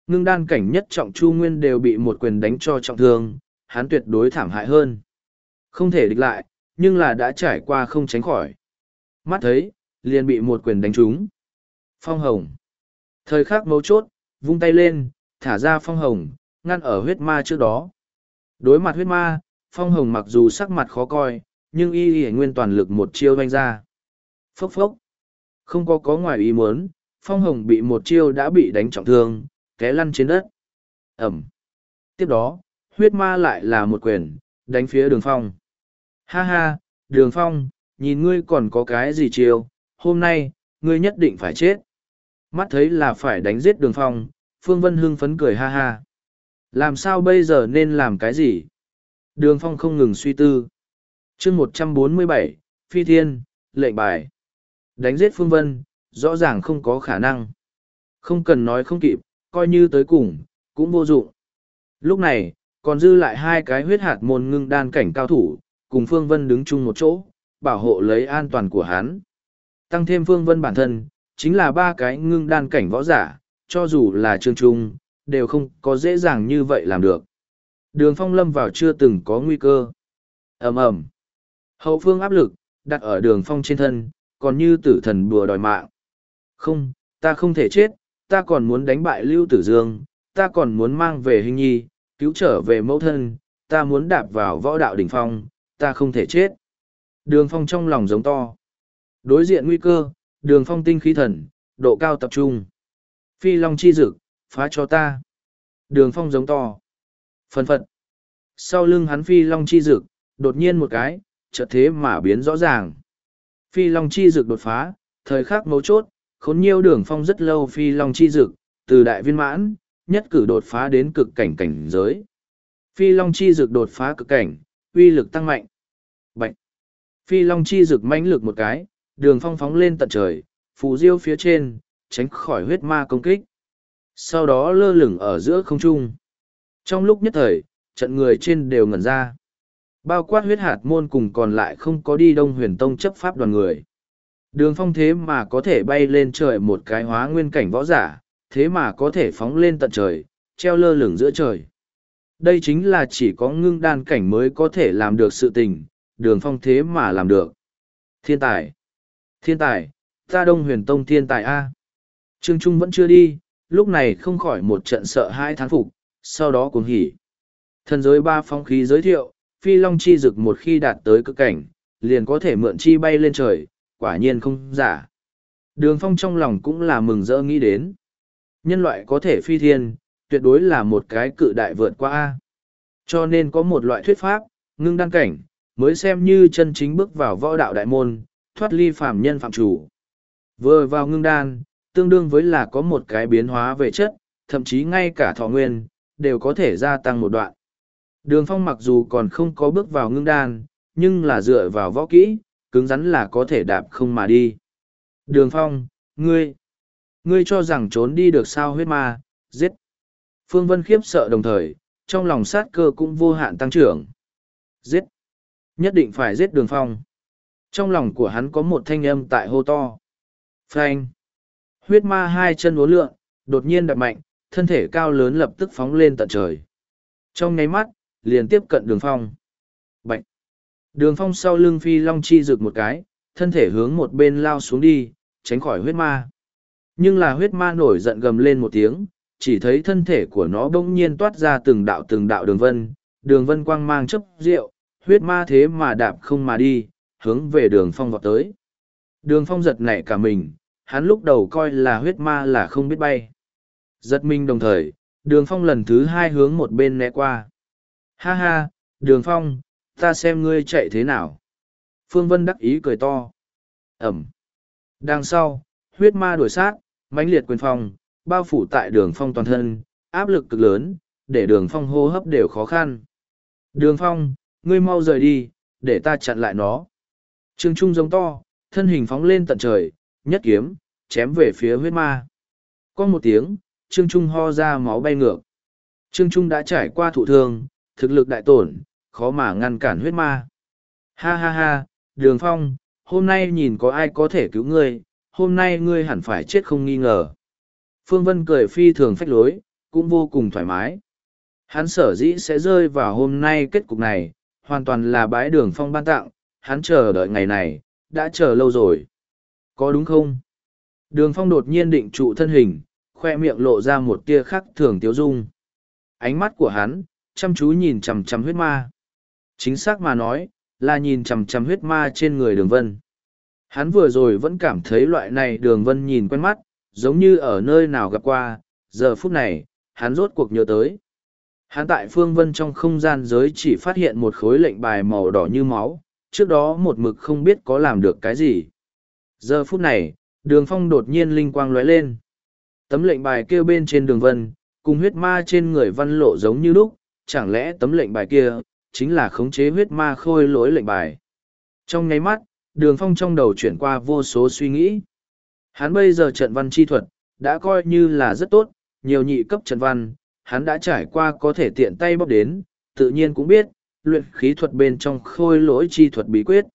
Ngưng đan cảnh nhất trọng Chu Nguyên đều bị một quyền đánh cho trọng thương, hắn tuyệt đối thảm hại hơn. Không thể địch lại, nhưng là đã trải qua không tránh khỏi. Mắt thấy, liền bị một quyền đánh trúng. Phong hồng. Thời khắc mấu chốt, vung tay lên, thả ra phong hồng, ngăn ở huyết ma trước đó. Đối mặt huyết ma, phong hồng mặc dù sắc mặt khó coi, nhưng y y nguyên toàn lực một chiêu vanh ra. Phốc phốc. Không có có ngoài ý muốn, phong hồng bị một chiêu đã bị đánh trọng thương, té lăn trên đất. Ẩm. Tiếp đó, huyết ma lại là một quyền, đánh phía đường phong. Ha ha, đường phong, nhìn ngươi còn có cái gì chiều? hôm nay, ngươi nhất định phải chết. Mắt thấy là phải đánh giết đường phong, Phương Vân hưng phấn cười ha ha. Làm sao bây giờ nên làm cái gì? Đường phong không ngừng suy tư. chương một trăm bốn mươi bảy Phi Thiên, lệnh bài. Đánh giết Phương Vân, rõ ràng không có khả năng. Không cần nói không kịp, coi như tới cùng, cũng vô dụng. Lúc này, còn dư lại hai cái huyết hạt môn ngưng đan cảnh cao thủ, cùng Phương Vân đứng chung một chỗ, bảo hộ lấy an toàn của hắn. Tăng thêm Phương Vân bản thân, chính là ba cái ngưng đan cảnh võ giả, cho dù là trương trung, đều không có dễ dàng như vậy làm được. Đường phong lâm vào chưa từng có nguy cơ. ầm ầm Hậu phương áp lực, đặt ở đường phong trên thân, còn như tử thần bùa đòi mạng. Không, ta không thể chết, ta còn muốn đánh bại Lưu Tử Dương, ta còn muốn mang về hình nhi, cứu trở về mẫu thân, ta muốn đạp vào võ đạo đỉnh phong, ta không thể chết. Đường phong trong lòng giống to. Đối diện nguy cơ, đường phong tinh khí thần, độ cao tập trung. Phi long chi dực, phá cho ta. Đường phong giống to. phần phật. Sau lưng hắn phi long chi dực, đột nhiên một cái, chợt thế mà biến rõ ràng. Phi long chi dực đột phá, thời khắc mấu chốt, khốn nhiêu đường phong rất lâu phi long chi dực, từ đại viên mãn, nhất cử đột phá đến cực cảnh cảnh giới. Phi long chi dực đột phá cực cảnh, uy lực tăng mạnh. Bạch. Phi long chi dực mãnh lực một cái, đường phong phóng lên tận trời, phù diêu phía trên, tránh khỏi huyết ma công kích. Sau đó lơ lửng ở giữa không trung. Trong lúc nhất thời, trận người trên đều ngẩn ra. Bao quát huyết hạt môn cùng còn lại không có đi đông huyền tông chấp pháp đoàn người. Đường phong thế mà có thể bay lên trời một cái hóa nguyên cảnh võ giả, thế mà có thể phóng lên tận trời, treo lơ lửng giữa trời. Đây chính là chỉ có ngưng đan cảnh mới có thể làm được sự tình, đường phong thế mà làm được. Thiên tài! Thiên tài! Ta đông huyền tông thiên tài A. Trương Trung vẫn chưa đi, lúc này không khỏi một trận sợ hai thán phục, sau đó cuồng hỉ. Thần giới ba phong khí giới thiệu, phi long chi dực một khi đạt tới cực cảnh, liền có thể mượn chi bay lên trời, quả nhiên không giả. Đường phong trong lòng cũng là mừng rỡ nghĩ đến. Nhân loại có thể phi thiên, tuyệt đối là một cái cự đại vượt qua A. Cho nên có một loại thuyết pháp, ngưng đăng cảnh, mới xem như chân chính bước vào võ đạo đại môn, thoát ly phàm nhân phạm chủ. Vừa vào ngưng đan, tương đương với là có một cái biến hóa về chất, thậm chí ngay cả thọ nguyên, đều có thể gia tăng một đoạn. Đường phong mặc dù còn không có bước vào ngưng đan, nhưng là dựa vào võ kỹ, cứng rắn là có thể đạp không mà đi. Đường phong, ngươi, ngươi cho rằng trốn đi được sao huyết ma, giết. Phương Vân khiếp sợ đồng thời, trong lòng sát cơ cũng vô hạn tăng trưởng. Giết. Nhất định phải giết đường phong. Trong lòng của hắn có một thanh âm tại hô to. Phanh. Huyết ma hai chân uốn lượn, đột nhiên đập mạnh, thân thể cao lớn lập tức phóng lên tận trời. Trong nháy mắt, liền tiếp cận đường phong. Bạch. Đường phong sau lưng phi long chi rực một cái, thân thể hướng một bên lao xuống đi, tránh khỏi huyết ma. Nhưng là huyết ma nổi giận gầm lên một tiếng, chỉ thấy thân thể của nó bỗng nhiên toát ra từng đạo từng đạo đường vân, đường vân quang mang chấp rượu, huyết ma thế mà đạp không mà đi, hướng về đường phong vọt tới. Đường phong giật nảy cả mình, hắn lúc đầu coi là huyết ma là không biết bay. Giật mình đồng thời, đường phong lần thứ hai hướng một bên né qua. Ha ha, đường phong, ta xem ngươi chạy thế nào. Phương Vân đắc ý cười to. Ẩm. Đằng sau, huyết ma đuổi sát, mãnh liệt quyền phong, bao phủ tại đường phong toàn thân, áp lực cực lớn, để đường phong hô hấp đều khó khăn. Đường phong, ngươi mau rời đi, để ta chặn lại nó. Trương Trung giống to, thân hình phóng lên tận trời, nhất kiếm, chém về phía huyết ma. Có một tiếng, Trương Trung ho ra máu bay ngược. Trương Trung đã trải qua thụ thương, thực lực đại tổn, khó mà ngăn cản huyết ma. Ha ha ha, Đường Phong, hôm nay nhìn có ai có thể cứu ngươi, hôm nay ngươi hẳn phải chết không nghi ngờ. Phương Vân cười phi thường phách lối, cũng vô cùng thoải mái. Hắn sở dĩ sẽ rơi vào hôm nay kết cục này, hoàn toàn là bái đường phong ban tặng, hắn chờ đợi ngày này, đã chờ lâu rồi. Có đúng không? Đường phong đột nhiên định trụ thân hình, khoe miệng lộ ra một tia khắc thường tiếu dung. Ánh mắt của hắn, chăm chú nhìn chằm chằm huyết ma. Chính xác mà nói, là nhìn chằm chằm huyết ma trên người đường vân. Hắn vừa rồi vẫn cảm thấy loại này đường vân nhìn quen mắt, giống như ở nơi nào gặp qua, giờ phút này, hắn rốt cuộc nhớ tới. Hắn tại phương vân trong không gian giới chỉ phát hiện một khối lệnh bài màu đỏ như máu, trước đó một mực không biết có làm được cái gì. Giờ phút này, đường phong đột nhiên linh quang lóe lên. Tấm lệnh bài kêu bên trên đường vân, cùng huyết ma trên người văn lộ giống như lúc, chẳng lẽ tấm lệnh bài kia, chính là khống chế huyết ma khôi lỗi lệnh bài. Trong nháy mắt, đường phong trong đầu chuyển qua vô số suy nghĩ. Hắn bây giờ trận văn chi thuật, đã coi như là rất tốt, nhiều nhị cấp trận văn, hắn đã trải qua có thể tiện tay bóp đến, tự nhiên cũng biết, luyện khí thuật bên trong khôi lỗi chi thuật bí quyết.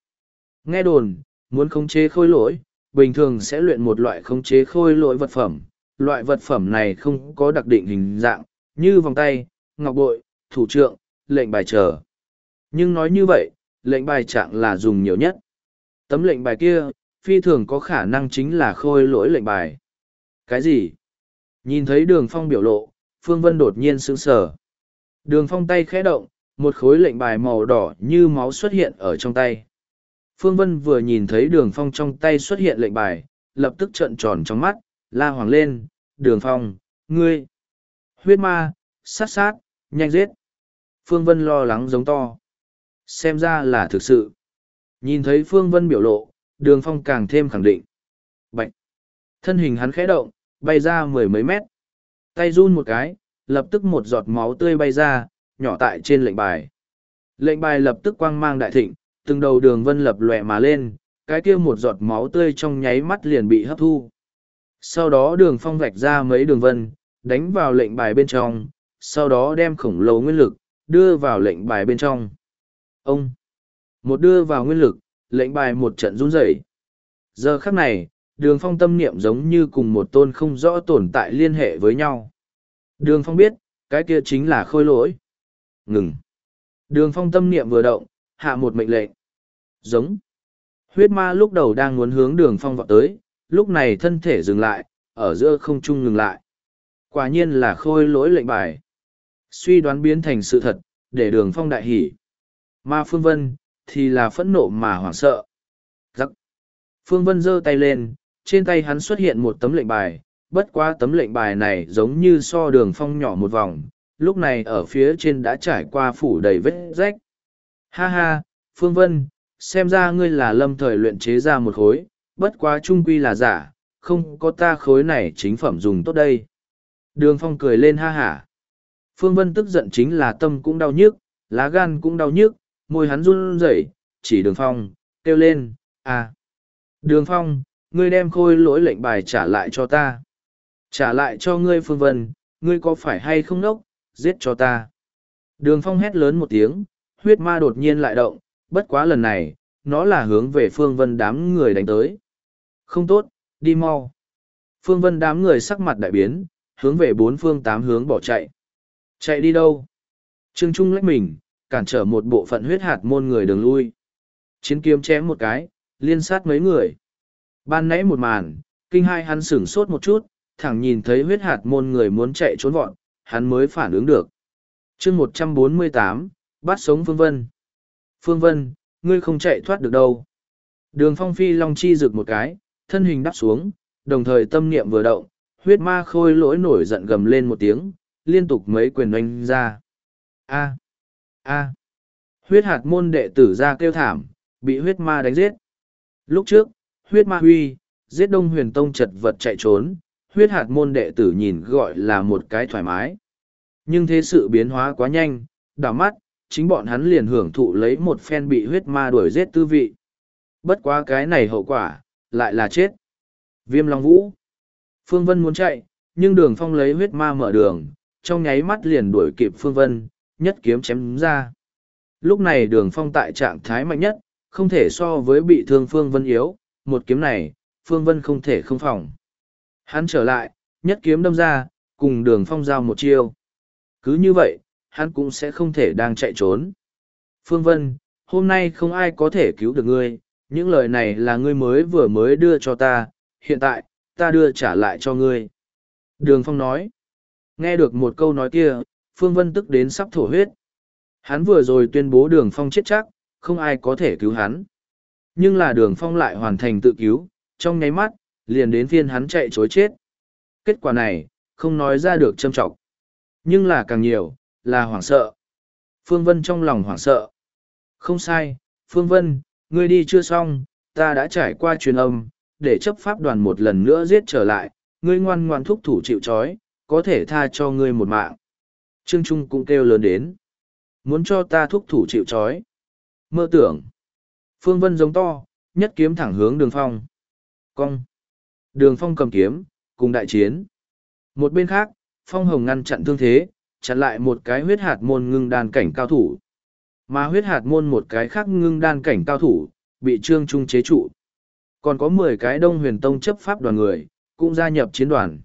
Nghe đồn, muốn khống chế khôi lỗi, bình thường sẽ luyện một loại khống chế khôi lỗi vật phẩm. Loại vật phẩm này không có đặc định hình dạng, như vòng tay, ngọc bội, thủ trượng, lệnh bài trở. Nhưng nói như vậy, lệnh bài trạng là dùng nhiều nhất. Tấm lệnh bài kia, phi thường có khả năng chính là khôi lỗi lệnh bài. Cái gì? Nhìn thấy đường phong biểu lộ, Phương Vân đột nhiên sững sờ. Đường phong tay khẽ động, một khối lệnh bài màu đỏ như máu xuất hiện ở trong tay. Phương Vân vừa nhìn thấy đường phong trong tay xuất hiện lệnh bài, lập tức trợn tròn trong mắt, la hoàng lên, đường phong, ngươi, huyết ma, sát sát, nhanh giết. Phương Vân lo lắng giống to. Xem ra là thực sự. Nhìn thấy Phương Vân biểu lộ, đường phong càng thêm khẳng định. Bạch! Thân hình hắn khẽ động, bay ra mười mấy mét. Tay run một cái, lập tức một giọt máu tươi bay ra, nhỏ tại trên lệnh bài. Lệnh bài lập tức quang mang đại thịnh, từng đầu đường vân lập lòe mà lên, cái kia một giọt máu tươi trong nháy mắt liền bị hấp thu. Sau đó đường phong vạch ra mấy đường vân, đánh vào lệnh bài bên trong, sau đó đem khổng lồ nguyên lực, đưa vào lệnh bài bên trong. Ông! Một đưa vào nguyên lực, lệnh bài một trận run rẩy. Giờ khắc này, đường phong tâm niệm giống như cùng một tôn không rõ tồn tại liên hệ với nhau. Đường phong biết, cái kia chính là khôi lỗi. Ngừng! Đường phong tâm niệm vừa động, hạ một mệnh lệnh. Giống. Huyết ma lúc đầu đang muốn hướng đường phong vọt tới, lúc này thân thể dừng lại, ở giữa không trung ngừng lại. Quả nhiên là khôi lỗi lệnh bài. Suy đoán biến thành sự thật, để đường phong đại hỉ. Ma Phương Vân, thì là phẫn nộ mà hoảng sợ. Giặc. Phương Vân giơ tay lên, trên tay hắn xuất hiện một tấm lệnh bài, bất quá tấm lệnh bài này giống như so đường phong nhỏ một vòng, lúc này ở phía trên đã trải qua phủ đầy vết rách. Ha ha, Phương Vân, xem ra ngươi là lâm thời luyện chế ra một khối, bất quá trung quy là giả, không có ta khối này chính phẩm dùng tốt đây. Đường Phong cười lên ha hả. Phương Vân tức giận chính là tâm cũng đau nhức, lá gan cũng đau nhức, môi hắn run rẩy, chỉ Đường Phong, kêu lên, à. Đường Phong, ngươi đem khôi lỗi lệnh bài trả lại cho ta. Trả lại cho ngươi Phương Vân, ngươi có phải hay không nốc, giết cho ta. Đường Phong hét lớn một tiếng, huyết ma đột nhiên lại động, bất quá lần này, nó là hướng về phương vân đám người đánh tới. Không tốt, đi mau. Phương vân đám người sắc mặt đại biến, hướng về bốn phương tám hướng bỏ chạy. Chạy đi đâu? Trương Trung lách mình, cản trở một bộ phận huyết hạt môn người đường lui. Chiến kiếm chém một cái, liên sát mấy người. Ban nãy một màn, kinh hai hắn sửng sốt một chút, thẳng nhìn thấy huyết hạt môn người muốn chạy trốn vọn, hắn mới phản ứng được. chương một trăm bốn mươi tám bắt sống Phương Vân. Phương Vân, ngươi không chạy thoát được đâu. Đường phong phi long chi rực một cái, thân hình đắp xuống, đồng thời tâm niệm vừa động, huyết ma khôi lỗi nổi giận gầm lên một tiếng, liên tục mấy quyền oanh ra. A. A. Huyết hạt môn đệ tử ra kêu thảm, bị huyết ma đánh giết. Lúc trước, huyết ma huy, giết đông huyền tông chật vật chạy trốn, huyết hạt môn đệ tử nhìn gọi là một cái thoải mái. Nhưng thế sự biến hóa quá nhanh, đảo mắt, chính bọn hắn liền hưởng thụ lấy một phen bị huyết ma đuổi giết tư vị. Bất quá cái này hậu quả, lại là chết. Viêm Long Vũ. Phương Vân muốn chạy, nhưng đường phong lấy huyết ma mở đường, trong nháy mắt liền đuổi kịp Phương Vân, nhất kiếm chém ra. Lúc này đường phong tại trạng thái mạnh nhất, không thể so với bị thương Phương Vân yếu, một kiếm này, Phương Vân không thể không phòng. Hắn trở lại, nhất kiếm đâm ra, cùng đường phong giao một chiêu. Cứ như vậy, hắn cũng sẽ không thể đang chạy trốn. Phương Vân, hôm nay không ai có thể cứu được ngươi, những lời này là ngươi mới vừa mới đưa cho ta, hiện tại, ta đưa trả lại cho ngươi. Đường Phong nói, nghe được một câu nói kia, Phương Vân tức đến sắp thổ huyết. Hắn vừa rồi tuyên bố Đường Phong chết chắc, không ai có thể cứu hắn. Nhưng là Đường Phong lại hoàn thành tự cứu, trong nháy mắt, liền đến phiên hắn chạy chối chết. Kết quả này, không nói ra được châm trọng. Nhưng là càng nhiều, là hoảng sợ. Phương Vân trong lòng hoảng sợ. Không sai, Phương Vân, ngươi đi chưa xong, ta đã trải qua truyền âm, để chấp pháp đoàn một lần nữa giết trở lại, ngươi ngoan ngoan thúc thủ chịu trói, có thể tha cho ngươi một mạng. Trương Trung cũng kêu lớn đến. Muốn cho ta thúc thủ chịu trói. Mơ tưởng. Phương Vân giống to, nhất kiếm thẳng hướng đường phong. Cong. Đường phong cầm kiếm, cùng đại chiến. Một bên khác, Phong Hồng ngăn chặn thương thế, chặn lại một cái huyết hạt môn ngưng đan cảnh cao thủ. Mà huyết hạt môn một cái khác ngưng đan cảnh cao thủ, bị Trương Trung chế trụ. Còn có mười cái đông huyền tông chấp pháp đoàn người, cũng gia nhập chiến đoàn.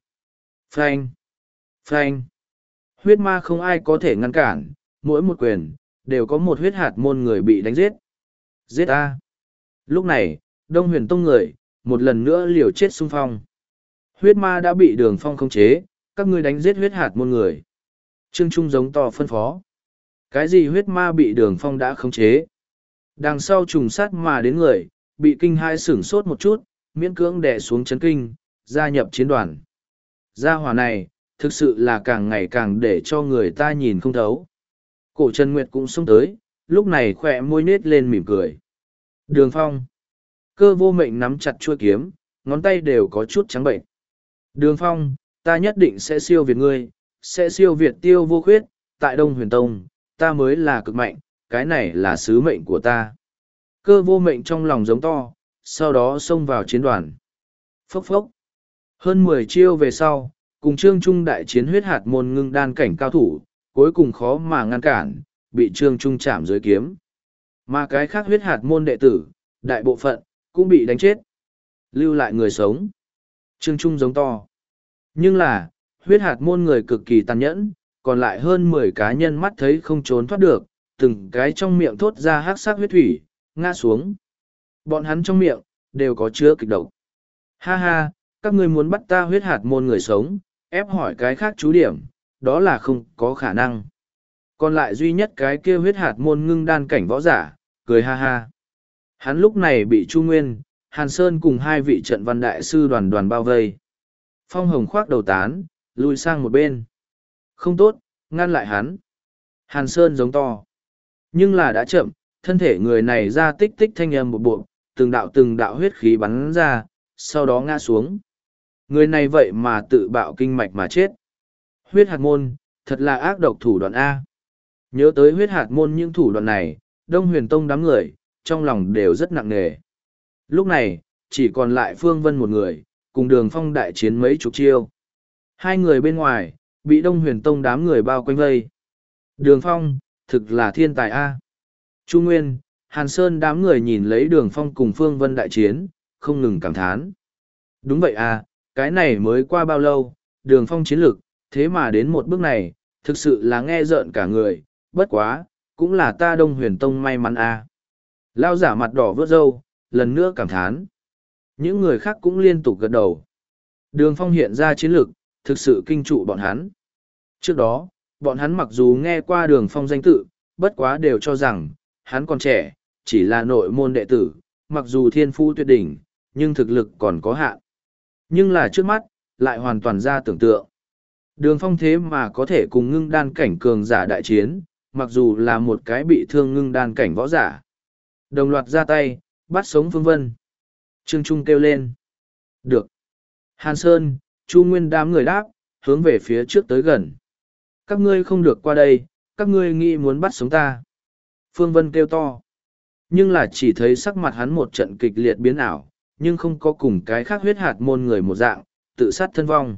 Phanh! Phanh! Huyết ma không ai có thể ngăn cản, mỗi một quyền, đều có một huyết hạt môn người bị đánh giết. Giết A! Lúc này, đông huyền tông người, một lần nữa liều chết xung phong. Huyết ma đã bị đường phong khống chế, các ngươi đánh giết huyết hạt môn người. Trương Trung giống to phân phó. Cái gì huyết ma bị đường phong đã khống chế? Đằng sau trùng sát mà đến người, bị kinh hai sửng sốt một chút, miễn cưỡng đè xuống chấn kinh, gia nhập chiến đoàn. Gia hỏa này, thực sự là càng ngày càng để cho người ta nhìn không thấu. Cổ Trần Nguyệt cũng xông tới, lúc này khỏe môi nết lên mỉm cười. Đường phong. Cơ vô mệnh nắm chặt chuôi kiếm, ngón tay đều có chút trắng bệnh. Đường phong, ta nhất định sẽ siêu việt ngươi, sẽ siêu việt tiêu vô khuyết, tại Đông Huyền Tông, ta mới là cực mạnh, cái này là sứ mệnh của ta. Cơ vô mệnh trong lòng giống to, sau đó xông vào chiến đoàn. Phốc phốc. Hơn mười chiêu về sau, cùng Trương Trung đại chiến huyết hạt môn ngưng đan cảnh cao thủ, cuối cùng khó mà ngăn cản, bị Trương Trung chạm dưới kiếm. Mà cái khác huyết hạt môn đệ tử, đại bộ phận, cũng bị đánh chết. Lưu lại người sống. Trương Trung giống to. Nhưng là, huyết hạt môn người cực kỳ tàn nhẫn, còn lại hơn mười cá nhân mắt thấy không trốn thoát được, từng cái trong miệng thốt ra hát sắc huyết thủy, ngã xuống. Bọn hắn trong miệng, đều có chứa kịch độc. Ha ha, các ngươi muốn bắt ta huyết hạt môn người sống, ép hỏi cái khác chú điểm, đó là không có khả năng. Còn lại duy nhất cái kia huyết hạt môn ngưng đan cảnh võ giả, cười ha ha. Hắn lúc này bị Chu Nguyên, Hàn Sơn cùng hai vị trận văn đại sư đoàn đoàn bao vây. Phong hồng khoác đầu tán, lùi sang một bên. Không tốt, ngăn lại hắn. Hàn Sơn giống to. Nhưng là đã chậm, thân thể người này ra tích tích thanh âm một bộ, từng đạo từng đạo huyết khí bắn ra, sau đó ngã xuống. Người này vậy mà tự bạo kinh mạch mà chết. Huyết hạt môn, thật là ác độc thủ đoạn A. Nhớ tới huyết hạt môn những thủ đoạn này, Đông Huyền Tông đám người, trong lòng đều rất nặng nề. Lúc này, chỉ còn lại Phương Vân một người, cùng đường phong đại chiến mấy chục chiêu. Hai người bên ngoài, bị Đông Huyền Tông đám người bao quanh vây. Đường phong, thực là thiên tài A. Chu Nguyên, Hàn Sơn đám người nhìn lấy đường phong cùng Phương Vân đại chiến, không ngừng cảm thán. Đúng vậy à, cái này mới qua bao lâu, đường phong chiến lược, thế mà đến một bước này, thực sự là nghe rợn cả người, bất quá, cũng là ta đông huyền tông may mắn à. Lao giả mặt đỏ vớt râu, lần nữa cảm thán. Những người khác cũng liên tục gật đầu. Đường phong hiện ra chiến lược, thực sự kinh trụ bọn hắn. Trước đó, bọn hắn mặc dù nghe qua đường phong danh tự, bất quá đều cho rằng, hắn còn trẻ, chỉ là nội môn đệ tử, mặc dù thiên phu tuyệt đỉnh, nhưng thực lực còn có hạn. Nhưng là trước mắt, lại hoàn toàn ra tưởng tượng. Đường phong thế mà có thể cùng ngưng đan cảnh cường giả đại chiến, mặc dù là một cái bị thương ngưng đan cảnh võ giả. Đồng loạt ra tay, bắt sống phương vân. Trương Trung kêu lên. Được. Hàn Sơn, Chu Nguyên đám người đáp, hướng về phía trước tới gần. Các ngươi không được qua đây, các ngươi nghĩ muốn bắt sống ta. Phương Vân kêu to. Nhưng là chỉ thấy sắc mặt hắn một trận kịch liệt biến ảo, nhưng không có cùng cái khác huyết hạt môn người một dạng, tự sát thân vong.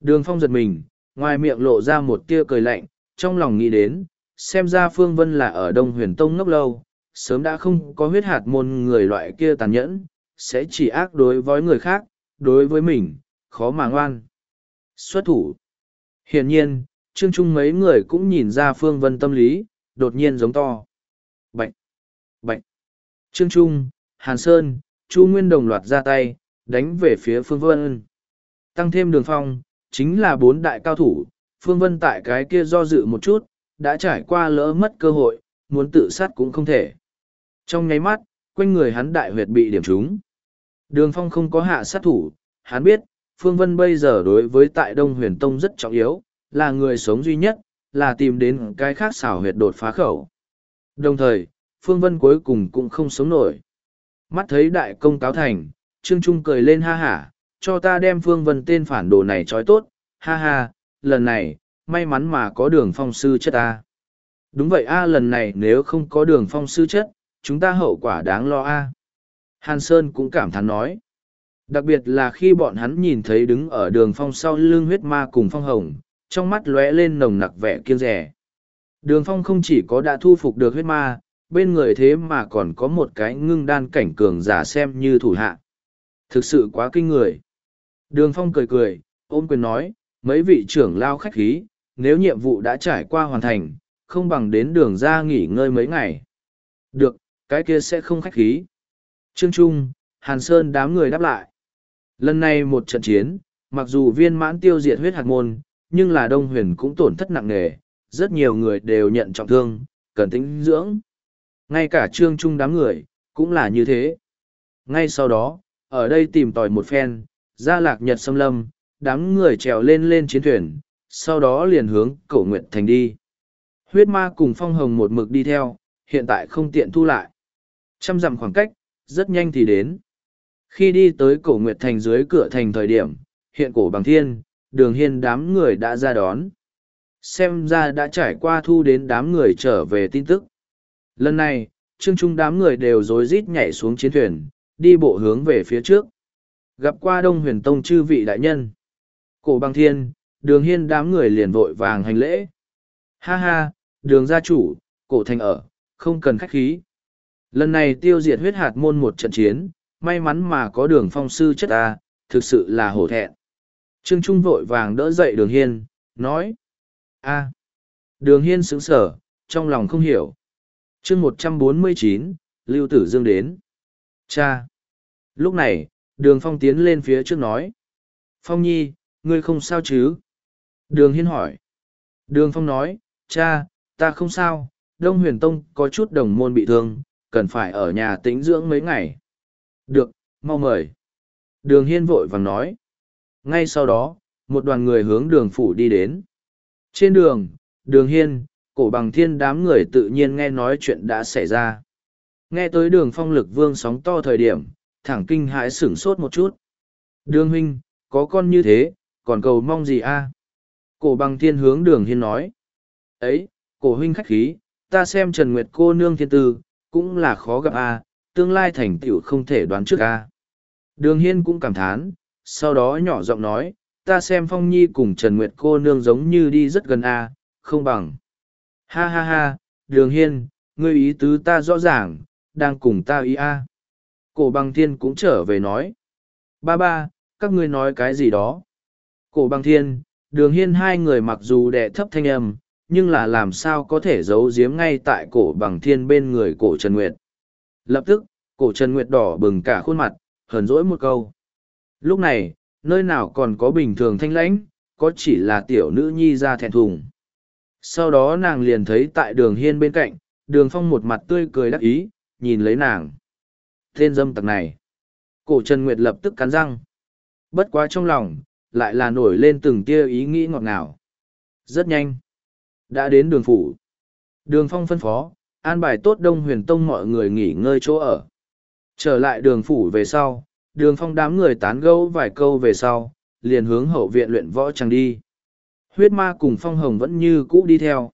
Đường phong giật mình, ngoài miệng lộ ra một tia cười lạnh, trong lòng nghĩ đến, xem ra Phương Vân là ở Đông Huyền Tông ngốc lâu, sớm đã không có huyết hạt môn người loại kia tàn nhẫn, sẽ chỉ ác đối với người khác, đối với mình, khó mà ngoan. Xuất thủ. Hiển nhiên, Trương Trung mấy người cũng nhìn ra Phương Vân tâm lý, đột nhiên giống to. Bạch! Bạch! Trương Trung, Hàn Sơn, Chu Nguyên đồng loạt ra tay, đánh về phía Phương Vân. Tăng thêm đường phong, chính là bốn đại cao thủ, Phương Vân tại cái kia do dự một chút, đã trải qua lỡ mất cơ hội, muốn tự sát cũng không thể. Trong nháy mắt, quanh người hắn đại huyệt bị điểm trúng. Đường phong không có hạ sát thủ, hắn biết, Phương Vân bây giờ đối với tại Đông Huyền Tông rất trọng yếu, là người sống duy nhất, là tìm đến cái khác xảo huyệt đột phá khẩu. Đồng thời, Phương Vân cuối cùng cũng không sống nổi. Mắt thấy đại công cáo thành, Trương Trung cười lên ha hả, cho ta đem Phương Vân tên phản đồ này trói tốt, ha ha, lần này, may mắn mà có đường phong sư chất ta. Đúng vậy a lần này nếu không có đường phong sư chất, chúng ta hậu quả đáng lo a. Hàn Sơn cũng cảm thán nói. Đặc biệt là khi bọn hắn nhìn thấy đứng ở đường phong sau lưng huyết ma cùng phong hồng, trong mắt lóe lên nồng nặc vẻ kiêng rẻ. Đường phong không chỉ có đã thu phục được huyết ma, bên người thế mà còn có một cái ngưng đan cảnh cường giả xem như thủ hạ. Thực sự quá kinh người. Đường phong cười cười, ôm quyền nói, mấy vị trưởng lao khách khí, nếu nhiệm vụ đã trải qua hoàn thành, không bằng đến đường ra nghỉ ngơi mấy ngày. Được, cái kia sẽ không khách khí. Trương Trung, Hàn Sơn đám người đáp lại. Lần này một trận chiến, mặc dù viên mãn tiêu diệt huyết hạt môn, nhưng là Đông Huyền cũng tổn thất nặng nề, rất nhiều người đều nhận trọng thương, cần tính dưỡng. Ngay cả Trương Trung đám người, cũng là như thế. Ngay sau đó, ở đây tìm tòi một phen, ra lạc nhật xâm lâm, đám người trèo lên lên chiến thuyền, sau đó liền hướng cổ nguyện thành đi. Huyết ma cùng phong hồng một mực đi theo, hiện tại không tiện thu lại. Trăm dặm khoảng cách, rất nhanh thì đến. Khi đi tới cổ nguyệt thành dưới cửa thành thời điểm, hiện cổ bằng thiên, đường hiên đám người đã ra đón. Xem ra đã trải qua thu đến đám người trở về tin tức. Lần này, trương trung đám người đều rối rít nhảy xuống chiến thuyền, đi bộ hướng về phía trước. Gặp qua đông huyền tông chư vị đại nhân. Cổ băng thiên, đường hiên đám người liền vội vàng hành lễ. Ha ha, đường gia chủ, cổ thành ở, không cần khách khí. Lần này tiêu diệt huyết hạt môn một trận chiến, may mắn mà có đường phong sư chất ta, thực sự là hổ thẹn. Trương Trung vội vàng đỡ dậy đường hiên, nói. a đường hiên sững sở, trong lòng không hiểu chương một trăm bốn mươi chín Lưu Tử Dương đến. Cha! Lúc này, đường phong tiến lên phía trước nói. Phong nhi, ngươi không sao chứ? Đường hiên hỏi. Đường phong nói, cha, ta không sao, Đông Huyền Tông có chút đồng môn bị thương, cần phải ở nhà tĩnh dưỡng mấy ngày. Được, mau mời. Đường Hiên vội vàng nói. Ngay sau đó, một đoàn người hướng đường phủ đi đến. Trên đường, đường Hiên, cổ bằng thiên đám người tự nhiên nghe nói chuyện đã xảy ra. Nghe tới đường phong lực vương sóng to thời điểm, thẳng kinh hãi sửng sốt một chút. Đường huynh, có con như thế, còn cầu mong gì a? Cổ bằng thiên hướng đường hiên nói. Ấy, cổ huynh khách khí, ta xem Trần Nguyệt cô nương thiên tư, cũng là khó gặp a, tương lai thành tựu không thể đoán trước a. Đường Hiên cũng cảm thán, sau đó nhỏ giọng nói, ta xem Phong Nhi cùng Trần Nguyệt cô nương giống như đi rất gần a, không bằng. Ha ha ha, Đường Hiên, ngươi ý tứ ta rõ ràng, đang cùng ta ý a. Cổ Bằng Thiên cũng trở về nói. Ba ba, các ngươi nói cái gì đó? Cổ Bằng Thiên, Đường Hiên hai người mặc dù đẻ thấp thanh âm, nhưng là làm sao có thể giấu giếm ngay tại cổ bằng thiên bên người cổ Trần Nguyệt. Lập tức, cổ Trần Nguyệt đỏ bừng cả khuôn mặt, hờn dỗi một câu. Lúc này, nơi nào còn có bình thường thanh lãnh, có chỉ là tiểu nữ nhi ra thẹn thùng. Sau đó nàng liền thấy tại đường hiên bên cạnh, đường phong một mặt tươi cười đắc ý, nhìn lấy nàng. Tên dâm tặc này. Cổ Trần Nguyệt lập tức cắn răng. Bất quá trong lòng, lại là nổi lên từng tia ý nghĩ ngọt ngào. Rất nhanh đã đến đường phủ đường phong phân phó an bài tốt đông huyền tông mọi người nghỉ ngơi chỗ ở trở lại đường phủ về sau đường phong đám người tán gẫu vài câu về sau liền hướng hậu viện luyện võ tràng đi huyết ma cùng phong hồng vẫn như cũ đi theo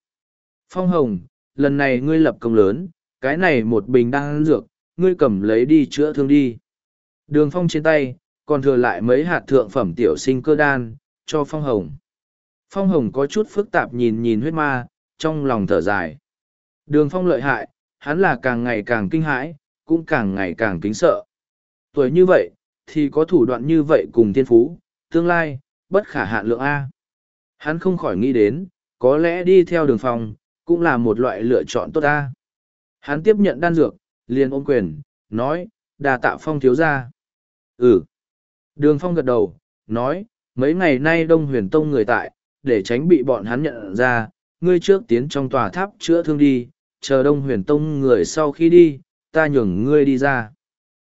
phong hồng lần này ngươi lập công lớn cái này một bình đang ăn dược ngươi cầm lấy đi chữa thương đi đường phong trên tay còn thừa lại mấy hạt thượng phẩm tiểu sinh cơ đan cho phong hồng Phong Hồng có chút phức tạp nhìn nhìn huyết ma, trong lòng thở dài. Đường Phong lợi hại, hắn là càng ngày càng kinh hãi, cũng càng ngày càng kính sợ. Tuổi như vậy, thì có thủ đoạn như vậy cùng thiên phú, tương lai, bất khả hạn lượng A. Hắn không khỏi nghĩ đến, có lẽ đi theo đường phong cũng là một loại lựa chọn tốt ta. Hắn tiếp nhận đan dược, liền ôm quyền, nói, đà tạ phong thiếu ra. Ừ. Đường phong gật đầu, nói, mấy ngày nay đông huyền tông người tại, để tránh bị bọn hắn nhận ra, ngươi trước tiến trong tòa tháp chữa thương đi, chờ đông huyền tông người sau khi đi, ta nhường ngươi đi ra.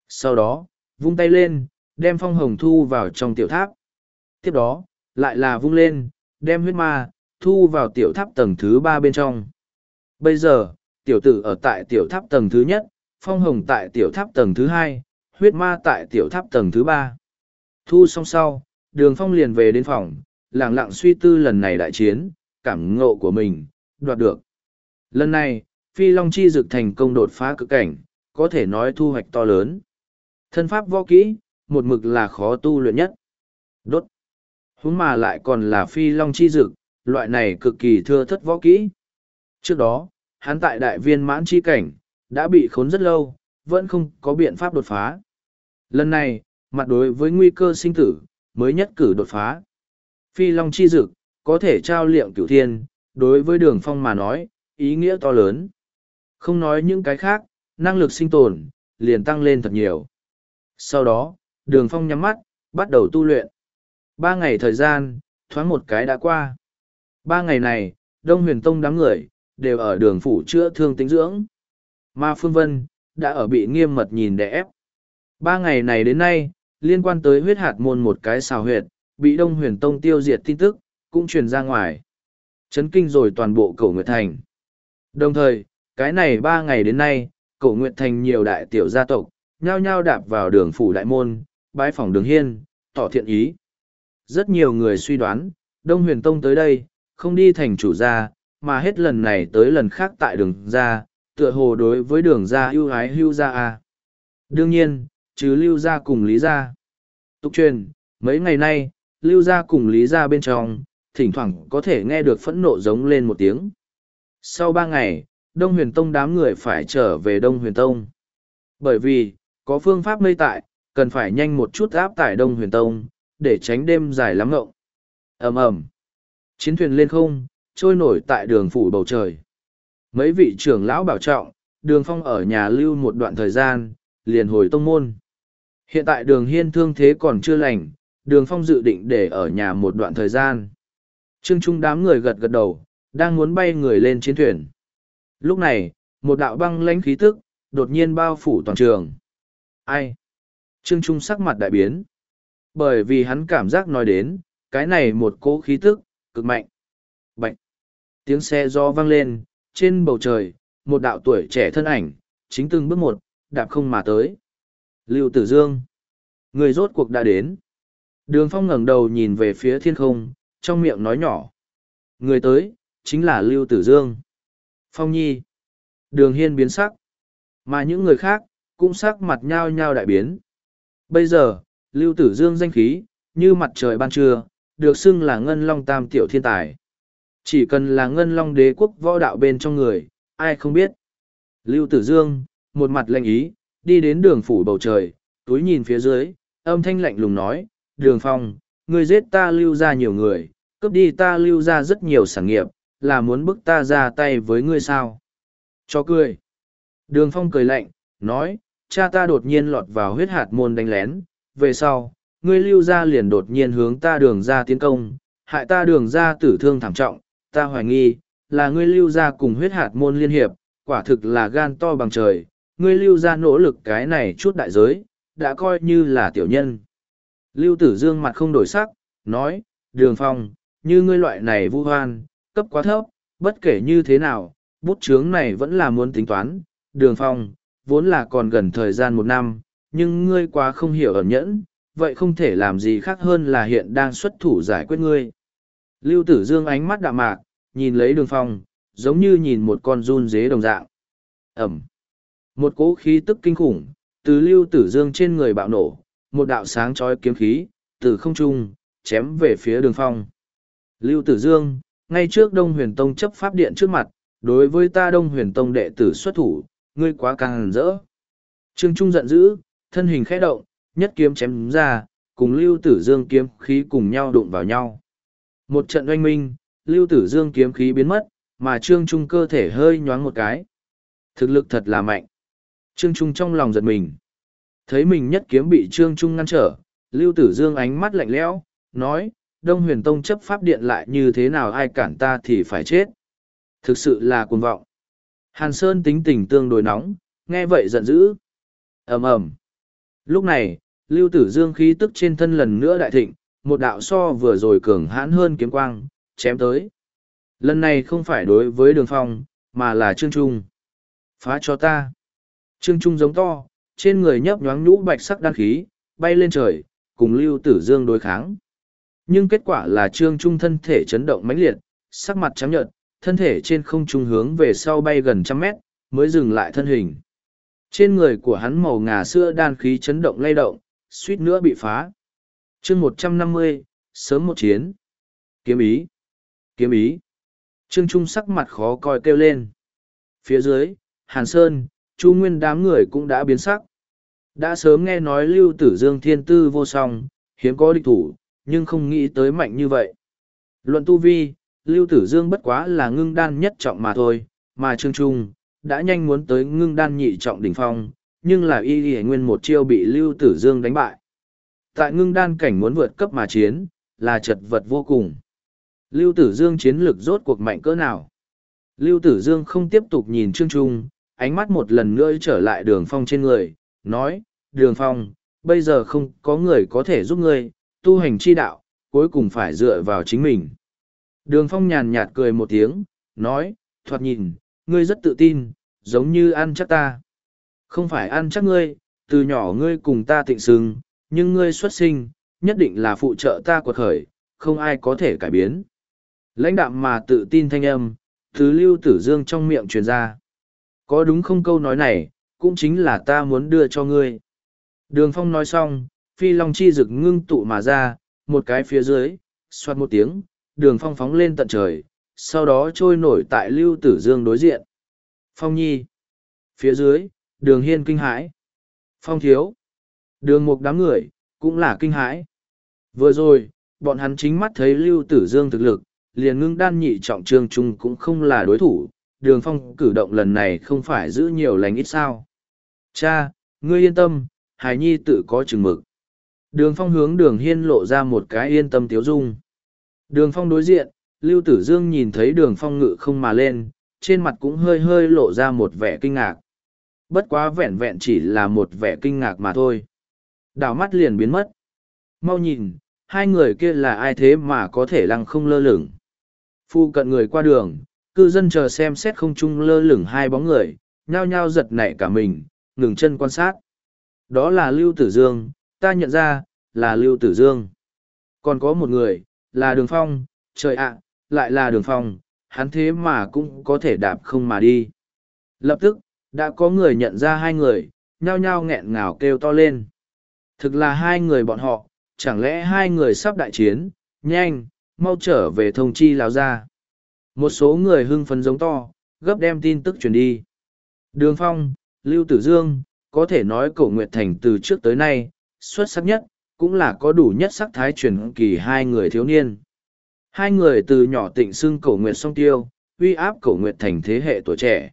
Sau đó, vung tay lên, đem phong hồng thu vào trong tiểu tháp. Tiếp đó, lại là vung lên, đem huyết ma, thu vào tiểu tháp tầng thứ ba bên trong. Bây giờ, tiểu tử ở tại tiểu tháp tầng thứ nhất, phong hồng tại tiểu tháp tầng thứ hai, huyết ma tại tiểu tháp tầng thứ ba. Thu xong sau, đường phong liền về đến phòng, lẳng lặng suy tư lần này đại chiến, cảm ngộ của mình, đoạt được. Lần này, phi long chi dực thành công đột phá cực cảnh, có thể nói thu hoạch to lớn. Thân pháp võ kỹ, một mực là khó tu luyện nhất. Đốt huống mà lại còn là phi long chi dực, loại này cực kỳ thưa thất võ kỹ. Trước đó, hắn tại đại viên mãn chi cảnh, đã bị khốn rất lâu, vẫn không có biện pháp đột phá. Lần này, mặt đối với nguy cơ sinh tử, mới nhất cử đột phá. Phi Long chi dực, có thể trao liệm cửu thiên, đối với đường phong mà nói, ý nghĩa to lớn. Không nói những cái khác, năng lực sinh tồn, liền tăng lên thật nhiều. Sau đó, đường phong nhắm mắt, bắt đầu tu luyện. Ba ngày thời gian, thoáng một cái đã qua. Ba ngày này, Đông Huyền Tông đám người, đều ở đường phủ chữa thương tính dưỡng. Mà Phương Vân, đã ở bị nghiêm mật nhìn đè ép. Ba ngày này đến nay, liên quan tới huyết hạt môn một cái xào huyệt, bị Đông Huyền Tông tiêu diệt tin tức, cũng truyền ra ngoài. Chấn kinh rồi toàn bộ cổ Nguyệt Thành. Đồng thời, cái này ba ngày đến nay, cổ Nguyệt Thành nhiều đại tiểu gia tộc, nhao nhao đạp vào đường phủ đại môn, bái phòng đường hiên, tỏ thiện ý. Rất nhiều người suy đoán, Đông Huyền Tông tới đây, không đi thành chủ gia, mà hết lần này tới lần khác tại đường gia, tựa hồ đối với đường gia ưu ái hưu gia a. Đương nhiên, chứ lưu gia cùng lý gia. Tục truyền, mấy ngày nay, lưu gia cùng lý gia bên trong, thỉnh thoảng có thể nghe được phẫn nộ giống lên một tiếng. Sau ba ngày, Đông Huyền Tông đám người phải trở về Đông Huyền Tông. Bởi vì, có phương pháp mây tại, cần phải nhanh một chút áp tải Đông Huyền Tông, để tránh đêm dài lắm ngộng. ầm ầm Chiến thuyền lên không, trôi nổi tại đường phủ bầu trời. Mấy vị trưởng lão bảo trọng, đường phong ở nhà lưu một đoạn thời gian, liền hồi tông môn. Hiện tại đường hiên thương thế còn chưa lành, đường phong dự định để ở nhà một đoạn thời gian. Trương Trung đám người gật gật đầu, đang muốn bay người lên chiến thuyền. Lúc này, một đạo băng lãnh khí tức, đột nhiên bao phủ toàn trường. Ai? Trương Trung sắc mặt đại biến. Bởi vì hắn cảm giác nói đến, cái này một cỗ khí tức, cực mạnh. Bạch! Tiếng xe do vang lên, trên bầu trời, một đạo tuổi trẻ thân ảnh, chính từng bước một, đạp không mà tới. Lưu Tử Dương! Người rốt cuộc đã đến. Đường Phong ngẩng đầu nhìn về phía thiên không, trong miệng nói nhỏ. Người tới, chính là Lưu Tử Dương. Phong Nhi. Đường Hiên biến sắc. Mà những người khác, cũng sắc mặt nhao nhao đại biến. Bây giờ, Lưu Tử Dương danh khí, như mặt trời ban trưa, được xưng là Ngân Long Tam Tiểu Thiên Tài. Chỉ cần là Ngân Long Đế quốc võ đạo bên trong người, ai không biết. Lưu Tử Dương, một mặt lạnh ý, đi đến đường phủ bầu trời, túi nhìn phía dưới, âm thanh lạnh lùng nói, đường phong, ngươi giết ta lưu ra nhiều người, cướp đi ta lưu ra rất nhiều sản nghiệp, là muốn bức ta ra tay với ngươi sao? Cho cười. Đường phong cười lạnh, nói, cha ta đột nhiên lọt vào huyết hạt môn đánh lén, về sau, ngươi lưu ra liền đột nhiên hướng ta đường ra tiến công, hại ta đường ra tử thương thảm trọng, ta hoài nghi, là ngươi lưu ra cùng huyết hạt môn liên hiệp, quả thực là gan to bằng trời, ngươi lưu ra nỗ lực cái này chút đại giới, đã coi như là tiểu nhân. Lưu tử dương mặt không đổi sắc, nói, đường phong, như ngươi loại này vu hoan, cấp quá thấp, bất kể như thế nào, bút chướng này vẫn là muốn tính toán, đường phong, vốn là còn gần thời gian một năm, nhưng ngươi quá không hiểu ẩn nhẫn, vậy không thể làm gì khác hơn là hiện đang xuất thủ giải quyết ngươi. Lưu tử dương ánh mắt đạm mạc, nhìn lấy đường phong, giống như nhìn một con run dế đồng dạng. Ẩm. Một cỗ khí tức kinh khủng, từ lưu tử dương trên người bạo nổ, một đạo sáng trói kiếm khí, từ không trung, chém về phía đường phong. Lưu tử dương, ngay trước Đông Huyền Tông chấp pháp điện trước mặt, đối với ta Đông Huyền Tông đệ tử xuất thủ, ngươi quá càng hẳn rỡ. Trương Trung giận dữ, thân hình khẽ động, nhất kiếm chém ra, cùng Lưu Tử Dương kiếm khí cùng nhau đụng vào nhau. Một trận oanh minh, Lưu Tử Dương kiếm khí biến mất, mà Trương Trung cơ thể hơi nhoáng một cái. Thực lực thật là mạnh. Trương Trung trong lòng giật mình. Thấy mình nhất kiếm bị Trương Trung ngăn trở, Lưu Tử Dương ánh mắt lạnh lẽo, nói, Đông Huyền Tông chấp pháp điện lại như thế nào ai cản ta thì phải chết. Thực sự là cuồng vọng. Hàn Sơn tính tình tương đối nóng, nghe vậy giận dữ. ầm ầm. Lúc này, Lưu Tử Dương khí tức trên thân lần nữa đại thịnh, một đạo so vừa rồi cường hãn hơn kiếm quang, chém tới. Lần này không phải đối với đường phong, mà là Trương Trung. Phá cho ta. Trương Trung giống to, trên người nhấp nhoáng nhũ bạch sắc đan khí, bay lên trời, cùng Lưu Tử Dương đối kháng. Nhưng kết quả là Trương Trung thân thể chấn động mãnh liệt, sắc mặt trắng nhợt, thân thể trên không trung hướng về sau bay gần trăm mét, mới dừng lại thân hình. Trên người của hắn màu ngà sữa đan khí chấn động lay động, suýt nữa bị phá. chương một trăm năm mươi sớm một chiến. Kiếm ý. Kiếm ý. Trương Trung sắc mặt khó coi kêu lên. Phía dưới, Hàn Sơn, Chu Nguyên đám người cũng đã biến sắc. Đã sớm nghe nói Lưu Tử Dương thiên tư vô song, hiếm có địch thủ, nhưng không nghĩ tới mạnh như vậy. Luận tu vi, Lưu Tử Dương bất quá là ngưng đan nhất trọng mà thôi, mà Trương Trung, đã nhanh muốn tới ngưng đan nhị trọng đỉnh phong, nhưng là y y nguyên một chiêu bị Lưu Tử Dương đánh bại. Tại ngưng đan cảnh muốn vượt cấp mà chiến, là chật vật vô cùng. Lưu Tử Dương chiến lực rốt cuộc mạnh cỡ nào? Lưu Tử Dương không tiếp tục nhìn Trương Trung, ánh mắt một lần nữa trở lại đường phong trên người, nói, đường phong, bây giờ không có người có thể giúp ngươi, tu hành chi đạo, cuối cùng phải dựa vào chính mình. Đường phong nhàn nhạt cười một tiếng, nói, thoạt nhìn, ngươi rất tự tin, giống như ăn chắc ta. Không phải ăn chắc ngươi, từ nhỏ ngươi cùng ta tịnh sừng, nhưng ngươi xuất sinh, nhất định là phụ trợ ta quật khởi, không ai có thể cải biến. Lãnh đạm mà tự tin thanh âm, thứ lưu tử dương trong miệng truyền ra. Có đúng không câu nói này, cũng chính là ta muốn đưa cho ngươi. Đường phong nói xong, phi long chi rực ngưng tụ mà ra, một cái phía dưới, xoát một tiếng, đường phong phóng lên tận trời, sau đó trôi nổi tại lưu tử dương đối diện. Phong nhi. Phía dưới, đường hiên kinh hãi. Phong thiếu. Đường một đám người, cũng là kinh hãi. Vừa rồi, bọn hắn chính mắt thấy lưu tử dương thực lực, liền ngưng đan nhị trọng trương trung cũng không là đối thủ. Đường phong cử động lần này không phải giữ nhiều lành ít sao. Cha, ngươi yên tâm, Hải Nhi tự có chừng mực. Đường phong hướng đường hiên lộ ra một cái yên tâm tiếu dung. Đường phong đối diện, Lưu Tử Dương nhìn thấy đường phong ngự không mà lên, trên mặt cũng hơi hơi lộ ra một vẻ kinh ngạc. Bất quá vẹn vẹn chỉ là một vẻ kinh ngạc mà thôi. Đảo mắt liền biến mất. Mau nhìn, hai người kia là ai thế mà có thể lăng không lơ lửng. Phu cận người qua đường, cư dân chờ xem xét không chung lơ lửng hai bóng người, nhao nhao giật nảy cả mình, ngừng chân quan sát. Đó là Lưu Tử Dương, ta nhận ra, là Lưu Tử Dương. Còn có một người, là Đường Phong, trời ạ, lại là Đường Phong, hắn thế mà cũng có thể đạp không mà đi. Lập tức, đã có người nhận ra hai người, nhao nhao nghẹn ngào kêu to lên. Thực là hai người bọn họ, chẳng lẽ hai người sắp đại chiến, nhanh, mau trở về thông chi lào ra. Một số người hưng phấn giống to, gấp đem tin tức truyền đi. Đường Phong, Lưu Tử Dương, có thể nói cổ Nguyệt Thành từ trước tới nay, xuất sắc nhất, cũng là có đủ nhất sắc thái truyền kỳ hai người thiếu niên. Hai người từ nhỏ tịnh xưng cổ Nguyệt song tiêu, uy áp cổ Nguyệt Thành thế hệ tuổi trẻ.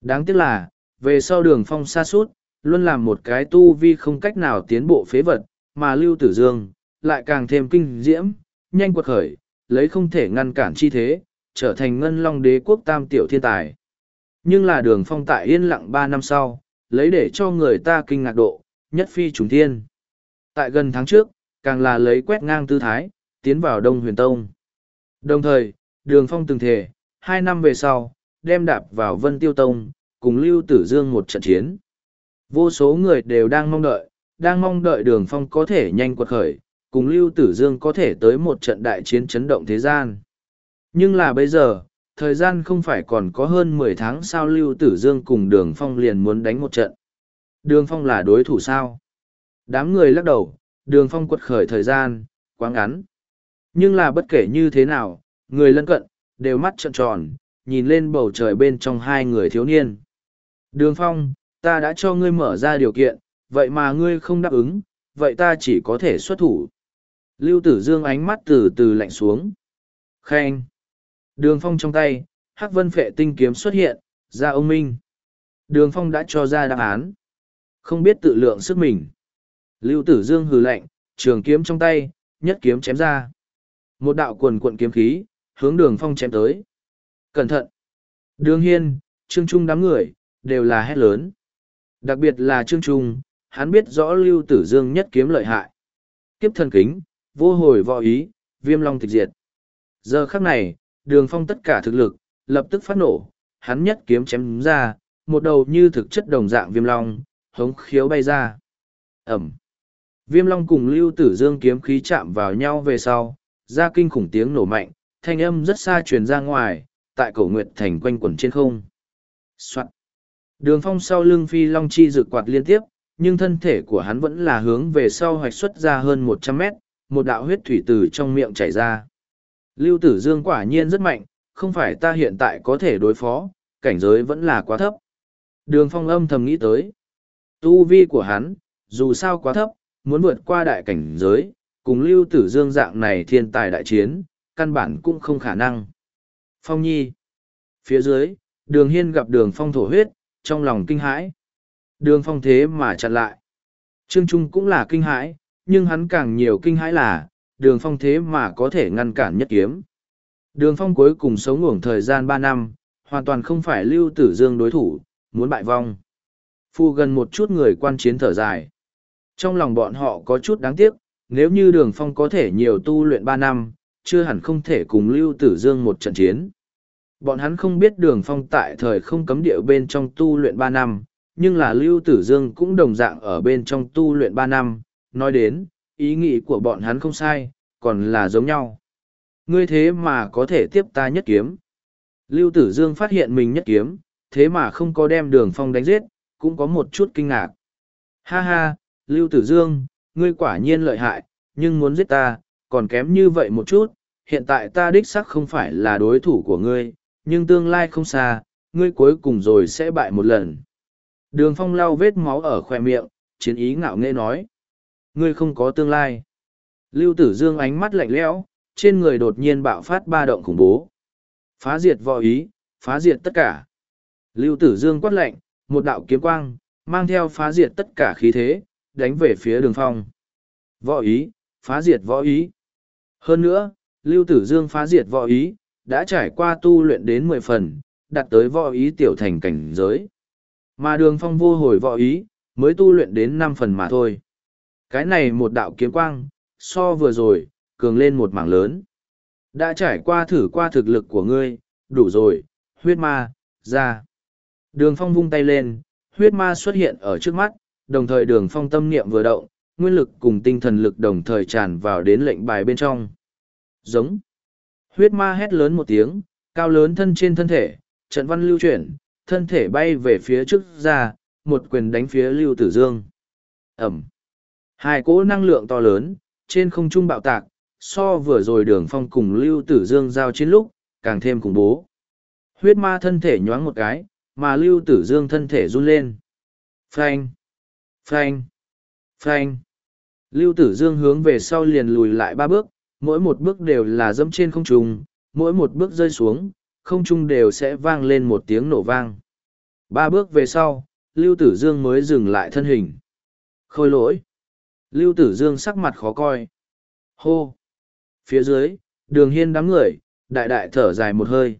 Đáng tiếc là, về sau đường phong xa suốt, luôn làm một cái tu vi không cách nào tiến bộ phế vật, mà Lưu Tử Dương, lại càng thêm kinh diễm, nhanh quật khởi, lấy không thể ngăn cản chi thế, trở thành ngân long đế quốc tam tiểu thiên tài. Nhưng là đường phong tại yên lặng ba năm sau, lấy để cho người ta kinh ngạc độ, nhất phi trùng thiên. Tại gần tháng trước, càng là lấy quét ngang tư thái, tiến vào Đông Huyền Tông. Đồng thời, đường phong từng thể, hai năm về sau, đem đạp vào Vân Tiêu Tông, cùng Lưu Tử Dương một trận chiến. Vô số người đều đang mong đợi, đang mong đợi đường phong có thể nhanh quật khởi, cùng Lưu Tử Dương có thể tới một trận đại chiến chấn động thế gian. Nhưng là bây giờ, thời gian không phải còn có hơn mười tháng sao Lưu Tử Dương cùng Đường Phong liền muốn đánh một trận. Đường Phong là đối thủ sao? Đám người lắc đầu, Đường Phong quật khởi thời gian, quá ngắn. Nhưng là bất kể như thế nào, người lân cận, đều mắt trợn tròn, nhìn lên bầu trời bên trong hai người thiếu niên. Đường Phong, ta đã cho ngươi mở ra điều kiện, vậy mà ngươi không đáp ứng, vậy ta chỉ có thể xuất thủ. Lưu Tử Dương ánh mắt từ từ lạnh xuống, Khen. Đường phong trong tay, hắc vân phệ tinh kiếm xuất hiện, ra ông Minh. Đường phong đã cho ra đáp án. Không biết tự lượng sức mình. Lưu tử dương hừ lạnh, trường kiếm trong tay, nhất kiếm chém ra. Một đạo quần cuộn kiếm khí, hướng đường phong chém tới. Cẩn thận! Đường hiên, trương trung đám người, đều là hét lớn. Đặc biệt là trương trung, hắn biết rõ lưu tử dương nhất kiếm lợi hại. Kiếp thần kính, vô hồi võ ý, viêm long tịch diệt. Giờ khắc này, đường phong tất cả thực lực, lập tức phát nổ, hắn nhất kiếm chém ra, một đầu như thực chất đồng dạng viêm long, hống khiếu bay ra. Ẩm. Viêm long cùng lưu tử dương kiếm khí chạm vào nhau về sau, ra kinh khủng tiếng nổ mạnh, thanh âm rất xa truyền ra ngoài, tại cổ nguyệt thành quanh quẩn trên không. Soạn. Đường phong sau lưng phi long chi dự quạt liên tiếp, nhưng thân thể của hắn vẫn là hướng về sau hoạch xuất ra hơn một trăm mét, một đạo huyết thủy từ trong miệng chảy ra. Lưu tử dương quả nhiên rất mạnh, không phải ta hiện tại có thể đối phó, cảnh giới vẫn là quá thấp. Đường phong âm thầm nghĩ tới. Tu vi của hắn, dù sao quá thấp, muốn vượt qua đại cảnh giới, cùng lưu tử dương dạng này thiên tài đại chiến, căn bản cũng không khả năng. Phong nhi. Phía dưới, đường hiên gặp đường phong thổ huyết, trong lòng kinh hãi. Đường phong thế mà chặn lại. Trương Trung cũng là kinh hãi, nhưng hắn càng nhiều kinh hãi là, đường phong thế mà có thể ngăn cản nhất kiếm. Đường phong cuối cùng sống ngủng thời gian ba năm, hoàn toàn không phải lưu tử dương đối thủ, muốn bại vong. Phu gần một chút người quan chiến thở dài. Trong lòng bọn họ có chút đáng tiếc, nếu như đường phong có thể nhiều tu luyện ba năm, chưa hẳn không thể cùng lưu tử dương một trận chiến. Bọn hắn không biết đường phong tại thời không cấm địa bên trong tu luyện ba năm, nhưng là lưu tử dương cũng đồng dạng ở bên trong tu luyện ba năm, nói đến, ý nghĩ của bọn hắn không sai, còn là giống nhau. Ngươi thế mà có thể tiếp ta nhất kiếm. Lưu Tử Dương phát hiện mình nhất kiếm, thế mà không có đem đường phong đánh giết, cũng có một chút kinh ngạc. Ha ha, Lưu Tử Dương, ngươi quả nhiên lợi hại, nhưng muốn giết ta, còn kém như vậy một chút, hiện tại ta đích sắc không phải là đối thủ của ngươi, nhưng tương lai không xa, ngươi cuối cùng rồi sẽ bại một lần. Đường phong lau vết máu ở khoe miệng, chiến ý ngạo nghễ nói. Ngươi không có tương lai. Lưu Tử Dương ánh mắt lạnh lẽo, trên người đột nhiên bạo phát ba động khủng bố. Phá diệt võ ý, phá diệt tất cả. Lưu tử dương quát lạnh, một đạo kiếm quang, mang theo phá diệt tất cả khí thế, đánh về phía đường phong. Võ ý, phá diệt võ ý. Hơn nữa, lưu tử dương phá diệt võ ý, đã trải qua tu luyện đến mười phần, đạt tới võ ý tiểu thành cảnh giới. Mà đường phong vô hồi võ ý, mới tu luyện đến năm phần mà thôi. Cái này một đạo kiếm quang, so vừa rồi, cường lên một mảng lớn. Đã trải qua thử qua thực lực của ngươi, đủ rồi, huyết ma, ra. Đường phong vung tay lên, huyết ma xuất hiện ở trước mắt, đồng thời đường phong tâm niệm vừa động, nguyên lực cùng tinh thần lực đồng thời tràn vào đến lệnh bài bên trong. Giống. Huyết ma hét lớn một tiếng, cao lớn thân trên thân thể, trận văn lưu chuyển, thân thể bay về phía trước ra, một quyền đánh phía lưu tử dương. Ẩm. Hai cỗ năng lượng to lớn, trên không trung bạo tạc, so vừa rồi đường phong cùng lưu tử dương giao chiến lúc càng thêm khủng bố huyết ma thân thể nhoáng một cái mà lưu tử dương thân thể run lên phanh phanh. Phanh. Lưu tử dương hướng về sau liền lùi lại ba bước mỗi một bước đều là dẫm trên không trung mỗi một bước rơi xuống không trung đều sẽ vang lên một tiếng nổ vang. Ba bước về sau lưu tử dương mới dừng lại thân hình. Khôi lỗi. Lưu tử dương sắc mặt khó coi. Hô. Phía dưới, đường hiên đám người, đại đại thở dài một hơi.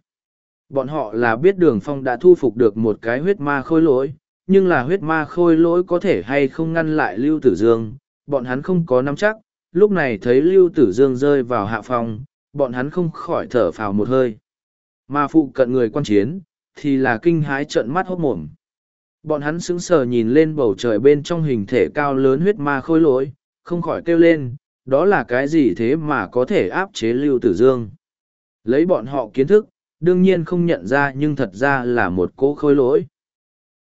Bọn họ là biết đường phong đã thu phục được một cái huyết ma khôi lỗi, nhưng là huyết ma khôi lỗi có thể hay không ngăn lại Lưu Tử Dương, bọn hắn không có nắm chắc, lúc này thấy Lưu Tử Dương rơi vào hạ phòng, bọn hắn không khỏi thở phào một hơi. Mà phụ cận người quan chiến, thì là kinh hái trợn mắt hốt mồm. Bọn hắn sững sờ nhìn lên bầu trời bên trong hình thể cao lớn huyết ma khôi lỗi, không khỏi kêu lên, đó là cái gì thế mà có thể áp chế lưu tử dương lấy bọn họ kiến thức đương nhiên không nhận ra nhưng thật ra là một cỗ khôi lỗi